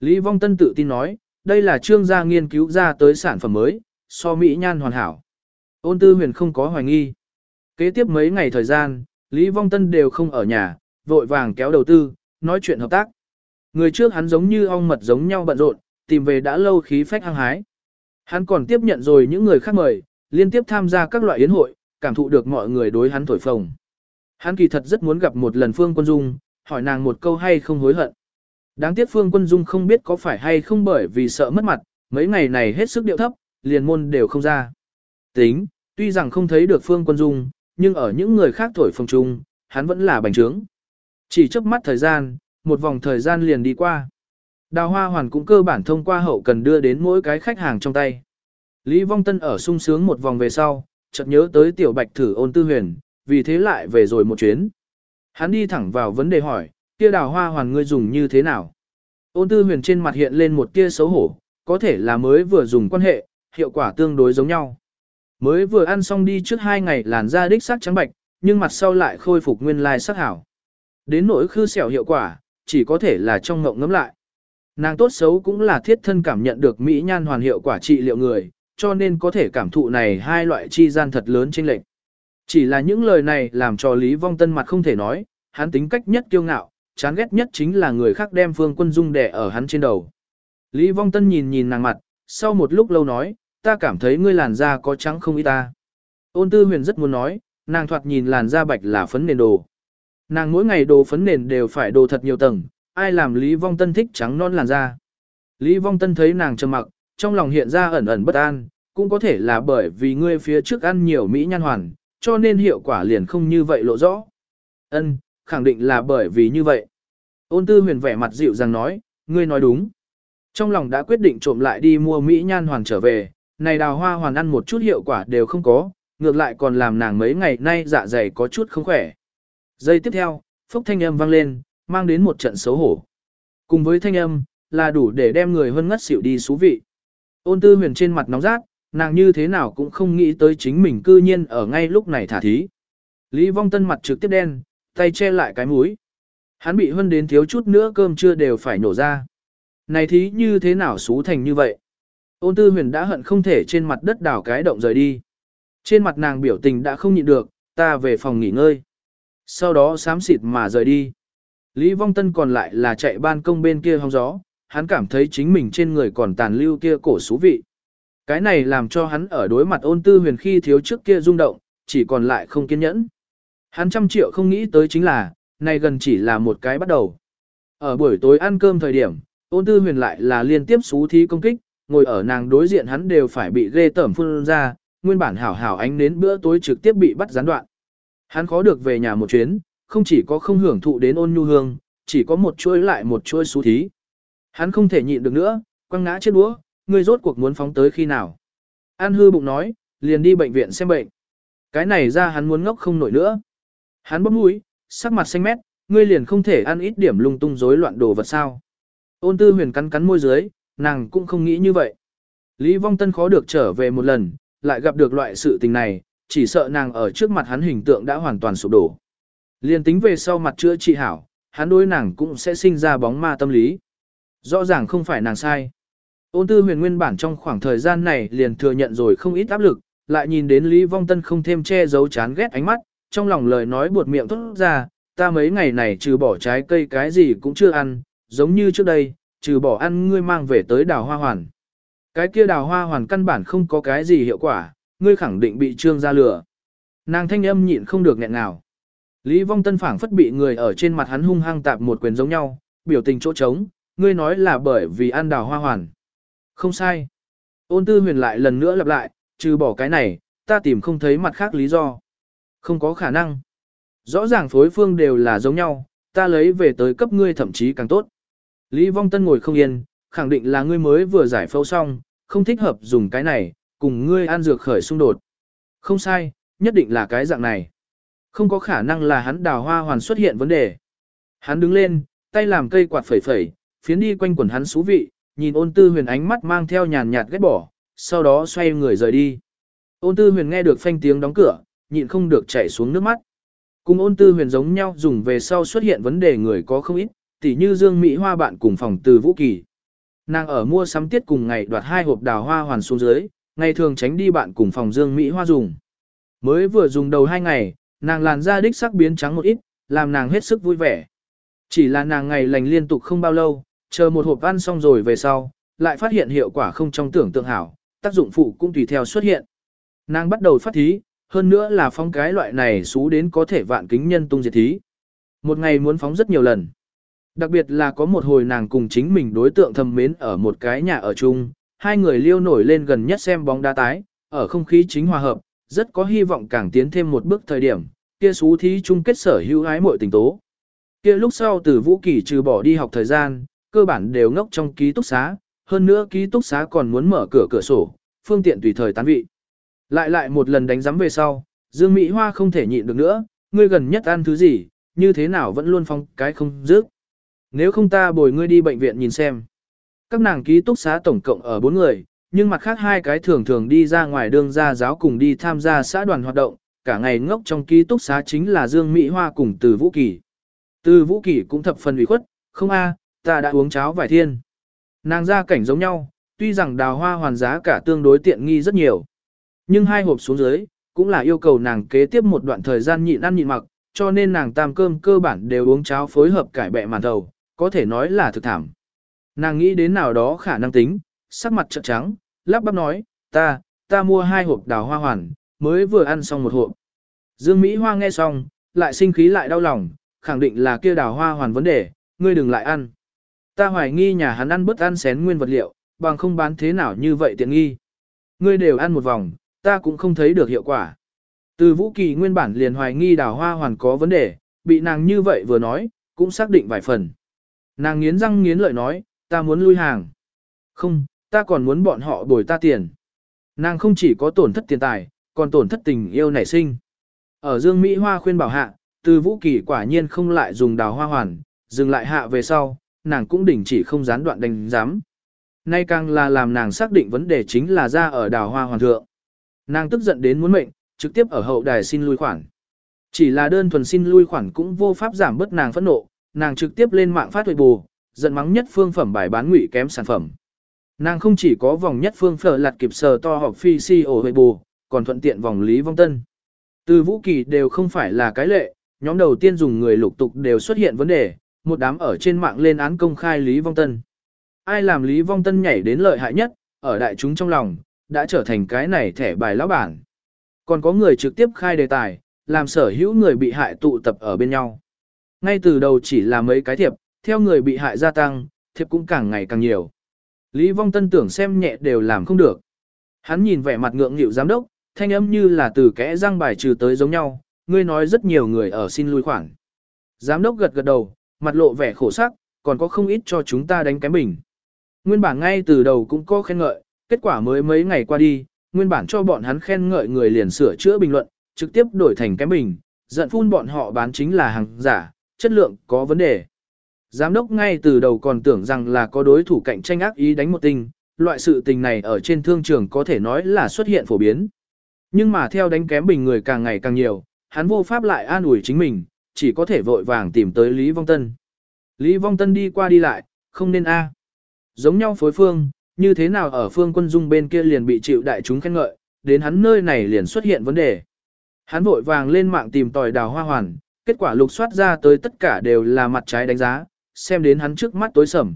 Lý Vong Tân tự tin nói, đây là trương gia nghiên cứu ra tới sản phẩm mới, so Mỹ nhan hoàn hảo. Ôn tư huyền không có hoài nghi. Kế tiếp mấy ngày thời gian, Lý Vong Tân đều không ở nhà, vội vàng kéo đầu tư, nói chuyện hợp tác. Người trước hắn giống như ong mật giống nhau bận rộn, tìm về đã lâu khí phách hăng hái. Hắn còn tiếp nhận rồi những người khác mời, liên tiếp tham gia các loại yến hội, cảm thụ được mọi người đối hắn thổi phồng. Hắn kỳ thật rất muốn gặp một lần Phương Quân Dung, hỏi nàng một câu hay không hối hận. Đáng tiếc Phương Quân Dung không biết có phải hay không bởi vì sợ mất mặt, mấy ngày này hết sức điệu thấp, liền môn đều không ra. Tính, tuy rằng không thấy được Phương Quân Dung, nhưng ở những người khác thổi phồng chung, hắn vẫn là bành trướng. Chỉ trước mắt thời gian, một vòng thời gian liền đi qua. Đào hoa hoàn cũng cơ bản thông qua hậu cần đưa đến mỗi cái khách hàng trong tay. Lý Vong Tân ở sung sướng một vòng về sau, chợt nhớ tới tiểu bạch thử ôn tư huyền, vì thế lại về rồi một chuyến. Hắn đi thẳng vào vấn đề hỏi, kia đào hoa hoàn ngươi dùng như thế nào? Ôn tư huyền trên mặt hiện lên một tia xấu hổ, có thể là mới vừa dùng quan hệ, hiệu quả tương đối giống nhau. Mới vừa ăn xong đi trước hai ngày làn da đích sắc trắng bạch, nhưng mặt sau lại khôi phục nguyên lai sắc hảo. Đến nỗi khư xẻo hiệu quả, chỉ có thể là trong ngộng ngấm lại. Nàng tốt xấu cũng là thiết thân cảm nhận được Mỹ nhan hoàn hiệu quả trị liệu người, cho nên có thể cảm thụ này hai loại chi gian thật lớn chênh lệch. Chỉ là những lời này làm cho Lý Vong Tân mặt không thể nói, hắn tính cách nhất kiêu ngạo, chán ghét nhất chính là người khác đem Phương Quân Dung đè ở hắn trên đầu. Lý Vong Tân nhìn nhìn nàng mặt, sau một lúc lâu nói, ta cảm thấy ngươi làn da có trắng không ý ta. Ôn tư huyền rất muốn nói, nàng thoạt nhìn làn da bạch là phấn nền đồ. Nàng mỗi ngày đồ phấn nền đều phải đồ thật nhiều tầng, ai làm Lý Vong Tân thích trắng non làn da. Lý Vong Tân thấy nàng trầm mặc, trong lòng hiện ra ẩn ẩn bất an, cũng có thể là bởi vì ngươi phía trước ăn nhiều mỹ nhan hoàn, cho nên hiệu quả liền không như vậy lộ rõ. Ân, khẳng định là bởi vì như vậy. Ôn tư huyền vẻ mặt dịu dàng nói, ngươi nói đúng. Trong lòng đã quyết định trộm lại đi mua mỹ nhan hoàn trở về, này đào hoa hoàn ăn một chút hiệu quả đều không có, ngược lại còn làm nàng mấy ngày nay dạ dày có chút không khỏe. Giây tiếp theo, phúc thanh âm vang lên, mang đến một trận xấu hổ. Cùng với thanh âm, là đủ để đem người hơn ngất xỉu đi xú vị. Ôn tư huyền trên mặt nóng rát, nàng như thế nào cũng không nghĩ tới chính mình cư nhiên ở ngay lúc này thả thí. Lý vong tân mặt trực tiếp đen, tay che lại cái mũi. Hắn bị hân đến thiếu chút nữa cơm chưa đều phải nổ ra. Này thí như thế nào xú thành như vậy? Ôn tư huyền đã hận không thể trên mặt đất đảo cái động rời đi. Trên mặt nàng biểu tình đã không nhịn được, ta về phòng nghỉ ngơi. Sau đó xám xịt mà rời đi. Lý Vong Tân còn lại là chạy ban công bên kia hóng gió, hắn cảm thấy chính mình trên người còn tàn lưu kia cổ xú vị. Cái này làm cho hắn ở đối mặt ôn tư huyền khi thiếu trước kia rung động, chỉ còn lại không kiên nhẫn. Hắn trăm triệu không nghĩ tới chính là, này gần chỉ là một cái bắt đầu. Ở buổi tối ăn cơm thời điểm, ôn tư huyền lại là liên tiếp xú thí công kích, ngồi ở nàng đối diện hắn đều phải bị ghê tởm phun ra, nguyên bản hảo hảo ánh đến bữa tối trực tiếp bị bắt gián đoạn. Hắn khó được về nhà một chuyến, không chỉ có không hưởng thụ đến ôn nhu hương, chỉ có một chuỗi lại một chuỗi xú thí. Hắn không thể nhịn được nữa, quăng ngã chết đũa, người rốt cuộc muốn phóng tới khi nào. An hư bụng nói, liền đi bệnh viện xem bệnh. Cái này ra hắn muốn ngốc không nổi nữa. Hắn bấm mũi, sắc mặt xanh mét, ngươi liền không thể ăn ít điểm lung tung rối loạn đồ vật sao. Ôn tư huyền cắn cắn môi dưới, nàng cũng không nghĩ như vậy. Lý Vong Tân khó được trở về một lần, lại gặp được loại sự tình này, chỉ sợ nàng ở trước mặt hắn hình tượng đã hoàn toàn sụp đổ. Liên tính về sau mặt chữa trị hảo, hắn đối nàng cũng sẽ sinh ra bóng ma tâm lý. Rõ ràng không phải nàng sai. Ôn tư huyền nguyên bản trong khoảng thời gian này liền thừa nhận rồi không ít áp lực, lại nhìn đến Lý Vong Tân không thêm che giấu chán ghét ánh mắt, trong lòng lời nói buột miệng thốt ra, ta mấy ngày này trừ bỏ trái cây cái gì cũng chưa ăn, giống như trước đây, trừ bỏ ăn ngươi mang về tới đào hoa hoàn. Cái kia đào hoa hoàn căn bản không có cái gì hiệu quả, ngươi khẳng định bị trương ra lửa. Nàng thanh âm nhịn không được nghẹn nào. Lý Vong Tân phảng phất bị người ở trên mặt hắn hung hăng tạp một quyền giống nhau, biểu tình chỗ trống, ngươi nói là bởi vì ăn đào hoa hoàn. Không sai. Ôn tư huyền lại lần nữa lặp lại, trừ bỏ cái này, ta tìm không thấy mặt khác lý do. Không có khả năng. Rõ ràng phối phương đều là giống nhau, ta lấy về tới cấp ngươi thậm chí càng tốt. Lý Vong Tân ngồi không yên, khẳng định là ngươi mới vừa giải phẫu xong, không thích hợp dùng cái này, cùng ngươi ăn dược khởi xung đột. Không sai, nhất định là cái dạng này. Không có khả năng là hắn đào hoa hoàn xuất hiện vấn đề. Hắn đứng lên, tay làm cây quạt phẩy phẩy, phiến đi quanh quần hắn xú vị, nhìn ôn tư huyền ánh mắt mang theo nhàn nhạt ghét bỏ, sau đó xoay người rời đi. Ôn tư huyền nghe được phanh tiếng đóng cửa, nhịn không được chảy xuống nước mắt. Cùng ôn tư huyền giống nhau dùng về sau xuất hiện vấn đề người có không ít, tỉ như Dương Mỹ Hoa bạn cùng phòng từ Vũ Kỳ. Nàng ở mua sắm tiết cùng ngày đoạt hai hộp đào hoa hoàn xuống dưới, ngày thường tránh đi bạn cùng phòng Dương Mỹ Hoa dùng. Mới vừa dùng đầu hai ngày, nàng làn da đích sắc biến trắng một ít, làm nàng hết sức vui vẻ. Chỉ là nàng ngày lành liên tục không bao lâu, chờ một hộp ăn xong rồi về sau, lại phát hiện hiệu quả không trong tưởng tượng hảo, tác dụng phụ cũng tùy theo xuất hiện. Nàng bắt đầu phát thí, hơn nữa là phóng cái loại này xú đến có thể vạn kính nhân tung diệt thí. Một ngày muốn phóng rất nhiều lần. Đặc biệt là có một hồi nàng cùng chính mình đối tượng thầm mến ở một cái nhà ở chung, hai người liêu nổi lên gần nhất xem bóng đá tái, ở không khí chính hòa hợp, rất có hy vọng càng tiến thêm một bước thời điểm, kia xú thí chung kết sở hữu ái muội tình tố. Kia lúc sau từ Vũ Kỳ trừ bỏ đi học thời gian, cơ bản đều ngốc trong ký túc xá, hơn nữa ký túc xá còn muốn mở cửa cửa sổ, phương tiện tùy thời tán vị. Lại lại một lần đánh giám về sau, Dương Mỹ Hoa không thể nhịn được nữa, ngươi gần nhất ăn thứ gì, như thế nào vẫn luôn phong cái không dứt. Nếu không ta bồi ngươi đi bệnh viện nhìn xem. Các nàng ký túc xá tổng cộng ở bốn người, nhưng mặt khác hai cái thường thường đi ra ngoài đường ra giáo cùng đi tham gia xã đoàn hoạt động, cả ngày ngốc trong ký túc xá chính là Dương Mỹ Hoa cùng Từ Vũ Kỳ. Từ Vũ Kỳ cũng thập phần ủy khuất, không a, ta đã uống cháo vài thiên. Nàng ra cảnh giống nhau, tuy rằng đào hoa hoàn giá cả tương đối tiện nghi rất nhiều. Nhưng hai hộp xuống dưới, cũng là yêu cầu nàng kế tiếp một đoạn thời gian nhịn ăn nhịn mặc, cho nên nàng tam cơm cơ bản đều uống cháo phối hợp cải bẹ màn thầu, có thể nói là thực thảm. Nàng nghĩ đến nào đó khả năng tính, sắc mặt trợn trắng, lắp bắp nói, ta, ta mua hai hộp đào hoa hoàn, mới vừa ăn xong một hộp. Dương Mỹ Hoa nghe xong, lại sinh khí lại đau lòng, khẳng định là kia đào hoa hoàn vấn đề, ngươi đừng lại ăn. Ta hoài nghi nhà hắn ăn bớt ăn xén nguyên vật liệu, bằng không bán thế nào như vậy tiện nghi. Ngươi đều ăn một vòng, ta cũng không thấy được hiệu quả. Từ Vũ Kỳ nguyên bản liền hoài nghi đào hoa hoàn có vấn đề, bị nàng như vậy vừa nói, cũng xác định vài phần. Nàng nghiến răng nghiến lợi nói, ta muốn lui hàng. Không, ta còn muốn bọn họ bồi ta tiền. Nàng không chỉ có tổn thất tiền tài, còn tổn thất tình yêu nảy sinh. Ở Dương Mỹ Hoa khuyên bảo hạ, từ Vũ Kỳ quả nhiên không lại dùng đào hoa hoàn, dừng lại hạ về sau, nàng cũng đình chỉ không gián đoạn đánh giám. Nay càng là làm nàng xác định vấn đề chính là ra ở đào hoa hoàn thượng. Nàng tức giận đến muốn mệnh, trực tiếp ở hậu đài xin lui khoản. Chỉ là đơn thuần xin lui khoản cũng vô pháp giảm bớt nàng phẫn nộ, nàng trực tiếp lên mạng phát huệ bù, giận mắng nhất phương phẩm bài bán ngụy kém sản phẩm. Nàng không chỉ có vòng nhất phương phở lạt kịp sờ to học phi si ổ huệ bù, còn thuận tiện vòng lý vong tân. Từ vũ kỳ đều không phải là cái lệ, nhóm đầu tiên dùng người lục tục đều xuất hiện vấn đề, một đám ở trên mạng lên án công khai Lý Vong Tân. Ai làm Lý Vong Tân nhảy đến lợi hại nhất, ở đại chúng trong lòng, đã trở thành cái này thẻ bài lão bản. Còn có người trực tiếp khai đề tài, làm sở hữu người bị hại tụ tập ở bên nhau. Ngay từ đầu chỉ là mấy cái thiệp, theo người bị hại gia tăng, thiệp cũng càng ngày càng nhiều. Lý Vong Tân tưởng xem nhẹ đều làm không được. Hắn nhìn vẻ mặt ngượng nghịu giám đốc, thanh âm như là từ kẽ răng bài trừ tới giống nhau, ngươi nói rất nhiều người ở xin lui khoản. Giám đốc gật gật đầu, mặt lộ vẻ khổ sắc, còn có không ít cho chúng ta đánh kém bình. Nguyên bản ngay từ đầu cũng có khen ngợi, kết quả mới mấy ngày qua đi, nguyên bản cho bọn hắn khen ngợi người liền sửa chữa bình luận, trực tiếp đổi thành kém bình, giận phun bọn họ bán chính là hàng giả, chất lượng có vấn đề. Giám đốc ngay từ đầu còn tưởng rằng là có đối thủ cạnh tranh ác ý đánh một tinh, loại sự tình này ở trên thương trường có thể nói là xuất hiện phổ biến. Nhưng mà theo đánh kém bình người càng ngày càng nhiều, hắn vô pháp lại an ủi chính mình, chỉ có thể vội vàng tìm tới Lý Vong Tân. Lý Vong Tân đi qua đi lại, không nên a. À. Giống nhau phối phương, như thế nào ở phương quân dung bên kia liền bị chịu đại chúng khen ngợi, đến hắn nơi này liền xuất hiện vấn đề. Hắn vội vàng lên mạng tìm tòi đào hoa hoàn, kết quả lục soát ra tới tất cả đều là mặt trái đánh giá, xem đến hắn trước mắt tối sầm.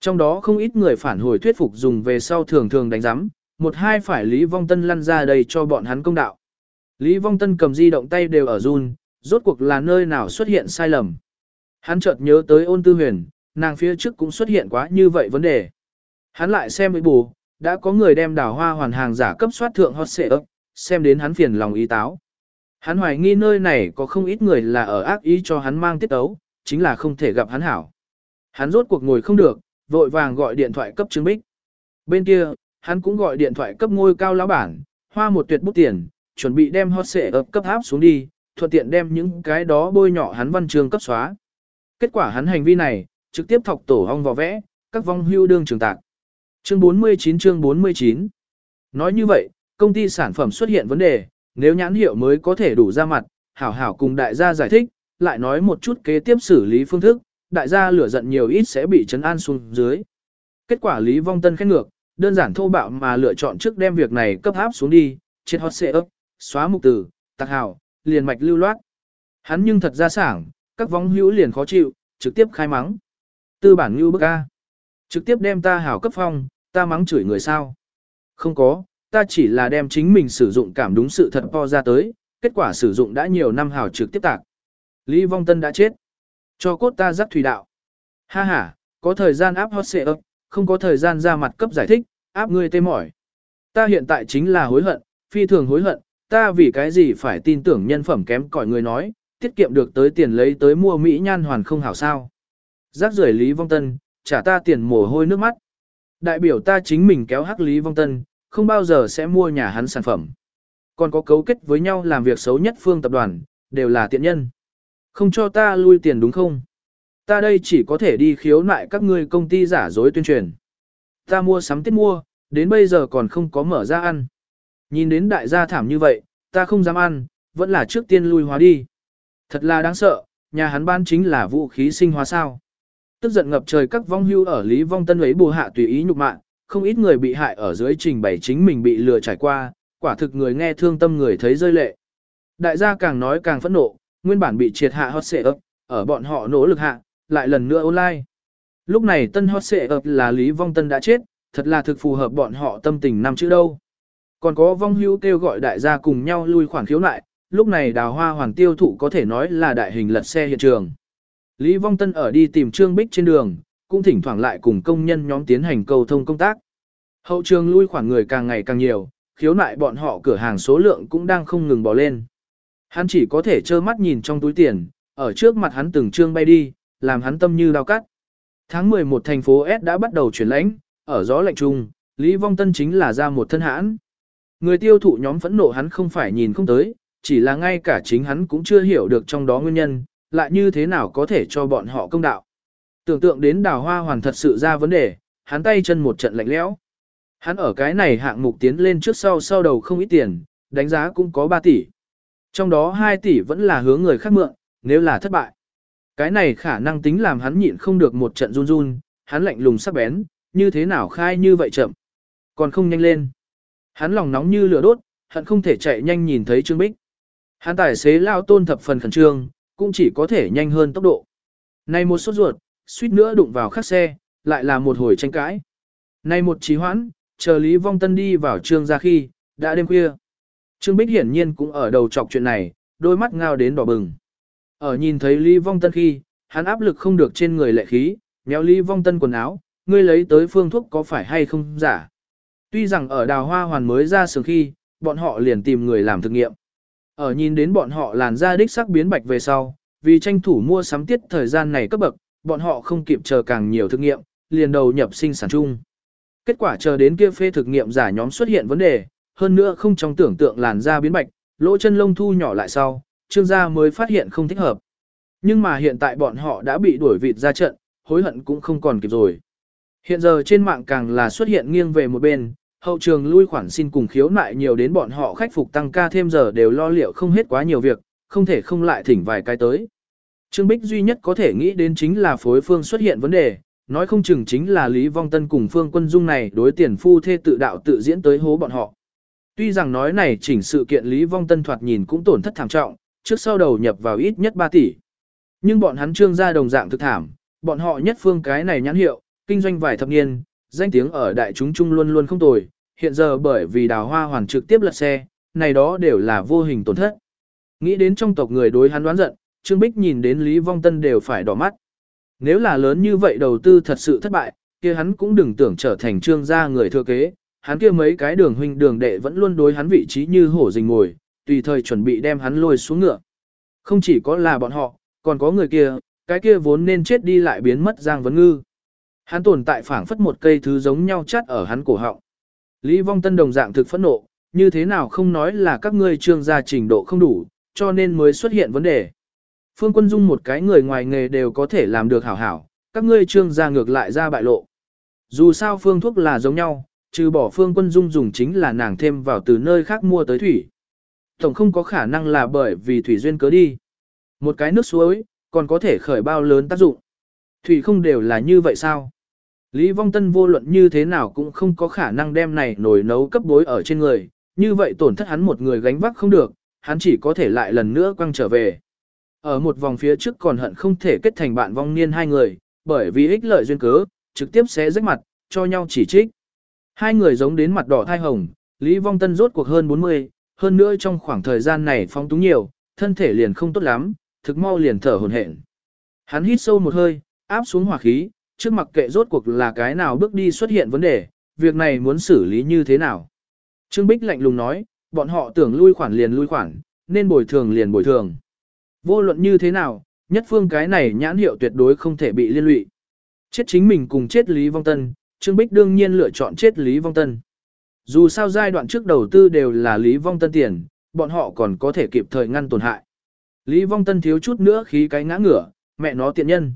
Trong đó không ít người phản hồi thuyết phục dùng về sau thường thường đánh giám, một hai phải Lý Vong Tân lăn ra đây cho bọn hắn công đạo. Lý Vong Tân cầm di động tay đều ở run, rốt cuộc là nơi nào xuất hiện sai lầm. Hắn chợt nhớ tới ôn tư huyền, nàng phía trước cũng xuất hiện quá như vậy vấn đề. Hắn lại xem với bù, đã có người đem đào hoa hoàn hàng giả cấp soát thượng hot xệ ấp, xem đến hắn phiền lòng ý táo. Hắn hoài nghi nơi này có không ít người là ở ác ý cho hắn mang tiết tấu, chính là không thể gặp hắn hảo. Hắn rốt cuộc ngồi không được, vội vàng gọi điện thoại cấp Trương Bích. Bên kia, hắn cũng gọi điện thoại cấp ngôi cao lão bản, hoa một tuyệt bút tiền, chuẩn bị đem hot xệ ấp cấp áp xuống đi, thuận tiện đem những cái đó bôi nhỏ hắn văn chương cấp xóa. Kết quả hắn hành vi này, trực tiếp thọc tổ hong vào vẽ, các vong hưu đương trường tạc. Chương 49 chương 49 Nói như vậy, công ty sản phẩm xuất hiện vấn đề, nếu nhãn hiệu mới có thể đủ ra mặt, hảo hảo cùng đại gia giải thích, lại nói một chút kế tiếp xử lý phương thức, đại gia lửa giận nhiều ít sẽ bị chấn an xuống dưới. Kết quả Lý Vong Tân khét ngược, đơn giản thô bạo mà lựa chọn trước đem việc này cấp áp xuống đi, trên hot xệ ấp, xóa mục từ, tạc hảo, liền mạch lưu loát. Hắn nhưng thật ra sảng, các vong hữu liền khó chịu, trực tiếp khai mắng. Tư bản như bức A. Trực tiếp đem ta hảo cấp phong, ta mắng chửi người sao. Không có, ta chỉ là đem chính mình sử dụng cảm đúng sự thật po ra tới, kết quả sử dụng đã nhiều năm hảo trực tiếp tạc. Lý Vong Tân đã chết. Cho cốt ta rắc thủy đạo. Ha ha, có thời gian áp hot xệ ấp, không có thời gian ra mặt cấp giải thích, áp ngươi tê mỏi. Ta hiện tại chính là hối hận, phi thường hối hận, ta vì cái gì phải tin tưởng nhân phẩm kém cỏi người nói, tiết kiệm được tới tiền lấy tới mua Mỹ nhan hoàn không hảo sao. Giác rời Lý Vong Tân, trả ta tiền mồ hôi nước mắt. Đại biểu ta chính mình kéo hắc Lý Vong Tân, không bao giờ sẽ mua nhà hắn sản phẩm. Còn có cấu kết với nhau làm việc xấu nhất phương tập đoàn, đều là tiện nhân. Không cho ta lui tiền đúng không? Ta đây chỉ có thể đi khiếu nại các ngươi công ty giả dối tuyên truyền. Ta mua sắm tiết mua, đến bây giờ còn không có mở ra ăn. Nhìn đến đại gia thảm như vậy, ta không dám ăn, vẫn là trước tiên lui hóa đi. Thật là đáng sợ, nhà hắn ban chính là vũ khí sinh hóa sao. Tức giận ngập trời các vong hưu ở Lý Vong Tân ấy bù hạ tùy ý nhục mạ, không ít người bị hại ở dưới trình bày chính mình bị lừa trải qua, quả thực người nghe thương tâm người thấy rơi lệ. Đại gia càng nói càng phẫn nộ, nguyên bản bị triệt hạ hot xệ ấp, ở bọn họ nỗ lực hạ, lại lần nữa online. Lúc này tân hot xệ ấp là Lý Vong Tân đã chết, thật là thực phù hợp bọn họ tâm tình năm chữ đâu. Còn có vong hưu kêu gọi đại gia cùng nhau lui khoản khiếu nại, lúc này đào hoa hoàng tiêu thụ có thể nói là đại hình lật xe hiện trường. Lý Vong Tân ở đi tìm Trương Bích trên đường, cũng thỉnh thoảng lại cùng công nhân nhóm tiến hành cầu thông công tác. Hậu trường lui khoản người càng ngày càng nhiều, khiếu nại bọn họ cửa hàng số lượng cũng đang không ngừng bỏ lên. Hắn chỉ có thể trơ mắt nhìn trong túi tiền, ở trước mặt hắn từng trương bay đi, làm hắn tâm như đau cắt. Tháng 11 thành phố S đã bắt đầu chuyển lãnh, ở gió lạnh trung, Lý Vong Tân chính là ra một thân hãn. Người tiêu thụ nhóm phẫn nộ hắn không phải nhìn không tới, chỉ là ngay cả chính hắn cũng chưa hiểu được trong đó nguyên nhân, lại như thế nào có thể cho bọn họ công đạo. Tưởng tượng đến đào hoa hoàn thật sự ra vấn đề, hắn tay chân một trận lạnh lẽo. Hắn ở cái này hạng mục tiến lên trước sau sau đầu không ít tiền, đánh giá cũng có 3 tỷ. Trong đó 2 tỷ vẫn là hướng người khác mượn, nếu là thất bại. Cái này khả năng tính làm hắn nhịn không được một trận run run, hắn lạnh lùng sắc bén, như thế nào khai như vậy chậm. Còn không nhanh lên. Hắn lòng nóng như lửa đốt, hận không thể chạy nhanh nhìn thấy Trương Bích. Hắn tài xế lao tôn thập phần khẩn trương, cũng chỉ có thể nhanh hơn tốc độ. Này một sốt ruột, suýt nữa đụng vào khắc xe, lại là một hồi tranh cãi. Này một trí hoãn, chờ Lý Vong Tân đi vào trương ra khi, đã đêm khuya. Trương Bích hiển nhiên cũng ở đầu chọc chuyện này, đôi mắt ngao đến đỏ bừng. Ở nhìn thấy Lý Vong Tân khi, hắn áp lực không được trên người lệ khí, méo Lý Vong Tân quần áo, ngươi lấy tới phương thuốc có phải hay không giả. Tuy rằng ở đào hoa hoàn mới ra sướng khi, bọn họ liền tìm người làm thực nghiệm. Ở nhìn đến bọn họ làn da đích sắc biến bạch về sau, vì tranh thủ mua sắm tiết thời gian này cấp bậc, bọn họ không kịp chờ càng nhiều thực nghiệm, liền đầu nhập sinh sản chung. Kết quả chờ đến kia phê thực nghiệm giả nhóm xuất hiện vấn đề, hơn nữa không trong tưởng tượng làn da biến bạch, lỗ chân lông thu nhỏ lại sau, trương gia mới phát hiện không thích hợp. Nhưng mà hiện tại bọn họ đã bị đuổi vịt ra trận, hối hận cũng không còn kịp rồi. Hiện giờ trên mạng càng là xuất hiện nghiêng về một bên, hậu trường lui khoản xin cùng khiếu nại nhiều đến bọn họ khách phục tăng ca thêm giờ đều lo liệu không hết quá nhiều việc, không thể không lại thỉnh vài cái tới. Trương Bích duy nhất có thể nghĩ đến chính là phối phương xuất hiện vấn đề, nói không chừng chính là Lý Vong Tân cùng Phương Quân Dung này đối tiền phu thê tự đạo tự diễn tới hố bọn họ. Tuy rằng nói này chỉnh sự kiện Lý Vong Tân thoạt nhìn cũng tổn thất thảm trọng, trước sau đầu nhập vào ít nhất 3 tỷ. Nhưng bọn hắn trương gia đồng dạng thực thảm, bọn họ nhất phương cái này nhãn hiệu, kinh doanh vài thập niên, danh tiếng ở đại chúng chung luôn luôn không tồi, hiện giờ bởi vì đào hoa hoàn trực tiếp lật xe, này đó đều là vô hình tổn thất. Nghĩ đến trong tộc người đối hắn đoán giận, Trương Bích nhìn đến Lý Vong Tân đều phải đỏ mắt. Nếu là lớn như vậy đầu tư thật sự thất bại, kia hắn cũng đừng tưởng trở thành trương gia người thừa kế, hắn kia mấy cái đường huynh đường đệ vẫn luôn đối hắn vị trí như hổ rình ngồi, tùy thời chuẩn bị đem hắn lôi xuống ngựa. Không chỉ có là bọn họ, còn có người kia, cái kia vốn nên chết đi lại biến mất Giang Vấn Ngư. Hắn tồn tại phảng phất một cây thứ giống nhau chắt ở hắn cổ họng. Lý Vong Tân đồng dạng thực phẫn nộ, như thế nào không nói là các ngươi trương gia trình độ không đủ, cho nên mới xuất hiện vấn đề. Phương Quân Dung một cái người ngoài nghề đều có thể làm được hảo hảo, các ngươi trương gia ngược lại ra bại lộ. Dù sao phương thuốc là giống nhau, trừ bỏ Phương Quân Dung dùng chính là nàng thêm vào từ nơi khác mua tới thủy. Tổng không có khả năng là bởi vì thủy duyên cớ đi. Một cái nước suối, còn có thể khởi bao lớn tác dụng. Thủy không đều là như vậy sao? Lý Vong Tân vô luận như thế nào cũng không có khả năng đem này nồi nấu cấp bối ở trên người, như vậy tổn thất hắn một người gánh vác không được, hắn chỉ có thể lại lần nữa quăng trở về. Ở một vòng phía trước còn hận không thể kết thành bạn vong niên hai người, bởi vì ích lợi duyên cớ, trực tiếp sẽ rách mặt, cho nhau chỉ trích. Hai người giống đến mặt đỏ thai hồng, Lý Vong Tân rốt cuộc hơn 40, hơn nữa trong khoảng thời gian này phong túng nhiều, thân thể liền không tốt lắm, thực mau liền thở hồn hển. Hắn hít sâu một hơi, áp xuống hỏa khí, trước mặt kệ rốt cuộc là cái nào bước đi xuất hiện vấn đề, việc này muốn xử lý như thế nào. Trương Bích lạnh lùng nói, bọn họ tưởng lui khoản liền lui khoản, nên bồi thường liền bồi thường. Vô luận như thế nào, nhất phương cái này nhãn hiệu tuyệt đối không thể bị liên lụy. Chết chính mình cùng chết Lý Vong Tân, Trương Bích đương nhiên lựa chọn chết Lý Vong Tân. Dù sao giai đoạn trước đầu tư đều là Lý Vong Tân tiền, bọn họ còn có thể kịp thời ngăn tổn hại. Lý Vong Tân thiếu chút nữa khí cái ngã ngửa, mẹ nó tiện nhân.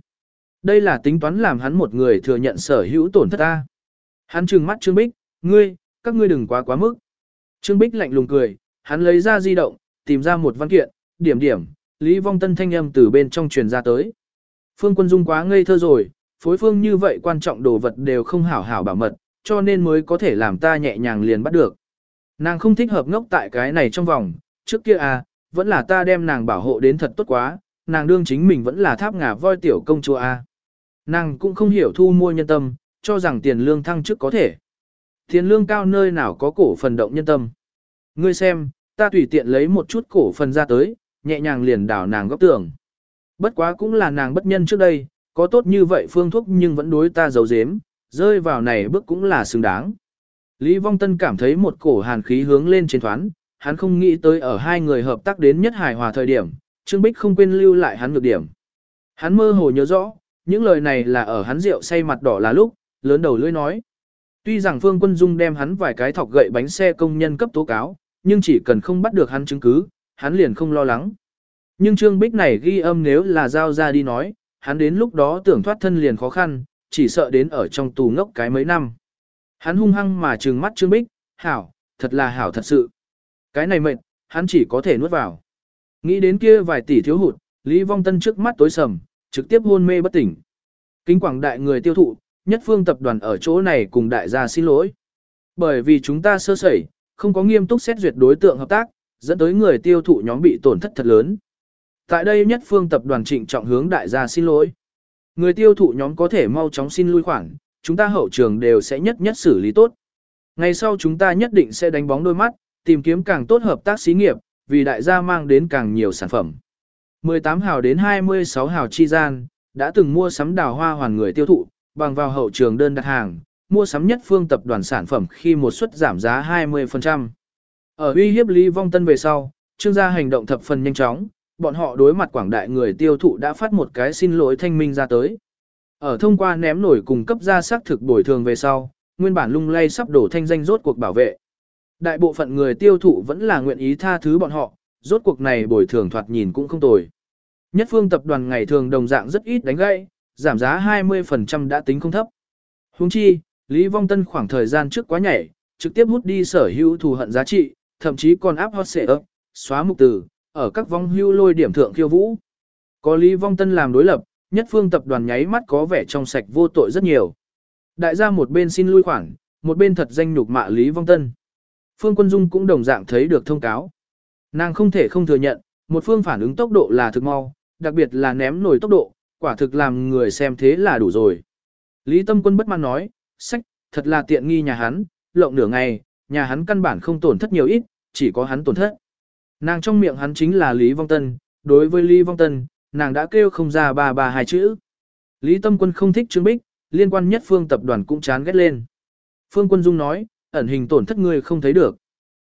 Đây là tính toán làm hắn một người thừa nhận sở hữu tổn thất ta. Hắn trừng mắt Trương Bích, ngươi, các ngươi đừng quá quá mức. Trương Bích lạnh lùng cười, hắn lấy ra di động, tìm ra một văn kiện, điểm điểm, Lý Vong Tân thanh âm từ bên trong truyền ra tới. Phương Quân Dung quá ngây thơ rồi, phối phương như vậy quan trọng đồ vật đều không hảo hảo bảo mật, cho nên mới có thể làm ta nhẹ nhàng liền bắt được. Nàng không thích hợp ngốc tại cái này trong vòng, trước kia à, vẫn là ta đem nàng bảo hộ đến thật tốt quá, nàng đương chính mình vẫn là tháp ngà voi tiểu công chúa a. À. Nàng cũng không hiểu thu mua nhân tâm, cho rằng tiền lương thăng chức có thể. Tiền lương cao nơi nào có cổ phần động nhân tâm. Ngươi xem, ta tùy tiện lấy một chút cổ phần ra tới, nhẹ nhàng liền đảo nàng góc tường. Bất quá cũng là nàng bất nhân trước đây, có tốt như vậy phương thuốc nhưng vẫn đối ta giấu giếm, rơi vào này bước cũng là xứng đáng. Lý Vong Tân cảm thấy một cổ hàn khí hướng lên trên thoán, hắn không nghĩ tới ở hai người hợp tác đến nhất hài hòa thời điểm, Trương Bích không quên lưu lại hắn ngược điểm. Hắn mơ hồ nhớ rõ, những lời này là ở hắn rượu say mặt đỏ là lúc, lớn đầu lưỡi nói. Tuy rằng Phương Quân Dung đem hắn vài cái thọc gậy bánh xe công nhân cấp tố cáo, nhưng chỉ cần không bắt được hắn chứng cứ, hắn liền không lo lắng. Nhưng Trương Bích này ghi âm nếu là giao ra đi nói, hắn đến lúc đó tưởng thoát thân liền khó khăn, chỉ sợ đến ở trong tù ngốc cái mấy năm. Hắn hung hăng mà trừng mắt Trương Bích, hảo, thật là hảo thật sự. Cái này mệt, hắn chỉ có thể nuốt vào. Nghĩ đến kia vài tỷ thiếu hụt, Lý Vong Tân trước mắt tối sầm, trực tiếp hôn mê bất tỉnh. Kính quảng đại người tiêu thụ, nhất phương tập đoàn ở chỗ này cùng đại gia xin lỗi. Bởi vì chúng ta sơ sẩy, không có nghiêm túc xét duyệt đối tượng hợp tác, dẫn tới người tiêu thụ nhóm bị tổn thất thật lớn. Tại đây nhất phương tập đoàn trịnh trọng hướng đại gia xin lỗi. Người tiêu thụ nhóm có thể mau chóng xin lui khoản, chúng ta hậu trường đều sẽ nhất nhất xử lý tốt. Ngày sau chúng ta nhất định sẽ đánh bóng đôi mắt, tìm kiếm càng tốt hợp tác xí nghiệp, vì đại gia mang đến càng nhiều sản phẩm. 18 hào đến 26 hào chi gian, đã từng mua sắm đào hoa hoàn người tiêu thụ, bằng vào hậu trường đơn đặt hàng, mua sắm nhất phương tập đoàn sản phẩm khi một suất giảm giá 20%. Ở uy hiếp Lý Vong Tân về sau, trương gia hành động thập phần nhanh chóng, bọn họ đối mặt quảng đại người tiêu thụ đã phát một cái xin lỗi thanh minh ra tới. Ở thông qua ném nổi cung cấp ra xác thực bồi thường về sau, nguyên bản lung lay sắp đổ thanh danh rốt cuộc bảo vệ. Đại bộ phận người tiêu thụ vẫn là nguyện ý tha thứ bọn họ, rốt cuộc này bồi thường thoạt nhìn cũng không tồi. Nhất phương tập đoàn ngày thường đồng dạng rất ít đánh gãy, giảm giá 20% đã tính không thấp. Huống chi, Lý Vong Tân khoảng thời gian trước quá nhảy, trực tiếp hút đi sở hữu thù hận giá trị, thậm chí còn áp hot xệ ấp, xóa mục từ, ở các vong hưu lôi điểm thượng khiêu vũ. Có Lý Vong Tân làm đối lập, nhất phương tập đoàn nháy mắt có vẻ trong sạch vô tội rất nhiều. Đại gia một bên xin lui khoản, một bên thật danh nhục mạ Lý Vong Tân. Phương Quân Dung cũng đồng dạng thấy được thông cáo. Nàng không thể không thừa nhận, một phương phản ứng tốc độ là thực mau, đặc biệt là ném nổi tốc độ, quả thực làm người xem thế là đủ rồi. Lý Tâm Quân bất mãn nói, sách, thật là tiện nghi nhà hắn, lộng nửa ngày, nhà hắn căn bản không tổn thất nhiều ít, chỉ có hắn tổn thất. Nàng trong miệng hắn chính là Lý Vong Tân, đối với Lý Vong Tân, nàng đã kêu không ra ba ba hai chữ. Lý Tâm Quân không thích Trương Bích, liên quan nhất phương tập đoàn cũng chán ghét lên. Phương Quân Dung nói, ẩn hình tổn thất người không thấy được.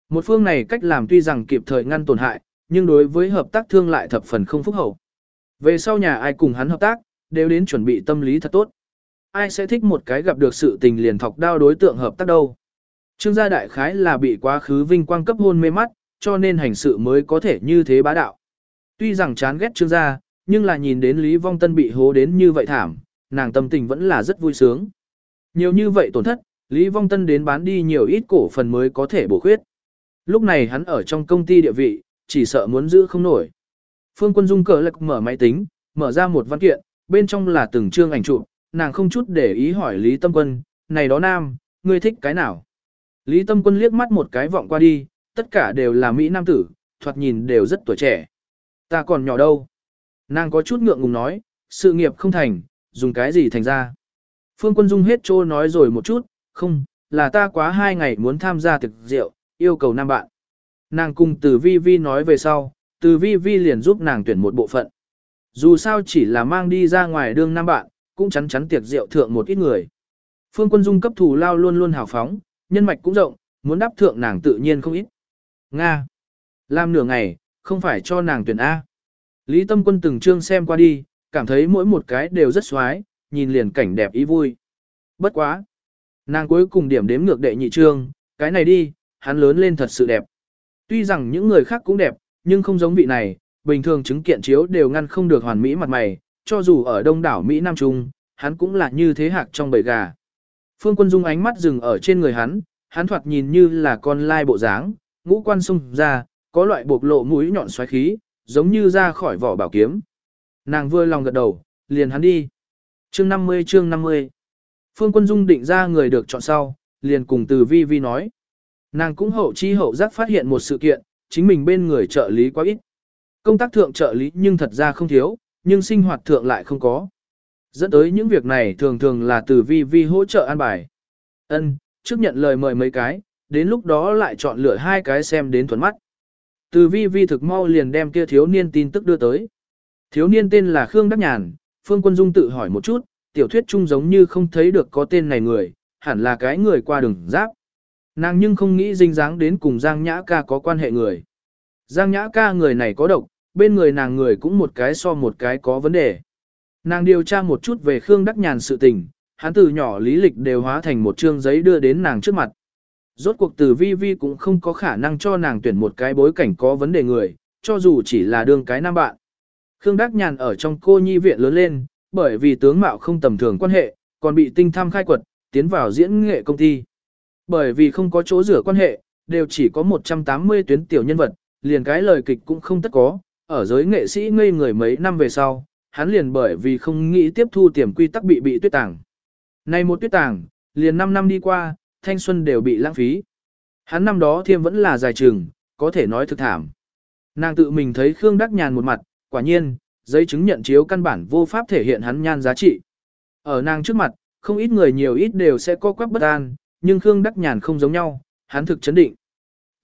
Một phương này cách làm tuy rằng kịp thời ngăn tổn hại, nhưng đối với hợp tác thương lại thập phần không phúc hậu. Về sau nhà ai cùng hắn hợp tác, đều đến chuẩn bị tâm lý thật tốt. Ai sẽ thích một cái gặp được sự tình liền thọc đao đối tượng hợp tác đâu. Trương gia đại khái là bị quá khứ vinh quang cấp hôn mê mắt, cho nên hành sự mới có thể như thế bá đạo. Tuy rằng chán ghét trương gia, nhưng là nhìn đến Lý Vong Tân bị hố đến như vậy thảm, nàng tâm tình vẫn là rất vui sướng. Nhiều như vậy tổn thất, Lý Vong Tân đến bán đi nhiều ít cổ phần mới có thể bổ khuyết. Lúc này hắn ở trong công ty địa vị, chỉ sợ muốn giữ không nổi. Phương Quân Dung cờ lạc mở máy tính, mở ra một văn kiện, bên trong là từng chương ảnh chụp, nàng không chút để ý hỏi Lý Tâm Quân, này đó nam, ngươi thích cái nào? Lý Tâm Quân liếc mắt một cái vọng qua đi, tất cả đều là Mỹ Nam tử, thoạt nhìn đều rất tuổi trẻ. Ta còn nhỏ đâu? Nàng có chút ngượng ngùng nói, sự nghiệp không thành, dùng cái gì thành ra? Phương Quân Dung hết trô nói rồi một chút, không, là ta quá hai ngày muốn tham gia thực rượu, yêu cầu nam bạn. Nàng cùng từ vi vi nói về sau, từ vi vi liền giúp nàng tuyển một bộ phận. Dù sao chỉ là mang đi ra ngoài đương nam bạn, cũng chắn chắn tiệc rượu thượng một ít người. Phương quân dung cấp thủ lao luôn luôn hào phóng, nhân mạch cũng rộng, muốn đáp thượng nàng tự nhiên không ít. Nga. Làm nửa ngày, không phải cho nàng tuyển A. Lý tâm quân từng chương xem qua đi, cảm thấy mỗi một cái đều rất xoái, nhìn liền cảnh đẹp ý vui. Bất quá. Nàng cuối cùng điểm đếm ngược đệ nhị trương, cái này đi, hắn lớn lên thật sự đẹp. Tuy rằng những người khác cũng đẹp, nhưng không giống vị này, bình thường chứng kiện chiếu đều ngăn không được hoàn mỹ mặt mày, cho dù ở đông đảo Mỹ Nam Trung, hắn cũng là như thế hạc trong bầy gà. Phương Quân Dung ánh mắt dừng ở trên người hắn, hắn thoạt nhìn như là con lai bộ dáng, ngũ quan sung ra, có loại bộc lộ mũi nhọn xoáy khí, giống như ra khỏi vỏ bảo kiếm. Nàng vừa lòng gật đầu, liền hắn đi. Chương 50 chương 50 Phương Quân Dung định ra người được chọn sau, liền cùng từ vi vi nói. Nàng cũng hậu chi hậu giác phát hiện một sự kiện, chính mình bên người trợ lý quá ít. Công tác thượng trợ lý nhưng thật ra không thiếu, nhưng sinh hoạt thượng lại không có. Dẫn tới những việc này thường thường là từ vi vi hỗ trợ an bài. Ân, trước nhận lời mời mấy cái, đến lúc đó lại chọn lựa hai cái xem đến thuận mắt. Từ vi vi thực mau liền đem kia thiếu niên tin tức đưa tới. Thiếu niên tên là Khương Đắc Nhàn, Phương Quân Dung tự hỏi một chút, tiểu thuyết chung giống như không thấy được có tên này người, hẳn là cái người qua đường giáp. Nàng nhưng không nghĩ dinh dáng đến cùng Giang Nhã ca có quan hệ người. Giang Nhã ca người này có độc, bên người nàng người cũng một cái so một cái có vấn đề. Nàng điều tra một chút về Khương Đắc Nhàn sự tình, hắn từ nhỏ lý lịch đều hóa thành một chương giấy đưa đến nàng trước mặt. Rốt cuộc từ vi vi cũng không có khả năng cho nàng tuyển một cái bối cảnh có vấn đề người, cho dù chỉ là đương cái nam bạn. Khương Đắc Nhàn ở trong cô nhi viện lớn lên, bởi vì tướng mạo không tầm thường quan hệ, còn bị tinh tham khai quật, tiến vào diễn nghệ công ty. Bởi vì không có chỗ rửa quan hệ, đều chỉ có 180 tuyến tiểu nhân vật, liền cái lời kịch cũng không tất có, ở giới nghệ sĩ ngây người mấy năm về sau, hắn liền bởi vì không nghĩ tiếp thu tiềm quy tắc bị bị tuyết tàng. Này một tuyết tàng, liền 5 năm đi qua, thanh xuân đều bị lãng phí. Hắn năm đó thiêm vẫn là dài trường, có thể nói thực thảm. Nàng tự mình thấy Khương Đắc Nhàn một mặt, quả nhiên, giấy chứng nhận chiếu căn bản vô pháp thể hiện hắn nhan giá trị. Ở nàng trước mặt, không ít người nhiều ít đều sẽ co quắp bất an, nhưng Khương Đắc Nhàn không giống nhau, hắn thực chấn định.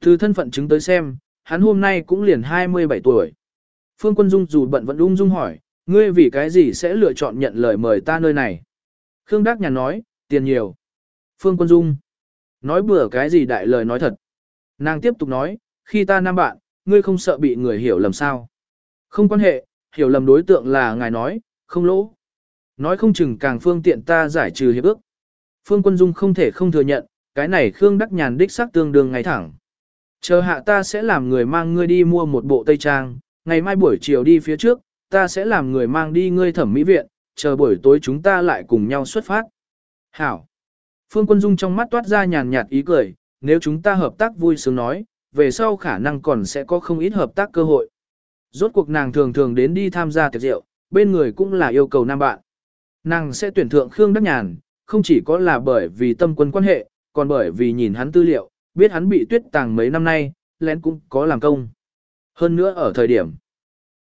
Từ thân phận chứng tới xem, hắn hôm nay cũng liền 27 tuổi. Phương Quân Dung dù bận vẫn ung dung hỏi, ngươi vì cái gì sẽ lựa chọn nhận lời mời ta nơi này? Khương Đắc Nhàn nói, tiền nhiều. Phương Quân Dung, nói bừa cái gì đại lời nói thật. Nàng tiếp tục nói, khi ta nam bạn, ngươi không sợ bị người hiểu lầm sao? Không quan hệ, hiểu lầm đối tượng là ngài nói, không lỗ. Nói không chừng càng phương tiện ta giải trừ hiệp ước. Phương Quân Dung không thể không thừa nhận, cái này Khương Đắc Nhàn đích xác tương đương ngay thẳng. Chờ hạ ta sẽ làm người mang ngươi đi mua một bộ tây trang, ngày mai buổi chiều đi phía trước, ta sẽ làm người mang đi ngươi thẩm mỹ viện, chờ buổi tối chúng ta lại cùng nhau xuất phát. Hảo. Phương Quân Dung trong mắt toát ra nhàn nhạt ý cười, nếu chúng ta hợp tác vui sướng nói, về sau khả năng còn sẽ có không ít hợp tác cơ hội. Rốt cuộc nàng thường thường đến đi tham gia tiệc rượu, bên người cũng là yêu cầu nam bạn. Nàng sẽ tuyển thượng Khương Đắc Nhàn, không chỉ có là bởi vì tâm quân quan hệ, còn bởi vì nhìn hắn tư liệu, biết hắn bị tuyết tàng mấy năm nay, lén cũng có làm công. Hơn nữa ở thời điểm,